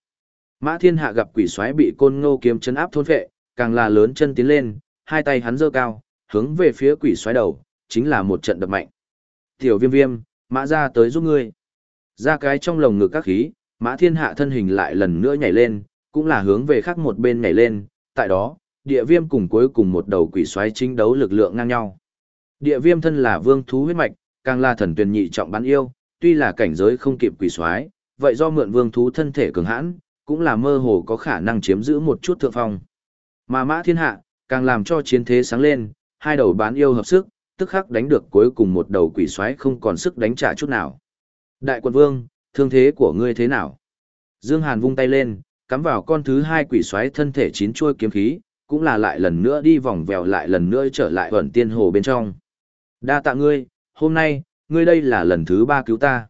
Mã thiên hạ gặp quỷ xoáy bị côn ngô kiếm chấn áp thôn phệ, càng là lớn chân tiến lên, hai tay hắn giơ cao, hướng về phía quỷ xoáy đầu, chính là một trận đập mạnh. Tiểu viêm viêm, mã ra tới giúp ngươi. Ra cái trong lồng ngực các khí, mã thiên hạ thân hình lại lần nữa nhảy lên, cũng là hướng về khác một bên nhảy lên, tại đó, địa viêm cùng cuối cùng một đầu quỷ xoáy chính đấu lực lượng ngang nhau. Địa viêm thân là vương thú huyết mạch, càng là thần tuyển nhị trọng bán yêu, tuy là cảnh giới không kịp quỷ xoáy, vậy do mượn vương thú thân thể cường hãn, cũng là mơ hồ có khả năng chiếm giữ một chút thượng phong. Mà mã thiên hạ, càng làm cho chiến thế sáng lên, hai đầu bán yêu hợp sức, tức khắc đánh được cuối cùng một đầu quỷ xoáy không còn sức đánh trả chút nào. Đại quận vương, thương thế của ngươi thế nào? Dương Hàn vung tay lên, cắm vào con thứ hai quỷ xoáy thân thể chín chuôi kiếm khí, cũng là lại lần nữa đi vòng vèo lại lần nữa trở lại ẩn tiên hồ bên trong. Đa tạ ngươi, hôm nay, ngươi đây là lần thứ ba cứu ta.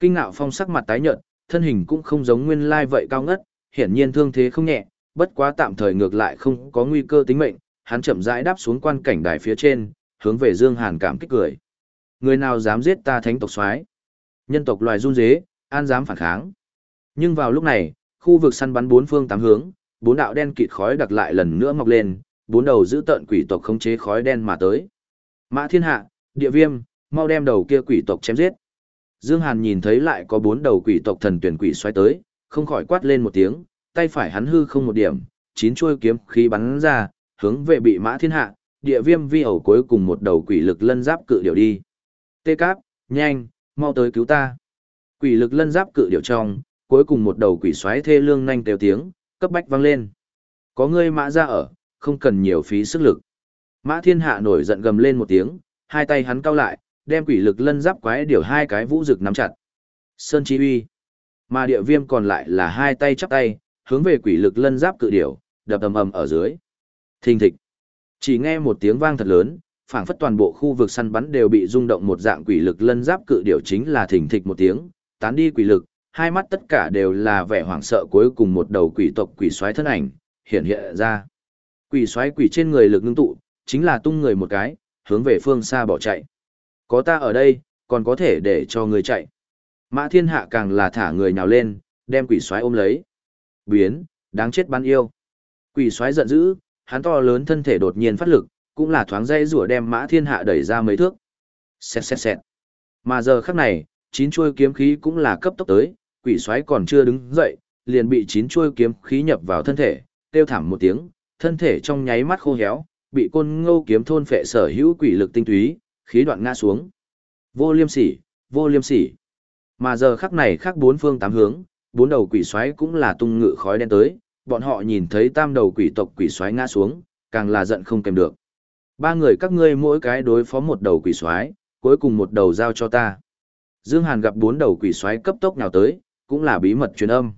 Kinh ngạo phong sắc mặt tái nhợt, thân hình cũng không giống nguyên lai vậy cao ngất, hiển nhiên thương thế không nhẹ, bất quá tạm thời ngược lại không có nguy cơ tính mệnh, hắn chậm rãi đáp xuống quan cảnh đài phía trên, hướng về Dương Hàn cảm kích cười. Người nào dám giết ta thánh tộc soái? Nhân tộc loài run rế, an dám phản kháng. Nhưng vào lúc này, khu vực săn bắn bốn phương tám hướng, bốn đạo đen kịt khói đặc lại lần nữa mọc lên, bốn đầu giữ tận quỷ tộc khống chế khói đen mà tới. Mã Thiên Hạ, Địa Viêm, mau đem đầu kia quỷ tộc chém giết. Dương Hàn nhìn thấy lại có bốn đầu quỷ tộc thần tuyển quỷ xoay tới, không khỏi quát lên một tiếng, tay phải hắn hư không một điểm, chín chuôi kiếm khí bắn ra, hướng về bị Mã Thiên Hạ, Địa Viêm vi ẩu cuối cùng một đầu quỷ lực lân giáp cự điểu đi. Tê Cáp, nhanh, mau tới cứu ta. Quỷ lực lân giáp cự điểu trong, cuối cùng một đầu quỷ xoáy thê lương nhanh kêu tiếng, cấp bách vang lên. Có ngươi mã ra ở, không cần nhiều phí sức lực. Mã thiên hạ nổi giận gầm lên một tiếng, hai tay hắn cao lại, đem quỷ lực lân giáp quái điều hai cái vũ rực nắm chặt. Sơn chi uy. Mà địa viêm còn lại là hai tay chắp tay, hướng về quỷ lực lân giáp cự điểu, đập ầm ầm ở dưới. Thình thịch. Chỉ nghe một tiếng vang thật lớn, phảng phất toàn bộ khu vực săn bắn đều bị rung động một dạng quỷ lực lân giáp cự điểu chính là thình thịch một tiếng, tán đi quỷ lực, hai mắt tất cả đều là vẻ hoảng sợ cuối cùng một đầu quỷ tộc quỷ xoáy thân ảnh hiện hiện ra. Quỷ xoáy quỷ trên người lực ngưng tụ, chính là tung người một cái, hướng về phương xa bỏ chạy. Có ta ở đây, còn có thể để cho người chạy. Mã thiên hạ càng là thả người nhào lên, đem quỷ xoáy ôm lấy. Biến, đáng chết bắn yêu. Quỷ xoáy giận dữ, hắn to lớn thân thể đột nhiên phát lực, cũng là thoáng dây rủa đem mã thiên hạ đẩy ra mấy thước. Xẹt xẹt xẹt. Mà giờ khắc này, chín chuôi kiếm khí cũng là cấp tốc tới, quỷ xoáy còn chưa đứng dậy, liền bị chín chuôi kiếm khí nhập vào thân thể, kêu thảm một tiếng, thân thể trong nháy mắt khô héo, bị côn ngô kiếm thôn phệ sở hữu quỷ lực tinh túy, khí đoạn ngã xuống. Vô liêm sỉ, vô liêm sỉ. Mà giờ khắc này khác bốn phương tám hướng, bốn đầu quỷ xoáy cũng là tung ngự khói đen tới, bọn họ nhìn thấy tam đầu quỷ tộc quỷ xoáy ngã xuống, càng là giận không kèm được. Ba người các ngươi mỗi cái đối phó một đầu quỷ xoáy, cuối cùng một đầu giao cho ta. Dương Hàn gặp bốn đầu quỷ xoáy cấp tốc nhào tới, cũng là bí mật truyền âm.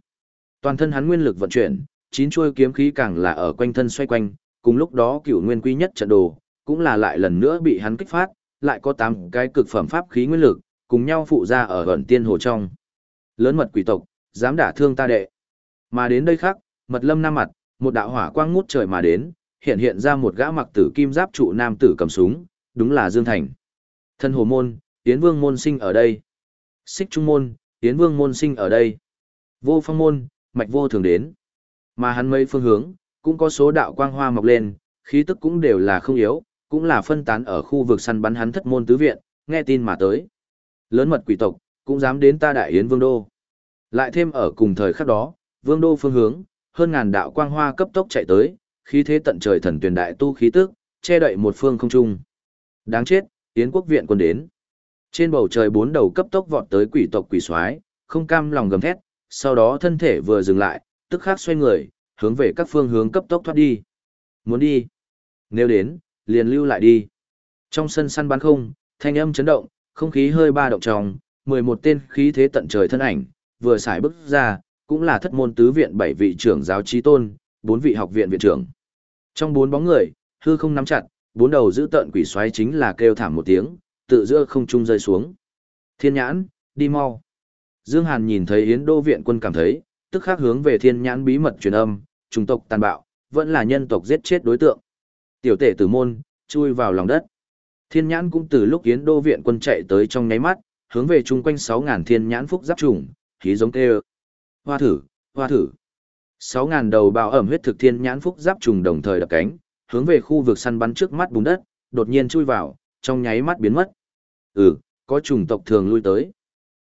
Toàn thân hắn nguyên lực vận chuyển, chín chuôi kiếm khí càng là ở quanh thân xoay quanh, cùng lúc đó cửu nguyên quy nhất trận đồ, cũng là lại lần nữa bị hắn kích phát, lại có tám cái cực phẩm pháp khí nguyên lực, cùng nhau phụ ra ở ẩn tiên hồ trong. Lớn mật quỷ tộc, dám đả thương ta đệ. Mà đến đây khác, mật lâm nam mặt, một đạo hỏa quang ngút trời mà đến, hiện hiện ra một gã mặc tử kim giáp trụ nam tử cầm súng, đúng là Dương Thành. Thân hồ môn, Yến Vương môn sinh ở đây. Xích trung môn, Yến Vương môn sinh ở đây. Vô phong môn, mạch vô thường đến. Mà hắn mấy phương hướng, cũng có số đạo quang hoa mọc lên, khí tức cũng đều là không yếu, cũng là phân tán ở khu vực săn bắn hắn thất môn tứ viện, nghe tin mà tới. Lớn mật quỷ tộc, cũng dám đến ta đại yến vương đô. Lại thêm ở cùng thời khắc đó, vương đô phương hướng, hơn ngàn đạo quang hoa cấp tốc chạy tới, khí thế tận trời thần tuyển đại tu khí tức, che đậy một phương không trung. Đáng chết, yến quốc viện quân đến. Trên bầu trời bốn đầu cấp tốc vọt tới quỷ tộc quỷ soái, không cam lòng gầm thét, sau đó thân thể vừa dừng lại, tức khắc xoay người, hướng về các phương hướng cấp tốc thoát đi. Muốn đi? Nếu đến, liền lưu lại đi. Trong sân săn bắn không, thanh âm chấn động, không khí hơi ba động trong, 11 tên khí thế tận trời thân ảnh, vừa xài bước ra, cũng là thất môn tứ viện bảy vị trưởng giáo trí tôn, bốn vị học viện viện trưởng. Trong bốn bóng người, hư không nắm chặt, bốn đầu giữ tận quỷ xoáy chính là kêu thảm một tiếng, tự giữa không trung rơi xuống. Thiên nhãn, đi mau. Dương Hàn nhìn thấy Yến Đô viện quân cảm thấy, tức khắc hướng về thiên nhãn bí mật truyền âm, trung tộc tàn bạo, vẫn là nhân tộc giết chết đối tượng. Tiểu tể tử môn, chui vào lòng đất. Thiên nhãn cũng từ lúc Yến Đô viện quân chạy tới trong nháy mắt, hướng về chung quanh 6.000 thiên nhãn phúc giáp trùng, khí giống kêu. Hoa thử, hoa thử. 6.000 đầu bào ẩm huyết thực thiên nhãn phúc giáp trùng đồng thời đập cánh, hướng về khu vực săn bắn trước mắt bùn đất, đột nhiên chui vào, trong nháy mắt biến mất. Ừ, có trùng tộc thường lui tới.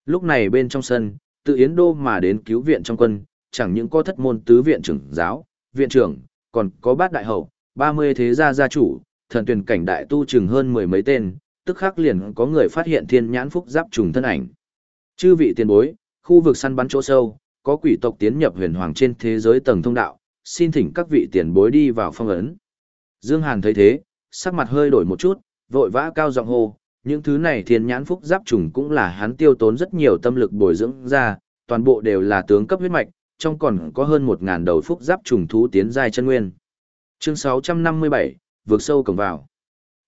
Lúc này bên trong sân, tự Yến Đô mà đến cứu viện trong quân, chẳng những có thất môn tứ viện trưởng giáo, viện trưởng, còn có bát đại hậu, 30 thế gia gia chủ, thần tuyển cảnh đại tu chừng hơn mười mấy tên, tức khắc liền có người phát hiện thiên nhãn phúc giáp trùng thân ảnh. Chư vị tiền bối, khu vực săn bắn chỗ sâu, có quỷ tộc tiến nhập huyền hoàng trên thế giới tầng thông đạo, xin thỉnh các vị tiền bối đi vào phong ấn. Dương Hàn thấy thế, sắc mặt hơi đổi một chút, vội vã cao giọng hô, những thứ này thiên nhãn phúc giáp trùng cũng là hắn tiêu tốn rất nhiều tâm lực bồi dưỡng ra, toàn bộ đều là tướng cấp huyết mạch, trong còn có hơn 1000 đầu phúc giáp trùng thú tiến giai chân nguyên. Chương 657, vượt sâu cổng vào.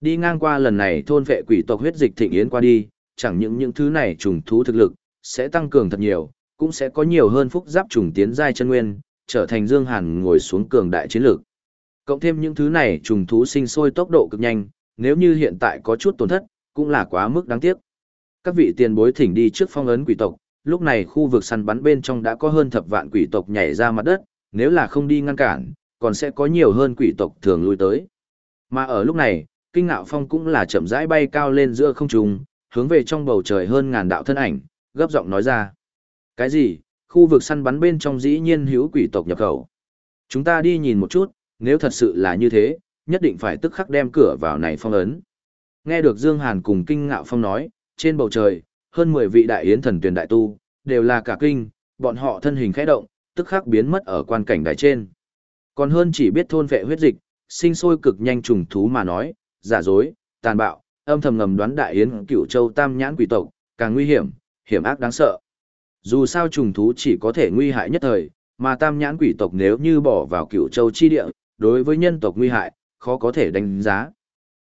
Đi ngang qua lần này thôn vệ quỷ tộc huyết dịch thịnh yến qua đi, chẳng những những thứ này trùng thú thực lực, sẽ tăng cường thật nhiều, cũng sẽ có nhiều hơn phúc giáp trùng tiến giai chân nguyên, trở thành Dương Hàn ngồi xuống cường đại chiến lược. Cộng thêm những thứ này trùng thú sinh sôi tốc độ cực nhanh, nếu như hiện tại có chút tổn thất, cũng là quá mức đáng tiếc. Các vị tiền bối thỉnh đi trước phong ấn quỷ tộc, lúc này khu vực săn bắn bên trong đã có hơn thập vạn quỷ tộc nhảy ra mặt đất, nếu là không đi ngăn cản, còn sẽ có nhiều hơn quỷ tộc thường lui tới. Mà ở lúc này, kinh ngạo phong cũng là chậm rãi bay cao lên giữa không trung, hướng về trong bầu trời hơn ngàn đạo thân ảnh, gấp giọng nói ra. Cái gì? Khu vực săn bắn bên trong dĩ nhiên hữu quỷ tộc nhập khẩu. Chúng ta đi nhìn một chút, nếu thật sự là như thế, nhất định phải tức khắc đem cửa vào này phong ấn. Nghe được Dương Hàn cùng kinh ngạo phong nói, trên bầu trời, hơn 10 vị đại yến thần tuyển đại tu, đều là cả kinh, bọn họ thân hình khẽ động, tức khắc biến mất ở quan cảnh đài trên. Còn hơn chỉ biết thôn vệ huyết dịch, sinh sôi cực nhanh trùng thú mà nói, giả dối, tàn bạo, âm thầm ngầm đoán đại yến cửu châu tam nhãn quỷ tộc, càng nguy hiểm, hiểm ác đáng sợ. Dù sao trùng thú chỉ có thể nguy hại nhất thời, mà tam nhãn quỷ tộc nếu như bỏ vào cựu châu chi địa, đối với nhân tộc nguy hại, khó có thể đánh giá.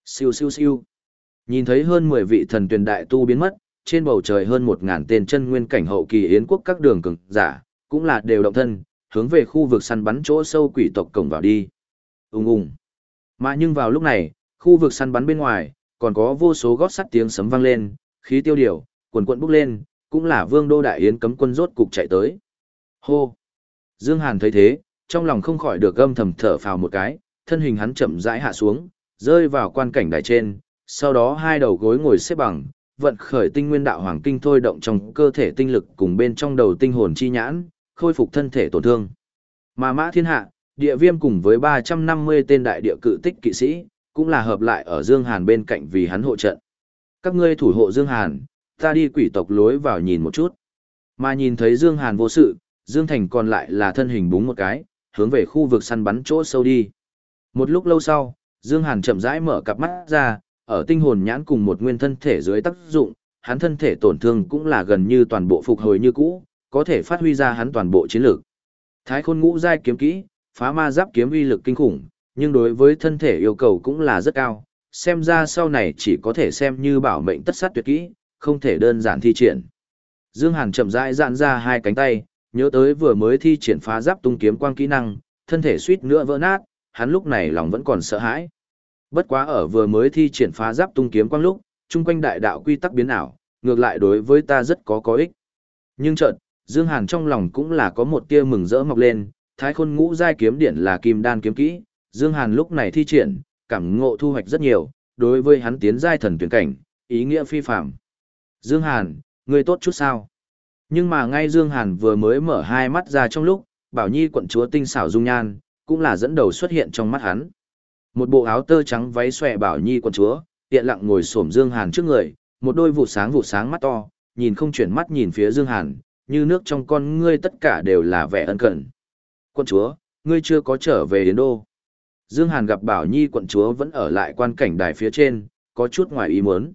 Siêu siêu siêu. Nhìn thấy hơn 10 vị thần tuyển đại tu biến mất, trên bầu trời hơn 1.000 tên chân nguyên cảnh hậu kỳ yến quốc các đường cường giả, cũng là đều động thân, hướng về khu vực săn bắn chỗ sâu quỷ tộc cổng vào đi. Ung ung. Mà nhưng vào lúc này, khu vực săn bắn bên ngoài, còn có vô số gót sắt tiếng sấm vang lên, khí tiêu điều, quần quận bốc lên, cũng là vương đô đại yến cấm quân rốt cục chạy tới. Hô! Dương Hàn thấy thế, trong lòng không khỏi được gâm thầm thở phào một cái, thân hình hắn chậm rãi hạ xuống, rơi vào quan cảnh đài trên, sau đó hai đầu gối ngồi xếp bằng, vận khởi tinh nguyên đạo hoàng kinh thôi động trong cơ thể tinh lực cùng bên trong đầu tinh hồn chi nhãn, khôi phục thân thể tổn thương. Mà Mã Thiên Hạ, địa viêm cùng với 350 tên đại địa cự tích kỵ sĩ, cũng là hợp lại ở Dương Hàn bên cạnh vì hắn hộ trận. Các ngươi thủ hộ Dương Hàn, ta đi quỷ tộc lối vào nhìn một chút. Mà nhìn thấy Dương Hàn vô sự, Dương Thành còn lại là thân hình búng một cái, hướng về khu vực săn bắn chỗ sâu đi. Một lúc lâu sau, Dương Hàn chậm rãi mở cặp mắt ra, ở tinh hồn nhãn cùng một nguyên thân thể dưới tác dụng, hắn thân thể tổn thương cũng là gần như toàn bộ phục hồi như cũ, có thể phát huy ra hắn toàn bộ chiến lược. Thái khôn ngũ giai kiếm kỹ, phá ma giáp kiếm uy lực kinh khủng, nhưng đối với thân thể yêu cầu cũng là rất cao, xem ra sau này chỉ có thể xem như bảo mệnh tất sát tuyệt kỹ, không thể đơn giản thi triển. Dương Hàn chậm rãi giãn ra hai cánh tay, nhớ tới vừa mới thi triển phá giáp tung kiếm quang kỹ năng, thân thể suýt nữa vỡ nát, hắn lúc này lòng vẫn còn sợ hãi. Bất quá ở vừa mới thi triển phá giáp tung kiếm quang lúc, chung quanh đại đạo quy tắc biến ảo, ngược lại đối với ta rất có có ích. Nhưng chợt, Dương Hàn trong lòng cũng là có một tia mừng rỡ mọc lên, Thái Khôn Ngũ giai kiếm điển là kim đan kiếm kỹ, Dương Hàn lúc này thi triển, cảm ngộ thu hoạch rất nhiều, đối với hắn tiến giai thần tuyển cảnh, ý nghĩa phi phàm. Dương Hàn, ngươi tốt chút sao? Nhưng mà ngay Dương Hàn vừa mới mở hai mắt ra trong lúc, Bảo Nhi quận chúa tinh xảo dung nhan, cũng là dẫn đầu xuất hiện trong mắt hắn. Một bộ áo tơ trắng váy xòe Bảo Nhi quận chúa, tiện lặng ngồi xổm Dương Hàn trước người, một đôi vụ sáng vụ sáng mắt to, nhìn không chuyển mắt nhìn phía Dương Hàn, như nước trong con ngươi tất cả đều là vẻ ân cần. Quận chúa, ngươi chưa có trở về đến đô. Dương Hàn gặp Bảo Nhi quận chúa vẫn ở lại quan cảnh đài phía trên, có chút ngoài ý muốn.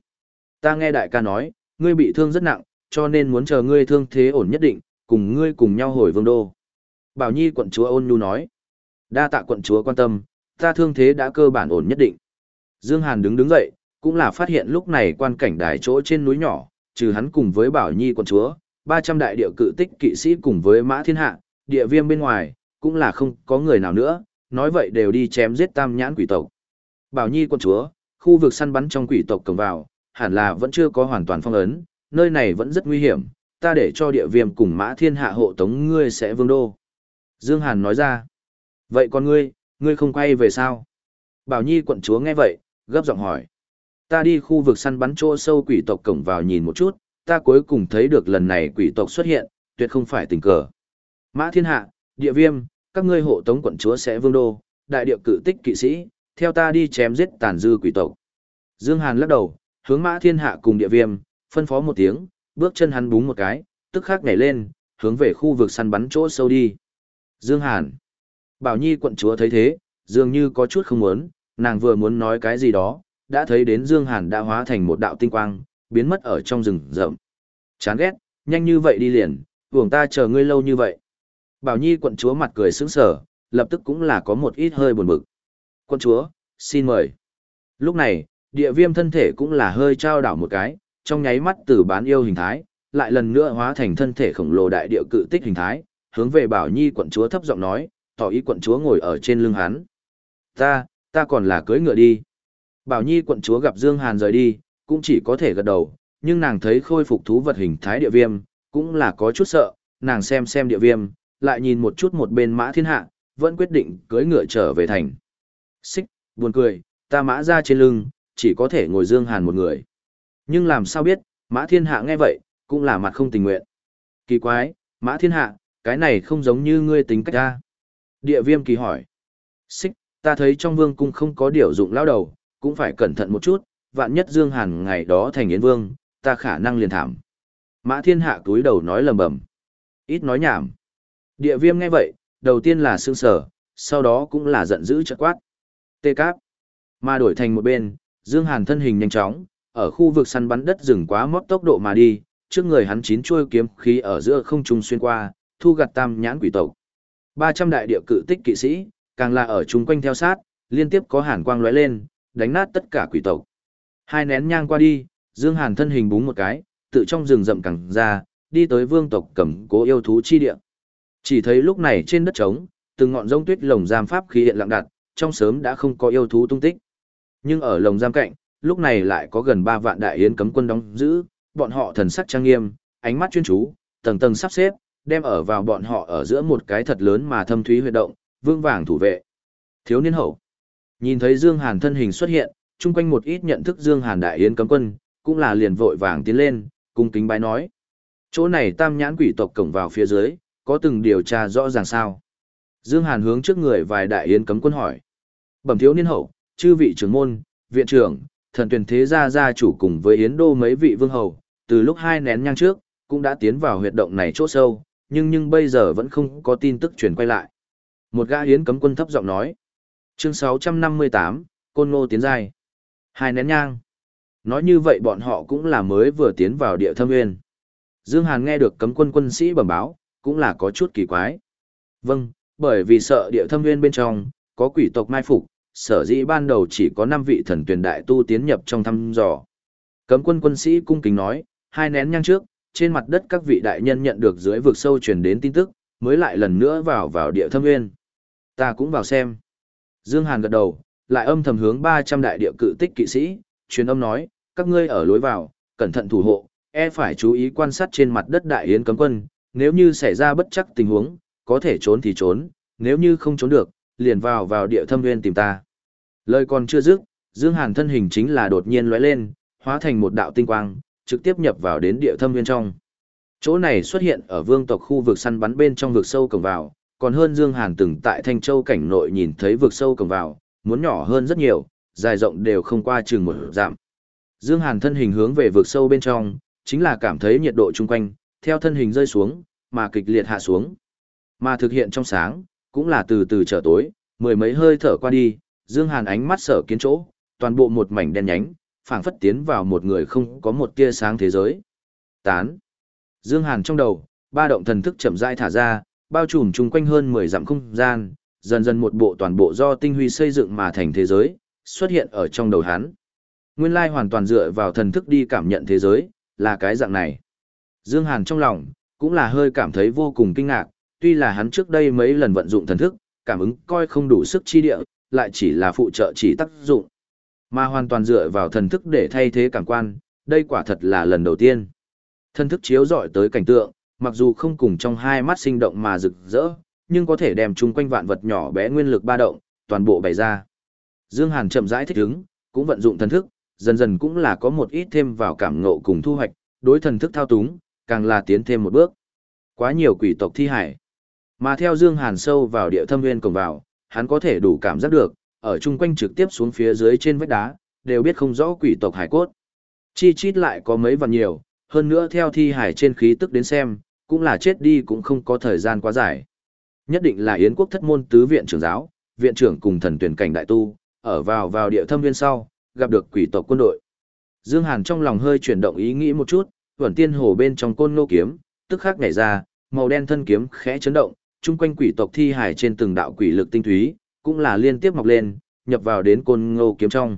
Ta nghe đại ca nói, ngươi bị thương rất nặng, cho nên muốn chờ ngươi thương thế ổn nhất định, cùng ngươi cùng nhau hồi vương đô. Bảo Nhi quận chúa ôn nhu nói. Đa tạ quận chúa quan tâm, ta thương thế đã cơ bản ổn nhất định. Dương Hàn đứng đứng dậy, cũng là phát hiện lúc này quan cảnh đài chỗ trên núi nhỏ, trừ hắn cùng với Bảo Nhi quận chúa, 300 đại địa cự tích kỵ sĩ cùng với Mã Thiên Hạ, địa viêm bên ngoài, cũng là không có người nào nữa, nói vậy đều đi chém giết tam nhãn quỷ tộc. Bảo Nhi quận chúa, khu vực săn bắn trong quỷ tộc cầm vào, hẳn là vẫn chưa có hoàn toàn phong ấn, nơi này vẫn rất nguy hiểm, ta để cho địa viêm cùng mã thiên hạ hộ tống ngươi sẽ vương đô. Dương Hàn nói ra, vậy còn ngươi, ngươi không quay về sao? Bảo Nhi quận chúa nghe vậy, gấp giọng hỏi. Ta đi khu vực săn bắn chỗ sâu quỷ tộc cổng vào nhìn một chút, ta cuối cùng thấy được lần này quỷ tộc xuất hiện, tuyệt không phải tình cờ. Mã thiên hạ, địa viêm, các ngươi hộ tống quận chúa sẽ vương đô, đại địa cự tích kỵ sĩ, theo ta đi chém giết tàn dư quỷ tộc. Dương Hàn lắc đầu, hướng mã thiên hạ cùng địa viêm, phân phó một tiếng, bước chân hắn búng một cái, tức khắc nhảy lên, hướng về khu vực săn bắn chỗ sâu đi. Dương Hàn. Bảo Nhi quận chúa thấy thế, dường như có chút không muốn, nàng vừa muốn nói cái gì đó, đã thấy đến Dương Hàn đã hóa thành một đạo tinh quang, biến mất ở trong rừng rậm. Chán ghét, nhanh như vậy đi liền, uổng ta chờ ngươi lâu như vậy. Bảo Nhi quận chúa mặt cười sững sờ, lập tức cũng là có một ít hơi buồn bực. Quận chúa, xin mời. Lúc này, địa viêm thân thể cũng là hơi trao đảo một cái, trong nháy mắt từ bán yêu hình thái, lại lần nữa hóa thành thân thể khổng lồ đại địa cự tích hình thái, hướng về Bảo Nhi quận chúa thấp giọng nói, tỏ ý quận chúa ngồi ở trên lưng hắn. Ta, ta còn là cưới ngựa đi. Bảo Nhi quận chúa gặp Dương Hàn rời đi, cũng chỉ có thể gật đầu, nhưng nàng thấy khôi phục thú vật hình thái địa viêm, cũng là có chút sợ, nàng xem xem địa viêm, lại nhìn một chút một bên mã thiên hạ, vẫn quyết định cưới ngựa trở về thành. Xích, buồn cười, ta mã ra trên lưng, chỉ có thể ngồi Dương Hàn một người. Nhưng làm sao biết, Mã Thiên Hạ nghe vậy, cũng là mặt không tình nguyện. Kỳ quái, Mã Thiên Hạ, cái này không giống như ngươi tính cách ta. Địa viêm kỳ hỏi. Xích, ta thấy trong vương cung không có điều dụng lao đầu, cũng phải cẩn thận một chút, vạn nhất Dương Hàn ngày đó thành yến vương, ta khả năng liền thảm. Mã Thiên Hạ túi đầu nói lầm bầm. Ít nói nhảm. Địa viêm nghe vậy, đầu tiên là sương sở, sau đó cũng là giận dữ chợt quát. Tê cáp. Mà đổi thành một bên, Dương Hàn thân hình nhanh chóng, ở khu vực săn bắn đất rừng quá mót tốc độ mà đi, trước người hắn chín chuôi kiếm khí ở giữa không trung xuyên qua, thu gặt tam nhãn quỷ tộc. 300 đại địa cự tích kỵ sĩ, càng là ở chung quanh theo sát, liên tiếp có hàn quang lóe lên, đánh nát tất cả quỷ tộc. Hai nén nhang qua đi, Dương Hàn thân hình búng một cái, tự trong rừng rậm cẳng ra, đi tới vương tộc cầm cố yêu thú chi địa. Chỉ thấy lúc này trên đất trống, từng ngọn rông tuyết lồng giam pháp khí hiện lặng đặt, trong sớm đã không có yêu thú tung tích. Nhưng ở lồng giam cạnh, lúc này lại có gần 3 vạn đại yến cấm quân đóng giữ, bọn họ thần sắc trang nghiêm, ánh mắt chuyên chú, tầng tầng sắp xếp, đem ở vào bọn họ ở giữa một cái thật lớn mà thâm thúy huyệt động, vương vàng thủ vệ. Thiếu niên hậu. Nhìn thấy Dương Hàn thân hình xuất hiện, chung quanh một ít nhận thức Dương Hàn đại yến cấm quân, cũng là liền vội vàng tiến lên, cung kính bái nói. Chỗ này tam nhãn quỷ tộc cổng vào phía dưới, có từng điều tra rõ ràng sao? Dương Hàn hướng trước người vài đại yến cấm quân hỏi. Bẩm thiếu niên hậu, chư vị trưởng môn, viện trưởng, thần tuyển thế gia gia chủ cùng với yến đô mấy vị vương hầu, từ lúc hai nén nhang trước, cũng đã tiến vào huyệt động này chỗ sâu, nhưng nhưng bây giờ vẫn không có tin tức truyền quay lại. Một gã yến cấm quân thấp giọng nói. Chương 658, Côn Ngô tiến giai. Hai nén nhang. Nói như vậy bọn họ cũng là mới vừa tiến vào địa thâm nguyên. Dương Hàn nghe được cấm quân quân sĩ bẩm báo, cũng là có chút kỳ quái. Vâng, bởi vì sợ địa thâm nguyên bên trong, có quỷ tộc mai phục, sở dĩ ban đầu chỉ có 5 vị thần tuyển đại tu tiến nhập trong thăm dò. Cấm quân quân sĩ cung kính nói, hai nén nhang trước, trên mặt đất các vị đại nhân nhận được dưới vực sâu truyền đến tin tức, mới lại lần nữa vào vào địa thâm nguyên. Ta cũng vào xem. Dương Hàn gật đầu, lại âm thầm hướng 300 đại địa cự tích kỵ sĩ, truyền âm nói, các ngươi ở lối vào, cẩn thận thủ hộ, e phải chú ý quan sát trên mặt đất đại yến cấm quân, nếu như xảy ra bất chắc tình huống, có thể trốn thì trốn, nếu như không trốn được, liền vào vào địa thâm nguyên tìm ta. Lời còn chưa dứt, Dương Hàn thân hình chính là đột nhiên lóe lên, hóa thành một đạo tinh quang, trực tiếp nhập vào đến địa thâm nguyên trong. Chỗ này xuất hiện ở vương tộc khu vực săn bắn bên trong vực sâu cổng vào, còn hơn Dương Hàn từng tại Thanh Châu cảnh nội nhìn thấy vực sâu cổng vào, muốn nhỏ hơn rất nhiều, dài rộng đều không qua chừng một giảm. Dương Hàn thân hình hướng về vực sâu bên trong, chính là cảm thấy nhiệt độ chung quanh, theo thân hình rơi xuống, mà kịch liệt hạ xuống. Mà thực hiện trong sáng, cũng là từ từ trở tối, mười mấy hơi thở qua đi, Dương Hàn ánh mắt sở kiến chỗ, toàn bộ một mảnh đen nhánh, phảng phất tiến vào một người không có một tia sáng thế giới. Tán. Dương Hàn trong đầu, ba động thần thức chậm rãi thả ra, bao trùm chung quanh hơn 10 dặm không gian, dần dần một bộ toàn bộ do tinh huy xây dựng mà thành thế giới, xuất hiện ở trong đầu hắn. Nguyên lai hoàn toàn dựa vào thần thức đi cảm nhận thế giới, là cái dạng này. Dương Hàn trong lòng, cũng là hơi cảm thấy vô cùng kinh ngạc, tuy là hắn trước đây mấy lần vận dụng thần thức, cảm ứng coi không đủ sức chi địa, lại chỉ là phụ trợ chỉ tác dụng. Mà hoàn toàn dựa vào thần thức để thay thế cảm quan, đây quả thật là lần đầu tiên. Thần thức chiếu dọi tới cảnh tượng, mặc dù không cùng trong hai mắt sinh động mà rực rỡ, nhưng có thể đem chung quanh vạn vật nhỏ bé nguyên lực ba động, toàn bộ bày ra. Dương Hàn chậm rãi thích ứng, cũng vận dụng thần thức, dần dần cũng là có một ít thêm vào cảm ngộ cùng thu hoạch, đối thần thức thao túng, càng là tiến thêm một bước. Quá nhiều quỷ tộc thi hải. Mà theo Dương Hàn sâu vào địa thâm nguyên cổng vào, hắn có thể đủ cảm giác được, ở chung quanh trực tiếp xuống phía dưới trên vách đá, đều biết không rõ quỷ tộc hải cốt. Chi chít lại có mấy vạn nhiều, hơn nữa theo thi hải trên khí tức đến xem, cũng là chết đi cũng không có thời gian quá dài. Nhất định là Yến quốc thất môn tứ viện trưởng giáo, viện trưởng cùng thần tuyển cảnh đại tu, ở vào vào địa thâm viên sau, gặp được quỷ tộc quân đội. Dương Hàn trong lòng hơi chuyển động ý nghĩ một chút, vẩn tiên hồ bên trong côn nô kiếm, tức khắc nhảy ra, màu đen thân kiếm khẽ chấn động, chung quanh quỷ tộc thi hải trên từng đạo quỷ lực tinh túy, cũng là liên tiếp mọc lên, nhập vào đến côn ngô kiếm trong.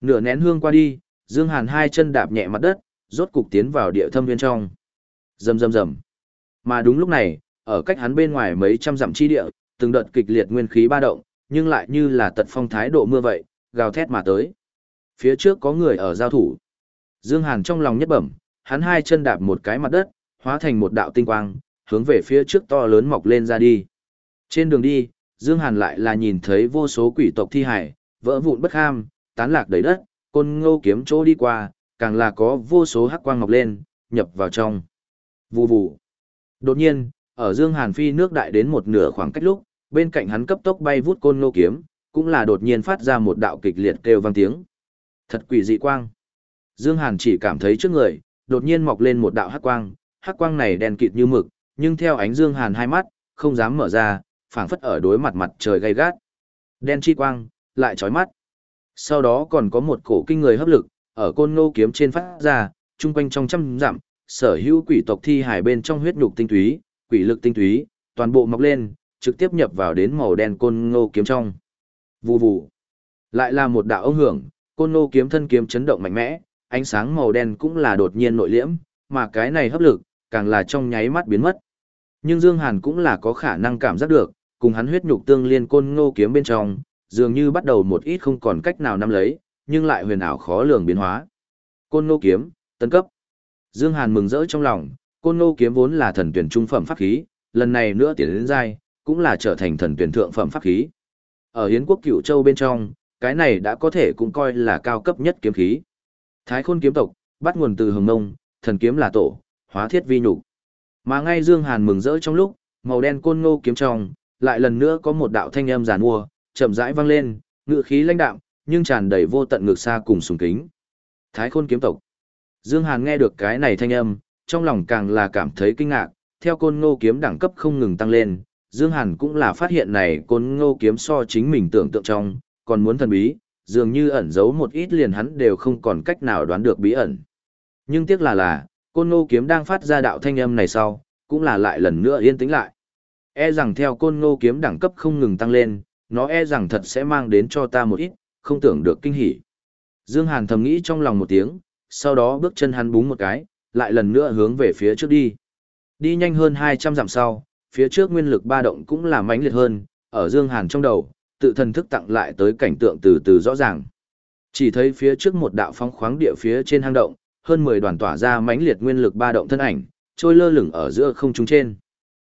Nửa nén hương qua đi, Dương Hàn hai chân đạp nhẹ mặt đất, rốt cục tiến vào địa thâm viên trong. Rầm rầm rầm. Mà đúng lúc này, ở cách hắn bên ngoài mấy trăm dặm chi địa, từng đợt kịch liệt nguyên khí ba động, nhưng lại như là tật phong thái độ mưa vậy, gào thét mà tới. Phía trước có người ở giao thủ. Dương Hàn trong lòng nhất bẩm, hắn hai chân đạp một cái mặt đất, hóa thành một đạo tinh quang, hướng về phía trước to lớn mọc lên ra đi. Trên đường đi, Dương Hàn lại là nhìn thấy vô số quỷ tộc thi hải, vỡ vụn bất ham, tán lạc đầy đất, côn ngô kiếm chỗ đi qua, càng là có vô số hắc quang mọc lên, nhập vào trong. Vù vù. Đột nhiên, ở Dương Hàn phi nước đại đến một nửa khoảng cách lúc, bên cạnh hắn cấp tốc bay vút côn ngô kiếm, cũng là đột nhiên phát ra một đạo kịch liệt kêu vang tiếng. Thật quỷ dị quang. Dương Hàn chỉ cảm thấy trước người, đột nhiên mọc lên một đạo hắc quang, hắc quang này đen kịt như mực, nhưng theo ánh Dương Hàn hai mắt, không dám mở ra, phảng phất ở đối mặt mặt trời gay gắt. Đen chi quang, lại chói mắt. Sau đó còn có một cổ kinh người hấp lực, ở côn ngô kiếm trên phát ra, trung quanh trong trăm dặm, sở hữu quỷ tộc thi hải bên trong huyết nhục tinh túy, quỷ lực tinh túy, toàn bộ mọc lên, trực tiếp nhập vào đến màu đen côn ngô kiếm trong. Vù vù. Lại là một đạo ông hưởng, côn ngô kiếm thân kiếm chấn động mạnh mẽ, ánh sáng màu đen cũng là đột nhiên nội liễm, mà cái này hấp lực, càng là trong nháy mắt biến mất. Nhưng Dương Hàn cũng là có khả năng cảm giác được, cùng hắn huyết nhục tương liên côn ngô kiếm bên trong, dường như bắt đầu một ít không còn cách nào nắm lấy, nhưng lại huyền ảo khó lường biến hóa. Côn ngô kiếm, tấn cấp. Dương Hàn mừng rỡ trong lòng, côn ngô kiếm vốn là thần tuyển trung phẩm pháp khí, lần này nữa tiến đến giai, cũng là trở thành thần tuyển thượng phẩm pháp khí. Ở Hiến quốc cửu châu bên trong, cái này đã có thể cũng coi là cao cấp nhất kiếm khí. Thái khôn kiếm tộc, bắt nguồn từ hồng nông, thần kiếm là tổ, hóa thiết vi nhục. Mà ngay Dương Hàn mừng rỡ trong lúc, màu đen côn ngô kiếm trong, lại lần nữa có một đạo thanh âm giàn mua, chậm rãi vang lên, ngựa khí lãnh đạm, nhưng tràn đầy vô tận ngược xa cùng sùng kính. Thái khôn kiếm tộc. Dương Hàn nghe được cái này thanh âm, trong lòng càng là cảm thấy kinh ngạc, theo côn ngô kiếm đẳng cấp không ngừng tăng lên, Dương Hàn cũng là phát hiện này côn ngô kiếm so chính mình tưởng tượng trong, còn muốn thần bí, dường như ẩn giấu một ít liền hắn đều không còn cách nào đoán được bí ẩn. Nhưng tiếc là là, côn ngô kiếm đang phát ra đạo thanh âm này sau, cũng là lại lần nữa yên tĩnh lại. E rằng theo côn ngô kiếm đẳng cấp không ngừng tăng lên, nó e rằng thật sẽ mang đến cho ta một ít, không tưởng được kinh hỉ. Dương Hàn thầm nghĩ trong lòng một tiếng, sau đó bước chân hắn búng một cái, lại lần nữa hướng về phía trước đi. Đi nhanh hơn 200 dặm sau, phía trước nguyên lực ba động cũng là mãnh liệt hơn, ở Dương Hàn trong đầu, tự thần thức tặng lại tới cảnh tượng từ từ rõ ràng. Chỉ thấy phía trước một đạo phong khoáng địa phía trên hang động, hơn 10 đoàn tỏa ra mãnh liệt nguyên lực ba động thân ảnh, trôi lơ lửng ở giữa không trung trên.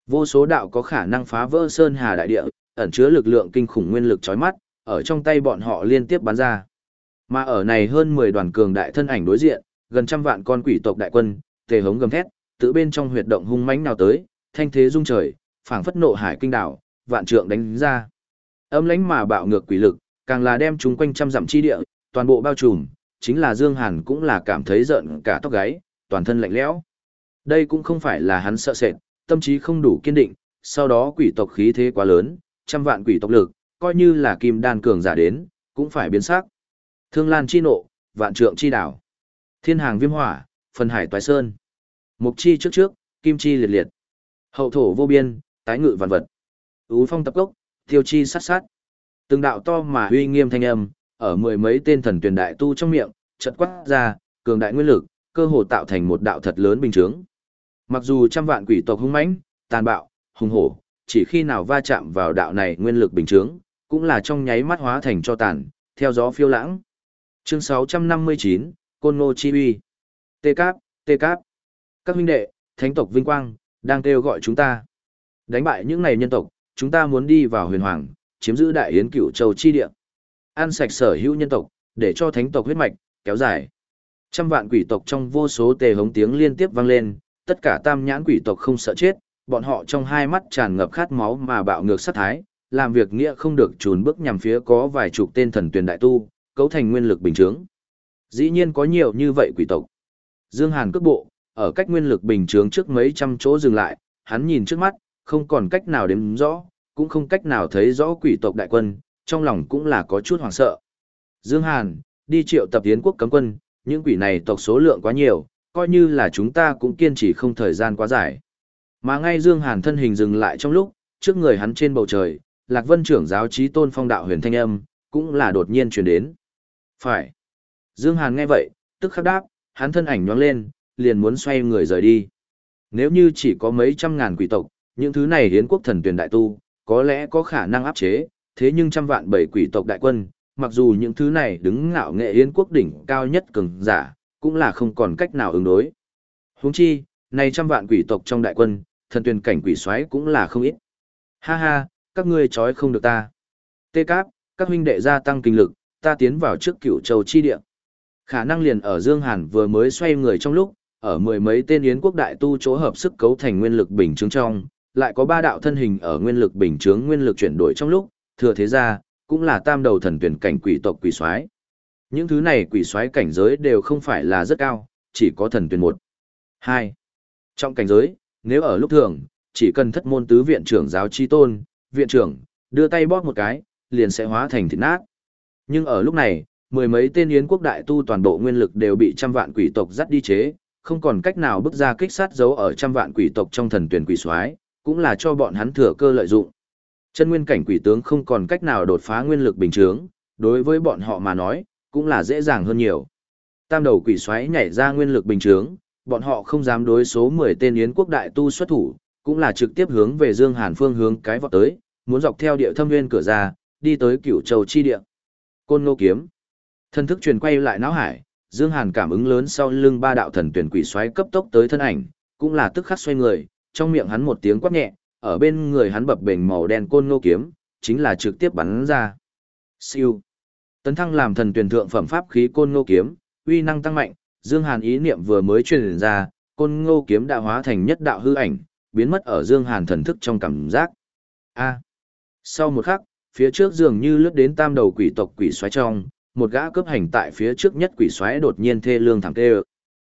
Vô số đạo có khả năng phá vỡ sơn hà đại địa, ẩn chứa lực lượng kinh khủng nguyên lực chói mắt, ở trong tay bọn họ liên tiếp bắn ra. Mà ở này hơn 10 đoàn cường đại thân ảnh đối diện, gần trăm vạn con quỷ tộc đại quân, tề hống gầm thét, tự bên trong huyệt động hung mãnh nào tới, thanh thế rung trời, phảng phất nộ hải kinh đảo, vạn trượng đánh ra. Âm lãnh mà bạo ngược quỷ lực, càng là đem chúng quanh trăm dặm chi địa, toàn bộ bao trùm, chính là Dương Hàn cũng là cảm thấy giận cả tóc gáy, toàn thân lạnh lẽo. Đây cũng không phải là hắn sợ sệt, tâm trí không đủ kiên định, sau đó quỷ tộc khí thế quá lớn, trăm vạn quỷ tộc lực, coi như là kim đan cường giả đến, cũng phải biến sắc. Thương Lan chi nộ, vạn trượng chi đảo. Thiên hàng viêm hỏa, phần hải toái sơn. Mục chi trước trước, kim chi liệt liệt. Hậu thổ vô biên, tái ngự vạn vật. Ú phong tập cốc, tiêu chi sát sát. Từng đạo to mà uy nghiêm thanh âm, ở mười mấy tên thần tuyển đại tu trong miệng, chợt quát ra, cường đại nguyên lực, cơ hồ tạo thành một đạo thật lớn bình chướng. Mặc dù trăm vạn quỷ tộc hung mãnh, tàn bạo, hung hổ, chỉ khi nào va chạm vào đạo này nguyên lực bình chướng, cũng là trong nháy mắt hóa thành cho tàn, theo gió phiêu lãng. Chương 659, Côn Ngô Chi Uy. Tê Cáp, Tê Cáp. Các huynh đệ, thánh tộc vinh quang, đang kêu gọi chúng ta. Đánh bại những này nhân tộc, chúng ta muốn đi vào huyền hoàng, chiếm giữ đại yến cửu châu chi địa. Ăn sạch sở hữu nhân tộc, để cho thánh tộc huyết mạch, kéo dài. Trăm vạn quỷ tộc trong vô số tề hống tiếng liên tiếp vang lên, tất cả tam nhãn quỷ tộc không sợ chết, bọn họ trong hai mắt tràn ngập khát máu mà bạo ngược sát thái, làm việc nghĩa không được trùn bước nhằm phía có vài chục tên thần tuyển đại tu, cấu thành nguyên lực bình chướng. Dĩ nhiên có nhiều như vậy quỷ tộc. Dương Hàn cước bộ, ở cách nguyên lực bình chướng trước mấy trăm chỗ dừng lại, hắn nhìn trước mắt, không còn cách nào đếm rõ, cũng không cách nào thấy rõ quỷ tộc đại quân, trong lòng cũng là có chút hoảng sợ. Dương Hàn, đi triệu tập tiến quốc cấm quân, những quỷ này tộc số lượng quá nhiều, coi như là chúng ta cũng kiên trì không thời gian quá dài. Mà ngay Dương Hàn thân hình dừng lại trong lúc, trước người hắn trên bầu trời, Lạc Vân trưởng giáo trí tôn phong đạo huyền thanh âm, cũng là đột nhiên truyền đến. Phải. Dương Hàn nghe vậy, tức khắc đáp, hắn thân ảnh nhoáng lên, liền muốn xoay người rời đi. Nếu như chỉ có mấy trăm ngàn quỷ tộc, những thứ này hiến quốc thần tuyển đại tu, có lẽ có khả năng áp chế, thế nhưng trăm vạn bảy quỷ tộc đại quân, mặc dù những thứ này đứng ngạo nghệ yến quốc đỉnh cao nhất cường giả, cũng là không còn cách nào ứng đối. Huống chi, này trăm vạn quỷ tộc trong đại quân, thần tuyển cảnh quỷ xoáy cũng là không ít. Ha ha, các ngươi trói không được ta. Tê Cáp, các huynh đệ gia tăng kinh lực, ta tiến vào trước cửu châu chi địa. Khả năng liền ở Dương Hàn vừa mới xoay người trong lúc, ở mười mấy tên yến quốc đại tu chỗ hợp sức cấu thành nguyên lực bình chứng trong, lại có ba đạo thân hình ở nguyên lực bình chứng nguyên lực chuyển đổi trong lúc, thừa thế ra, cũng là tam đầu thần tuyển cảnh quỷ tộc quỷ soái. Những thứ này quỷ soái cảnh giới đều không phải là rất cao, chỉ có thần tuyển một. Hai. Trong cảnh giới, nếu ở lúc thường, chỉ cần thất môn tứ viện trưởng giáo chi tôn, viện trưởng, đưa tay bóp một cái, liền sẽ hóa thành thịt nát. Nhưng ở lúc này, mười mấy tên yến quốc đại tu toàn bộ nguyên lực đều bị trăm vạn quỷ tộc dắt đi chế, không còn cách nào bước ra kích sát dấu ở trăm vạn quỷ tộc trong thần tuyển quỷ soái, cũng là cho bọn hắn thừa cơ lợi dụng. Chân nguyên cảnh quỷ tướng không còn cách nào đột phá nguyên lực bình thường, đối với bọn họ mà nói, cũng là dễ dàng hơn nhiều. Tam đầu quỷ xoáy nhảy ra nguyên lực bình thường, bọn họ không dám đối số 10 tên yến quốc đại tu xuất thủ, cũng là trực tiếp hướng về Dương Hàn phương hướng cái vọt tới, muốn dọc theo địa thâm nguyên cửa ra, đi tới cửu châu chi địa. Côn Ngô kiếm. Thân thức truyền quay lại não hải, Dương Hàn cảm ứng lớn sau lưng ba đạo thần tuyển quỷ xoáy cấp tốc tới thân ảnh, cũng là tức khắc xoay người, trong miệng hắn một tiếng quát nhẹ, ở bên người hắn bập bềnh màu đen côn ngô kiếm, chính là trực tiếp bắn ra. Siêu. Tấn thăng làm thần tuyển thượng phẩm pháp khí côn ngô kiếm, uy năng tăng mạnh, Dương Hàn ý niệm vừa mới truyền ra, côn ngô kiếm đã hóa thành nhất đạo hư ảnh, biến mất ở Dương Hàn thần thức trong cảm giác. A. Sau một khắc, phía trước dường như lướt đến tam đầu quỷ tộc quỷ xoáy trong, một gã cướp hành tại phía trước nhất quỷ xoáy đột nhiên thê lương thẳng tê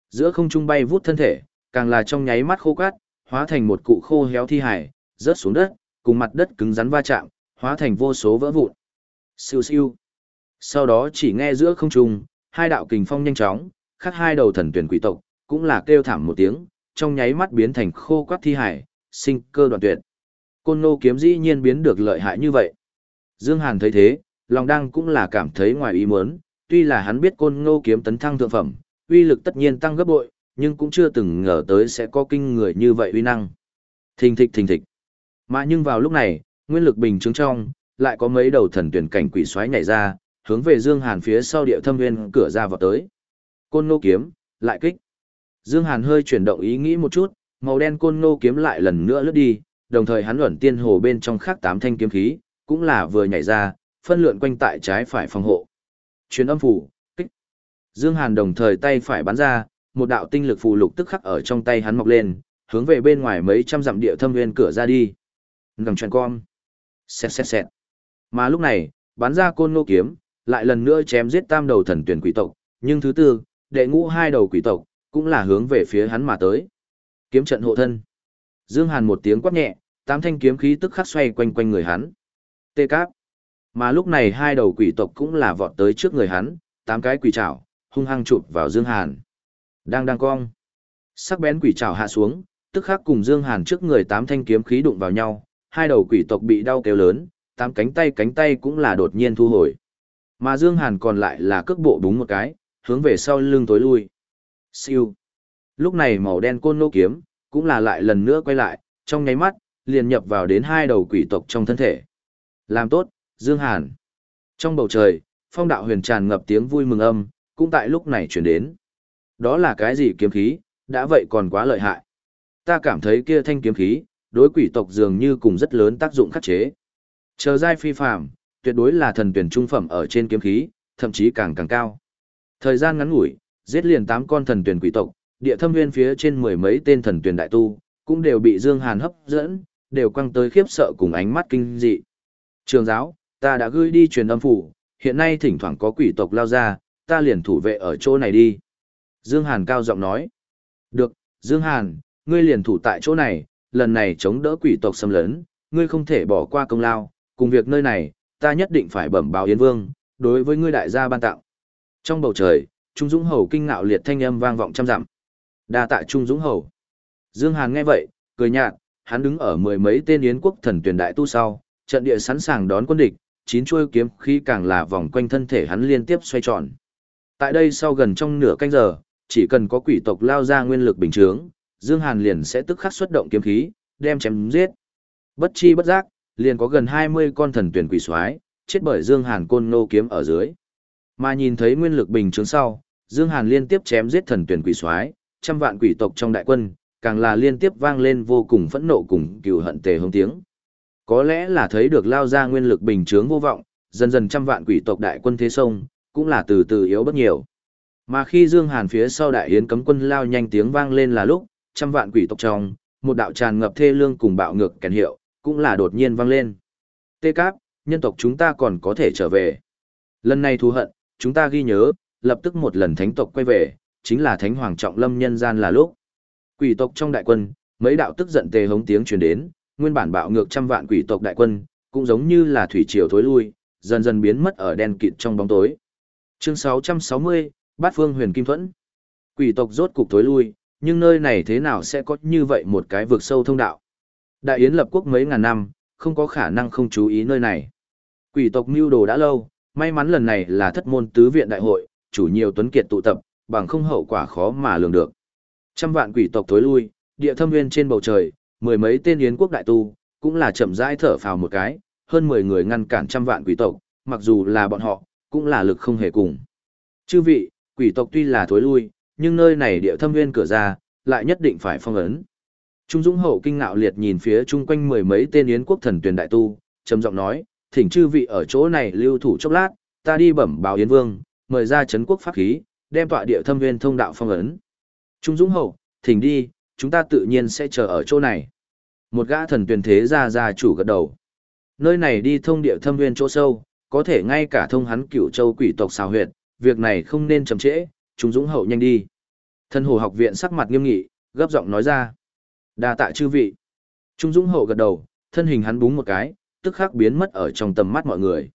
Giữa không trung bay vút thân thể, càng là trong nháy mắt khô cát, hóa thành một cụ khô héo thi hải, rớt xuống đất, cùng mặt đất cứng rắn va chạm, hóa thành vô số vỡ vụn. Siêu siêu. Sau đó chỉ nghe giữa không trung, hai đạo kình phong nhanh chóng, khắc hai đầu thần tuyển quỷ tộc, cũng là kêu thảm một tiếng, trong nháy mắt biến thành khô quắt thi hải, sinh cơ đoạn tuyệt. Côn nô kiếm dĩ nhiên biến được lợi hại như vậy. Dương Hàn thấy thế, lòng đang cũng là cảm thấy ngoài ý muốn, tuy là hắn biết côn ngô kiếm tấn thăng thượng phẩm, uy lực tất nhiên tăng gấp bội, nhưng cũng chưa từng ngờ tới sẽ có kinh người như vậy uy năng. Thình thịch thình thịch. Mà nhưng vào lúc này, nguyên lực bình chứng trong, lại có mấy đầu thần tuyển cảnh quỷ xoáy nhảy ra, hướng về Dương Hàn phía sau địa thâm nguyên cửa ra vào tới. Côn nô kiếm, lại kích. Dương Hàn hơi chuyển động ý nghĩ một chút, màu đen côn nô kiếm lại lần nữa lướt đi, đồng thời hắn luẩn tiên hồ bên trong khác tám thanh kiếm khí, cũng là vừa nhảy ra, phân lượn quanh tại trái phải phòng hộ. Truyền âm phủ, kích. Dương Hàn đồng thời tay phải bắn ra, một đạo tinh lực phù lục tức khắc ở trong tay hắn mọc lên, hướng về bên ngoài mấy trăm dặm địa thâm nguyên cửa ra đi. Ngầm tròn con. Xẹt xẹt xẹt. Mà lúc này, bắn ra côn lô kiếm, lại lần nữa chém giết tam đầu thần tuyển quỷ tộc, nhưng thứ tư, đệ ngũ hai đầu quỷ tộc, cũng là hướng về phía hắn mà tới. Kiếm trận hộ thân. Dương Hàn một tiếng quát nhẹ, tám thanh kiếm khí tức khắc xoay quanh quanh người hắn. Tê cáp. Mà lúc này hai đầu quỷ tộc cũng là vọt tới trước người hắn, tám cái quỷ trảo, hung hăng chụp vào Dương Hàn. Đang đang cong. Sắc bén quỷ trảo hạ xuống, tức khắc cùng Dương Hàn trước người tám thanh kiếm khí đụng vào nhau, hai đầu quỷ tộc bị đau kêu lớn, tám cánh tay cánh tay cũng là đột nhiên thu hồi. Mà Dương Hàn còn lại là cước bộ đúng một cái, hướng về sau lưng tối lui. Siêu. Lúc này màu đen côn nô kiếm, cũng là lại lần nữa quay lại, trong nháy mắt, liền nhập vào đến hai đầu quỷ tộc trong thân thể. Làm tốt, Dương Hàn. Trong bầu trời, phong đạo huyền tràn ngập tiếng vui mừng âm, cũng tại lúc này chuyển đến. Đó là cái gì kiếm khí, đã vậy còn quá lợi hại. Ta cảm thấy kia thanh kiếm khí, đối quỷ tộc dường như cùng rất lớn tác dụng khắc chế. Chờ giai phi phàm, tuyệt đối là thần tuyển trung phẩm ở trên kiếm khí, thậm chí càng càng cao. Thời gian ngắn ngủi, giết liền 8 con thần tuyển quỷ tộc, địa thâm nguyên phía trên mười mấy tên thần tuyển đại tu, cũng đều bị Dương Hàn hấp dẫn, đều quăng tới khiếp sợ cùng ánh mắt kinh dị. Trường giáo, ta đã gửi đi truyền âm phủ, hiện nay thỉnh thoảng có quỷ tộc lao ra, ta liền thủ vệ ở chỗ này đi. Dương Hàn cao giọng nói. Được, Dương Hàn, ngươi liền thủ tại chỗ này, lần này chống đỡ quỷ tộc xâm lấn, ngươi không thể bỏ qua công lao, cùng việc nơi này, ta nhất định phải bẩm báo Yến Vương, đối với ngươi đại gia ban tặng. Trong bầu trời, Trung Dũng Hầu kinh ngạo liệt thanh âm vang vọng trăm dặm. Đa tạ Trung Dũng Hầu. Dương Hàn nghe vậy, cười nhạt, hắn đứng ở mười mấy tên yến quốc thần tuyển đại tu sau, trận địa sẵn sàng đón quân địch, chín chuôi kiếm khí càng là vòng quanh thân thể hắn liên tiếp xoay tròn. Tại đây sau gần trong nửa canh giờ, chỉ cần có quỷ tộc lao ra nguyên lực bình thường, Dương Hàn liền sẽ tức khắc xuất động kiếm khí, đem chém giết. Bất chi bất giác, liền có gần 20 con thần tuyển quỷ soái chết bởi Dương Hàn côn nô kiếm ở dưới. Mà nhìn thấy nguyên lực bình chứng sau, Dương Hàn liên tiếp chém giết thần tuyển quỷ soái, trăm vạn quỷ tộc trong đại quân, càng là liên tiếp vang lên vô cùng phẫn nộ cùng cừu hận tề hống tiếng. Có lẽ là thấy được lao ra nguyên lực bình trướng vô vọng, dần dần trăm vạn quỷ tộc đại quân thế sông, cũng là từ từ yếu bất nhiều. Mà khi Dương Hàn phía sau đại yến cấm quân lao nhanh tiếng vang lên là lúc, trăm vạn quỷ tộc trong, một đạo tràn ngập thê lương cùng bạo ngược kèn hiệu, cũng là đột nhiên vang lên. Tê Cáp, nhân tộc chúng ta còn có thể trở về. Lần này thù hận, chúng ta ghi nhớ, lập tức một lần thánh tộc quay về, chính là thánh hoàng trọng lâm nhân gian là lúc. Quỷ tộc trong đại quân, mấy đạo tức giận tề hống tiếng truyền đến, nguyên bản bạo ngược trăm vạn quỷ tộc đại quân, cũng giống như là thủy triều thối lui, dần dần biến mất ở đen kịt trong bóng tối. Chương 660, Bát Phương Huyền Kim Thuẫn. Quỷ tộc rốt cục thối lui, nhưng nơi này thế nào sẽ có như vậy một cái vực sâu thông đạo? Đại Yến lập quốc mấy ngàn năm, không có khả năng không chú ý nơi này. Quỷ tộc mưu đồ đã lâu, may mắn lần này là thất môn tứ viện đại hội, chủ nhiều tuấn kiệt tụ tập, bằng không hậu quả khó mà lường được. Trăm vạn quỷ tộc thối lui, địa thâm nguyên trên bầu trời, mười mấy tên yến quốc đại tu, cũng là chậm rãi thở phào một cái, hơn 10 người ngăn cản trăm vạn quỷ tộc, mặc dù là bọn họ, cũng là lực không hề cùng. Chư vị, quỷ tộc tuy là thối lui, nhưng nơi này địa thâm nguyên cửa ra, lại nhất định phải phong ấn. Trung Dũng Hậu kinh ngạo liệt nhìn phía chung quanh mười mấy tên yến quốc thần tuyển đại tu, trầm giọng nói, thỉnh chư vị ở chỗ này lưu thủ chốc lát, ta đi bẩm báo yến vương, mời ra chấn quốc pháp khí, đem tọa địa thâm nguyên thông đạo phong ấn. Trung Dũng Hậu, thỉnh đi, chúng ta tự nhiên sẽ chờ ở chỗ này. Một gã thần tuyển thế gia gia chủ gật đầu. Nơi này đi thông địa thâm nguyên chỗ sâu, có thể ngay cả thông hắn cửu châu quỷ tộc xào huyệt, việc này không nên chậm trễ, Trung Dũng Hậu nhanh đi. Thân hồ học viện sắc mặt nghiêm nghị, gấp giọng nói ra. đa tạ chư vị. Trung Dũng Hậu gật đầu, thân hình hắn búng một cái, tức khắc biến mất ở trong tầm mắt mọi người.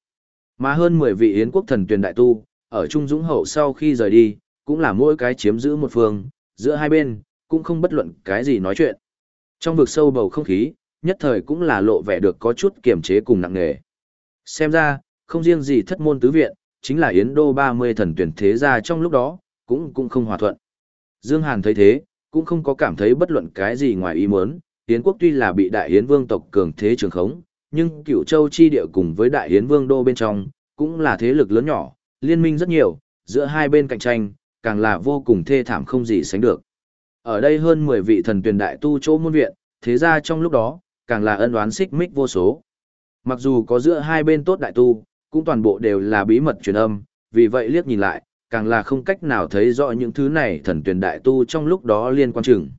Mà hơn 10 vị yến quốc thần tuyển đại tu, ở Trung Dũng Hậu sau khi rời đi, cũng là mỗi cái chiếm giữ một phương, giữa hai bên, cũng không bất luận cái gì nói chuyện. Trong vực sâu bầu không khí, nhất thời cũng là lộ vẻ được có chút kiềm chế cùng nặng nề. Xem ra, không riêng gì thất môn tứ viện, chính là Yến Đô 30 thần tuyển thế gia trong lúc đó, cũng cũng không hòa thuận. Dương Hàn thấy thế, cũng không có cảm thấy bất luận cái gì ngoài ý muốn, Yến quốc tuy là bị Đại Yến Vương tộc cường thế trường khống, nhưng Cửu Châu chi địa cùng với Đại Yến Vương đô bên trong, cũng là thế lực lớn nhỏ, liên minh rất nhiều, giữa hai bên cạnh tranh, càng là vô cùng thê thảm không gì sánh được. Ở đây hơn 10 vị thần tuyển đại tu chỗ môn viện, thế ra trong lúc đó, càng là ân oán xích mích vô số. Mặc dù có giữa hai bên tốt đại tu, cũng toàn bộ đều là bí mật truyền âm, vì vậy liếc nhìn lại, càng là không cách nào thấy rõ những thứ này thần tuyển đại tu trong lúc đó liên quan chừng.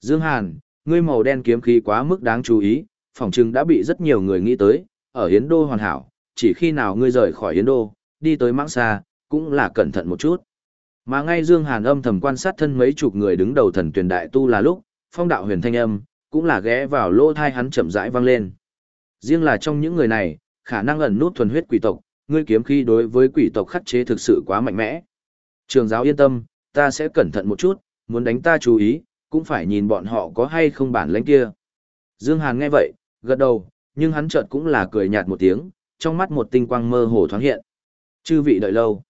Dương Hàn, ngươi màu đen kiếm khí quá mức đáng chú ý, phòng chừng đã bị rất nhiều người nghĩ tới, ở Hiến Đô hoàn hảo, chỉ khi nào ngươi rời khỏi Hiến Đô, đi tới mãng xa, cũng là cẩn thận một chút. Mà ngay Dương Hàn âm thầm quan sát thân mấy chục người đứng đầu thần tuyển đại tu là lúc, phong đạo huyền thanh âm, cũng là ghé vào lỗ tai hắn chậm rãi vang lên. Riêng là trong những người này, khả năng ẩn nút thuần huyết quỷ tộc, ngươi kiếm khí đối với quỷ tộc khắc chế thực sự quá mạnh mẽ. Trường giáo yên tâm, ta sẽ cẩn thận một chút, muốn đánh ta chú ý, cũng phải nhìn bọn họ có hay không bản lãnh kia. Dương Hàn nghe vậy, gật đầu, nhưng hắn chợt cũng là cười nhạt một tiếng, trong mắt một tinh quang mơ hồ thoáng hiện. Chư vị đợi lâu.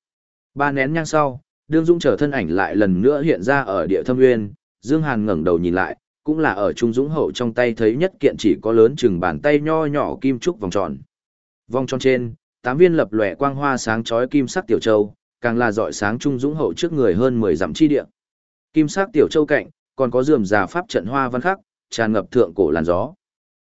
Ba nén nhang sau, đương dũng trở thân ảnh lại lần nữa hiện ra ở địa thâm nguyên, Dương Hàn ngẩng đầu nhìn lại, cũng là ở trung dũng hậu trong tay thấy nhất kiện chỉ có lớn chừng bàn tay nho nhỏ kim trúc vòng tròn. Vòng tròn trên, tám viên lập lòe quang hoa sáng chói kim sắc tiểu châu, càng là dọi sáng trung dũng hậu trước người hơn 10 dặm chi địa. Kim sắc tiểu châu cạnh, còn có rườm rà pháp trận hoa văn khắc, tràn ngập thượng cổ làn gió.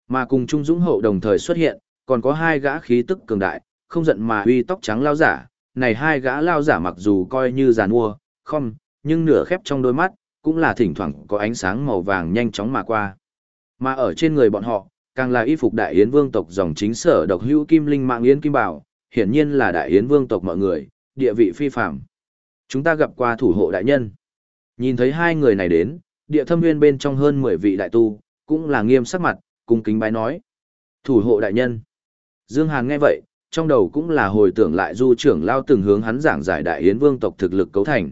Mà cùng trung dũng hậu đồng thời xuất hiện, còn có hai gã khí tức cường đại, không giận mà uy tóc trắng lao giả, này hai gã lao giả mặc dù coi như giàn mua, không, nhưng nửa khép trong đôi mắt, cũng là thỉnh thoảng có ánh sáng màu vàng nhanh chóng mà qua. Mà ở trên người bọn họ, càng là y phục đại yến vương tộc dòng chính sở độc hữu kim linh mạng yến kim bảo, hiển nhiên là đại yến vương tộc mọi người, địa vị phi phạm. Chúng ta gặp qua thủ hộ đại nhân. Nhìn thấy hai người này đến, địa thâm nguyên bên trong hơn 10 vị đại tu, cũng là nghiêm sắc mặt, cung kính bái nói. Thủ hộ đại nhân. Dương Hàn nghe vậy, trong đầu cũng là hồi tưởng lại du trưởng lao từng hướng hắn giảng giải đại yến vương tộc thực lực cấu thành.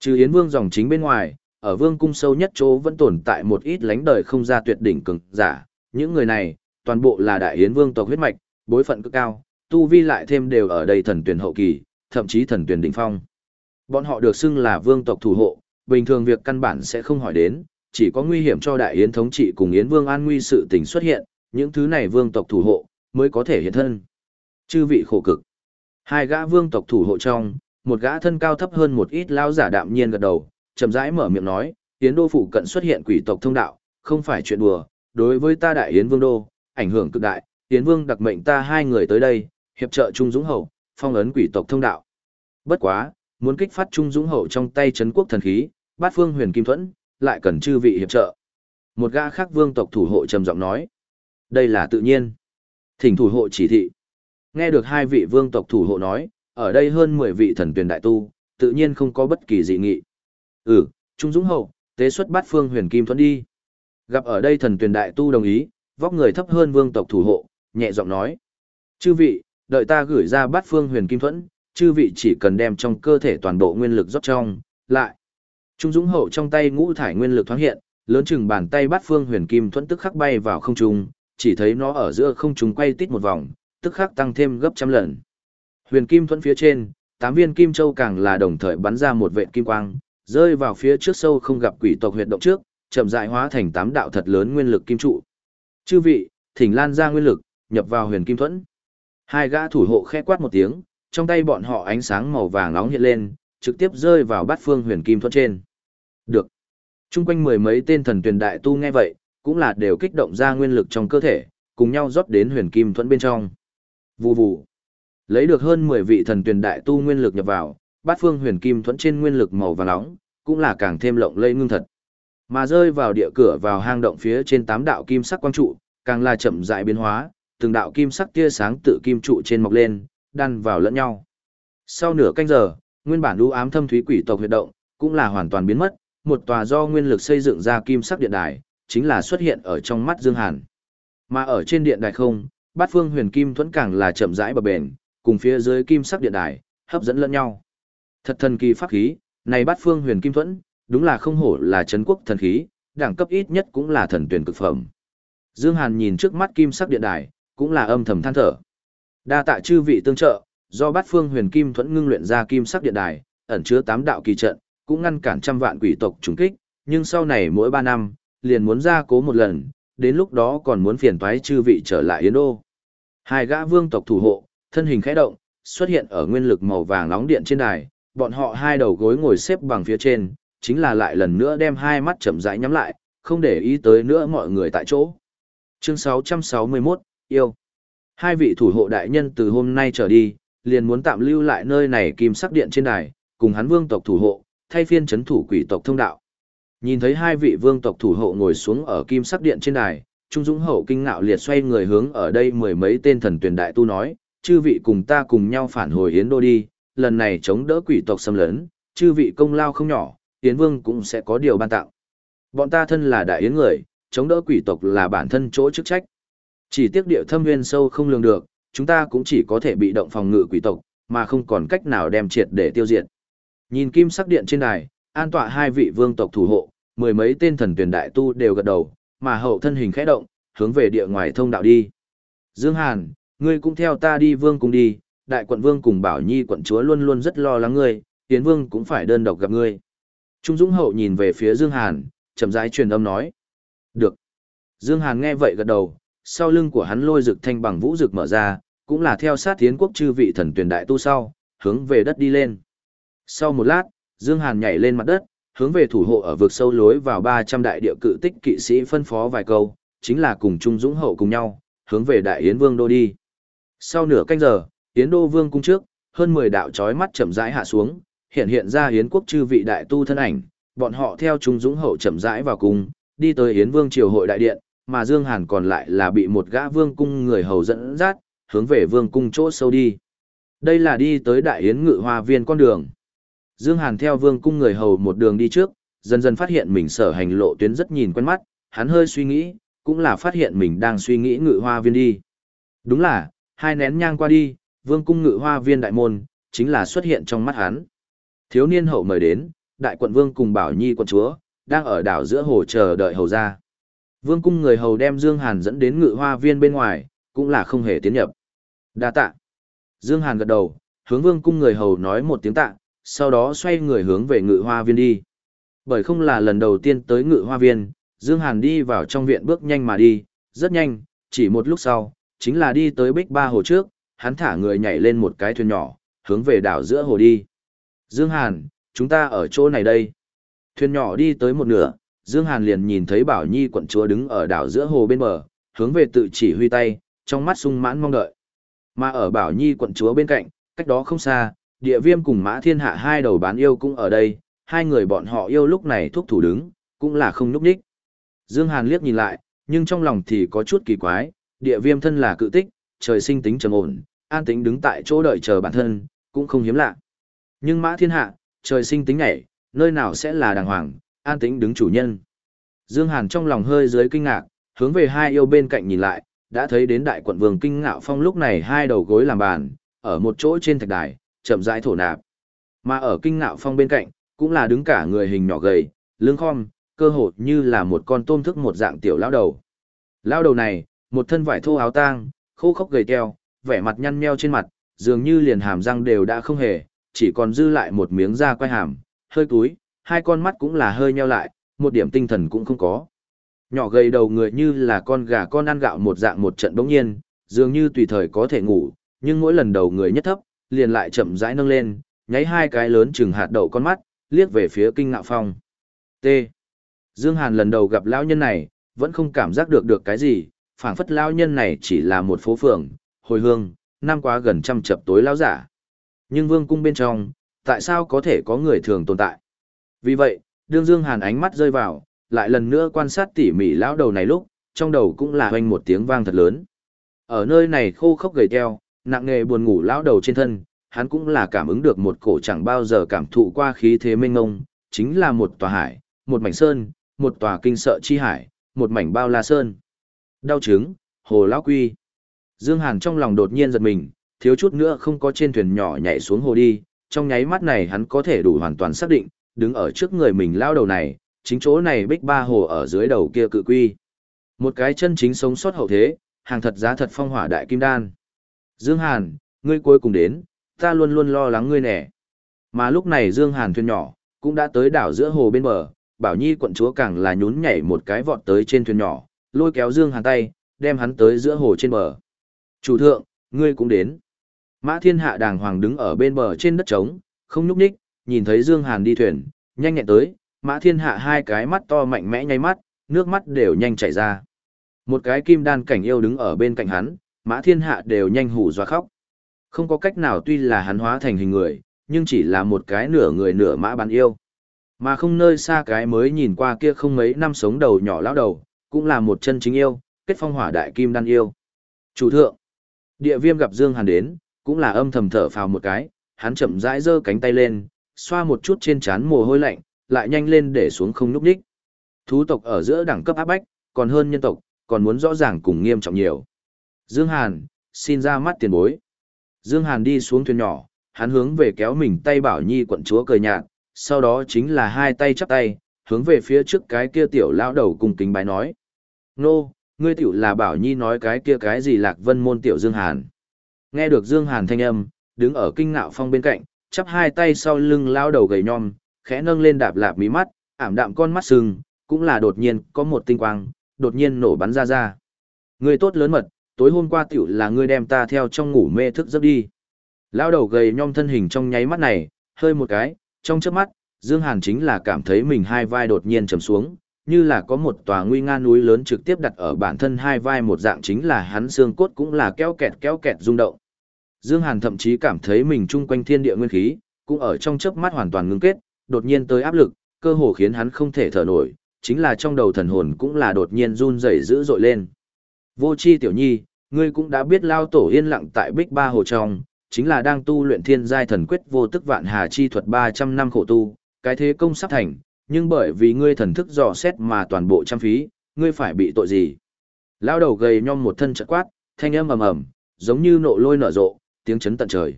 Trừ yến vương dòng chính bên ngoài, ở vương cung sâu nhất chỗ vẫn tồn tại một ít lánh đời không ra tuyệt đỉnh cường giả, những người này, toàn bộ là đại yến vương tộc huyết mạch, bối phận cực cao, tu vi lại thêm đều ở đây thần tuyển hậu kỳ, thậm chí thần tuyển đỉnh phong. Bọn họ được xưng là vương tộc thủ hộ, bình thường việc căn bản sẽ không hỏi đến, chỉ có nguy hiểm cho đại yến thống trị cùng yến vương an nguy sự tình xuất hiện, những thứ này vương tộc thủ hộ mới có thể hiện thân. Chư vị khổ cực. Hai gã vương tộc thủ hộ trong, một gã thân cao thấp hơn một ít lao giả đạm nhiên gật đầu, chậm rãi mở miệng nói, Yến đô phụ cận xuất hiện quỷ tộc thông đạo, không phải chuyện đùa, đối với ta đại Yến vương đô, ảnh hưởng cực đại, Yến vương đặc mệnh ta hai người tới đây, hiệp trợ Trung Dũng Hậu, phong ấn quỷ tộc thông đạo. Bất quá, muốn kích phát Trung Dũng Hậu trong tay trấn quốc thần khí, bát phương huyền kim thuẫn, lại cần chư vị hiệp trợ. Một gã khác vương tộc thủ hộ trầm giọng nói, đây là tự nhiên. Thỉnh thủ hộ chỉ thị. Nghe được hai vị vương tộc thủ hộ nói, ở đây hơn 10 vị thần tuyển đại tu, tự nhiên không có bất kỳ dị nghị. Ừ, Trung Dũng Hậu, tế xuất bát phương huyền kim thuẫn đi. Gặp ở đây thần tuyển đại tu đồng ý, vóc người thấp hơn vương tộc thủ hộ, nhẹ giọng nói. Chư vị, đợi ta gửi ra bát phương huyền kim thuẫn, chư vị chỉ cần đem trong cơ thể toàn bộ nguyên lực rót trong, lại. Trung dũng hậu trong tay ngũ thải nguyên lực thoáng hiện, lớn chừng bàn tay bát phương huyền kim thuẫn tức khắc bay vào không trung, chỉ thấy nó ở giữa không trung quay tít một vòng, tức khắc tăng thêm gấp trăm lần. Huyền kim thuẫn phía trên, tám viên kim châu càng là đồng thời bắn ra một vệt kim quang, rơi vào phía trước sâu không gặp quỷ tộc huyệt động trước, chậm rãi hóa thành tám đạo thật lớn nguyên lực kim trụ. Chư vị, thỉnh lan ra nguyên lực, nhập vào huyền kim thuẫn. Hai gã thủ hộ khẽ quát một tiếng, trong tay bọn họ ánh sáng màu vàng nóng hiện lên, trực tiếp rơi vào bát phương huyền kim thuẫn trên. Được. Trung quanh mười mấy tên thần tuyển đại tu nghe vậy, cũng là đều kích động ra nguyên lực trong cơ thể, cùng nhau rót đến huyền kim thuẫn bên trong. Vù vù. Lấy được hơn 10 vị thần tuyển đại tu nguyên lực nhập vào, bát phương huyền kim thuẫn trên nguyên lực màu vàng nóng, cũng là càng thêm lộng lẫy ngưng thật. Mà rơi vào địa cửa vào hang động phía trên tám đạo kim sắc quang trụ, càng là chậm rãi biến hóa, từng đạo kim sắc tia sáng tự kim trụ trên mọc lên, đan vào lẫn nhau. Sau nửa canh giờ, nguyên bản u ám thâm thúy quỷ tộc huyệt động, cũng là hoàn toàn biến mất, một tòa do nguyên lực xây dựng ra kim sắc điện đài, chính là xuất hiện ở trong mắt Dương Hàn. Mà ở trên điện đài không, bát phương huyền kim thuẫn càng là chậm rãi bờ bền, cùng phía dưới kim sắc điện đài, hấp dẫn lẫn nhau. Thật thần kỳ pháp khí, này bát phương huyền kim thuẫn, đúng là không hổ là chấn quốc thần khí, đẳng cấp ít nhất cũng là thần tuyển cực phẩm. Dương Hàn nhìn trước mắt kim sắc điện đài, cũng là âm thầm than thở. Đa tạ chư vị tương trợ, do bát phương huyền kim thuẫn ngưng luyện ra kim sắc điện đài, ẩn chứa tám đạo kỳ trận, cũng ngăn cản trăm vạn quỷ tộc trùng kích, nhưng sau này mỗi ba năm, liền muốn ra cố một lần, đến lúc đó còn muốn phiền toái chư vị trở lại Yến Đô. Hai gã vương tộc thủ hộ, thân hình khẽ động, xuất hiện ở nguyên lực màu vàng nóng điện trên đài, bọn họ hai đầu gối ngồi xếp bằng phía trên, chính là lại lần nữa đem hai mắt chậm rãi nhắm lại, không để ý tới nữa mọi người tại chỗ. Chương 661, yêu. Hai vị thủ hộ đại nhân từ hôm nay trở đi, liền muốn tạm lưu lại nơi này kim sắc điện trên đài, cùng hắn vương tộc thủ hộ, thay phiên chấn thủ quỷ tộc thông đạo. Nhìn thấy hai vị vương tộc thủ hộ ngồi xuống ở kim sắc điện trên đài, Trung Dũng Hậu kinh ngạo liệt xoay người hướng ở đây mười mấy tên thần tuyển đại tu nói, chư vị cùng ta cùng nhau phản hồi Yến Đô đi, lần này chống đỡ quỷ tộc xâm lấn, chư vị công lao không nhỏ, Yến Vương cũng sẽ có điều ban tặng. Bọn ta thân là đại yến người, chống đỡ quỷ tộc là bản thân chỗ chức trách. Chỉ tiếc địa thâm nguyên sâu không lường được, chúng ta cũng chỉ có thể bị động phòng ngự quỷ tộc, mà không còn cách nào đem triệt để tiêu diệt. Nhìn kim sắc điện trên đài, an tọa hai vị vương tộc thủ hộ, mười mấy tên thần tuyển đại tu đều gật đầu, mà hậu thân hình khẽ động, hướng về địa ngoài thông đạo đi. Dương Hàn, ngươi cũng theo ta đi vương cùng đi, đại quận vương cùng Bảo Nhi quận chúa luôn luôn rất lo lắng ngươi, Tiến vương cũng phải đơn độc gặp ngươi. Trung Dũng hậu nhìn về phía Dương Hàn, chậm rãi truyền âm nói. Được. Dương Hàn nghe vậy gật đầu, sau lưng của hắn lôi rực thanh bằng vũ rực mở ra, cũng là theo sát tiến quốc chư vị thần tuyển đại tu sau, hướng về đất đi lên. Sau một lát, Dương Hàn nhảy lên mặt đất, hướng về thủ hộ ở vực sâu lối vào 300 đại địa cự tích kỵ sĩ phân phó vài câu, chính là cùng Trung Dũng hậu cùng nhau, hướng về Đại Yến Vương đô đi. Sau nửa canh giờ, Yến đô vương cung trước, hơn 10 đạo chói mắt chậm rãi hạ xuống, hiện hiện ra Yến quốc chư vị đại tu thân ảnh, bọn họ theo Trung Dũng hậu chậm rãi vào cung, đi tới Yến Vương triều hội đại điện, mà Dương Hàn còn lại là bị một gã vương cung người hầu dẫn dắt, hướng về vương cung chỗ sâu đi. Đây là đi tới đại yến ngự hoa viên con đường. Dương Hàn theo vương cung người hầu một đường đi trước, dần dần phát hiện mình sở hành lộ tuyến rất nhìn quen mắt, hắn hơi suy nghĩ, cũng là phát hiện mình đang suy nghĩ ngự hoa viên đi. Đúng là, hai nén nhang qua đi, vương cung ngự hoa viên đại môn, chính là xuất hiện trong mắt hắn. Thiếu niên hậu mời đến, đại quận vương cùng bảo nhi quận chúa, đang ở đảo giữa hồ chờ đợi hầu ra. Vương cung người hầu đem Dương Hàn dẫn đến ngự hoa viên bên ngoài, cũng là không hề tiến nhập. Đa tạ. Dương Hàn gật đầu, hướng vương cung người hầu nói một tiếng tạ, sau đó xoay người hướng về ngự hoa viên đi. Bởi không là lần đầu tiên tới ngự hoa viên, Dương Hàn đi vào trong viện bước nhanh mà đi, rất nhanh, chỉ một lúc sau, chính là đi tới bích ba hồ trước, hắn thả người nhảy lên một cái thuyền nhỏ, hướng về đảo giữa hồ đi. Dương Hàn, chúng ta ở chỗ này đây. Thuyền nhỏ đi tới một nửa, Dương Hàn liền nhìn thấy Bảo Nhi quận chúa đứng ở đảo giữa hồ bên bờ, hướng về tự chỉ huy tay, trong mắt sung mãn mong đợi. Mà ở Bảo Nhi quận chúa bên cạnh, cách đó không xa, địa viêm cùng mã thiên hạ hai đầu bán yêu cũng ở đây, hai người bọn họ yêu lúc này thúc thủ đứng, cũng là không núp đích. Dương Hàn liếc nhìn lại, nhưng trong lòng thì có chút kỳ quái, địa viêm thân là cự tích, trời sinh tính trầm ổn, an tĩnh đứng tại chỗ đợi chờ bản thân, cũng không hiếm lạ. Nhưng mã thiên hạ, trời sinh tính nhảy, nơi nào sẽ là đàng hoàng, an tĩnh đứng chủ nhân. Dương Hàn trong lòng hơi dưới kinh ngạc, hướng về hai yêu bên cạnh nhìn lại, đã thấy đến đại quận vương kinh ngạo phong lúc này hai đầu gối làm bàn, ở một chỗ trên thạch đài, chậm rãi thổ nạp. Mà ở kinh ngạo phong bên cạnh, cũng là đứng cả người hình nhỏ gầy, lưng khom, cơ hồ như là một con tôm thức một dạng tiểu lão đầu. Lão đầu này, một thân vải thô áo tang, khô khốc gầy teo, vẻ mặt nhăn nheo trên mặt, dường như liền hàm răng đều đã không hề, chỉ còn dư lại một miếng da quay hàm, hơi túi, hai con mắt cũng là hơi nheo lại, một điểm tinh thần cũng không có. Nhỏ gầy đầu người như là con gà con ăn gạo một dạng một trận bỗng nhiên, dường như tùy thời có thể ngủ, nhưng mỗi lần đầu người nhất thấp, liền lại chậm rãi nâng lên, nháy hai cái lớn chừng hạt đậu con mắt, liếc về phía kinh ngạo phong. T. Dương Hàn lần đầu gặp lão nhân này, vẫn không cảm giác được được cái gì, phảng phất lão nhân này chỉ là một phố phường, hồi hương, năm quá gần trăm chập tối lão giả. Nhưng vương cung bên trong, tại sao có thể có người thường tồn tại? Vì vậy, đương Dương Hàn ánh mắt rơi vào, lại lần nữa quan sát tỉ mỉ lão đầu này lúc, trong đầu cũng là hoanh một tiếng vang thật lớn. Ở nơi này khô khốc gầy teo, nặng nghề buồn ngủ lão đầu trên thân, hắn cũng là cảm ứng được một cổ chẳng bao giờ cảm thụ qua khí thế mênh ngông, chính là một tòa hải, một mảnh sơn, một tòa kinh sợ chi hải, một mảnh bao la sơn. Đau chứng, hồ lão quy. Dương Hàn trong lòng đột nhiên giật mình, thiếu chút nữa không có trên thuyền nhỏ nhảy xuống hồ đi, trong nháy mắt này hắn có thể đủ hoàn toàn xác định, đứng ở trước người mình lao đầu này, chính chỗ này bích ba hồ ở dưới đầu kia cự quy. Một cái chân chính sống sót hậu thế, hàng thật giá thật phong hỏa đại kim đan. Dương Hàn, ngươi cuối cùng đến, ta luôn luôn lo lắng ngươi nè. Mà lúc này Dương Hàn thuyền nhỏ, cũng đã tới đảo giữa hồ bên bờ, Bảo Nhi quận chúa càng là nhún nhảy một cái vọt tới trên thuyền nhỏ, lôi kéo Dương Hàn tay, đem hắn tới giữa hồ trên bờ. Chủ thượng, ngươi cũng đến. Mã thiên hạ đàng hoàng đứng ở bên bờ trên đất trống, không nhúc nhích, nhìn thấy Dương Hàn đi thuyền, nhanh nhẹn tới, mã thiên hạ hai cái mắt to mạnh mẽ nháy mắt, nước mắt đều nhanh chảy ra. Một cái kim đan cảnh yêu đứng ở bên cạnh hắn, mã thiên hạ đều nhanh hù doa khóc. Không có cách nào tuy là hắn hóa thành hình người, nhưng chỉ là một cái nửa người nửa mã bán yêu. Mà không nơi xa cái mới nhìn qua kia không mấy năm sống đầu nhỏ lão đầu, cũng là một chân chính yêu, kết phong hỏa đại kim đan yêu. Chủ thượng, địa viêm gặp Dương Hàn đến, cũng là âm thầm thở phào một cái, hắn chậm rãi giơ cánh tay lên, xoa một chút trên trán mồ hôi lạnh, lại nhanh lên để xuống không núp đích. Thú tộc ở giữa đẳng cấp áp bách, còn hơn nhân tộc, còn muốn rõ ràng cùng nghiêm trọng nhiều. Dương Hàn, xin ra mắt tiền bối. Dương Hàn đi xuống thuyền nhỏ, hắn hướng về kéo mình tay Bảo Nhi quận chúa cười nhạt, sau đó chính là hai tay chắp tay, hướng về phía trước cái kia tiểu lão đầu cùng kính bái nói. Nô, ngươi tiểu là Bảo Nhi nói cái kia cái gì lạc vân môn tiểu Dương Hàn. Nghe được Dương Hàn thanh âm, đứng ở kinh ngạo phong bên cạnh, chắp hai tay sau lưng lão đầu gầy nhom, khẽ nâng lên đạp lạp mí mắt, ảm đạm con mắt sưng, cũng là đột nhiên có một tinh quang, đột nhiên nổ bắn ra ra. người tốt lớn mật, tối hôm qua tiểu là ngươi đem ta theo trong ngủ mê thức giấc đi. Lão đầu gầy nhom thân hình trong nháy mắt này, hơi một cái, trong chớp mắt, Dương Hàn chính là cảm thấy mình hai vai đột nhiên trầm xuống, như là có một tòa nguy nga núi lớn trực tiếp đặt ở bản thân hai vai một dạng chính là hắn xương cốt cũng là kéo kẹt kéo kẹt rung động. Dương Hàn thậm chí cảm thấy mình chung quanh thiên địa nguyên khí, cũng ở trong chớp mắt hoàn toàn ngưng kết, đột nhiên tới áp lực, cơ hồ khiến hắn không thể thở nổi, chính là trong đầu thần hồn cũng là đột nhiên run rẩy dữ dội lên. Vô chi tiểu nhi, ngươi cũng đã biết lao tổ yên lặng tại bích ba hồ trong, chính là đang tu luyện thiên giai thần quyết vô tức vạn hà chi thuật 300 năm khổ tu, cái thế công sắp thành, nhưng bởi vì ngươi thần thức dò xét mà toàn bộ trăm phí, ngươi phải bị tội gì? Lao đầu gầy nhom một thân chợt quát, thanh âm ầm ầm, giống như nộ lôi nở rộ, tiếng chấn tận trời.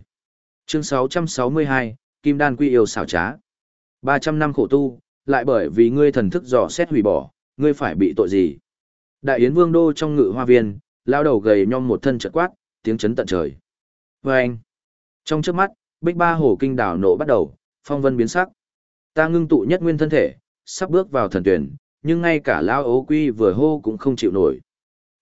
Chương 662, Kim Đan Quy yêu xảo trá. 300 năm khổ tu, lại bởi vì ngươi thần thức dò xét hủy bỏ, ngươi phải bị tội gì? Đại Yến Vương đô trong ngự hoa viên, lao đầu gầy nhom một thân chợt quát, tiếng chấn tận trời. Vâng! anh, trong trước mắt, bích ba hồ kinh đảo nổ bắt đầu, phong vân biến sắc. Ta ngưng tụ nhất nguyên thân thể, sắp bước vào thần tuyển, nhưng ngay cả lao ấu quy vừa hô cũng không chịu nổi.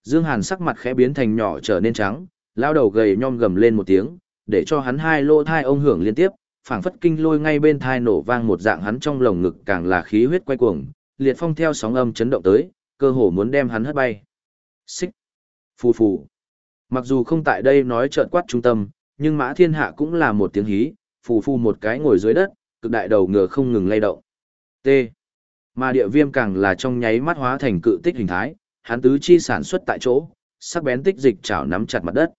Dương Hàn sắc mặt khẽ biến thành nhỏ trở nên trắng, lao đầu gầy nhom gầm lên một tiếng, để cho hắn hai lô thai ông hưởng liên tiếp, phảng phất kinh lôi ngay bên thai nổ vang một dạng hắn trong lồng ngực càng là khí huyết quay cuồng, liệt phong theo sóng âm chấn động tới, cơ hồ muốn đem hắn hất bay. Xích. Phù phù. Mặc dù không tại đây nói trợn quát trung tâm, nhưng mã thiên hạ cũng là một tiếng hí, phù phù một cái ngồi dưới đất, cực đại đầu ngựa không ngừng lay động. T. Mà địa viêm càng là trong nháy mắt hóa thành cự tích hình thái, hắn tứ chi sản xuất tại chỗ, sắc bén tích dịch chảo nắm chặt mặt đất.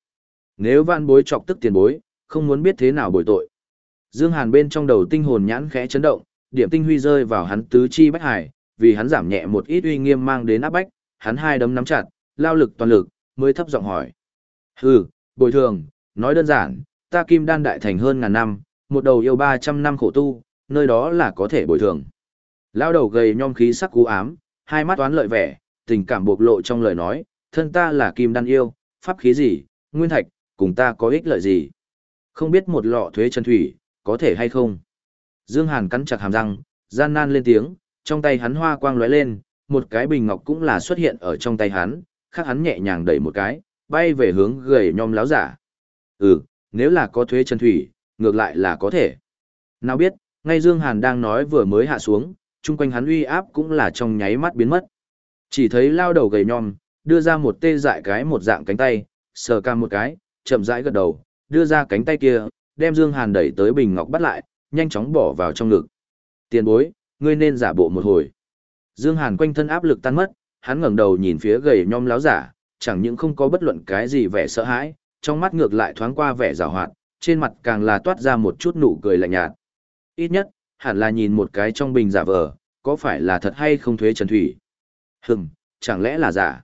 Nếu van bối chọc tức tiền bối, không muốn biết thế nào bồi tội. Dương Hàn bên trong đầu tinh hồn nhãn khẽ chấn động, điểm tinh huy rơi vào hắn tứ chi bách hải, vì hắn giảm nhẹ một ít uy nghiêm mang đến áp bách, hắn hai đấm nắm chặt, lao lực toàn lực, mới thấp giọng hỏi. Hừ, bồi thường, nói đơn giản, ta kim đan đại thành hơn ngàn năm, một đầu yêu 300 năm khổ tu, nơi đó là có thể bồi thường. Lao đầu gầy nhom khí sắc cú ám, hai mắt toán lợi vẻ, tình cảm bộc lộ trong lời nói, thân ta là kim đan yêu, pháp khí gì, nguyên thạch, cùng ta có ích lợi gì. Không biết một lọ thuế chân thủy, có thể hay không. Dương Hàn cắn chặt hàm răng, gian nan lên tiếng, trong tay hắn hoa quang lóe lên, một cái bình ngọc cũng là xuất hiện ở trong tay hắn, khác hắn nhẹ nhàng đẩy một cái, bay về hướng gầy nhom láo giả. Ừ, nếu là có thuế chân thủy, ngược lại là có thể. Nào biết, ngay Dương Hàn đang nói vừa mới hạ xuống, chung quanh hắn uy áp cũng là trong nháy mắt biến mất. Chỉ thấy lao đầu gầy nhom, đưa ra một tê dại cái một dạng cánh tay, sờ cam một cái, chậm rãi gật đầu, đưa ra cánh tay kia, đem Dương Hàn đẩy tới bình ngọc bắt lại, nhanh chóng bỏ vào trong ngực. Tiền bối, ngươi nên giả bộ một hồi. Dương Hàn quanh thân áp lực tan mất, hắn ngẩng đầu nhìn phía gầy nhom láo giả, chẳng những không có bất luận cái gì vẻ sợ hãi, trong mắt ngược lại thoáng qua vẻ giảo hoạt, trên mặt càng là toát ra một chút nụ cười lạnh nhạt. Ít nhất, hẳn là nhìn một cái trong bình giả vờ, có phải là thật hay không thuế trần thủy. Hừm, chẳng lẽ là giả.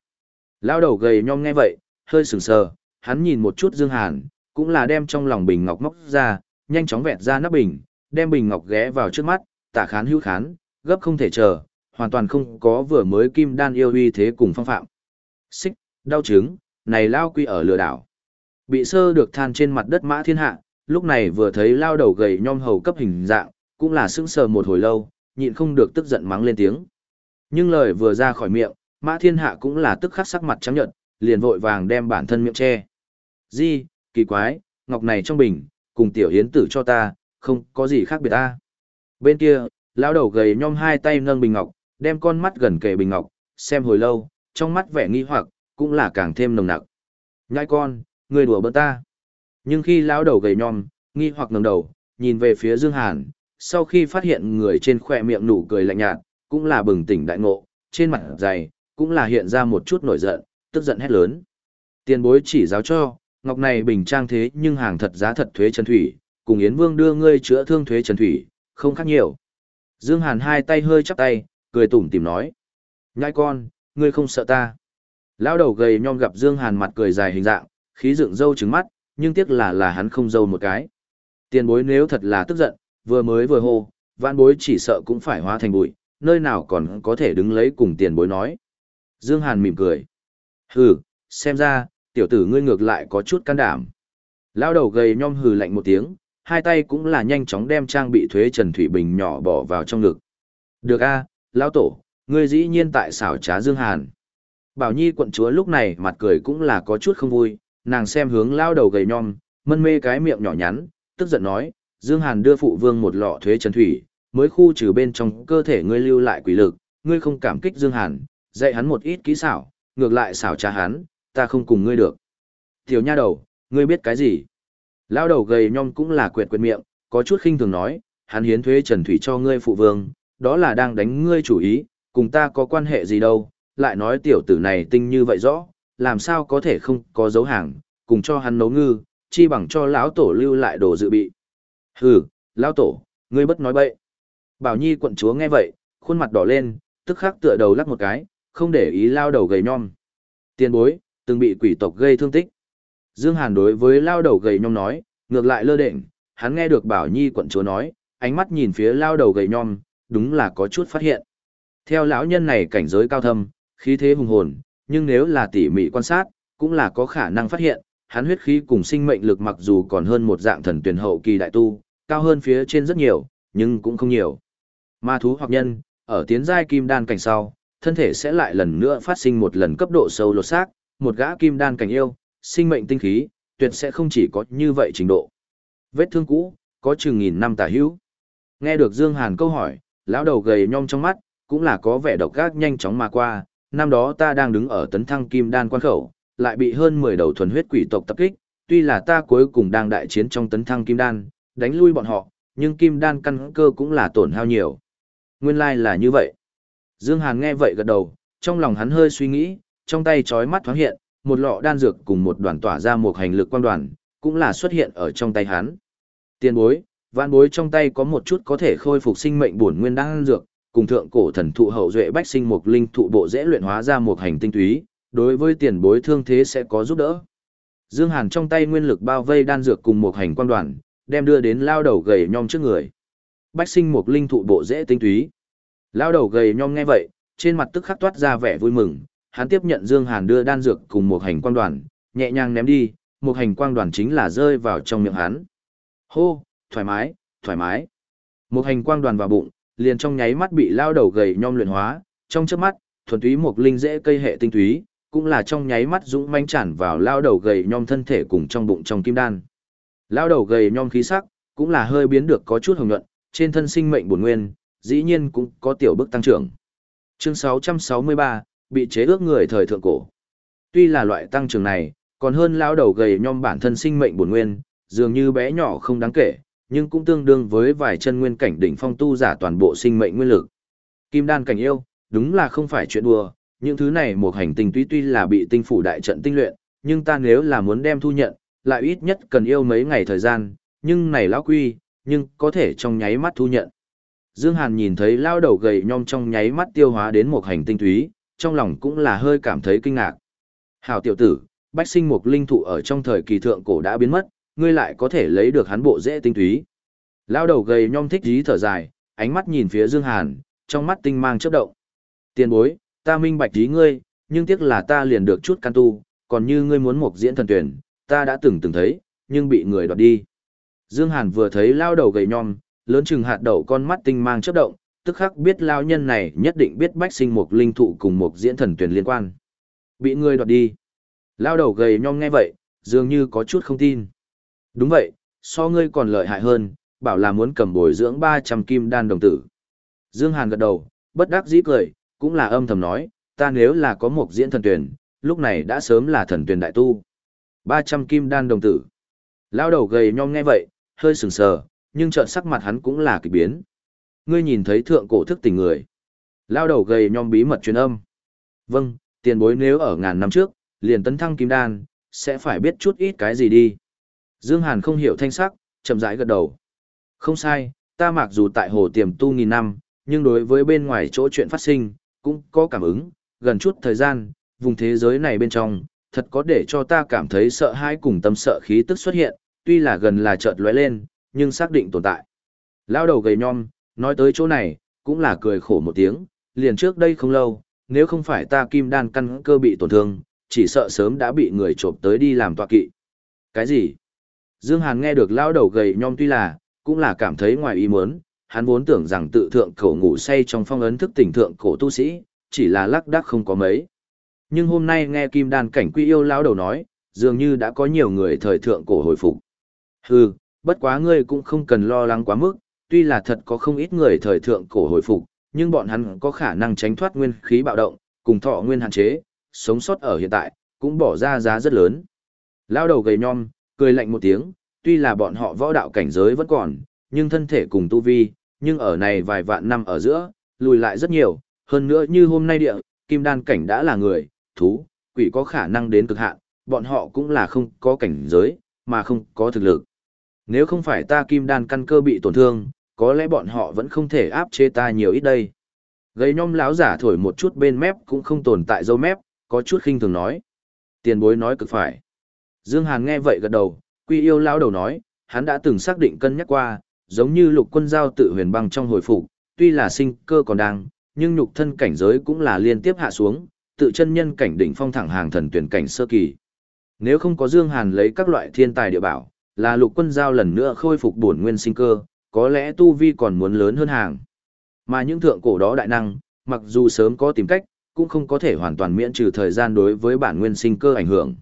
Lao đầu gầy nhom nghe vậy, hơi sừng sờ, hắn nhìn một chút Dương Hàn, cũng là đem trong lòng bình ngọc móc ra, nhanh chóng vẹt ra nắp bình, đem bình ngọc ghé vào trước mắt, tả khán hữu khán, gấp không thể chờ, hoàn toàn không có vừa mới kim đan yêu uy thế cùng phong phạm. Xích, đau chứng, này lao quy ở lừa đảo. Bị sơ được than trên mặt đất mã thiên hạ, lúc này vừa thấy lao đầu gầy nhom hầu cấp hình dạng, cũng là sững sờ một hồi lâu, nhịn không được tức giận mắng lên tiếng. Nhưng lời vừa ra khỏi miệng, mã thiên hạ cũng là tức khắc sắc mặt trắng nhợt, liền vội vàng đem bản thân miệng che. Di, kỳ quái, ngọc này trong bình, cùng tiểu hiến tử cho ta, không có gì khác biệt ta. Bên kia, lão đầu gầy nhom hai tay nâng bình ngọc, đem con mắt gần kề bình ngọc, xem hồi lâu, trong mắt vẻ nghi hoặc, cũng là càng thêm nồng nặc. Nhai con, người đùa bỡn ta. Nhưng khi lão đầu gầy nhom, nghi hoặc ngẩng đầu, nhìn về phía Dương Hàn, sau khi phát hiện người trên khỏe miệng nụ cười lạnh nhạt, cũng là bừng tỉnh đại ngộ, trên mặt dày, cũng là hiện ra một chút nổi giận, tức giận hét lớn. Tiền bối chỉ giáo cho, ngọc này bình trang thế nhưng hàng thật giá thật thuế trần thủy, cùng Yến Vương đưa ngươi chữa thương thuế trần thủy, không khác nhiều. Dương Hàn hai tay hơi chắp tay, cười tủm tỉm nói. Nhai con, ngươi không sợ ta. Lão đầu gầy nhom gặp Dương Hàn mặt cười dài hình dạng, khí dựng râu trứng mắt, nhưng tiếc là là hắn không râu một cái. Tiền bối nếu thật là tức giận, vừa mới vừa hô, vạn bối chỉ sợ cũng phải hóa thành bụi, nơi nào còn có thể đứng lấy cùng tiền bối nói. Dương Hàn mỉm cười. Hừ, xem ra, tiểu tử ngươi ngược lại có chút can đảm. Lao đầu gầy nhom hừ lạnh một tiếng, hai tay cũng là nhanh chóng đem trang bị thuế Trần Thủy Bình nhỏ bỏ vào trong ngực. Được a, à, Lao tổ, ngươi dĩ nhiên tại xảo trá Dương Hàn. Bảo Nhi quận chúa lúc này mặt cười cũng là có chút không vui, nàng xem hướng lao đầu gầy nhom, mân mê cái miệng nhỏ nhắn, tức giận nói, Dương Hàn đưa phụ vương một lọ thuế Trần Thủy, mới khu trừ bên trong cơ thể ngươi lưu lại quỷ lực, ngươi không cảm kích Dương Hàn, dạy hắn một ít kỹ xảo, ngược lại xảo trá hắn, ta không cùng ngươi được. Tiểu nha đầu, ngươi biết cái gì? Lao đầu gầy nhom cũng là quyệt quyệt miệng, có chút khinh thường nói, hắn hiến thuế trần thủy cho ngươi phụ vương, đó là đang đánh ngươi chủ ý, cùng ta có quan hệ gì đâu, lại nói tiểu tử này tinh như vậy rõ, làm sao có thể không có dấu hàng, cùng cho hắn nấu ngư, chi bằng cho lão tổ lưu lại đồ dự bị. Hừ, lão tổ, ngươi bất nói bậy. Bảo Nhi quận chúa nghe vậy, khuôn mặt đỏ lên, tức khắc tựa đầu lắc một cái, không để ý lao đầu gầy nhom. Tiền bối, từng bị quỷ tộc gây thương tích. Dương Hàn đối với lao đầu gầy nhom nói, ngược lại lơ đệnh, hắn nghe được Bảo Nhi quận chúa nói, ánh mắt nhìn phía lao đầu gầy nhom, đúng là có chút phát hiện. Theo lão nhân này cảnh giới cao thâm, khí thế hùng hồn, nhưng nếu là tỉ mỉ quan sát, cũng là có khả năng phát hiện, hắn huyết khí cùng sinh mệnh lực mặc dù còn hơn một dạng thần tuyển hậu kỳ đại tu, cao hơn phía trên rất nhiều, nhưng cũng không nhiều. Ma thú hoặc nhân, ở tiến giai kim đan cảnh sau, thân thể sẽ lại lần nữa phát sinh một lần cấp độ sâu lột xác, một gã kim đan cảnh yêu, sinh mệnh tinh khí, tuyệt sẽ không chỉ có như vậy trình độ. Vết thương cũ, có chừng nghìn năm tả hữu. Nghe được Dương Hàn câu hỏi, lão đầu gầy nhom trong mắt, cũng là có vẻ độc ác nhanh chóng mà qua, năm đó ta đang đứng ở tấn thăng kim đan quan khẩu, lại bị hơn 10 đầu thuần huyết quỷ tộc tập kích, tuy là ta cuối cùng đang đại chiến trong tấn thăng kim đan, đánh lui bọn họ, nhưng kim đan căn cơ cũng là tổn hao nhiều. Nguyên lai like là như vậy. Dương Hàn nghe vậy gật đầu, trong lòng hắn hơi suy nghĩ, trong tay chói mắt thoáng hiện, một lọ đan dược cùng một đoàn tỏa ra một hành lực quan đoàn, cũng là xuất hiện ở trong tay hắn. Tiền bối, vạn bối trong tay có một chút có thể khôi phục sinh mệnh bổn nguyên đan dược, cùng thượng cổ thần thụ hậu duệ bách sinh một linh thụ bộ dễ luyện hóa ra một hành tinh túy, đối với tiền bối thương thế sẽ có giúp đỡ. Dương Hàn trong tay nguyên lực bao vây đan dược cùng một hành quan đoàn, đem đưa đến lao đầu gầy nhom trước người. Bách sinh một linh thụ bộ dễ tinh túy. Lao đầu gầy nhom nghe vậy, trên mặt tức khắc toát ra vẻ vui mừng, hắn tiếp nhận Dương Hàn đưa đan dược cùng một hành quang đoàn, nhẹ nhàng ném đi, một hành quang đoàn chính là rơi vào trong miệng hắn. Hô, thoải mái, thoải mái. Một hành quang đoàn vào bụng, liền trong nháy mắt bị lao đầu gầy nhom luyện hóa, trong chớp mắt, thuần túy một linh dễ cây hệ tinh túy, cũng là trong nháy mắt dũng manh tràn vào lao đầu gầy nhom thân thể cùng trong bụng trong kim đan. Lao đầu gầy nhom khí sắc, cũng là hơi biến được có chút hồng nhuận, trên thân sinh mệnh bổn nguyên, dĩ nhiên cũng có tiểu bước tăng trưởng. Chương 663, bị chế ước người thời thượng cổ. Tuy là loại tăng trưởng này, còn hơn lao đầu gầy nhom bản thân sinh mệnh bổn nguyên, dường như bé nhỏ không đáng kể, nhưng cũng tương đương với vài chân nguyên cảnh đỉnh phong tu giả toàn bộ sinh mệnh nguyên lực. Kim đan cảnh yêu, đúng là không phải chuyện đùa, những thứ này một hành tinh tuy tuy là bị tinh phủ đại trận tinh luyện, nhưng ta nếu là muốn đem thu nhận, lại ít nhất cần yêu mấy ngày thời gian, nhưng này lão quy, nhưng có thể trong nháy mắt thu nhận. Dương Hàn nhìn thấy lao đầu gầy nhom trong nháy mắt tiêu hóa đến một hành tinh túy, trong lòng cũng là hơi cảm thấy kinh ngạc. Hảo tiểu tử, bách sinh Mục linh thụ ở trong thời kỳ thượng cổ đã biến mất, ngươi lại có thể lấy được hắn bộ dễ tinh túy. Lao đầu gầy nhom thích dí thở dài, ánh mắt nhìn phía Dương Hàn, trong mắt tinh mang chớp động. Tiền bối, ta minh bạch ý ngươi, nhưng tiếc là ta liền được chút căn tu, còn như ngươi muốn mục diễn thần tuyển, ta đã từng từng thấy, nhưng bị người đoạt đi. Dương Hàn vừa thấy lao đầu gầy nhom, lớn chừng hạt đậu con mắt tinh mang chớp động, tức khắc biết lao nhân này nhất định biết bách sinh một linh thụ cùng một diễn thần tuyển liên quan. Bị người đoạt đi. Lao đầu gầy nhom nghe vậy, dường như có chút không tin. Đúng vậy, so ngươi còn lợi hại hơn, bảo là muốn cầm bồi dưỡng 300 kim đan đồng tử. Dương Hàn gật đầu, bất đắc dĩ cười, cũng là âm thầm nói, ta nếu là có một diễn thần tuyển, lúc này đã sớm là thần tuyển đại tu. 300 kim đan đồng tử. Lao đầu gầy nhom nghe vậy, hơi sừng sờ, nhưng trợn sắc mặt hắn cũng là kỳ biến. Ngươi nhìn thấy thượng cổ thức tỉnh người. Lao đầu gầy nhom bí mật truyền âm. Vâng, tiền bối nếu ở ngàn năm trước, liền tấn thăng kim đan, sẽ phải biết chút ít cái gì đi. Dương Hàn không hiểu thanh sắc, chậm rãi gật đầu. Không sai, ta mặc dù tại hồ tiềm tu nghìn năm, nhưng đối với bên ngoài chỗ chuyện phát sinh, cũng có cảm ứng, gần chút thời gian, vùng thế giới này bên trong, thật có để cho ta cảm thấy sợ hãi cùng tâm sợ khí tức xuất hiện, tuy là gần là chợt lóe lên, nhưng xác định tồn tại. Lao đầu gầy nhom, nói tới chỗ này, cũng là cười khổ một tiếng, liền trước đây không lâu, nếu không phải ta kim đan căn cơ bị tổn thương, chỉ sợ sớm đã bị người trộm tới đi làm tọa kỵ. Cái gì? Dương Hàn nghe được lão đầu gầy nhom tuy là, cũng là cảm thấy ngoài ý muốn, hắn vốn tưởng rằng tự thượng cổ ngủ say trong phong ấn thức tỉnh thượng cổ tu sĩ, chỉ là lắc đắc không có mấy. Nhưng hôm nay nghe kim đan cảnh quy yêu lão đầu nói, dường như đã có nhiều người thời thượng cổ hồi phục. Hừ, bất quá ngươi cũng không cần lo lắng quá mức, tuy là thật có không ít người thời thượng cổ hồi phục, nhưng bọn hắn có khả năng tránh thoát nguyên khí bạo động, cùng thọ nguyên hạn chế, sống sót ở hiện tại, cũng bỏ ra giá rất lớn. Lao đầu gầy nhom, cười lạnh một tiếng, tuy là bọn họ võ đạo cảnh giới vẫn còn, nhưng thân thể cùng tu vi, nhưng ở này vài vạn năm ở giữa, lùi lại rất nhiều, hơn nữa như hôm nay địa, kim đan cảnh đã là người, thú, quỷ có khả năng đến cực hạn, bọn họ cũng là không có cảnh giới, mà không có thực lực. Nếu không phải ta kim đan căn cơ bị tổn thương, có lẽ bọn họ vẫn không thể áp chế ta nhiều ít đây. Gây nhom láo giả thổi một chút bên mép cũng không tồn tại dâu mép, có chút khinh thường nói. Tiền bối nói cực phải. Dương Hàn nghe vậy gật đầu, quy yêu lão đầu nói, hắn đã từng xác định cân nhắc qua, giống như lục quân giao tự huyền băng trong hồi phục, tuy là sinh cơ còn đang, nhưng nhục thân cảnh giới cũng là liên tiếp hạ xuống, tự chân nhân cảnh đỉnh phong thẳng hàng thần tuyển cảnh sơ kỳ. Nếu không có Dương Hàn lấy các loại thiên tài địa bảo, là lục quân giao lần nữa khôi phục bổn nguyên sinh cơ, có lẽ tu vi còn muốn lớn hơn hàng. Mà những thượng cổ đó đại năng, mặc dù sớm có tìm cách, cũng không có thể hoàn toàn miễn trừ thời gian đối với bản nguyên sinh cơ ảnh hưởng.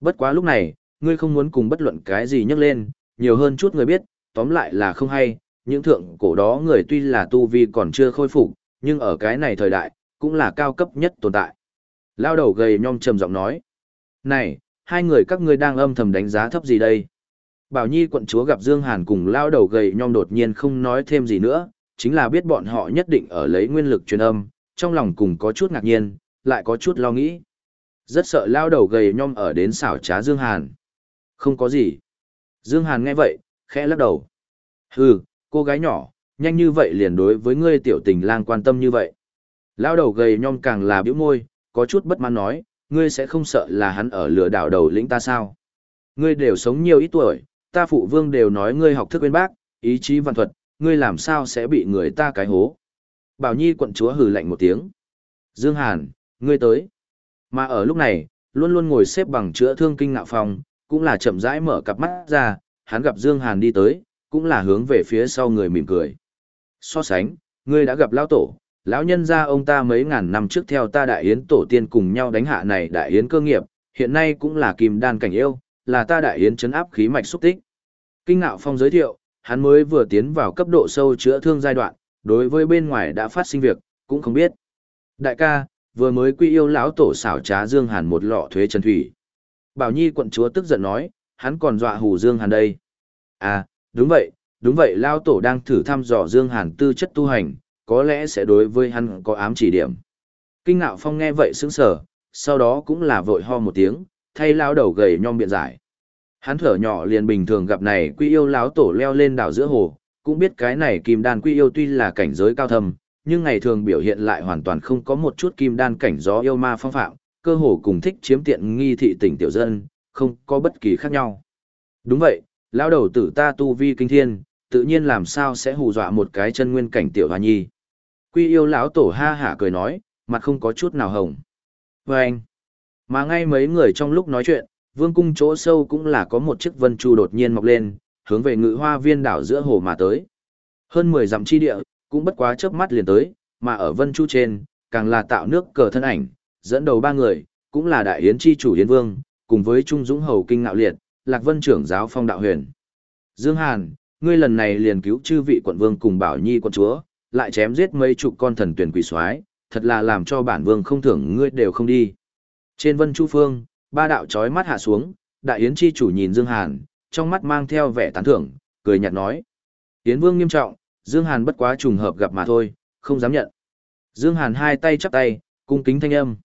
Bất quá lúc này, ngươi không muốn cùng bất luận cái gì nhắc lên, nhiều hơn chút người biết, tóm lại là không hay, những thượng cổ đó người tuy là tu vi còn chưa khôi phục, nhưng ở cái này thời đại, cũng là cao cấp nhất tồn tại. Lao đầu gầy nhom trầm giọng nói. Này, hai người các ngươi đang âm thầm đánh giá thấp gì đây? Bảo Nhi quận chúa gặp Dương Hàn cùng lao đầu gầy nhom đột nhiên không nói thêm gì nữa, chính là biết bọn họ nhất định ở lấy nguyên lực truyền âm, trong lòng cùng có chút ngạc nhiên, lại có chút lo nghĩ. Rất sợ lao đầu gầy nhom ở đến xảo trá Dương Hàn. Không có gì. Dương Hàn nghe vậy, khẽ lắc đầu. Hừ, cô gái nhỏ, nhanh như vậy liền đối với ngươi tiểu tình lang quan tâm như vậy. Lao đầu gầy nhom càng là biểu môi, có chút bất mãn nói, ngươi sẽ không sợ là hắn ở lửa đảo đầu lĩnh ta sao? Ngươi đều sống nhiều ít tuổi, ta phụ vương đều nói ngươi học thức bên bác, ý chí văn thuật, ngươi làm sao sẽ bị người ta cái hố? Bảo Nhi quận chúa hừ lạnh một tiếng. Dương Hàn, ngươi tới. Mà ở lúc này, luôn luôn ngồi xếp bằng chữa thương kinh ngạo phòng, cũng là chậm rãi mở cặp mắt ra, hắn gặp Dương Hàn đi tới, cũng là hướng về phía sau người mỉm cười. So sánh, ngươi đã gặp lão tổ, lão nhân gia ông ta mấy ngàn năm trước theo ta đại yến tổ tiên cùng nhau đánh hạ này đại yến cơ nghiệp, hiện nay cũng là kim đan cảnh yêu, là ta đại yến chấn áp khí mạch xúc tích. Kinh ngạo phong giới thiệu, hắn mới vừa tiến vào cấp độ sâu chữa thương giai đoạn, đối với bên ngoài đã phát sinh việc, cũng không biết. Đại ca, vừa mới quy yêu lão tổ xảo trá Dương Hàn một lọ thuế chân thủy. Bảo Nhi quận chúa tức giận nói, hắn còn dọa hù Dương Hàn đây. À, đúng vậy, đúng vậy lão tổ đang thử thăm dò Dương Hàn tư chất tu hành, có lẽ sẽ đối với hắn có ám chỉ điểm. Kinh ngạo phong nghe vậy sững sờ, sau đó cũng là vội ho một tiếng, thay lão đầu gầy nhom biện giải. Hắn thở nhỏ liền bình thường gặp này quy yêu lão tổ leo lên đảo giữa hồ, cũng biết cái này kim đan quy yêu tuy là cảnh giới cao thâm, nhưng ngày thường biểu hiện lại hoàn toàn không có một chút kim đan cảnh gió yêu ma phong phạm, cơ hồ cùng thích chiếm tiện nghi thị tỉnh tiểu dân, không có bất kỳ khác nhau. Đúng vậy, lão đầu tử ta tu vi kinh thiên, tự nhiên làm sao sẽ hù dọa một cái chân nguyên cảnh tiểu hoa nhi. Quy yêu lão tổ ha hả cười nói, mặt không có chút nào hồng. Và anh, mà ngay mấy người trong lúc nói chuyện, vương cung chỗ sâu cũng là có một chiếc vân chu đột nhiên mọc lên, hướng về ngự hoa viên đảo giữa hồ mà tới. Hơn 10 dặm chi địa, cũng bất quá chớp mắt liền tới, mà ở vân chu trên, càng là tạo nước cờ thân ảnh, dẫn đầu ba người, cũng là đại yến chi chủ yến vương, cùng với trung dũng hầu kinh ngạo liệt, lạc vân trưởng giáo phong đạo huyền. Dương Hàn, ngươi lần này liền cứu chư vị quận vương cùng bảo nhi quận chúa, lại chém giết mấy chục con thần tuyển quỷ soái, thật là làm cho bản vương không thưởng ngươi đều không đi. Trên vân chu phương, ba đạo chói mắt hạ xuống, đại yến chi chủ nhìn Dương Hàn, trong mắt mang theo vẻ tán thưởng, cười nhạt nói. Yến vương nghiêm trọng, Dương Hàn bất quá trùng hợp gặp mà thôi, không dám nhận. Dương Hàn hai tay chắp tay, cung kính thanh âm.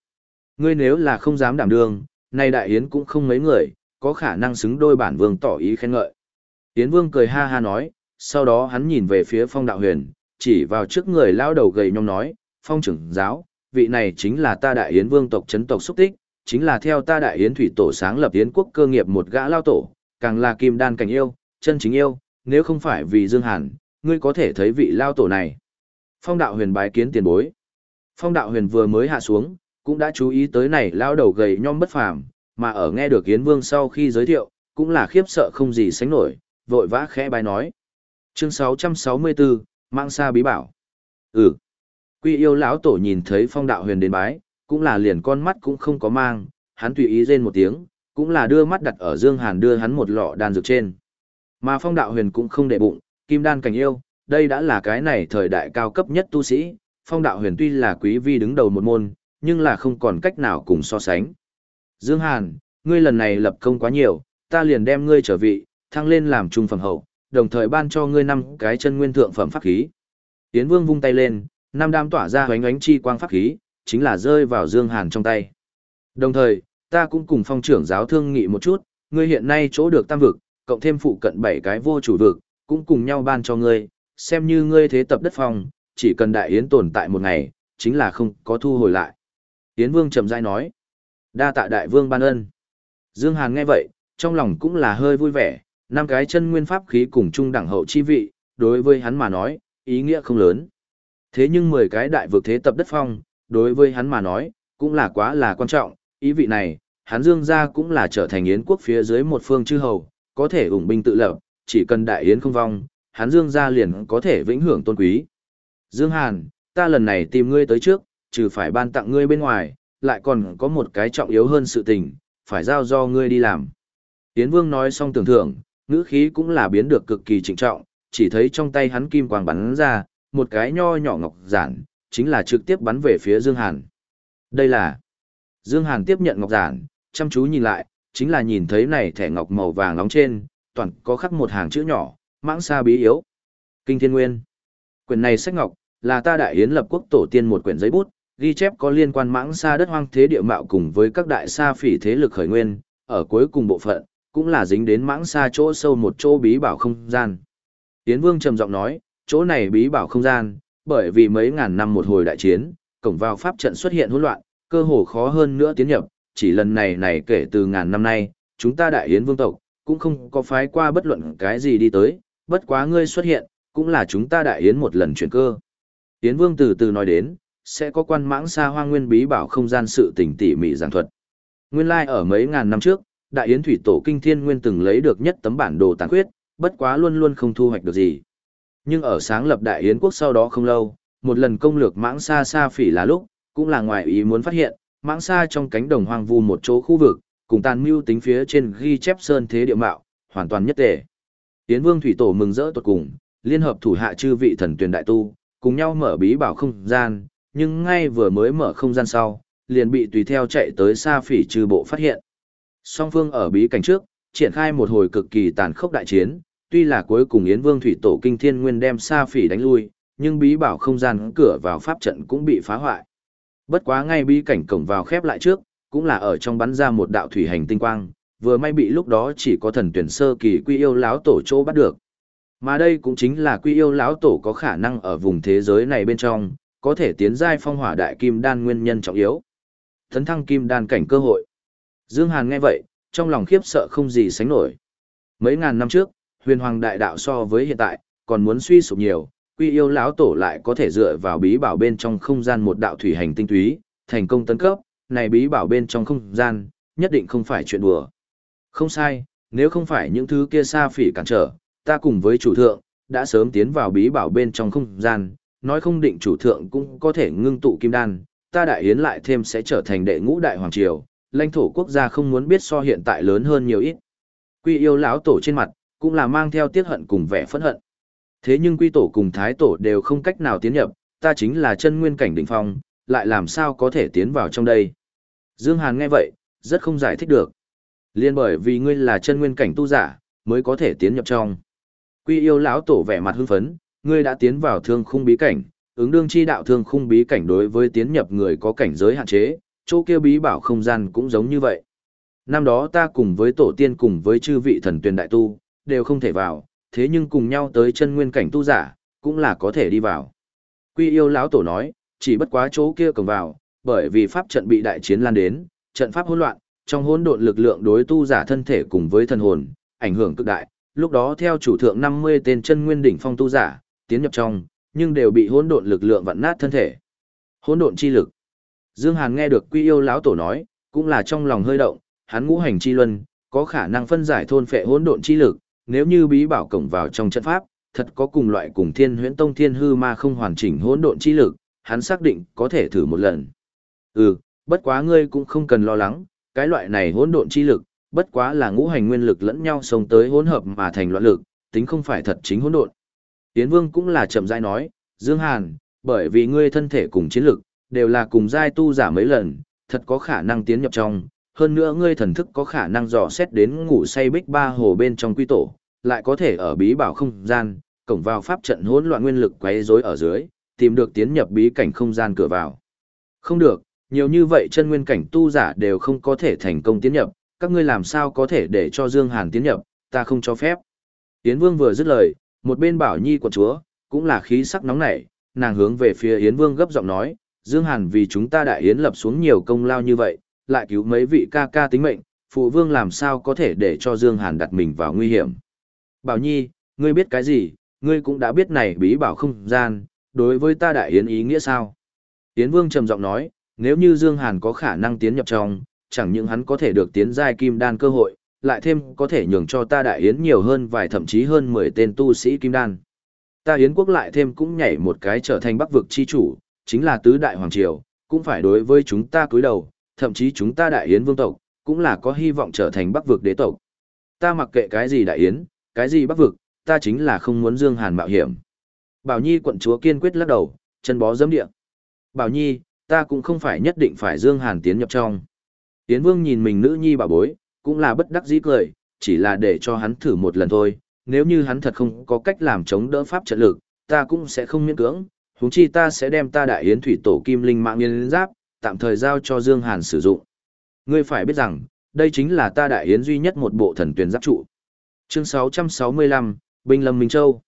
Ngươi nếu là không dám đảm đương, nay đại yến cũng không mấy người, có khả năng xứng đôi bản vương tỏ ý khen ngợi. Yến vương cười ha ha nói, sau đó hắn nhìn về phía phong đạo huyền, chỉ vào trước người lao đầu gầy nhom nói, phong trưởng giáo, vị này chính là ta đại yến vương tộc chấn tộc xúc tích, chính là theo ta đại yến thủy tổ sáng lập yến quốc cơ nghiệp một gã lao tổ, càng là kim đan cảnh yêu, chân chính yêu, nếu không phải vì Dương Hàn, ngươi có thể thấy vị lao tổ này. Phong đạo huyền bái kiến tiền bối. Phong đạo huyền vừa mới hạ xuống, cũng đã chú ý tới này lao đầu gầy nhom bất phàm, mà ở nghe được Yến Vương sau khi giới thiệu, cũng là khiếp sợ không gì sánh nổi, vội vã khẽ bài nói. Chương 664, Mạng Sa Bí Bảo. Ừ. Quy yêu lão tổ nhìn thấy phong đạo huyền đến bái, cũng là liền con mắt cũng không có mang, hắn tùy ý rên một tiếng, cũng là đưa mắt đặt ở Dương Hàn đưa hắn một lọ đan dược trên. Mà phong đạo huyền cũng không để bụng, kim đan cảnh yêu, đây đã là cái này thời đại cao cấp nhất tu sĩ, phong đạo huyền tuy là quý vi đứng đầu một môn, nhưng là không còn cách nào cùng so sánh. Dương Hàn, ngươi lần này lập công quá nhiều, ta liền đem ngươi trở vị, thăng lên làm trung phẩm hậu, đồng thời ban cho ngươi năm cái chân nguyên thượng phẩm pháp khí. Tiến Vương vung tay lên, năm đám tỏa ra hoánh ánh chi quang pháp khí, chính là rơi vào Dương Hàn trong tay. Đồng thời, ta cũng cùng phong trưởng giáo thương nghị một chút, ngươi hiện nay chỗ được tam vực, cộng thêm phụ cận bảy cái vô chủ vực, cũng cùng nhau ban cho ngươi, xem như ngươi thế tập đất phong, chỉ cần đại yến tồn tại một ngày, chính là không có thu hồi lại. Yến Vương trầm rãi nói, đa tạ đại vương ban ân. Dương Hàn nghe vậy, trong lòng cũng là hơi vui vẻ, năm cái chân nguyên pháp khí cùng chung đẳng hậu chi vị, đối với hắn mà nói, ý nghĩa không lớn. Thế nhưng 10 cái đại vực thế tập đất phong, đối với hắn mà nói, cũng là quá là quan trọng, ý vị này, hắn dương gia cũng là trở thành yến quốc phía dưới một phương chư hầu, có thể ủng binh tự lập, chỉ cần đại yến không vong, hắn Dương gia liền có thể vĩnh hưởng tôn quý. Dương Hàn, ta lần này tìm ngươi tới trước, trừ phải ban tặng ngươi bên ngoài, lại còn có một cái trọng yếu hơn sự tình, phải giao do ngươi đi làm. Yến Vương nói xong tưởng thưởng, ngữ khí cũng là biến được cực kỳ trịnh trọng, chỉ thấy trong tay hắn kim quang bắn ra, một cái nho nhỏ ngọc giản, chính là trực tiếp bắn về phía Dương Hàn. Đây là Dương Hàn tiếp nhận ngọc giản, chăm chú nhìn lại, chính là nhìn thấy này thẻ ngọc màu vàng nóng trên, toàn có khắc một hàng chữ nhỏ, mãng sa bí yếu. Kinh Thiên Nguyên. Quyển này sách ngọc, là ta đại yến lập quốc tổ tiên một quyển giấy bút, ghi chép có liên quan mãng sa đất hoang thế địa mạo cùng với các đại sa phỉ thế lực khởi nguyên, ở cuối cùng bộ phận, cũng là dính đến mãng sa chỗ sâu một chỗ bí bảo không gian. Yến Vương trầm giọng nói, chỗ này bí bảo không gian, bởi vì mấy ngàn năm một hồi đại chiến, cổng vào pháp trận xuất hiện hỗn loạn, cơ hồ khó hơn nữa tiến nhập, chỉ lần này này kể từ ngàn năm nay, chúng ta đại yến vương tộc, cũng không có phái qua bất luận cái gì đi tới, bất quá ngươi xuất hiện, cũng là chúng ta đại yến một lần chuyển cơ. Yến vương từ từ nói đến, sẽ có quan mãng xa hoang nguyên bí bảo không gian sự tình tỉ mỉ giảng thuật. Nguyên lai like ở mấy ngàn năm trước, đại yến thủy tổ kinh thiên nguyên từng lấy được nhất tấm bản đồ tàn khuyết, bất quá luôn luôn không thu hoạch được gì. Nhưng ở sáng lập đại yến quốc sau đó không lâu, một lần công lược mãng xa xa phỉ là lúc, cũng là ngoài ý muốn phát hiện, mãng xa trong cánh đồng hoang vu một chỗ khu vực, cùng tàn mưu tính phía trên ghi chép sơn thế địa mạo, hoàn toàn nhất tề. Yến Vương Thủy Tổ mừng rỡ tột cùng, liên hợp thủ hạ chư vị thần tuyển đại tu, cùng nhau mở bí bảo không gian, nhưng ngay vừa mới mở không gian sau, liền bị tùy theo chạy tới xa phỉ trừ bộ phát hiện. Song phương ở bí cảnh trước, triển khai một hồi cực kỳ tàn khốc đại chiến, tuy là cuối cùng Yến Vương Thủy Tổ Kinh Thiên Nguyên đem xa phỉ đánh lui, nhưng bí bảo không gian cửa vào pháp trận cũng bị phá hoại. Bất quá ngay bí cảnh cổng vào khép lại trước, cũng là ở trong bắn ra một đạo thủy hành tinh quang, vừa may bị lúc đó chỉ có thần tuyển sơ kỳ quy yêu lão tổ chỗ bắt được. Mà đây cũng chính là quy yêu lão tổ có khả năng ở vùng thế giới này bên trong, có thể tiến giai phong hỏa đại kim đan nguyên nhân trọng yếu. Thấn thăng kim đan cảnh cơ hội. Dương Hàn nghe vậy, trong lòng khiếp sợ không gì sánh nổi. Mấy ngàn năm trước, huyền hoàng đại đạo so với hiện tại, còn muốn suy sụp nhiều, quy yêu lão tổ lại có thể dựa vào bí bảo bên trong không gian một đạo thủy hành tinh túy, thành công tấn cấp, này bí bảo bên trong không gian, nhất định không phải chuyện đùa. Không sai, nếu không phải những thứ kia xa phỉ cản trở, ta cùng với chủ thượng, đã sớm tiến vào bí bảo bên trong không gian, nói không định chủ thượng cũng có thể ngưng tụ kim đan, ta đại yến lại thêm sẽ trở thành đệ ngũ đại hoàng triều, lãnh thổ quốc gia không muốn biết so hiện tại lớn hơn nhiều ít. Quy yêu lão tổ trên mặt, cũng là mang theo tiết hận cùng vẻ phẫn hận. Thế nhưng quy tổ cùng thái tổ đều không cách nào tiến nhập, ta chính là chân nguyên cảnh đỉnh phong, lại làm sao có thể tiến vào trong đây. Dương Hàn nghe vậy, rất không giải thích được. Liên bởi vì ngươi là chân nguyên cảnh tu giả, mới có thể tiến nhập trong. Quy yêu lão tổ vẻ mặt hưng phấn, ngươi đã tiến vào thương khung bí cảnh, ứng đương chi đạo thương khung bí cảnh đối với tiến nhập người có cảnh giới hạn chế, chỗ kia bí bảo không gian cũng giống như vậy. Năm đó ta cùng với tổ tiên cùng với chư vị thần tuyển đại tu, đều không thể vào, thế nhưng cùng nhau tới chân nguyên cảnh tu giả, cũng là có thể đi vào. Quy yêu lão tổ nói, chỉ bất quá chỗ kia cầm vào, bởi vì pháp trận bị đại chiến lan đến, trận pháp hỗn loạn, trong hỗn độn lực lượng đối tu giả thân thể cùng với thân hồn, ảnh hưởng cực đại. Lúc đó theo chủ thượng 50 tên chân nguyên đỉnh phong tu giả, tiến nhập trong, nhưng đều bị hỗn độn lực lượng vặn nát thân thể. Hỗn độn chi lực. Dương Hàn nghe được Quy Yêu lão tổ nói, cũng là trong lòng hơi động, hắn ngũ hành chi luân, có khả năng phân giải thôn phệ hỗn độn chi lực, nếu như bí bảo cổng vào trong trận pháp, thật có cùng loại cùng Thiên Huyễn Tông Thiên Hư Ma không hoàn chỉnh hỗn độn chi lực, hắn xác định có thể thử một lần. Ừ, bất quá ngươi cũng không cần lo lắng, cái loại này hỗn độn chi lực, bất quá là ngũ hành nguyên lực lẫn nhau sống tới hỗn hợp mà thành loạn lực, tính không phải thật chính hỗn độn. Tiến Vương cũng là chậm rãi nói, Dương Hàn, bởi vì ngươi thân thể cùng chiến lực, đều là cùng giai tu giả mấy lần, thật có khả năng tiến nhập trong, hơn nữa ngươi thần thức có khả năng dò xét đến ngủ say bích ba hồ bên trong quy tổ, lại có thể ở bí bảo không gian, cổng vào pháp trận hỗn loạn nguyên lực quấy rối ở dưới, tìm được tiến nhập bí cảnh không gian cửa vào. Không được, nhiều như vậy chân nguyên cảnh tu giả đều không có thể thành công tiến nhập, các ngươi làm sao có thể để cho Dương Hàn tiến nhập, ta không cho phép. Yến Vương vừa dứt lời, một bên bảo nhi của chúa, cũng là khí sắc nóng nảy, nàng hướng về phía Yến Vương gấp giọng nói, Dương Hàn vì chúng ta đại yến lập xuống nhiều công lao như vậy, lại cứu mấy vị ca ca tính mệnh, phụ vương làm sao có thể để cho Dương Hàn đặt mình vào nguy hiểm. Bảo Nhi, ngươi biết cái gì, ngươi cũng đã biết này bí bảo không gian, đối với ta đại yến ý nghĩa sao? Yến Vương trầm giọng nói, nếu như Dương Hàn có khả năng tiến nhập trong, chẳng những hắn có thể được tiến giai kim đan cơ hội, lại thêm có thể nhường cho ta đại yến nhiều hơn vài thậm chí hơn 10 tên tu sĩ kim đan. Ta yến quốc lại thêm cũng nhảy một cái trở thành bắc vực chi chủ, chính là tứ đại hoàng triều, cũng phải đối với chúng ta cúi đầu, thậm chí chúng ta đại yến vương tộc, cũng là có hy vọng trở thành bắc vực đế tộc. Ta mặc kệ cái gì đại yến, cái gì bắc vực, ta chính là không muốn Dương Hàn mạo hiểm. Bảo Nhi quận chúa kiên quyết lắc đầu, chân bó giấm địa. Bảo Nhi, ta cũng không phải nhất định phải Dương Hàn tiến nhập trong. Tiến Vương nhìn mình nữ nhi bảo bối, cũng là bất đắc dĩ cười, chỉ là để cho hắn thử một lần thôi, nếu như hắn thật không có cách làm chống đỡ pháp trận lực, ta cũng sẽ không miễn cưỡng, huống chi ta sẽ đem ta đại yến thủy tổ kim linh mạng nguyên giáp, tạm thời giao cho Dương Hàn sử dụng. Ngươi phải biết rằng, đây chính là ta đại yến duy nhất một bộ thần tuyển giáp trụ. Chương 665, Binh Lâm Minh Châu